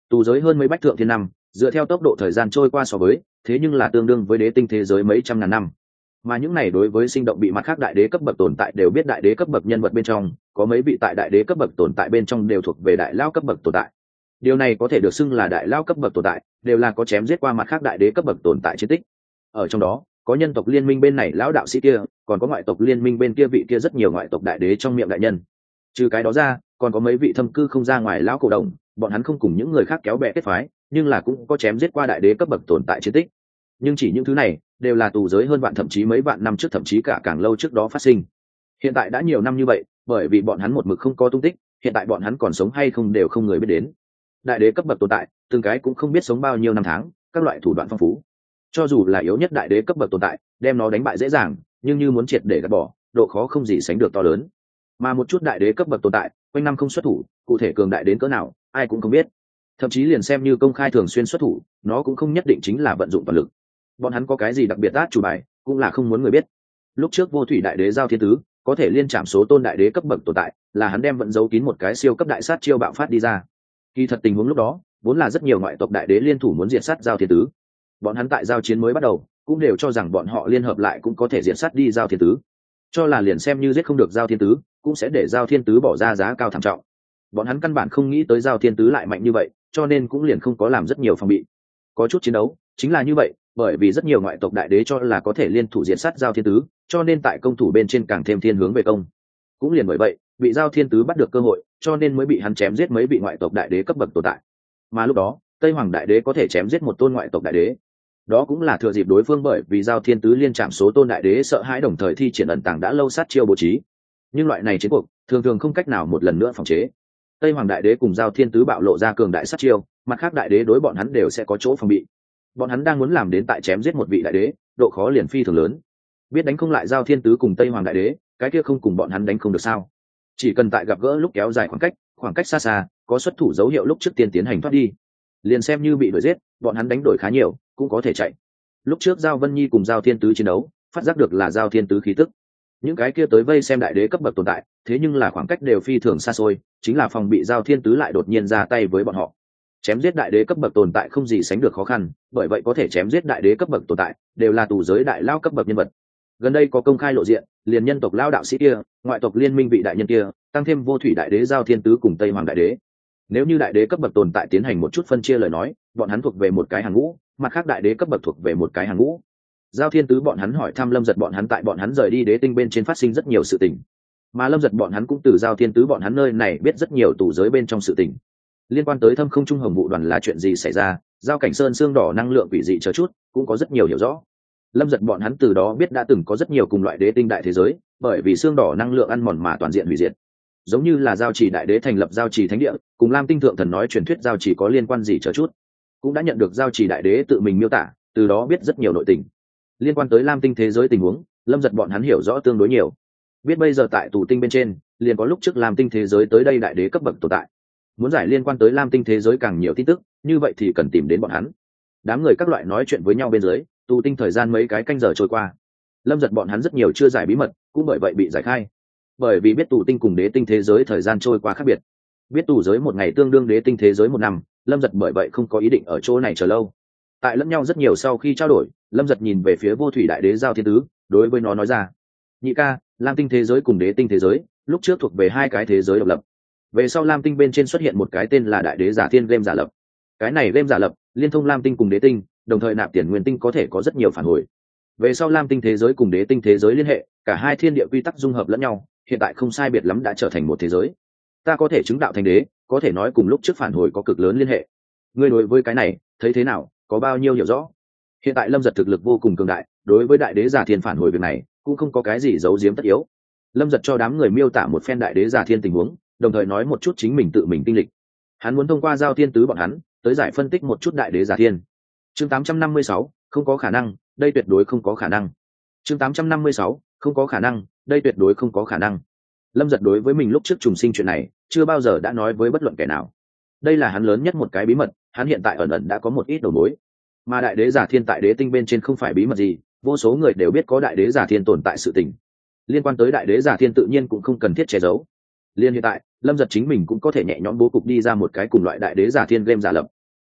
Tù giới hơn mấy bách thượng thiên năm, dựa theo tốc độ thời gian trôi qua so với thế nhưng là tương đương với đế tinh thế giới mấy trăm ngàn năm. Mà những này đối với sinh động bị mặt khác đại đế cấp bậc tồn tại đều biết đại đế cấp bậc nhân vật bên trong, có mấy vị tại đại đế cấp bậc tồn tại bên trong đều thuộc về đại lao cấp bậc tồn tại. Điều này có thể được xưng là đại lao cấp bậc tồn tại, đều là có chém giết qua mặt khác đại đế cấp bậc tồn tại chiến tích. Ở trong đó, có nhân tộc liên minh bên này lão đạo sĩ kia, còn có ngoại tộc liên minh bên kia vị kia rất nhiều ngoại tộc đại đế trong miệng đại nhân. Trừ cái đó ra, còn có mấy vị thâm cư không ra ngoài lão cổ đồng, bọn hắn không cùng những người khác kéo bè kết phái nhưng là cũng có chém giết qua đại đế cấp bậc tồn tại chiến tích. Nhưng chỉ những thứ này đều là tù giới hơn vạn thậm chí mấy vạn năm trước thậm chí cả càng lâu trước đó phát sinh. Hiện tại đã nhiều năm như vậy, bởi vì bọn hắn một mực không có tung tích, hiện tại bọn hắn còn sống hay không đều không người biết đến. Đại đế cấp bậc tồn tại, từng cái cũng không biết sống bao nhiêu năm tháng, các loại thủ đoạn phong phú. Cho dù là yếu nhất đại đế cấp bậc tồn tại, đem nó đánh bại dễ dàng, nhưng như muốn triệt để gạt bỏ, độ khó không gì sánh được to lớn. Mà một chút đại đế cấp bậc tồn tại, quanh năm không xuất thủ, cụ thể cường đại đến cỡ nào, ai cũng không biết thậm chí liền xem như công khai thường xuyên xuất thủ, nó cũng không nhất định chính là vận dụng toàn lực. Bọn hắn có cái gì đặc biệt át chủ bài, cũng là không muốn người biết. Lúc trước vô thủy đại đế giao thiên tứ, có thể liên chạm số tôn đại đế cấp bậc tồn tại, là hắn đem vận giấu kín một cái siêu cấp đại sát chiêu bạo phát đi ra. Kỳ thật tình huống lúc đó, vốn là rất nhiều ngoại tộc đại đế liên thủ muốn diệt sát giao thiên tứ. Bọn hắn tại giao chiến mới bắt đầu, cũng đều cho rằng bọn họ liên hợp lại cũng có thể diệt sát đi giao thiên tứ. Cho là liền xem như giết không được giao thiên tứ, cũng sẽ để giao thiên tứ bỏ ra giá cao thảm trọng bọn hắn căn bản không nghĩ tới giao thiên tứ lại mạnh như vậy, cho nên cũng liền không có làm rất nhiều phòng bị. Có chút chiến đấu, chính là như vậy, bởi vì rất nhiều ngoại tộc đại đế cho là có thể liên thủ diện sát giao thiên tứ, cho nên tại công thủ bên trên càng thêm thiên hướng về công. Cũng liền bởi vậy, bị giao thiên tứ bắt được cơ hội, cho nên mới bị hắn chém giết mấy vị ngoại tộc đại đế cấp bậc tồn tại. Mà lúc đó, tây hoàng đại đế có thể chém giết một tôn ngoại tộc đại đế. Đó cũng là thừa dịp đối phương bởi vì giao thiên tứ liên chạm số tôn đại đế sợ hãi đồng thời thi triển ẩn tàng đã lâu sát chiêu bố trí. Nhưng loại này chiến cuộc, thường thường không cách nào một lần nữa phòng chế tây hoàng đại đế cùng giao thiên tứ bạo lộ ra cường đại sát chiêu, mặt khác đại đế đối bọn hắn đều sẽ có chỗ phòng bị. Bọn hắn đang muốn làm đến tại chém giết một vị đại đế, độ khó liền phi thường lớn. Biết đánh không lại giao thiên tứ cùng tây hoàng đại đế, cái kia không cùng bọn hắn đánh không được sao? Chỉ cần tại gặp gỡ lúc kéo dài khoảng cách khoảng cách xa xa, có xuất thủ dấu hiệu lúc trước tiên tiến hành thoát đi. Liền xem như bị đuổi giết, bọn hắn đánh đổi khá nhiều, cũng có thể chạy. Lúc trước giao vân nhi cùng giao thiên tứ chiến đấu, phát giác được là giao thiên tứ khí tức những cái kia tới vây xem đại đế cấp bậc tồn tại, thế nhưng là khoảng cách đều phi thường xa xôi, chính là phòng bị giao thiên tứ lại đột nhiên ra tay với bọn họ. Chém giết đại đế cấp bậc tồn tại không gì sánh được khó khăn, bởi vậy có thể chém giết đại đế cấp bậc tồn tại, đều là tù giới đại lao cấp bậc nhân vật. Gần đây có công khai lộ diện, liền nhân tộc lao đạo sĩ kia, ngoại tộc liên minh vị đại nhân kia, tăng thêm vô thủy đại đế giao thiên tứ cùng tây hoàng đại đế. Nếu như đại đế cấp bậc tồn tại tiến hành một chút phân chia lời nói, bọn hắn thuộc về một cái hàng ngũ, mặt khác đại đế cấp bậc thuộc về một cái hàng ngũ giao thiên tứ bọn hắn hỏi thăm lâm giật bọn hắn tại bọn hắn rời đi đế tinh bên trên phát sinh rất nhiều sự tình. Mà lâm giật bọn hắn cũng từ giao thiên tứ bọn hắn nơi này biết rất nhiều tù giới bên trong sự tình. Liên quan tới thâm không trung hồng vụ đoàn là chuyện gì xảy ra, giao cảnh sơn xương đỏ năng lượng quỷ dị chờ chút, cũng có rất nhiều hiểu rõ. Lâm giật bọn hắn từ đó biết đã từng có rất nhiều cùng loại đế tinh đại thế giới, bởi vì xương đỏ năng lượng ăn mòn mà toàn diện hủy diệt. Giống như là giao chỉ đại đế thành lập giao chỉ thánh địa, cùng lam tinh thượng thần nói truyền thuyết giao chỉ có liên quan gì chờ chút. Cũng đã nhận được giao chỉ đại đế tự mình miêu tả, từ đó biết rất nhiều nội tình liên quan tới lam tinh thế giới tình huống, lâm giật bọn hắn hiểu rõ tương đối nhiều. Biết bây giờ tại tù tinh bên trên, liền có lúc trước lam tinh thế giới tới đây đại đế cấp bậc tồn tại. Muốn giải liên quan tới lam tinh thế giới càng nhiều tin tức, như vậy thì cần tìm đến bọn hắn. Đám người các loại nói chuyện với nhau bên dưới, tù tinh thời gian mấy cái canh giờ trôi qua. Lâm giật bọn hắn rất nhiều chưa giải bí mật, cũng bởi vậy bị giải khai. Bởi vì biết tù tinh cùng đế tinh thế giới thời gian trôi qua khác biệt. Biết tù giới một ngày tương đương đế tinh thế giới một năm, lâm giật bởi vậy không có ý định ở chỗ này chờ lâu. Tại lẫn nhau rất nhiều sau khi trao đổi lâm giật nhìn về phía vô thủy đại đế giao thiên tứ, đối với nó nói ra, nhị ca, lam tinh thế giới cùng đế tinh thế giới, lúc trước thuộc về hai cái thế giới độc lập. Về sau lam tinh bên trên xuất hiện một cái tên là đại đế giả thiên game giả lập. Cái này game giả lập, liên thông lam tinh cùng đế tinh, đồng thời nạp tiền nguyên tinh có thể có rất nhiều phản hồi. Về sau lam tinh thế giới cùng đế tinh thế giới liên hệ, cả hai thiên địa quy tắc dung hợp lẫn nhau, hiện tại không sai biệt lắm đã trở thành một thế giới. Ta có thể chứng đạo thành đế, có thể nói cùng lúc trước phản hồi có cực lớn liên hệ. Ngươi đối với cái này, thấy thế nào, có bao nhiêu hiểu rõ? Hiện tại lâm giật thực lực vô cùng cường đại đối với đại đế giả thiên phản hồi việc này cũng không có cái gì giấu giếm tất yếu. Lâm giật cho đám người miêu tả một phen đại đế giả thiên tình huống đồng thời nói một chút chính mình tự mình tinh lịch. Hắn muốn thông qua giao thiên tứ bọn hắn tới giải phân tích một chút đại đế giả thiên. Chương 856, không có khả năng đây tuyệt đối không có khả năng. Chương 856, không có khả năng đây tuyệt đối không có khả năng. Lâm giật đối với mình lúc trước trùng sinh chuyện này chưa bao giờ đã nói với bất luận kẻ nào. Đây là hắn lớn nhất một cái bí mật hắn hiện tại ẩn ẩn đã có một ít đầu mối mà đại đế giả thiên tại đế tinh bên trên không phải bí mật gì, vô số người đều biết có đại đế giả thiên tồn tại sự tình. Liên quan tới đại đế giả thiên tự nhiên cũng không cần thiết che giấu. Liên hiện tại, lâm giật chính mình cũng có thể nhẹ nhõm bố cục đi ra một cái cùng loại đại đế giả thiên game giả lập.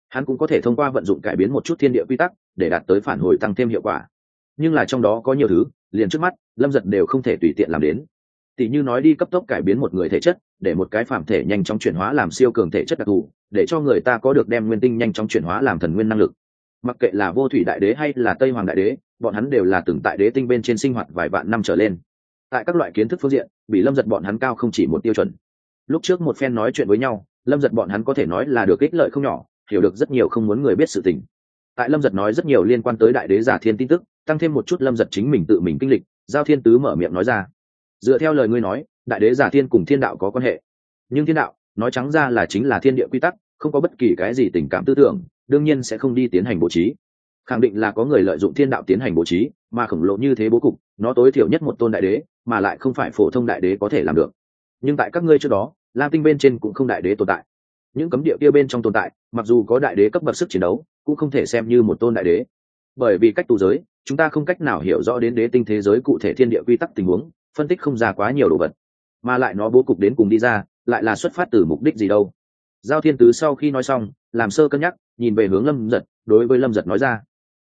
Hắn cũng có thể thông qua vận dụng cải biến một chút thiên địa quy tắc để đạt tới phản hồi tăng thêm hiệu quả. Nhưng là trong đó có nhiều thứ, liền trước mắt, lâm giật đều không thể tùy tiện làm đến. Tỷ như nói đi cấp tốc cải biến một người thể chất, để một cái phạm thể nhanh chóng chuyển hóa làm siêu cường thể chất đặc thù, để cho người ta có được đem nguyên tinh nhanh chóng chuyển hóa làm thần nguyên năng lực mặc kệ là vô thủy đại đế hay là tây hoàng đại đế, bọn hắn đều là từng tại đế tinh bên trên sinh hoạt vài vạn năm trở lên. Tại các loại kiến thức phương diện, bị lâm giật bọn hắn cao không chỉ một tiêu chuẩn. Lúc trước một phen nói chuyện với nhau, lâm giật bọn hắn có thể nói là được ích lợi không nhỏ, hiểu được rất nhiều không muốn người biết sự tình. Tại lâm giật nói rất nhiều liên quan tới đại đế giả thiên tin tức, tăng thêm một chút lâm giật chính mình tự mình kinh lịch, giao thiên tứ mở miệng nói ra. Dựa theo lời ngươi nói, đại đế giả thiên cùng thiên đạo có quan hệ. Nhưng thiên đạo, nói trắng ra là chính là thiên địa quy tắc không có bất kỳ cái gì tình cảm tư tưởng, đương nhiên sẽ không đi tiến hành bố trí. Khẳng định là có người lợi dụng thiên đạo tiến hành bố trí, mà khổng lồ như thế bố cục, nó tối thiểu nhất một tôn đại đế, mà lại không phải phổ thông đại đế có thể làm được. Nhưng tại các ngươi trước đó, lam tinh bên trên cũng không đại đế tồn tại. Những cấm địa kia bên trong tồn tại, mặc dù có đại đế cấp bậc sức chiến đấu, cũng không thể xem như một tôn đại đế. Bởi vì cách tù giới, chúng ta không cách nào hiểu rõ đến đế tinh thế giới cụ thể thiên địa quy tắc tình huống, phân tích không ra quá nhiều đồ vật. Mà lại nó bố cục đến cùng đi ra, lại là xuất phát từ mục đích gì đâu? Giao thiên tứ sau khi nói xong, làm sơ cân nhắc, nhìn về hướng lâm giật, đối với lâm giật nói ra.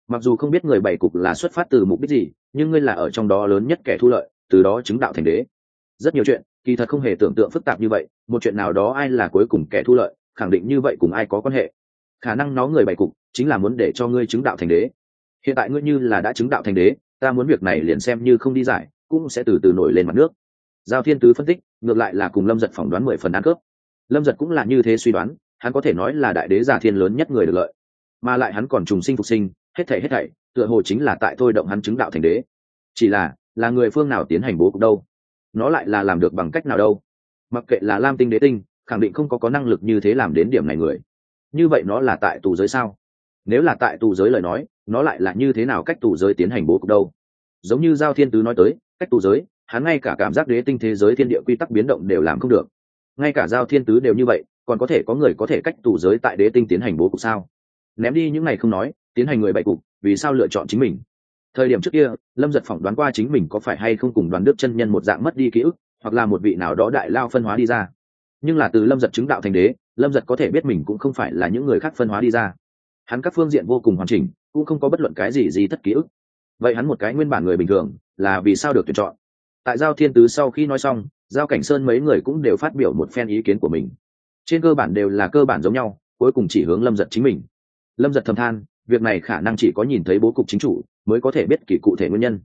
Mặc dù không biết người bảy cục là xuất phát từ mục đích gì, nhưng ngươi là ở trong đó lớn nhất kẻ thu lợi, từ đó chứng đạo thành đế. Rất nhiều chuyện, kỳ thật không hề tưởng tượng phức tạp như vậy, một chuyện nào đó ai là cuối cùng kẻ thu lợi, khẳng định như vậy cùng ai có quan hệ. Khả năng nó người bảy cục, chính là muốn để cho ngươi chứng đạo thành đế. Hiện tại ngươi như là đã chứng đạo thành đế, ta muốn việc này liền xem như không đi giải, cũng sẽ từ từ nổi lên mặt nước. Giao thiên tứ phân tích, ngược lại là cùng lâm giật phỏng đoán mười phần ăn cướp lâm giật cũng là như thế suy đoán, hắn có thể nói là đại đế giả thiên lớn nhất người được lợi. Mà lại hắn còn trùng sinh phục sinh, hết thảy hết thảy, tựa hồ chính là tại thôi động hắn chứng đạo thành đế. Chỉ là là người phương nào tiến hành bố cục đâu? Nó lại là làm được bằng cách nào đâu? Mặc kệ là lam tinh đế tinh, khẳng định không có có năng lực như thế làm đến điểm này người. Như vậy nó là tại tù giới sao? Nếu là tại tù giới lời nói, nó lại là như thế nào cách tù giới tiến hành bố cục đâu? Giống như giao thiên tứ nói tới, cách tù giới, hắn ngay cả cảm giác đế tinh thế giới thiên địa quy tắc biến động đều làm không được ngay cả giao thiên tứ đều như vậy, còn có thể có người có thể cách tù giới tại đế tinh tiến hành bố cục sao? Ném đi những ngày không nói, tiến hành người bậy cục, vì sao lựa chọn chính mình? Thời điểm trước kia, lâm giật phỏng đoán qua chính mình có phải hay không cùng đoàn đức chân nhân một dạng mất đi ký ức, hoặc là một vị nào đó đại lao phân hóa đi ra. Nhưng là từ lâm giật chứng đạo thành đế, lâm giật có thể biết mình cũng không phải là những người khác phân hóa đi ra. Hắn các phương diện vô cùng hoàn chỉnh, cũng không có bất luận cái gì gì thất ký ức. Vậy hắn một cái nguyên bản người bình thường, là vì sao được tuyển chọn? Tại giao thiên tứ sau khi nói xong giao cảnh sơn mấy người cũng đều phát biểu một phen ý kiến của mình. Trên cơ bản đều là cơ bản giống nhau, cuối cùng chỉ hướng lâm giật chính mình. Lâm giật thầm than, việc này khả năng chỉ có nhìn thấy bố cục chính chủ mới có thể biết kỳ cụ thể nguyên nhân.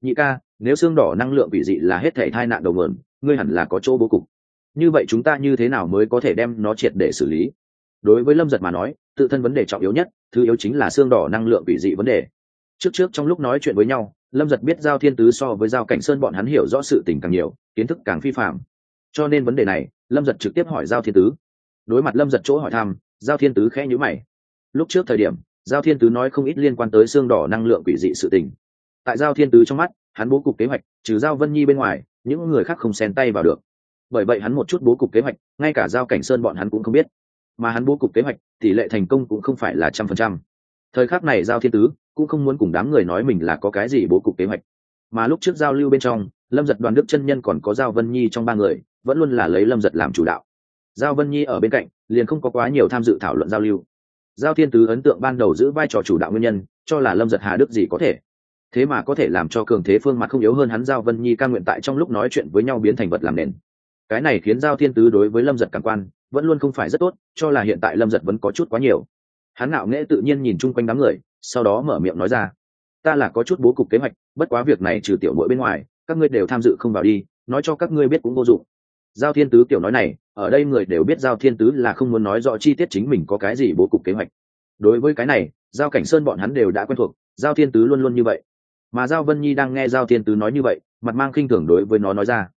Nhị ca, nếu xương đỏ năng lượng bị dị là hết thể thai nạn đầu nguồn, ngươi hẳn là có chỗ bố cục. Như vậy chúng ta như thế nào mới có thể đem nó triệt để xử lý? Đối với lâm giật mà nói, tự thân vấn đề trọng yếu nhất, thứ yếu chính là xương đỏ năng lượng bị dị vấn đề. Trước trước trong lúc nói chuyện với nhau lâm giật biết giao thiên tứ so với giao cảnh sơn bọn hắn hiểu rõ sự tình càng nhiều, kiến thức càng phi phạm cho nên vấn đề này, lâm giật trực tiếp hỏi giao thiên tứ. Đối mặt lâm giật chỗ hỏi thăm, giao thiên tứ khẽ nhữ mày. Lúc trước thời điểm, giao thiên tứ nói không ít liên quan tới xương đỏ năng lượng quỷ dị sự tình. Tại giao thiên tứ trong mắt, hắn bố cục kế hoạch, trừ giao vân nhi bên ngoài, những người khác không xen tay vào được. Bởi vậy hắn một chút bố cục kế hoạch, ngay cả giao cảnh sơn bọn hắn cũng không biết. Mà hắn bố cục kế hoạch, tỷ lệ thành công cũng không phải là trăm phần trăm. Thời khắc này giao thiên tứ cũng không muốn cùng đám người nói mình là có cái gì bố cục kế hoạch. Mà lúc trước giao lưu bên trong, lâm giật đoàn đức chân nhân còn có giao vân nhi trong ba người, vẫn luôn là lấy lâm giật làm chủ đạo. Giao vân nhi ở bên cạnh, liền không có quá nhiều tham dự thảo luận giao lưu. Giao thiên tứ ấn tượng ban đầu giữ vai trò chủ đạo nguyên nhân, cho là lâm giật hà đức gì có thể. Thế mà có thể làm cho cường thế phương mặt không yếu hơn hắn giao vân nhi ca nguyện tại trong lúc nói chuyện với nhau biến thành vật làm nền. Cái này khiến giao thiên tứ đối với lâm giật cảm quan, vẫn luôn không phải rất tốt, cho là hiện tại lâm giật vẫn có chút quá nhiều hắn ngạo nghễ tự nhiên nhìn chung quanh đám người, sau đó mở miệng nói ra. Ta là có chút bố cục kế hoạch, bất quá việc này trừ tiểu mỗi bên ngoài, các ngươi đều tham dự không vào đi, nói cho các ngươi biết cũng vô dụng. Giao thiên tứ kiểu nói này, ở đây người đều biết giao thiên tứ là không muốn nói rõ chi tiết chính mình có cái gì bố cục kế hoạch. Đối với cái này, giao cảnh sơn bọn hắn đều đã quen thuộc, giao thiên tứ luôn luôn như vậy. Mà giao vân nhi đang nghe giao thiên tứ nói như vậy, mặt mang khinh thường đối với nó nói ra.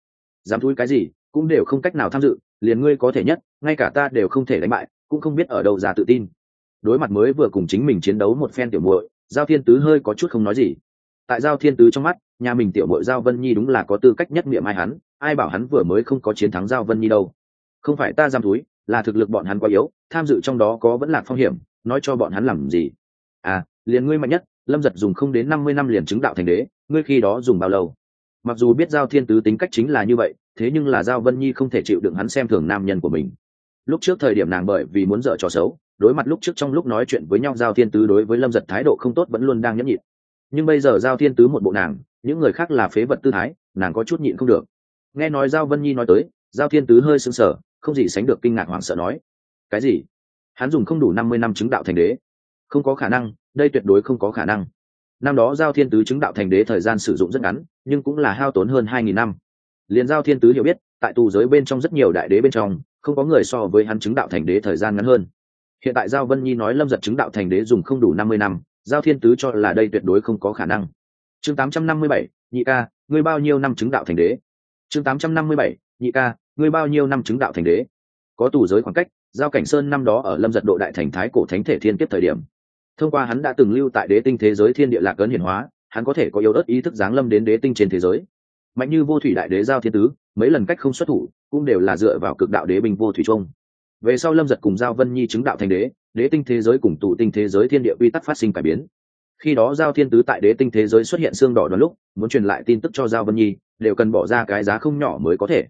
Dám thui cái gì, cũng đều không cách nào tham dự, liền ngươi có thể nhất, ngay cả ta đều không thể đánh bại, cũng không biết ở đâu ra tự tin đối mặt mới vừa cùng chính mình chiến đấu một phen tiểu muội, giao thiên tứ hơi có chút không nói gì. Tại giao thiên tứ trong mắt, nhà mình tiểu muội giao vân nhi đúng là có tư cách nhất miệng ai hắn, ai bảo hắn vừa mới không có chiến thắng giao vân nhi đâu. Không phải ta giam túi, là thực lực bọn hắn quá yếu, tham dự trong đó có vẫn là phong hiểm, nói cho bọn hắn làm gì? À liền ngươi mạnh nhất, lâm giật dùng không đến năm mươi năm liền chứng đạo thành đế, ngươi khi đó dùng bao lâu? Mặc dù biết giao thiên tứ tính cách chính là như vậy, thế nhưng là giao vân nhi không thể chịu đựng hắn xem thường nam nhân của mình. Lúc trước thời điểm nàng bởi vì muốn dở trò xấu đối mặt lúc trước trong lúc nói chuyện với nhau giao thiên tứ đối với lâm giật thái độ không tốt vẫn luôn đang nhẫn nhịn. Nhưng bây giờ giao thiên tứ một bộ nàng, những người khác là phế vật tư thái, nàng có chút nhịn không được. Nghe nói giao vân nhi nói tới, giao thiên tứ hơi sững sờ, không gì sánh được kinh ngạc hoảng sợ nói. Cái gì? Hắn dùng không đủ năm mươi năm chứng đạo thành đế. Không có khả năng, đây tuyệt đối không có khả năng. Năm đó giao thiên tứ chứng đạo thành đế thời gian sử dụng rất ngắn, nhưng cũng là hao tốn hơn hai nghìn năm. Liền giao thiên tứ hiểu biết, tại tù giới bên trong rất nhiều đại đế bên trong, không có người so với hắn chứng đạo thành đế thời gian ngắn hơn hiện tại giao vân nhi nói lâm giật chứng đạo thành đế dùng không đủ năm mươi năm, giao thiên tứ cho là đây tuyệt đối không có khả năng. Chương tám trăm năm mươi bảy, nhị ca, ngươi bao nhiêu năm chứng đạo thành đế? Chương tám trăm năm mươi bảy, nhị ca, ngươi bao nhiêu năm chứng đạo thành đế? Có tù giới khoảng cách, giao cảnh sơn năm đó ở lâm giật độ đại thành thái cổ thánh thể thiên kiếp thời điểm. Thông qua hắn đã từng lưu tại đế tinh thế giới thiên địa lạc ấn hiển hóa, hắn có thể có yếu ớt ý thức giáng lâm đến đế tinh trên thế giới. Mạnh như vô thủy đại đế giao thiên tứ, mấy lần cách không xuất thủ, cũng đều là dựa vào cực đạo đế binh vô thủy trung về sau lâm giật cùng giao vân nhi chứng đạo thành đế đế tinh thế giới cùng tụ tinh thế giới thiên địa quy tắc phát sinh cải biến. Khi đó giao thiên tứ tại đế tinh thế giới xuất hiện xương đỏ đoàn lúc, muốn truyền lại tin tức cho giao vân nhi, đều cần bỏ ra cái giá không nhỏ mới có thể.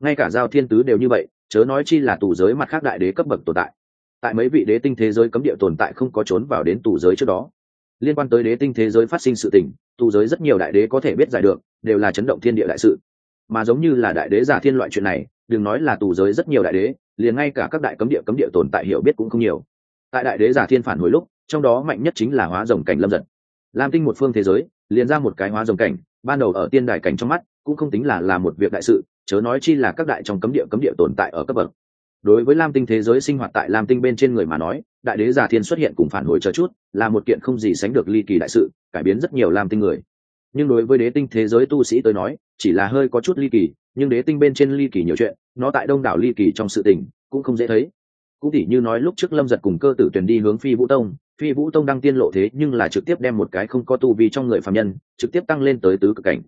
Ngay cả giao thiên tứ đều như vậy, chớ nói chi là tù giới mặt khác đại đế cấp bậc tồn tại. Tại mấy vị đế tinh thế giới cấm địa tồn tại không có trốn vào đến tù giới trước đó. Liên quan tới đế tinh thế giới phát sinh sự tình, tù giới rất nhiều đại đế có thể biết giải được, đều là chấn động thiên địa đại sự. Mà giống như là đại đế giả thiên loại chuyện này đừng nói là tù giới rất nhiều đại đế, liền ngay cả các đại cấm địa cấm địa tồn tại hiểu biết cũng không nhiều. Tại đại đế giả thiên phản hồi lúc, trong đó mạnh nhất chính là hóa rồng cảnh lâm giật. Lam tinh một phương thế giới, liền ra một cái hóa rồng cảnh, ban đầu ở tiên đài cảnh trong mắt, cũng không tính là là một việc đại sự, chớ nói chi là các đại trong cấm địa cấm địa tồn tại ở cấp bậc. Đối với lam tinh thế giới sinh hoạt tại lam tinh bên trên người mà nói, đại đế giả thiên xuất hiện cùng phản hồi chờ chút, là một kiện không gì sánh được ly kỳ đại sự, cải biến rất nhiều lam tinh người. Nhưng đối với đế tinh thế giới tu sĩ tới nói, chỉ là hơi có chút ly kỳ nhưng đế tinh bên trên ly kỳ nhiều chuyện, nó tại đông đảo ly kỳ trong sự tình, cũng không dễ thấy. Cũng tỉ như nói lúc trước lâm giật cùng cơ tử tuyển đi hướng phi vũ tông, phi vũ tông đang tiên lộ thế nhưng là trực tiếp đem một cái không có tu vi trong người phạm nhân, trực tiếp tăng lên tới tứ cực cảnh.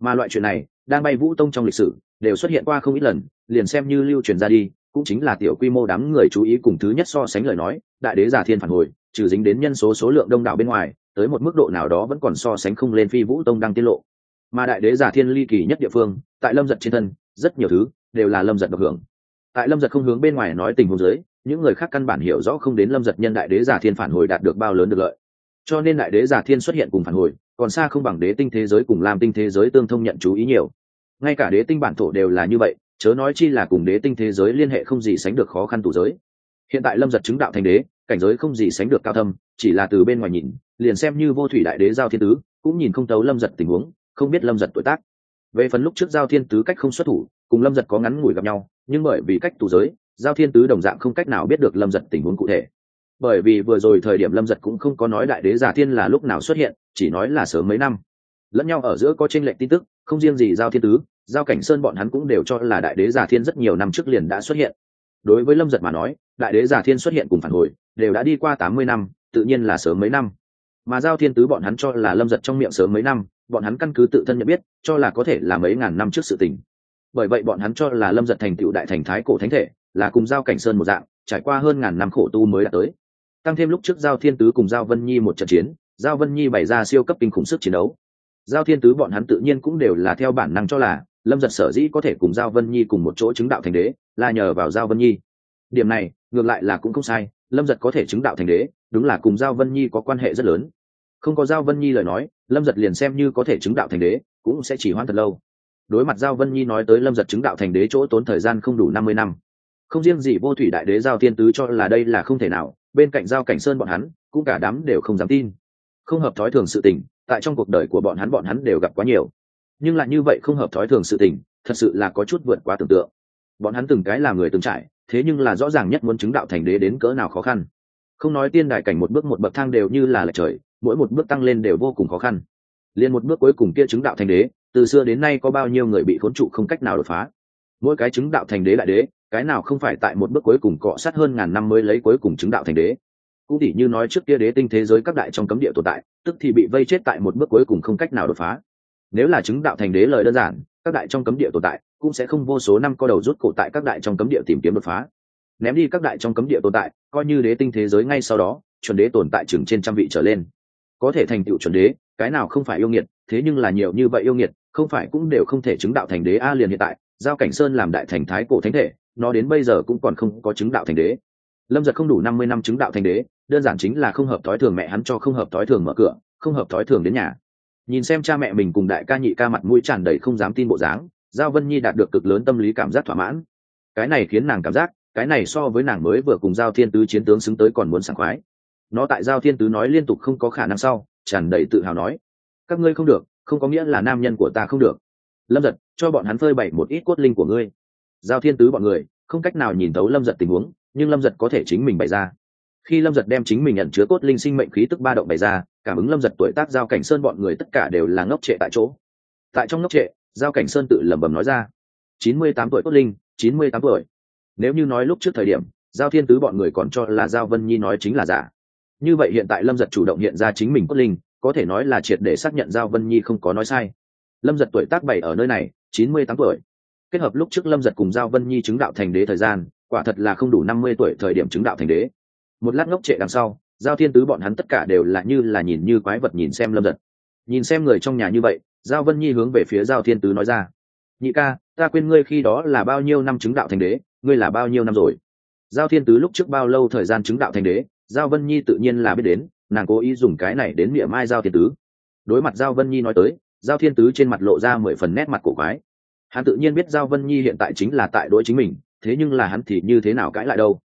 Mà loại chuyện này, đang bay vũ tông trong lịch sử, đều xuất hiện qua không ít lần, liền xem như lưu truyền ra đi, cũng chính là tiểu quy mô đám người chú ý cùng thứ nhất so sánh lời nói, đại đế giả thiên phản hồi, trừ dính đến nhân số số lượng đông đảo bên ngoài, tới một mức độ nào đó vẫn còn so sánh không lên phi vũ tông đang tiết lộ mà đại đế giả thiên ly kỳ nhất địa phương, tại lâm giật trên thân, rất nhiều thứ đều là lâm giật độc hưởng. Tại lâm giật không hướng bên ngoài nói tình huống giới những người khác căn bản hiểu rõ không đến lâm giật nhân đại đế giả thiên phản hồi đạt được bao lớn được lợi. Cho nên đại đế giả thiên xuất hiện cùng phản hồi, còn xa không bằng đế tinh thế giới cùng làm tinh thế giới tương thông nhận chú ý nhiều. Ngay cả đế tinh bản thổ đều là như vậy, chớ nói chi là cùng đế tinh thế giới liên hệ không gì sánh được khó khăn tủ giới. Hiện tại lâm giật chứng đạo thành đế, cảnh giới không gì sánh được cao thâm, chỉ là từ bên ngoài nhìn, liền xem như vô thủy đại đế giao thiên tứ, cũng nhìn không tấu lâm giật tình huống không biết lâm giật tuổi tác. Về phần lúc trước giao thiên tứ cách không xuất thủ, cùng lâm giật có ngắn ngủi gặp nhau, nhưng bởi vì cách tù giới, giao thiên tứ đồng dạng không cách nào biết được lâm giật tình huống cụ thể. Bởi vì vừa rồi thời điểm lâm giật cũng không có nói đại đế giả thiên là lúc nào xuất hiện, chỉ nói là sớm mấy năm. Lẫn nhau ở giữa có tranh lệch tin tức, không riêng gì giao thiên tứ, giao cảnh sơn bọn hắn cũng đều cho là đại đế giả thiên rất nhiều năm trước liền đã xuất hiện. Đối với lâm giật mà nói, đại đế giả thiên xuất hiện cùng phản hồi, đều đã đi qua tám mươi năm, tự nhiên là sớm mấy năm mà giao thiên tứ bọn hắn cho là lâm giật trong miệng sớm mấy năm, bọn hắn căn cứ tự thân nhận biết, cho là có thể là mấy ngàn năm trước sự tình. Bởi vậy bọn hắn cho là lâm giật thành tựu đại thành thái cổ thánh thể, là cùng giao cảnh sơn một dạng, trải qua hơn ngàn năm khổ tu mới đã tới. Tăng thêm lúc trước giao thiên tứ cùng giao vân nhi một trận chiến, giao vân nhi bày ra siêu cấp kinh khủng sức chiến đấu. Giao thiên tứ bọn hắn tự nhiên cũng đều là theo bản năng cho là, lâm giật sở dĩ có thể cùng giao vân nhi cùng một chỗ chứng đạo thành đế, là nhờ vào giao vân nhi. Điểm này, ngược lại là cũng không sai lâm giật có thể chứng đạo thành đế, đúng là cùng giao vân nhi có quan hệ rất lớn. Không có giao vân nhi lời nói, lâm giật liền xem như có thể chứng đạo thành đế, cũng sẽ chỉ hoãn thật lâu. Đối mặt giao vân nhi nói tới lâm giật chứng đạo thành đế chỗ tốn thời gian không đủ năm mươi năm. Không riêng gì vô thủy đại đế giao thiên tứ cho là đây là không thể nào, bên cạnh giao cảnh sơn bọn hắn, cũng cả đám đều không dám tin. Không hợp thói thường sự tình, tại trong cuộc đời của bọn hắn bọn hắn đều gặp quá nhiều. Nhưng lại như vậy không hợp thói thường sự tình, thật sự là có chút vượt quá tưởng tượng. Bọn hắn từng cái là người từng trải thế nhưng là rõ ràng nhất muốn chứng đạo thành đế đến cỡ nào khó khăn. Không nói tiên đại cảnh một bước một bậc thang đều như là lệch trời, mỗi một bước tăng lên đều vô cùng khó khăn. Liền một bước cuối cùng kia chứng đạo thành đế, từ xưa đến nay có bao nhiêu người bị khốn trụ không cách nào đột phá. Mỗi cái chứng đạo thành đế đại đế, cái nào không phải tại một bước cuối cùng cọ sát hơn ngàn năm mới lấy cuối cùng chứng đạo thành đế. Cũng tỉ như nói trước kia đế tinh thế giới các đại trong cấm địa tồn tại, tức thì bị vây chết tại một bước cuối cùng không cách nào đột phá. Nếu là chứng đạo thành đế lời đơn giản, các đại trong cấm địa tồn tại cũng sẽ không vô số năm co đầu rút cổ tại các đại trong cấm địa tìm kiếm đột phá. Ném đi các đại trong cấm địa tồn tại, coi như đế tinh thế giới ngay sau đó, chuẩn đế tồn tại chừng trên trăm vị trở lên. Có thể thành tựu chuẩn đế, cái nào không phải yêu nghiệt, thế nhưng là nhiều như vậy yêu nghiệt, không phải cũng đều không thể chứng đạo thành đế a liền hiện tại, giao cảnh sơn làm đại thành thái cổ thánh thể, nó đến bây giờ cũng còn không có chứng đạo thành đế. Lâm giật không đủ năm mươi năm chứng đạo thành đế, đơn giản chính là không hợp thói thường mẹ hắn cho không hợp thói thường mở cửa, không hợp thói thường đến nhà. Nhìn xem cha mẹ mình cùng đại ca nhị ca mặt mũi tràn đầy không dám tin bộ dáng giao vân nhi đạt được cực lớn tâm lý cảm giác thỏa mãn. Cái này khiến nàng cảm giác, cái này so với nàng mới vừa cùng giao thiên tứ chiến tướng xứng tới còn muốn sảng khoái. Nó tại giao thiên tứ nói liên tục không có khả năng sau, tràn đầy tự hào nói, các ngươi không được, không có nghĩa là nam nhân của ta không được. Lâm giật, cho bọn hắn phơi bày một ít cốt linh của ngươi. Giao thiên tứ bọn người, không cách nào nhìn thấu lâm giật tình huống, nhưng lâm giật có thể chính mình bày ra. Khi lâm giật đem chính mình nhận chứa cốt linh sinh mệnh khí tức ba động bày ra, cảm ứng lâm giật tuổi tác giao cảnh sơn bọn người tất cả đều là ngốc trệ tại chỗ. Tại trong ngốc trệ giao cảnh sơn tự lẩm bẩm nói ra. Chín mươi tám tuổi cốt linh, chín mươi tám tuổi. Nếu như nói lúc trước thời điểm, giao thiên tứ bọn người còn cho là giao vân nhi nói chính là giả. Như vậy hiện tại lâm giật chủ động hiện ra chính mình cốt linh, có thể nói là triệt để xác nhận giao vân nhi không có nói sai. Lâm giật tuổi tác bảy ở nơi này, chín mươi tám tuổi. Kết hợp lúc trước lâm giật cùng giao vân nhi chứng đạo thành đế thời gian, quả thật là không đủ năm mươi tuổi thời điểm chứng đạo thành đế. Một lát ngốc trệ đằng sau, giao thiên tứ bọn hắn tất cả đều là như là nhìn như quái vật nhìn xem lâm giật. Nhìn xem người trong nhà như vậy giao vân nhi hướng về phía giao thiên tứ nói ra. Nhị ca, ta quên ngươi khi đó là bao nhiêu năm chứng đạo thành đế, ngươi là bao nhiêu năm rồi? Giao thiên tứ lúc trước bao lâu thời gian chứng đạo thành đế, giao vân nhi tự nhiên là biết đến, nàng cố ý dùng cái này đến miệng mai giao thiên tứ. Đối mặt giao vân nhi nói tới, giao thiên tứ trên mặt lộ ra mười phần nét mặt cổ quái. Hắn tự nhiên biết giao vân nhi hiện tại chính là tại đối chính mình, thế nhưng là hắn thì như thế nào cãi lại đâu?